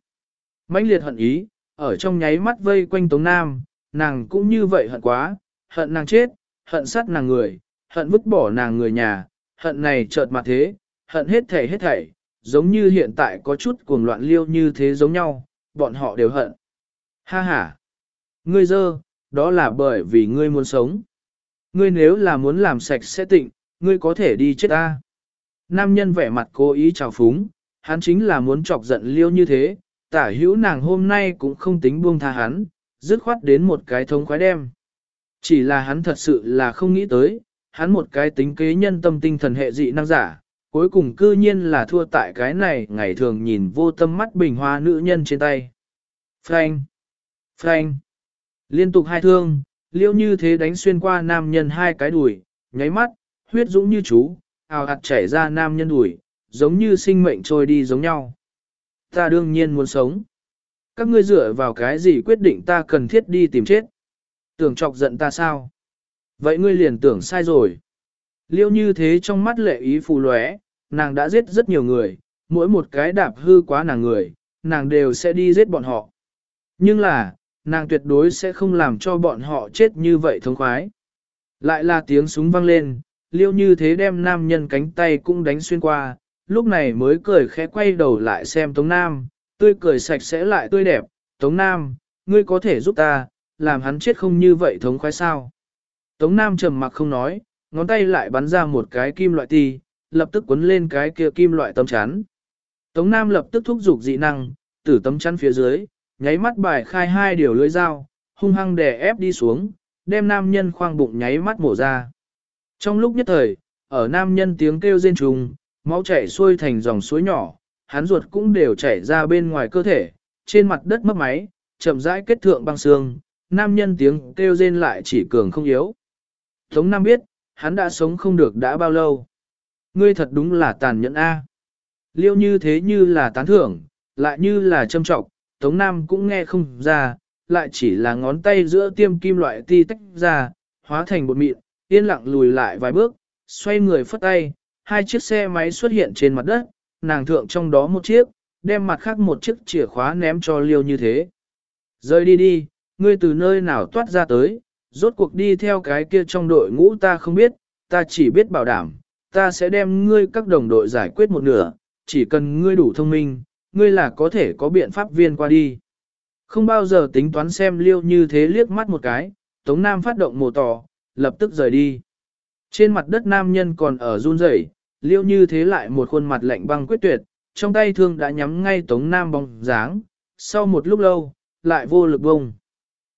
A: mãnh liệt hận ý, ở trong nháy mắt vây quanh Tống Nam, nàng cũng như vậy hận quá, hận nàng chết, hận sát nàng người, hận vứt bỏ nàng người nhà, hận này chợt mà thế, hận hết thảy hết thảy, giống như hiện tại có chút cuồng loạn liêu như thế giống nhau, bọn họ đều hận. Ha ha! Ngươi dơ, đó là bởi vì ngươi muốn sống. Ngươi nếu là muốn làm sạch sẽ tịnh, ngươi có thể đi chết ta. Nam nhân vẻ mặt cố ý trào phúng, hắn chính là muốn chọc giận liêu như thế, tả hữu nàng hôm nay cũng không tính buông tha hắn, dứt khoát đến một cái thống khoái đem. Chỉ là hắn thật sự là không nghĩ tới, hắn một cái tính kế nhân tâm tinh thần hệ dị năng giả, cuối cùng cư nhiên là thua tại cái này ngày thường nhìn vô tâm mắt bình hoa nữ nhân trên tay. Frank! Frank! Liên tục hai thương, liêu như thế đánh xuyên qua nam nhân hai cái đùi, nháy mắt, huyết dũng như chú, ào hạt chảy ra nam nhân đùi, giống như sinh mệnh trôi đi giống nhau. Ta đương nhiên muốn sống. Các ngươi dựa vào cái gì quyết định ta cần thiết đi tìm chết? Tưởng chọc giận ta sao? Vậy ngươi liền tưởng sai rồi. Liêu như thế trong mắt lệ ý phù lóe, nàng đã giết rất nhiều người, mỗi một cái đạp hư quá nàng người, nàng đều sẽ đi giết bọn họ. Nhưng là, nàng tuyệt đối sẽ không làm cho bọn họ chết như vậy thống khoái. Lại là tiếng súng vang lên, liêu như thế đem nam nhân cánh tay cũng đánh xuyên qua, lúc này mới cười khẽ quay đầu lại xem Tống Nam, tươi cười sạch sẽ lại tươi đẹp, Tống Nam, ngươi có thể giúp ta, làm hắn chết không như vậy thống khoái sao. Tống Nam trầm mặc không nói, ngón tay lại bắn ra một cái kim loại ti, lập tức quấn lên cái kia kim loại tấm chắn. Tống Nam lập tức thúc giục dị năng, từ tấm chắn phía dưới, nháy mắt bài khai hai điều lưỡi dao, hung hăng đè ép đi xuống, đem nam nhân khoang bụng nháy mắt mổ ra. Trong lúc nhất thời, ở nam nhân tiếng kêu rên trùng, máu chảy xuôi thành dòng suối nhỏ, hắn ruột cũng đều chảy ra bên ngoài cơ thể, trên mặt đất mất máy, chậm rãi kết thượng băng xương, nam nhân tiếng kêu rên lại chỉ cường không yếu. Tống Nam biết, hắn đã sống không được đã bao lâu. Ngươi thật đúng là tàn nhẫn A. Liêu như thế như là tán thưởng, lại như là châm trọng, Tống Nam cũng nghe không ra, lại chỉ là ngón tay giữa tiêm kim loại ti tách ra, hóa thành bột mịn, yên lặng lùi lại vài bước, xoay người phất tay, hai chiếc xe máy xuất hiện trên mặt đất, nàng thượng trong đó một chiếc, đem mặt khác một chiếc chìa khóa ném cho liêu như thế. Rơi đi đi, ngươi từ nơi nào toát ra tới, rốt cuộc đi theo cái kia trong đội ngũ ta không biết, ta chỉ biết bảo đảm, ta sẽ đem ngươi các đồng đội giải quyết một nửa, chỉ cần ngươi đủ thông minh, ngươi là có thể có biện pháp viên qua đi. Không bao giờ tính toán xem liêu như thế liếc mắt một cái, Tống Nam phát động mồ tỏ, lập tức rời đi. Trên mặt đất nam nhân còn ở run rẩy, liêu như thế lại một khuôn mặt lạnh băng quyết tuyệt, trong tay thương đã nhắm ngay Tống Nam bóng dáng, sau một lúc lâu, lại vô lực bông.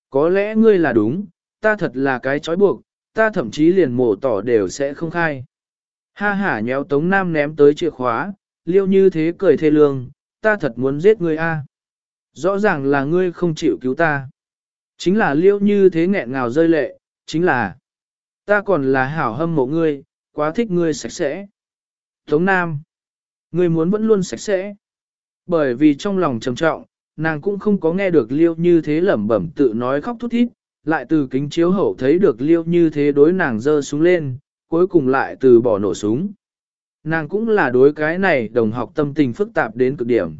A: Có lẽ ngươi là đúng, ta thật là cái trói buộc, ta thậm chí liền mổ tỏ đều sẽ không khai. Ha hả nhéo Tống Nam ném tới chìa khóa, liêu như thế cười thê lương, ta thật muốn giết ngươi a. Rõ ràng là ngươi không chịu cứu ta. Chính là liêu như thế nghẹn ngào rơi lệ, chính là ta còn là hảo hâm mộ ngươi, quá thích ngươi sạch sẽ. Tống Nam, ngươi muốn vẫn luôn sạch sẽ. Bởi vì trong lòng trầm trọng, nàng cũng không có nghe được liêu như thế lẩm bẩm tự nói khóc thút thít, lại từ kính chiếu hậu thấy được liêu như thế đối nàng giơ súng lên, cuối cùng lại từ bỏ nổ súng. Nàng cũng là đối cái này đồng học tâm tình phức tạp đến cực điểm.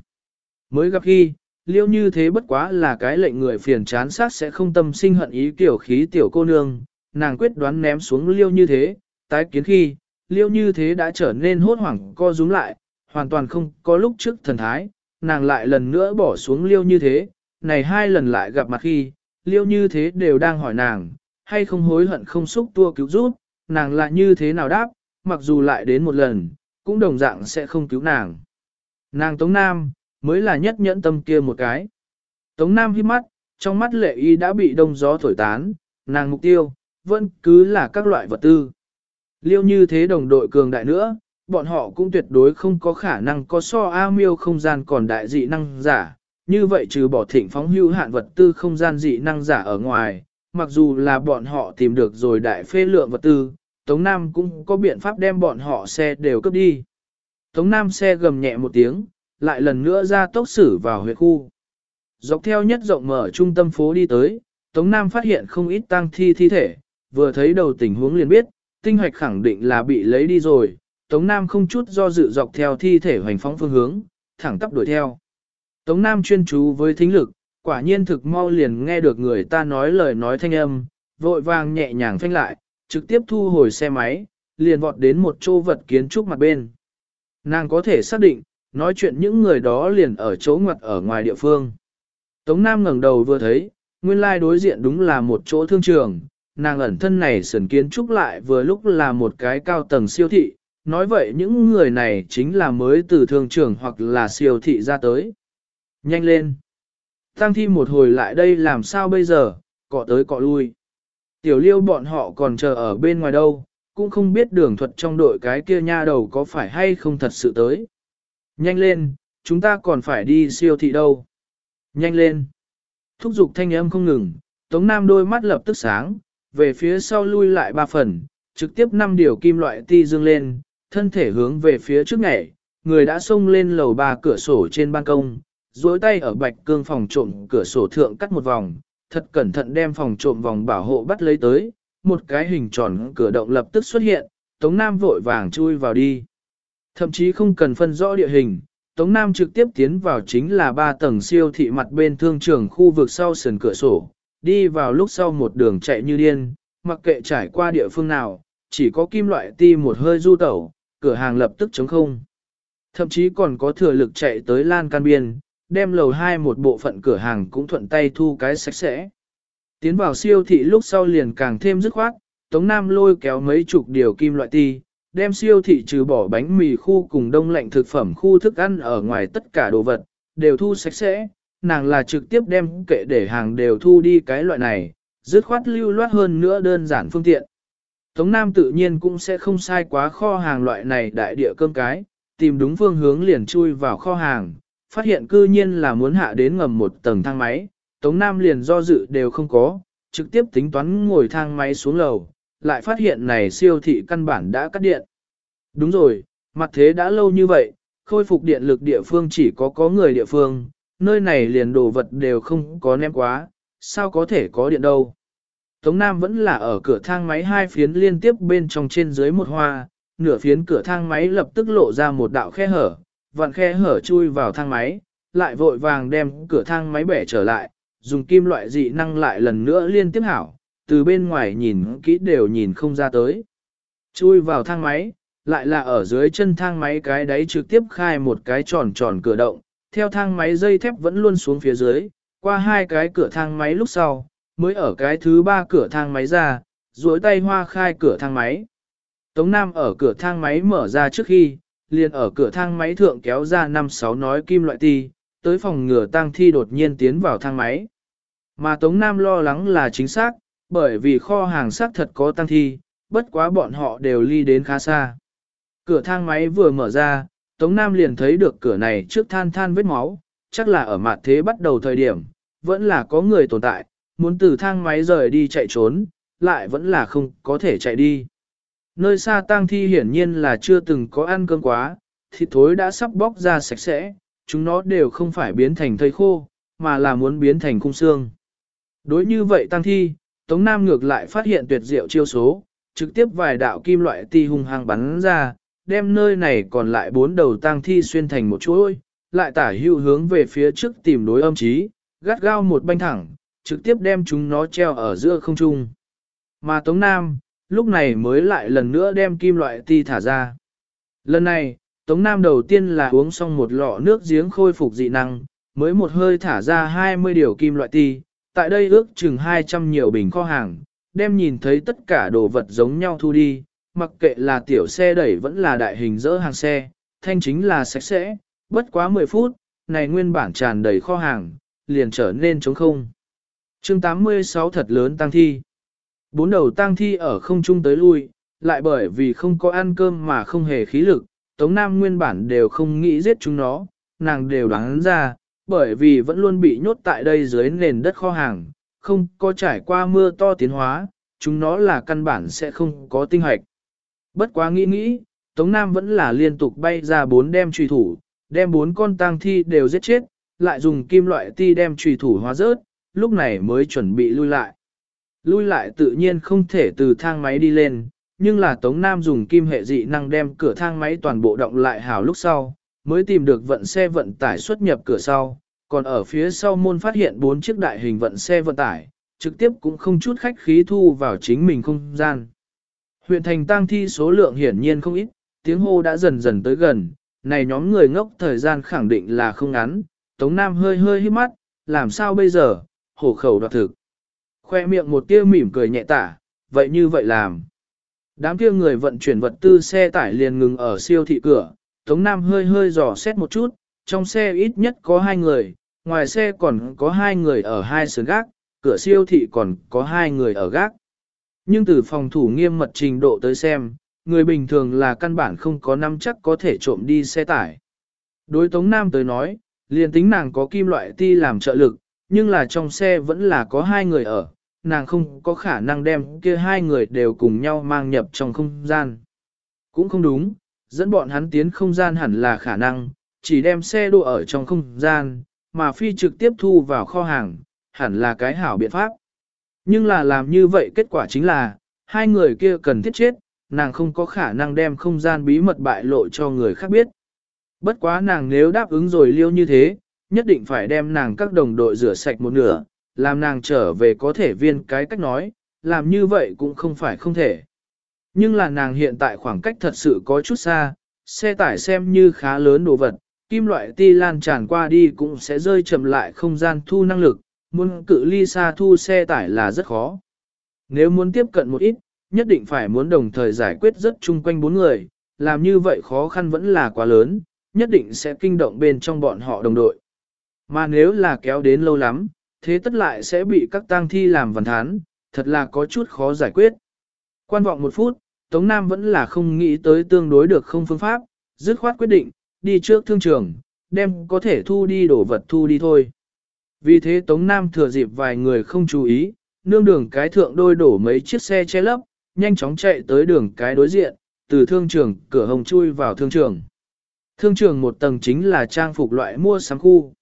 A: Mới gặp khi, liêu như thế bất quá là cái lệnh người phiền chán sát sẽ không tâm sinh hận ý kiểu khí tiểu cô nương, nàng quyết đoán ném xuống liêu như thế, tái kiến khi, liêu như thế đã trở nên hốt hoảng co rúm lại, hoàn toàn không có lúc trước thần thái, nàng lại lần nữa bỏ xuống liêu như thế, này hai lần lại gặp mặt khi, liêu như thế đều đang hỏi nàng, hay không hối hận không xúc tua cứu giúp, nàng lại như thế nào đáp, mặc dù lại đến một lần, cũng đồng dạng sẽ không cứu nàng. Nàng Tống Nam, mới là nhất nhẫn tâm kia một cái. Tống Nam hít mắt, trong mắt lệ y đã bị đông gió thổi tán, nàng mục tiêu, vẫn cứ là các loại vật tư. Liêu như thế đồng đội cường đại nữa, bọn họ cũng tuyệt đối không có khả năng có so A miêu không gian còn đại dị năng giả. Như vậy trừ bỏ thịnh phóng hưu hạn vật tư không gian dị năng giả ở ngoài, mặc dù là bọn họ tìm được rồi đại phê lượng vật tư, Tống Nam cũng có biện pháp đem bọn họ xe đều cướp đi. Tống Nam xe gầm nhẹ một tiếng, lại lần nữa ra tốc xử vào huyệt khu. Dọc theo nhất rộng mở trung tâm phố đi tới, Tống Nam phát hiện không ít tang thi thi thể, vừa thấy đầu tình huống liền biết, tinh hoạch khẳng định là bị lấy đi rồi. Tống Nam không chút do dự dọc theo thi thể hoành phóng phương hướng, thẳng tắp đuổi theo. Tống Nam chuyên chú với thính lực, quả nhiên thực mau liền nghe được người ta nói lời nói thanh âm, vội vàng nhẹ nhàng phanh lại, trực tiếp thu hồi xe máy, liền vọt đến một chỗ vật kiến trúc mặt bên. Nàng có thể xác định, nói chuyện những người đó liền ở chỗ ngoặt ở ngoài địa phương. Tống Nam ngẩng đầu vừa thấy, nguyên lai đối diện đúng là một chỗ thương trường, nàng ẩn thân này sườn kiến trúc lại vừa lúc là một cái cao tầng siêu thị, nói vậy những người này chính là mới từ thương trường hoặc là siêu thị ra tới. Nhanh lên! Tăng thi một hồi lại đây làm sao bây giờ, cọ tới cọ lui. Tiểu liêu bọn họ còn chờ ở bên ngoài đâu, cũng không biết đường thuật trong đội cái kia nha đầu có phải hay không thật sự tới. Nhanh lên, chúng ta còn phải đi siêu thị đâu. Nhanh lên. Thúc giục thanh âm không ngừng, Tống Nam đôi mắt lập tức sáng, về phía sau lui lại ba phần, trực tiếp năm điều kim loại ti dương lên, thân thể hướng về phía trước nhảy, người đã xông lên lầu ba cửa sổ trên ban công, duỗi tay ở bạch cương phòng trộm cửa sổ thượng cắt một vòng, thật cẩn thận đem phòng trộm vòng bảo hộ bắt lấy tới, một cái hình tròn cửa động lập tức xuất hiện, Tống Nam vội vàng chui vào đi. Thậm chí không cần phân rõ địa hình, Tống Nam trực tiếp tiến vào chính là ba tầng siêu thị mặt bên thương trường khu vực sau sườn cửa sổ, đi vào lúc sau một đường chạy như điên, mặc kệ trải qua địa phương nào, chỉ có kim loại ti một hơi du tẩu, cửa hàng lập tức chống không. Thậm chí còn có thừa lực chạy tới lan can biên, đem lầu hai một bộ phận cửa hàng cũng thuận tay thu cái sạch sẽ. Tiến vào siêu thị lúc sau liền càng thêm dứt khoát, Tống Nam lôi kéo mấy chục điều kim loại ti, đem siêu thị trừ bỏ bánh mì khu cùng đông lạnh thực phẩm khu thức ăn ở ngoài tất cả đồ vật, đều thu sạch sẽ, nàng là trực tiếp đem kệ để hàng đều thu đi cái loại này, dứt khoát lưu loát hơn nữa đơn giản phương tiện. Tống Nam tự nhiên cũng sẽ không sai quá kho hàng loại này đại địa cơm cái, tìm đúng phương hướng liền chui vào kho hàng, phát hiện cư nhiên là muốn hạ đến ngầm một tầng thang máy, Tống Nam liền do dự đều không có, trực tiếp tính toán ngồi thang máy xuống lầu, lại phát hiện này siêu thị căn bản đã cắt điện. Đúng rồi, mặt thế đã lâu như vậy, khôi phục điện lực địa phương chỉ có có người địa phương, nơi này liền đồ vật đều không có ném quá, sao có thể có điện đâu. Tống Nam vẫn là ở cửa thang máy hai phiến liên tiếp bên trong trên dưới một hoa, nửa phiến cửa thang máy lập tức lộ ra một đạo khe hở, vặn khe hở chui vào thang máy, lại vội vàng đem cửa thang máy bẻ trở lại, dùng kim loại dị năng lại lần nữa liên tiếp hảo, từ bên ngoài nhìn kỹ đều nhìn không ra tới. Chui vào thang máy, lại là ở dưới chân thang máy cái đáy trực tiếp khai một cái tròn tròn cửa động, theo thang máy dây thép vẫn luôn xuống phía dưới, qua hai cái cửa thang máy lúc sau, mới ở cái thứ ba cửa thang máy ra, duỗi tay hoa khai cửa thang máy. Tống Nam ở cửa thang máy mở ra trước khi, liền ở cửa thang máy thượng kéo ra năm sáu nói kim loại ti, tới phòng ngừa tang thi đột nhiên tiến vào thang máy. Mà Tống Nam lo lắng là chính xác, bởi vì kho hàng xác thật có tăng thi, bất quá bọn họ đều ly đến khá xa. Cửa thang máy vừa mở ra, Tống Nam liền thấy được cửa này trước than than vết máu, chắc là ở mặt thế bắt đầu thời điểm, vẫn là có người tồn tại, muốn từ thang máy rời đi chạy trốn, lại vẫn là không có thể chạy đi. Nơi xa tang thi hiển nhiên là chưa từng có ăn cơm quá, thịt thối đã sắp bóc ra sạch sẽ, chúng nó đều không phải biến thành thây khô, mà là muốn biến thành khung xương. Đối như vậy tăng thi, Tống Nam ngược lại phát hiện tuyệt diệu chiêu số, trực tiếp vài đạo kim loại ti hung hăng bắn ra, đem nơi này còn lại bốn đầu tăng thi xuyên thành một chuỗi, lại tả hữu hướng về phía trước tìm đối âm trí, gắt gao một banh thẳng, trực tiếp đem chúng nó treo ở giữa không trung. Mà Tống Nam, lúc này mới lại lần nữa đem kim loại ti thả ra. Lần này, Tống Nam đầu tiên là uống xong một lọ nước giếng khôi phục dị năng, mới một hơi thả ra 20 điều kim loại ti, tại đây ước chừng 200 nhiều bình kho hàng, đem nhìn thấy tất cả đồ vật giống nhau thu đi, mặc kệ là tiểu xe đẩy vẫn là đại hình dỡ hàng xe, thanh chính là sạch sẽ, bất quá 10 phút, này nguyên bản tràn đầy kho hàng, liền trở nên trống không. chương 86 thật lớn tăng thi. Bốn đầu tang thi ở không trung tới lui, lại bởi vì không có ăn cơm mà không hề khí lực, Tống Nam nguyên bản đều không nghĩ giết chúng nó, nàng đều đoán ra, bởi vì vẫn luôn bị nhốt tại đây dưới nền đất kho hàng, không có trải qua mưa to tiến hóa, chúng nó là căn bản sẽ không có tinh hoạch. Bất quá nghĩ nghĩ, Tống Nam vẫn là liên tục bay ra bốn đem trùy thủ, đem bốn con tang thi đều giết chết, lại dùng kim loại ti đem trùy thủ hóa rớt, lúc này mới chuẩn bị lui lại. Lui lại tự nhiên không thể từ thang máy đi lên, nhưng là Tống Nam dùng kim hệ dị năng đem cửa thang máy toàn bộ động lại hào lúc sau, mới tìm được vận xe vận tải xuất nhập cửa sau, còn ở phía sau môn phát hiện bốn chiếc đại hình vận xe vận tải, trực tiếp cũng không chút khách khí thu vào chính mình không gian. Huyện thành tang thi số lượng hiển nhiên không ít, tiếng hô đã dần dần tới gần, này nhóm người ngốc thời gian khẳng định là không ngắn, Tống Nam hơi hơi hít mắt, làm sao bây giờ, hổ khẩu đoạt thực. Khoe miệng một tia mỉm cười nhẹ tả, vậy như vậy làm. Đám kia người vận chuyển vật tư xe tải liền ngừng ở siêu thị cửa, Tống Nam hơi hơi dò xét một chút, trong xe ít nhất có hai người, ngoài xe còn có hai người ở hai sườn gác, cửa siêu thị còn có hai người ở gác. Nhưng từ phòng thủ nghiêm mật trình độ tới xem, người bình thường là căn bản không có năm chắc có thể trộm đi xe tải. Đối Tống Nam tới nói, liền tính nàng có kim loại ti làm trợ lực, nhưng là trong xe vẫn là có hai người ở, nàng không có khả năng đem kia hai người đều cùng nhau mang nhập trong không gian. Cũng không đúng, dẫn bọn hắn tiến không gian hẳn là khả năng, chỉ đem xe đua ở trong không gian, mà phi trực tiếp thu vào kho hàng, hẳn là cái hảo biện pháp. Nhưng là làm như vậy kết quả chính là, hai người kia cần thiết chết, nàng không có khả năng đem không gian bí mật bại lộ cho người khác biết. Bất quá nàng nếu đáp ứng rồi liêu như thế, nhất định phải đem nàng các đồng đội rửa sạch một nửa, làm nàng trở về có thể viên cái cách nói, làm như vậy cũng không phải không thể. Nhưng là nàng hiện tại khoảng cách thật sự có chút xa, xe tải xem như khá lớn đồ vật, kim loại ti lan tràn qua đi cũng sẽ rơi chậm lại không gian thu năng lực, muốn cự ly xa thu xe tải là rất khó. Nếu muốn tiếp cận một ít, nhất định phải muốn đồng thời giải quyết rất chung quanh bốn người, làm như vậy khó khăn vẫn là quá lớn, nhất định sẽ kinh động bên trong bọn họ đồng đội. Mà nếu là kéo đến lâu lắm, thế tất lại sẽ bị các tang thi làm vần thán, thật là có chút khó giải quyết. Quan vọng một phút, Tống Nam vẫn là không nghĩ tới tương đối được không phương pháp, dứt khoát quyết định, đi trước thương trường, đem có thể thu đi đổ vật thu đi thôi. Vì thế Tống Nam thừa dịp vài người không chú ý, nương đường cái thượng đôi đổ mấy chiếc xe che lấp, nhanh chóng chạy tới đường cái đối diện, từ thương trường cửa hồng chui vào thương trường. Thương trường một tầng chính là trang phục loại mua sắm khu.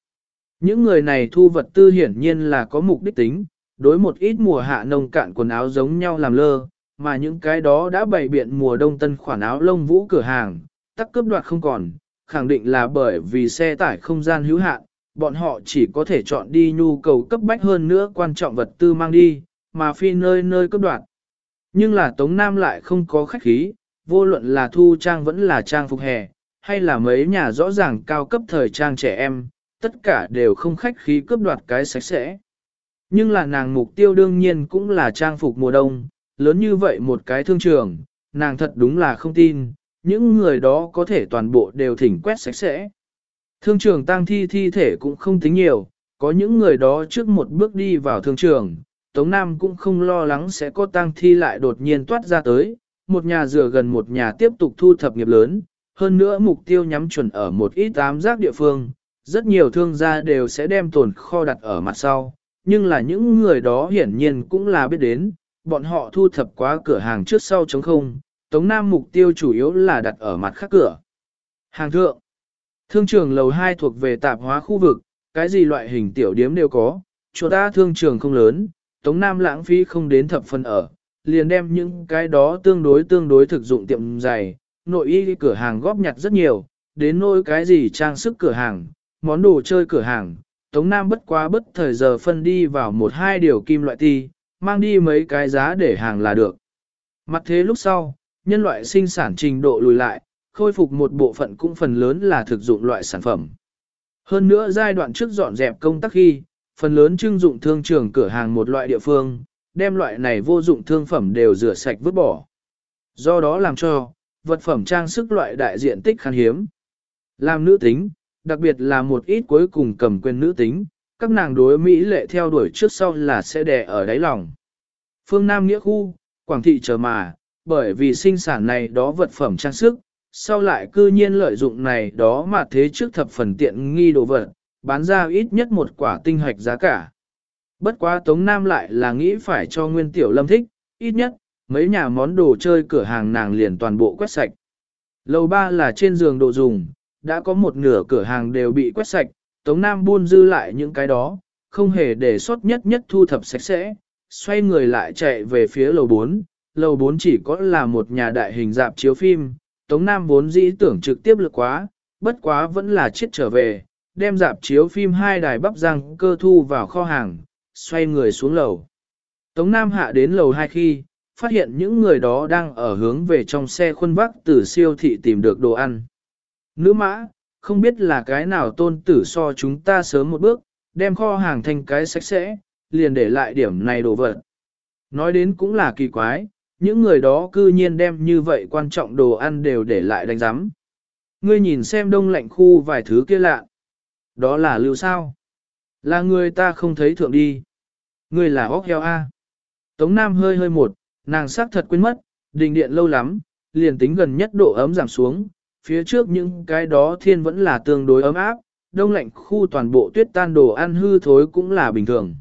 A: Những người này thu vật tư hiển nhiên là có mục đích tính, đối một ít mùa hạ nông cạn quần áo giống nhau làm lơ, mà những cái đó đã bày biện mùa đông tân khoản áo lông vũ cửa hàng, tắc cướp đoạt không còn, khẳng định là bởi vì xe tải không gian hữu hạn, bọn họ chỉ có thể chọn đi nhu cầu cấp bách hơn nữa quan trọng vật tư mang đi, mà phi nơi nơi cướp đoạt. Nhưng là Tống Nam lại không có khách khí, vô luận là thu trang vẫn là trang phục hè, hay là mấy nhà rõ ràng cao cấp thời trang trẻ em, tất cả đều không khách khí cướp đoạt cái sạch sẽ. Nhưng là nàng mục tiêu đương nhiên cũng là trang phục mùa đông, lớn như vậy một cái thương trường, nàng thật đúng là không tin, những người đó có thể toàn bộ đều thỉnh quét sạch sẽ. Thương trường tang thi thi thể cũng không tính nhiều, có những người đó trước một bước đi vào thương trường, Tống Nam cũng không lo lắng sẽ có tang thi lại đột nhiên toát ra tới, một nhà rửa gần một nhà tiếp tục thu thập nghiệp lớn, hơn nữa mục tiêu nhắm chuẩn ở một ít ám giác địa phương, rất nhiều thương gia đều sẽ đem tồn kho đặt ở mặt sau, nhưng là những người đó hiển nhiên cũng là biết đến, bọn họ thu thập quá cửa hàng trước sau chống không, Tống Nam mục tiêu chủ yếu là đặt ở mặt khác cửa. Hàng thượng, thương trường lầu 2 thuộc về tạp hóa khu vực, cái gì loại hình tiểu điếm đều có, chỗ ta thương trường không lớn, Tống Nam lãng phí không đến thập phần ở, liền đem những cái đó tương đối tương đối thực dụng tiệm dày, nội y cửa hàng góp nhặt rất nhiều, đến nỗi cái gì trang sức cửa hàng, món đồ chơi cửa hàng, Tống Nam bất quá bất thời giờ phân đi vào một hai điều kim loại ti, mang đi mấy cái giá để hàng là được. Mặt thế lúc sau, nhân loại sinh sản trình độ lùi lại, khôi phục một bộ phận cũng phần lớn là thực dụng loại sản phẩm. Hơn nữa giai đoạn trước dọn dẹp công tác khi, phần lớn trưng dụng thương trường cửa hàng một loại địa phương, đem loại này vô dụng thương phẩm đều rửa sạch vứt bỏ. Do đó làm cho, vật phẩm trang sức loại đại diện tích khan hiếm. Làm nữ tính, đặc biệt là một ít cuối cùng cầm quyền nữ tính, các nàng đối Mỹ lệ theo đuổi trước sau là sẽ đè ở đáy lòng. Phương Nam Nghĩa Khu, Quảng Thị chờ mà, bởi vì sinh sản này đó vật phẩm trang sức, sau lại cư nhiên lợi dụng này đó mà thế trước thập phần tiện nghi đồ vật, bán ra ít nhất một quả tinh hoạch giá cả. Bất quá Tống Nam lại là nghĩ phải cho Nguyên Tiểu Lâm thích, ít nhất, mấy nhà món đồ chơi cửa hàng nàng liền toàn bộ quét sạch. Lầu ba là trên giường đồ dùng, đã có một nửa cửa hàng đều bị quét sạch, Tống Nam buôn dư lại những cái đó, không hề để sót nhất nhất thu thập sạch sẽ, xoay người lại chạy về phía lầu 4. Lầu 4 chỉ có là một nhà đại hình dạp chiếu phim, Tống Nam vốn dĩ tưởng trực tiếp lực quá, bất quá vẫn là chết trở về, đem dạp chiếu phim hai đài bắp răng cơ thu vào kho hàng, xoay người xuống lầu. Tống Nam hạ đến lầu 2 khi, phát hiện những người đó đang ở hướng về trong xe khuôn vác từ siêu thị tìm được đồ ăn. Nữ mã, không biết là cái nào tôn tử so chúng ta sớm một bước, đem kho hàng thành cái sạch sẽ, liền để lại điểm này đồ vật. Nói đến cũng là kỳ quái, những người đó cư nhiên đem như vậy quan trọng đồ ăn đều để lại đánh giám. Ngươi nhìn xem đông lạnh khu vài thứ kia lạ. Đó là lưu sao? Là người ta không thấy thượng đi. Ngươi là óc heo A. Tống Nam hơi hơi một, nàng sắc thật quên mất, đình điện lâu lắm, liền tính gần nhất độ ấm giảm xuống, phía trước những cái đó thiên vẫn là tương đối ấm áp, đông lạnh khu toàn bộ tuyết tan đồ ăn hư thối cũng là bình thường.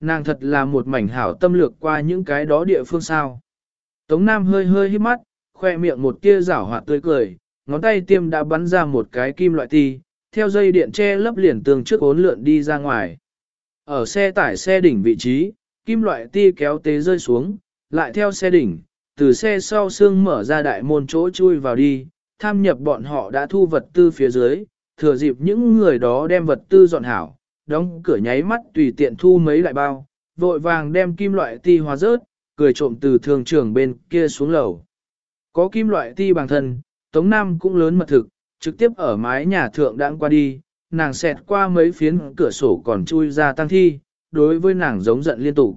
A: Nàng thật là một mảnh hảo tâm lược qua những cái đó địa phương sao. Tống Nam hơi hơi hít mắt, khoe miệng một tia rảo hoạt tươi cười, ngón tay tiêm đã bắn ra một cái kim loại ti, theo dây điện che lấp liền tường trước ốn lượn đi ra ngoài. Ở xe tải xe đỉnh vị trí, kim loại ti kéo tế rơi xuống, lại theo xe đỉnh, từ xe sau xương mở ra đại môn chỗ chui vào đi, tham nhập bọn họ đã thu vật tư phía dưới, thừa dịp những người đó đem vật tư dọn hảo, đóng cửa nháy mắt tùy tiện thu mấy lại bao, vội vàng đem kim loại ti hóa rớt, cười trộm từ thường trưởng bên kia xuống lầu. Có kim loại ti bằng thân, Tống Nam cũng lớn mật thực, trực tiếp ở mái nhà thượng đãng qua đi, nàng xẹt qua mấy phiến cửa sổ còn chui ra tăng thi, đối với nàng giống giận liên tục.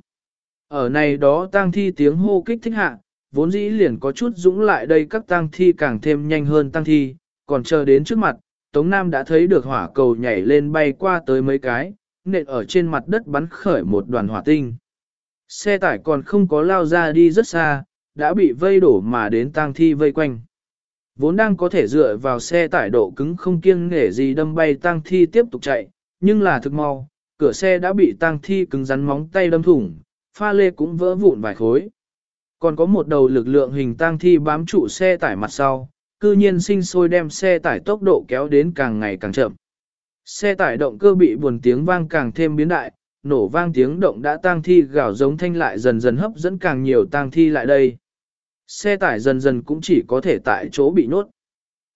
A: Ở này đó tăng thi tiếng hô kích thích hạ, vốn dĩ liền có chút dũng lại đây các tăng thi càng thêm nhanh hơn tăng thi, còn chờ đến trước mặt, Tống Nam đã thấy được hỏa cầu nhảy lên bay qua tới mấy cái, nện ở trên mặt đất bắn khởi một đoàn hỏa tinh. Xe tải còn không có lao ra đi rất xa, đã bị vây đổ mà đến tang thi vây quanh. Vốn đang có thể dựa vào xe tải độ cứng không kiêng nghể gì đâm bay tang thi tiếp tục chạy, nhưng là thực mau, cửa xe đã bị tang thi cứng rắn móng tay đâm thủng, pha lê cũng vỡ vụn vài khối. Còn có một đầu lực lượng hình tang thi bám trụ xe tải mặt sau, cư nhiên sinh sôi đem xe tải tốc độ kéo đến càng ngày càng chậm. Xe tải động cơ bị buồn tiếng vang càng thêm biến đại, nổ vang tiếng động đã tang thi gào giống thanh lại dần dần hấp dẫn càng nhiều tang thi lại đây. Xe tải dần dần cũng chỉ có thể tại chỗ bị nốt.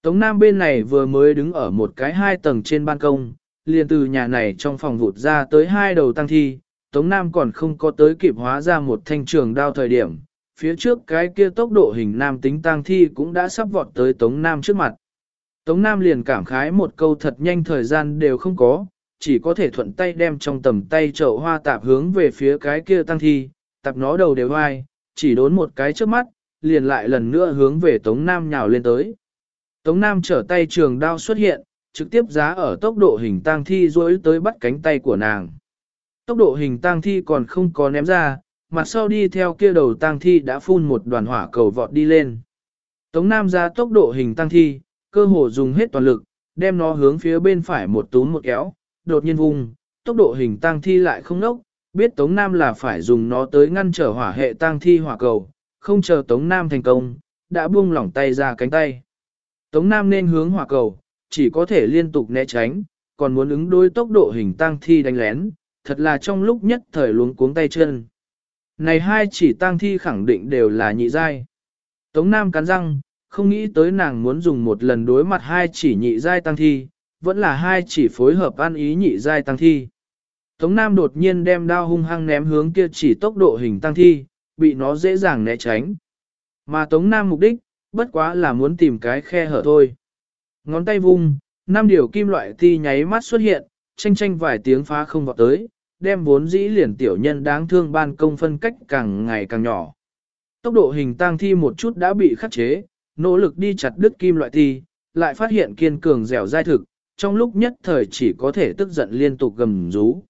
A: Tống Nam bên này vừa mới đứng ở một cái hai tầng trên ban công, liền từ nhà này trong phòng vụt ra tới hai đầu tăng thi, Tống Nam còn không có tới kịp hóa ra một thanh trường đao thời điểm, phía trước cái kia tốc độ hình nam tính tang thi cũng đã sắp vọt tới Tống Nam trước mặt. Tống Nam liền cảm khái một câu thật nhanh thời gian đều không có, chỉ có thể thuận tay đem trong tầm tay chậu hoa tạp hướng về phía cái kia tăng thi, tạp nó đầu đều hoai, chỉ đốn một cái trước mắt, liền lại lần nữa hướng về Tống Nam nhào lên tới. Tống Nam trở tay trường đao xuất hiện, trực tiếp giá ở tốc độ hình tang thi rối tới bắt cánh tay của nàng. Tốc độ hình tang thi còn không có ném ra, mặt sau đi theo kia đầu tang thi đã phun một đoàn hỏa cầu vọt đi lên. Tống Nam ra tốc độ hình tang thi, cơ hồ dùng hết toàn lực, đem nó hướng phía bên phải một túm một kéo, đột nhiên vùng, tốc độ hình tang thi lại không nốc, biết Tống Nam là phải dùng nó tới ngăn trở hỏa hệ tang thi hỏa cầu, không chờ Tống Nam thành công, đã buông lỏng tay ra cánh tay. Tống Nam nên hướng hỏa cầu, chỉ có thể liên tục né tránh, còn muốn ứng đối tốc độ hình tang thi đánh lén, thật là trong lúc nhất thời luống cuống tay chân. Này hai chỉ tăng thi khẳng định đều là nhị giai. Tống Nam cắn răng, không nghĩ tới nàng muốn dùng một lần đối mặt hai chỉ nhị giai tăng thi, vẫn là hai chỉ phối hợp ăn ý nhị giai tăng thi. Tống Nam đột nhiên đem đao hung hăng ném hướng kia chỉ tốc độ hình tăng thi, bị nó dễ dàng né tránh. Mà Tống Nam mục đích, bất quá là muốn tìm cái khe hở thôi. Ngón tay vung, năm điều kim loại ti nháy mắt xuất hiện, tranh tranh vài tiếng phá không vào tới, đem vốn dĩ liền tiểu nhân đáng thương ban công phân cách càng ngày càng nhỏ. Tốc độ hình tang thi một chút đã bị khắc chế, nỗ lực đi chặt đứt kim loại thi, lại phát hiện kiên cường dẻo dai thực, trong lúc nhất thời chỉ có thể tức giận liên tục gầm rú.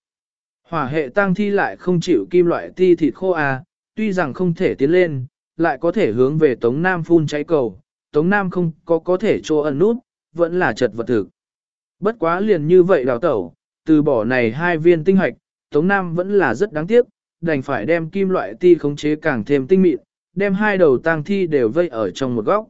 A: Hỏa hệ tang thi lại không chịu kim loại ti thịt khô à, tuy rằng không thể tiến lên, lại có thể hướng về Tống Nam phun cháy cầu, Tống Nam không có có thể trô ẩn nút, vẫn là chật vật thực. Bất quá liền như vậy đào tẩu, từ bỏ này hai viên tinh hoạch, Tống Nam vẫn là rất đáng tiếc, đành phải đem kim loại ti khống chế càng thêm tinh mịn, đem hai đầu tang thi đều vây ở trong một góc.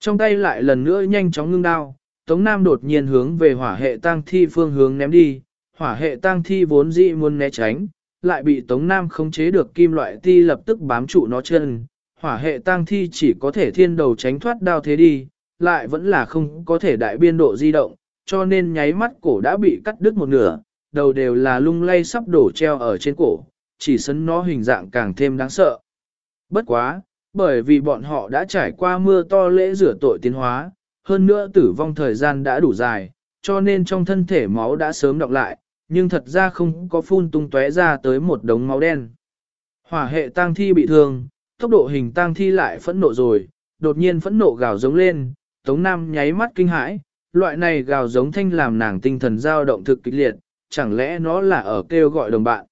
A: Trong tay lại lần nữa nhanh chóng ngưng đao, Tống Nam đột nhiên hướng về hỏa hệ tang thi phương hướng ném đi, hỏa hệ tang thi vốn dĩ muốn né tránh, lại bị Tống Nam khống chế được kim loại ti lập tức bám trụ nó chân. Hỏa hệ tang thi chỉ có thể thiên đầu tránh thoát đao thế đi, lại vẫn là không có thể đại biên độ di động, cho nên nháy mắt cổ đã bị cắt đứt một nửa, đầu đều là lung lay sắp đổ treo ở trên cổ, chỉ sấn nó hình dạng càng thêm đáng sợ. Bất quá, bởi vì bọn họ đã trải qua mưa to lễ rửa tội tiến hóa, hơn nữa tử vong thời gian đã đủ dài, cho nên trong thân thể máu đã sớm đọc lại, nhưng thật ra không có phun tung tóe ra tới một đống máu đen. Hỏa hệ tang thi bị thương, tốc độ hình tang thi lại phẫn nộ rồi, đột nhiên phẫn nộ gào giống lên, Tống Nam nháy mắt kinh hãi, loại này gào giống thanh làm nàng tinh thần dao động thực kịch liệt, chẳng lẽ nó là ở kêu gọi đồng bạn.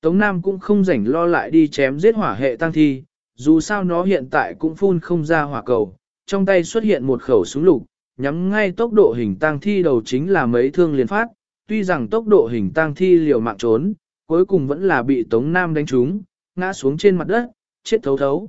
A: Tống Nam cũng không rảnh lo lại đi chém giết hỏa hệ tăng thi, dù sao nó hiện tại cũng phun không ra hỏa cầu, trong tay xuất hiện một khẩu súng lục, nhắm ngay tốc độ hình tăng thi đầu chính là mấy thương liên phát, tuy rằng tốc độ hình tăng thi liều mạng trốn, cuối cùng vẫn là bị Tống Nam đánh trúng, ngã xuống trên mặt đất, chết thấu thấu.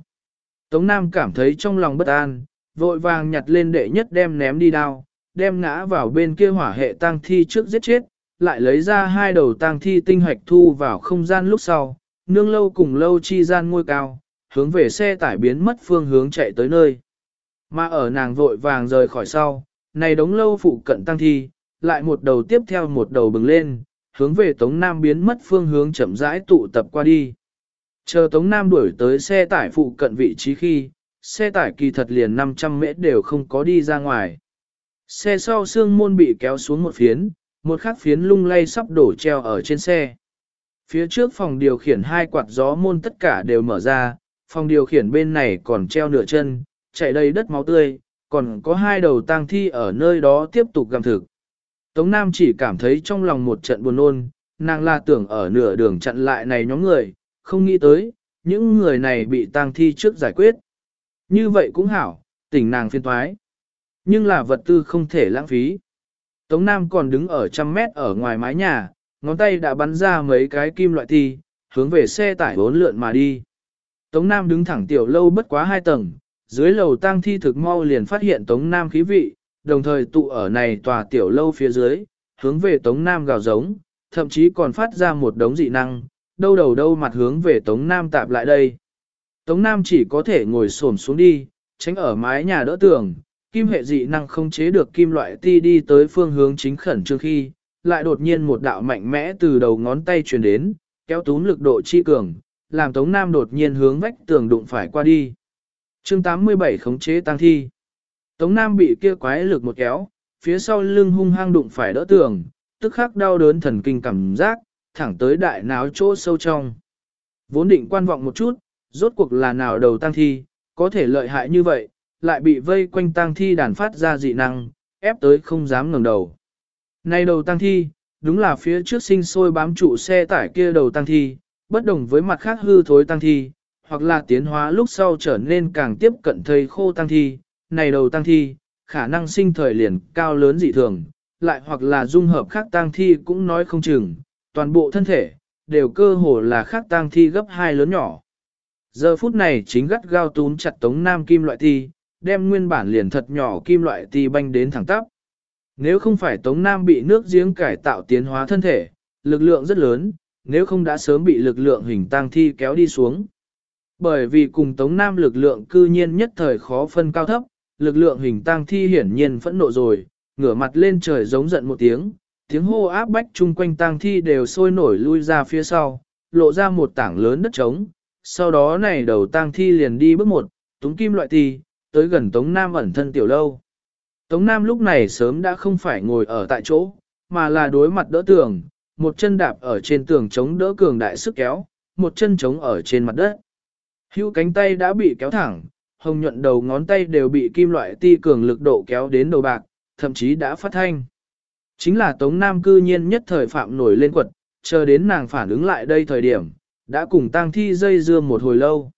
A: Tống Nam cảm thấy trong lòng bất an, vội vàng nhặt lên đệ nhất đem ném đi đao, đem ngã vào bên kia hỏa hệ tăng thi trước giết chết, lại lấy ra hai đầu tang thi tinh hoạch thu vào không gian lúc sau, nương lâu cùng lâu chi gian ngôi cao, hướng về xe tải biến mất phương hướng chạy tới nơi. Mà ở nàng vội vàng rời khỏi sau, này đống lâu phụ cận tăng thi, lại một đầu tiếp theo một đầu bừng lên, hướng về Tống Nam biến mất phương hướng chậm rãi tụ tập qua đi. Chờ Tống Nam đuổi tới xe tải phụ cận vị trí khi, xe tải kỳ thật liền 500 mét đều không có đi ra ngoài. Xe sau xương môn bị kéo xuống một phiến, một khắc phiến lung lay sắp đổ treo ở trên xe. Phía trước phòng điều khiển hai quạt gió môn tất cả đều mở ra, phòng điều khiển bên này còn treo nửa chân, chạy đầy đất máu tươi, còn có hai đầu tang thi ở nơi đó tiếp tục gặm thực. Tống Nam chỉ cảm thấy trong lòng một trận buồn nôn, nàng la tưởng ở nửa đường chặn lại này nhóm người, không nghĩ tới, những người này bị tang thi trước giải quyết. Như vậy cũng hảo, tỉnh nàng phiên thoái. Nhưng là vật tư không thể lãng phí. Tống Nam còn đứng ở trăm mét ở ngoài mái nhà, ngón tay đã bắn ra mấy cái kim loại thi, hướng về xe tải bốn lượn mà đi. Tống Nam đứng thẳng tiểu lâu bất quá hai tầng, dưới lầu tang thi thực mau liền phát hiện Tống Nam khí vị, đồng thời tụ ở này tòa tiểu lâu phía dưới, hướng về Tống Nam gào giống, thậm chí còn phát ra một đống dị năng, đâu đầu đâu mặt hướng về Tống Nam tạp lại đây. Tống Nam chỉ có thể ngồi xổm xuống đi, tránh ở mái nhà đỡ tường, kim hệ dị năng không chế được kim loại ti đi tới phương hướng chính khẩn trương khi, lại đột nhiên một đạo mạnh mẽ từ đầu ngón tay truyền đến, kéo túm lực độ chi cường, làm Tống Nam đột nhiên hướng vách tường đụng phải qua đi. chương 87 khống chế tăng thi. Tống Nam bị kia quái lực một kéo, phía sau lưng hung hăng đụng phải đỡ tường, tức khắc đau đớn thần kinh cảm giác, thẳng tới đại náo chỗ sâu trong. Vốn định quan vọng một chút, rốt cuộc là nào đầu tăng thi, có thể lợi hại như vậy, lại bị vây quanh tang thi đàn phát ra dị năng, ép tới không dám ngẩng đầu. Này đầu tang thi, đúng là phía trước sinh sôi bám trụ xe tải kia đầu tang thi, bất đồng với mặt khác hư thối tang thi, hoặc là tiến hóa lúc sau trở nên càng tiếp cận thây khô tang thi, này đầu tang thi, khả năng sinh thời liền cao lớn dị thường, lại hoặc là dung hợp khác tang thi cũng nói không chừng, toàn bộ thân thể, đều cơ hồ là khác tang thi gấp hai lớn nhỏ. Giờ phút này chính gắt gao túm chặt tống nam kim loại thi, đem nguyên bản liền thật nhỏ kim loại ti banh đến thẳng tắp. Nếu không phải Tống Nam bị nước giếng cải tạo tiến hóa thân thể, lực lượng rất lớn, nếu không đã sớm bị lực lượng hình tang thi kéo đi xuống. Bởi vì cùng Tống Nam lực lượng cư nhiên nhất thời khó phân cao thấp, lực lượng hình tang thi hiển nhiên phẫn nộ rồi, ngửa mặt lên trời giống giận một tiếng, tiếng hô áp bách chung quanh tang thi đều sôi nổi lui ra phía sau, lộ ra một tảng lớn đất trống. Sau đó này đầu tang thi liền đi bước một, túng kim loại thi, tới gần Tống Nam ẩn thân tiểu lâu. Tống Nam lúc này sớm đã không phải ngồi ở tại chỗ, mà là đối mặt đỡ tường, một chân đạp ở trên tường chống đỡ cường đại sức kéo, một chân chống ở trên mặt đất. Hữu cánh tay đã bị kéo thẳng, hồng nhuận đầu ngón tay đều bị kim loại ti cường lực độ kéo đến đầu bạc, thậm chí đã phát thanh. Chính là Tống Nam cư nhiên nhất thời phạm nổi lên quật, chờ đến nàng phản ứng lại đây thời điểm, đã cùng tang thi dây dưa một hồi lâu.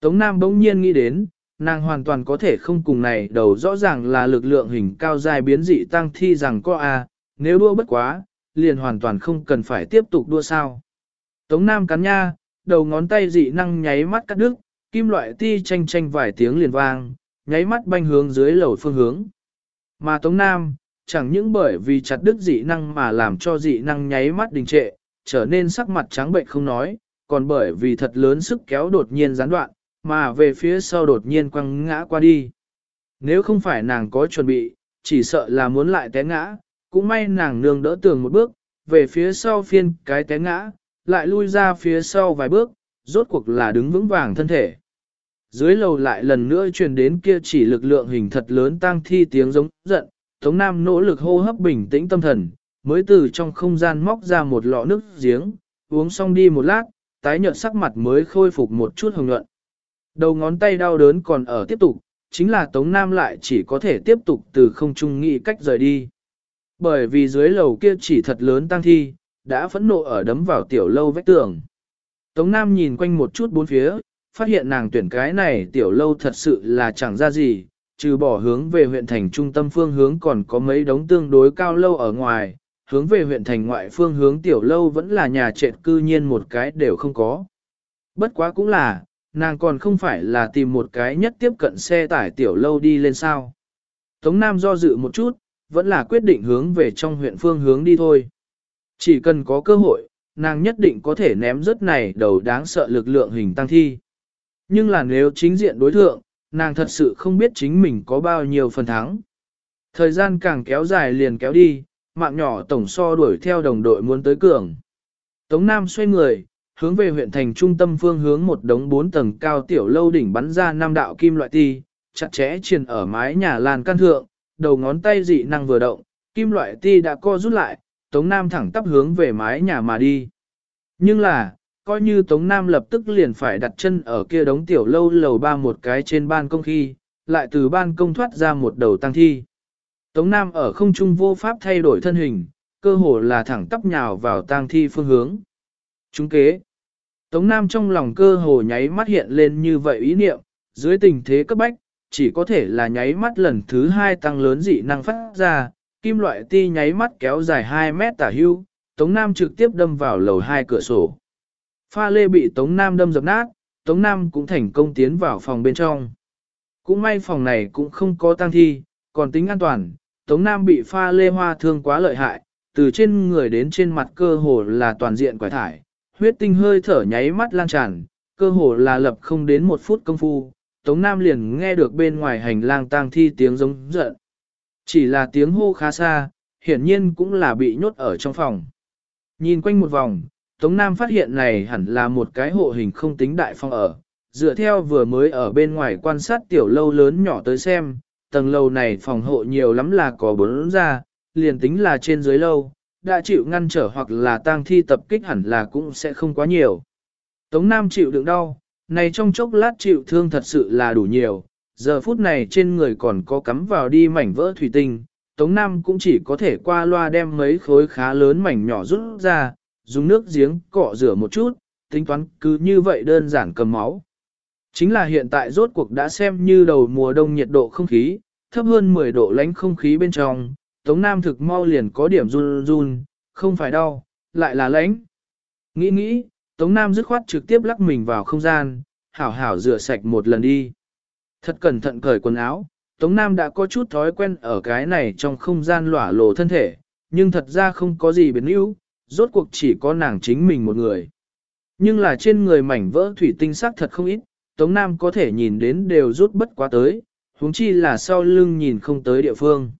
A: Tống Nam bỗng nhiên nghĩ đến, nàng hoàn toàn có thể không cùng này đầu rõ ràng là lực lượng hình cao dài biến dị tăng thi rằng có a nếu đua bất quá, liền hoàn toàn không cần phải tiếp tục đua sao. Tống Nam cắn nha, đầu ngón tay dị năng nháy mắt cắt đứt, Kim loại ti tranh tranh vài tiếng liền vang, nháy mắt banh hướng dưới lầu phương hướng. Mà Tống Nam, chẳng những bởi vì chặt đứt dị năng mà làm cho dị năng nháy mắt đình trệ, trở nên sắc mặt trắng bệnh không nói, còn bởi vì thật lớn sức kéo đột nhiên gián đoạn, mà về phía sau đột nhiên quăng ngã qua đi. Nếu không phải nàng có chuẩn bị, chỉ sợ là muốn lại té ngã, cũng may nàng nương đỡ tường một bước, về phía sau phiên cái té ngã, lại lui ra phía sau vài bước, rốt cuộc là đứng vững vàng thân thể. Dưới lầu lại lần nữa truyền đến kia chỉ lực lượng hình thật lớn tăng thi tiếng giống giận, Tống Nam nỗ lực hô hấp bình tĩnh tâm thần, mới từ trong không gian móc ra một lọ nước giếng, uống xong đi một lát, tái nhợt sắc mặt mới khôi phục một chút hồng nhuận. Đầu ngón tay đau đớn còn ở tiếp tục, chính là Tống Nam lại chỉ có thể tiếp tục từ không trung nghĩ cách rời đi. Bởi vì dưới lầu kia chỉ thật lớn tăng thi, đã phẫn nộ ở đấm vào tiểu lâu vách tường. Tống Nam nhìn quanh một chút bốn phía, phát hiện nàng tuyển cái này tiểu lâu thật sự là chẳng ra gì, trừ bỏ hướng về huyện thành trung tâm phương hướng còn có mấy đống tương đối cao lâu ở ngoài, hướng về huyện thành ngoại phương hướng tiểu lâu vẫn là nhà trệt cư nhiên một cái đều không có. Bất quá cũng là, nàng còn không phải là tìm một cái nhất tiếp cận xe tải tiểu lâu đi lên sao. Tống Nam do dự một chút, vẫn là quyết định hướng về trong huyện phương hướng đi thôi. Chỉ cần có cơ hội, nàng nhất định có thể ném rất này đầu đáng sợ lực lượng hình tăng thi. Nhưng là nếu chính diện đối thượng, nàng thật sự không biết chính mình có bao nhiêu phần thắng. Thời gian càng kéo dài liền kéo đi, mạng nhỏ tổng so đuổi theo đồng đội muốn tới cường. Tống Nam xoay người, hướng về huyện thành trung tâm phương hướng một đống bốn tầng cao tiểu lâu đỉnh bắn ra năm đạo kim loại ti, chặt chẽ triền ở mái nhà lan căn thượng, đầu ngón tay dị năng vừa động, kim loại ti đã co rút lại, Tống Nam thẳng tắp hướng về mái nhà mà đi. Nhưng là, coi như Tống Nam lập tức liền phải đặt chân ở kia đống tiểu lâu lầu ba một cái trên ban công khi, lại từ ban công thoát ra một đầu tăng thi. Tống Nam ở không trung vô pháp thay đổi thân hình, cơ hồ là thẳng tắp nhào vào tang thi phương hướng. Chúng kế. Tống Nam trong lòng cơ hồ nháy mắt hiện lên như vậy ý niệm, dưới tình thế cấp bách, chỉ có thể là nháy mắt lần thứ hai tăng lớn dị năng phát ra, kim loại ti nháy mắt kéo dài 2 mét tả hưu, Tống Nam trực tiếp đâm vào lầu hai cửa sổ. Pha lê bị Tống Nam đâm dập nát, Tống Nam cũng thành công tiến vào phòng bên trong. Cũng may phòng này cũng không có tăng thi, còn tính an toàn, Tống Nam bị pha lê hoa thương quá lợi hại, từ trên người đến trên mặt cơ hồ là toàn diện quải thải, huyết tinh hơi thở nháy mắt lan tràn, cơ hồ là lập không đến một phút công phu, Tống Nam liền nghe được bên ngoài hành lang tang thi tiếng giống giận. Chỉ là tiếng hô khá xa, hiển nhiên cũng là bị nhốt ở trong phòng. Nhìn quanh một vòng, Tống Nam phát hiện này hẳn là một cái hộ hình không tính đại phòng ở. Dựa theo vừa mới ở bên ngoài quan sát tiểu lâu lớn nhỏ tới xem, tầng lâu này phòng hộ nhiều lắm là có bốn ra, liền tính là trên dưới lâu, đã chịu ngăn trở hoặc là tang thi tập kích hẳn là cũng sẽ không quá nhiều. Tống Nam chịu đựng đau, này trong chốc lát chịu thương thật sự là đủ nhiều, giờ phút này trên người còn có cắm vào đi mảnh vỡ thủy tinh, Tống Nam cũng chỉ có thể qua loa đem mấy khối khá lớn mảnh nhỏ rút ra, dùng nước giếng cọ rửa một chút, tính toán cứ như vậy đơn giản cầm máu. Chính là hiện tại rốt cuộc đã xem như đầu mùa đông nhiệt độ không khí, thấp hơn 10 độ lánh không khí bên trong, Tống Nam thực mau liền có điểm run run, không phải đau, lại là lãnh. Nghĩ nghĩ, Tống Nam dứt khoát trực tiếp lắc mình vào không gian, hảo hảo rửa sạch một lần đi. Thật cẩn thận cởi quần áo, Tống Nam đã có chút thói quen ở cái này trong không gian lỏa lộ thân thể, nhưng thật ra không có gì biến yếu, rốt cuộc chỉ có nàng chính mình một người. Nhưng là trên người mảnh vỡ thủy tinh sắc thật không ít, Tống Nam có thể nhìn đến đều rút bất quá tới, huống chi là sau lưng nhìn không tới địa phương.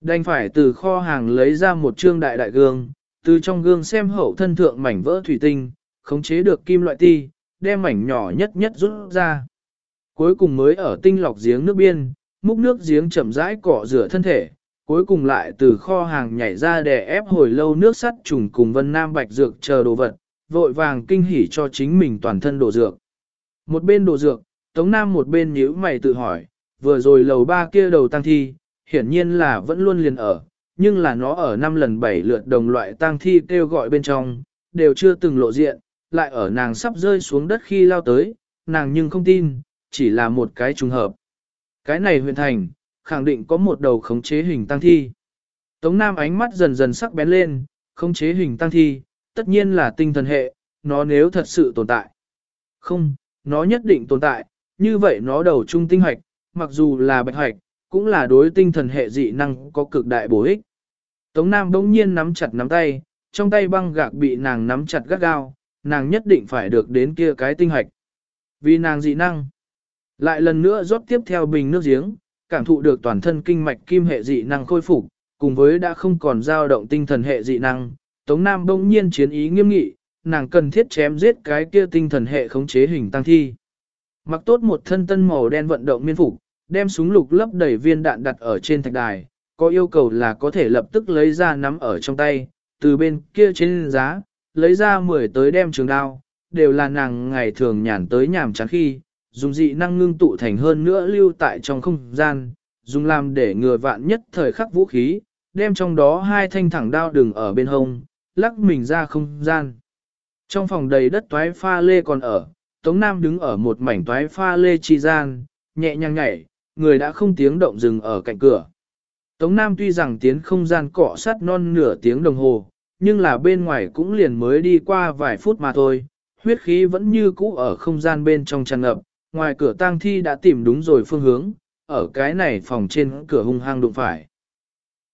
A: Đành phải từ kho hàng lấy ra một trương đại đại gương, từ trong gương xem hậu thân thượng mảnh vỡ thủy tinh, khống chế được kim loại ti, đem mảnh nhỏ nhất nhất rút ra. Cuối cùng mới ở tinh lọc giếng nước biên, múc nước giếng chậm rãi cọ rửa thân thể, cuối cùng lại từ kho hàng nhảy ra để ép hồi lâu nước sắt trùng cùng vân nam bạch dược chờ đồ vật, vội vàng kinh hỉ cho chính mình toàn thân đồ dược. Một bên đồ dược, Tống Nam một bên nhíu mày tự hỏi, vừa rồi lầu ba kia đầu tăng thi, hiển nhiên là vẫn luôn liền ở, nhưng là nó ở năm lần bảy lượt đồng loại tang thi kêu gọi bên trong, đều chưa từng lộ diện, lại ở nàng sắp rơi xuống đất khi lao tới, nàng nhưng không tin, chỉ là một cái trùng hợp. Cái này huyện thành, khẳng định có một đầu khống chế hình tăng thi. Tống Nam ánh mắt dần dần sắc bén lên, khống chế hình tăng thi, tất nhiên là tinh thần hệ, nó nếu thật sự tồn tại. Không, nó nhất định tồn tại, như vậy nó đầu trung tinh hoạch, mặc dù là bạch hoạch, cũng là đối tinh thần hệ dị năng có cực đại bổ ích. Tống Nam bỗng nhiên nắm chặt nắm tay, trong tay băng gạc bị nàng nắm chặt gắt gao, nàng nhất định phải được đến kia cái tinh hạch, Vì nàng dị năng. Lại lần nữa rót tiếp theo bình nước giếng, cảm thụ được toàn thân kinh mạch kim hệ dị năng khôi phục, cùng với đã không còn dao động tinh thần hệ dị năng, Tống Nam bỗng nhiên chiến ý nghiêm nghị, nàng cần thiết chém giết cái kia tinh thần hệ khống chế hình tăng thi. Mặc tốt một thân tân màu đen vận động miên phục, đem súng lục lấp đầy viên đạn đặt ở trên thạch đài, có yêu cầu là có thể lập tức lấy ra nắm ở trong tay, từ bên kia trên giá, lấy ra 10 tới đem trường đao, đều là nàng ngày thường nhàn tới nhàm chán khi, dùng dị năng ngưng tụ thành hơn nữa lưu tại trong không gian, dùng làm để ngừa vạn nhất thời khắc vũ khí, đem trong đó hai thanh thẳng đao đừng ở bên hông, lắc mình ra không gian. Trong phòng đầy đất toái pha lê còn ở, Tống Nam đứng ở một mảnh toái pha lê chi gian, nhẹ nhàng nhảy, người đã không tiếng động dừng ở cạnh cửa. Tống Nam tuy rằng tiến không gian cọ sát non nửa tiếng đồng hồ, nhưng là bên ngoài cũng liền mới đi qua vài phút mà thôi, huyết khí vẫn như cũ ở không gian bên trong tràn ngập, ngoài cửa tang thi đã tìm đúng rồi phương hướng, ở cái này phòng trên cửa hung hăng đụng phải.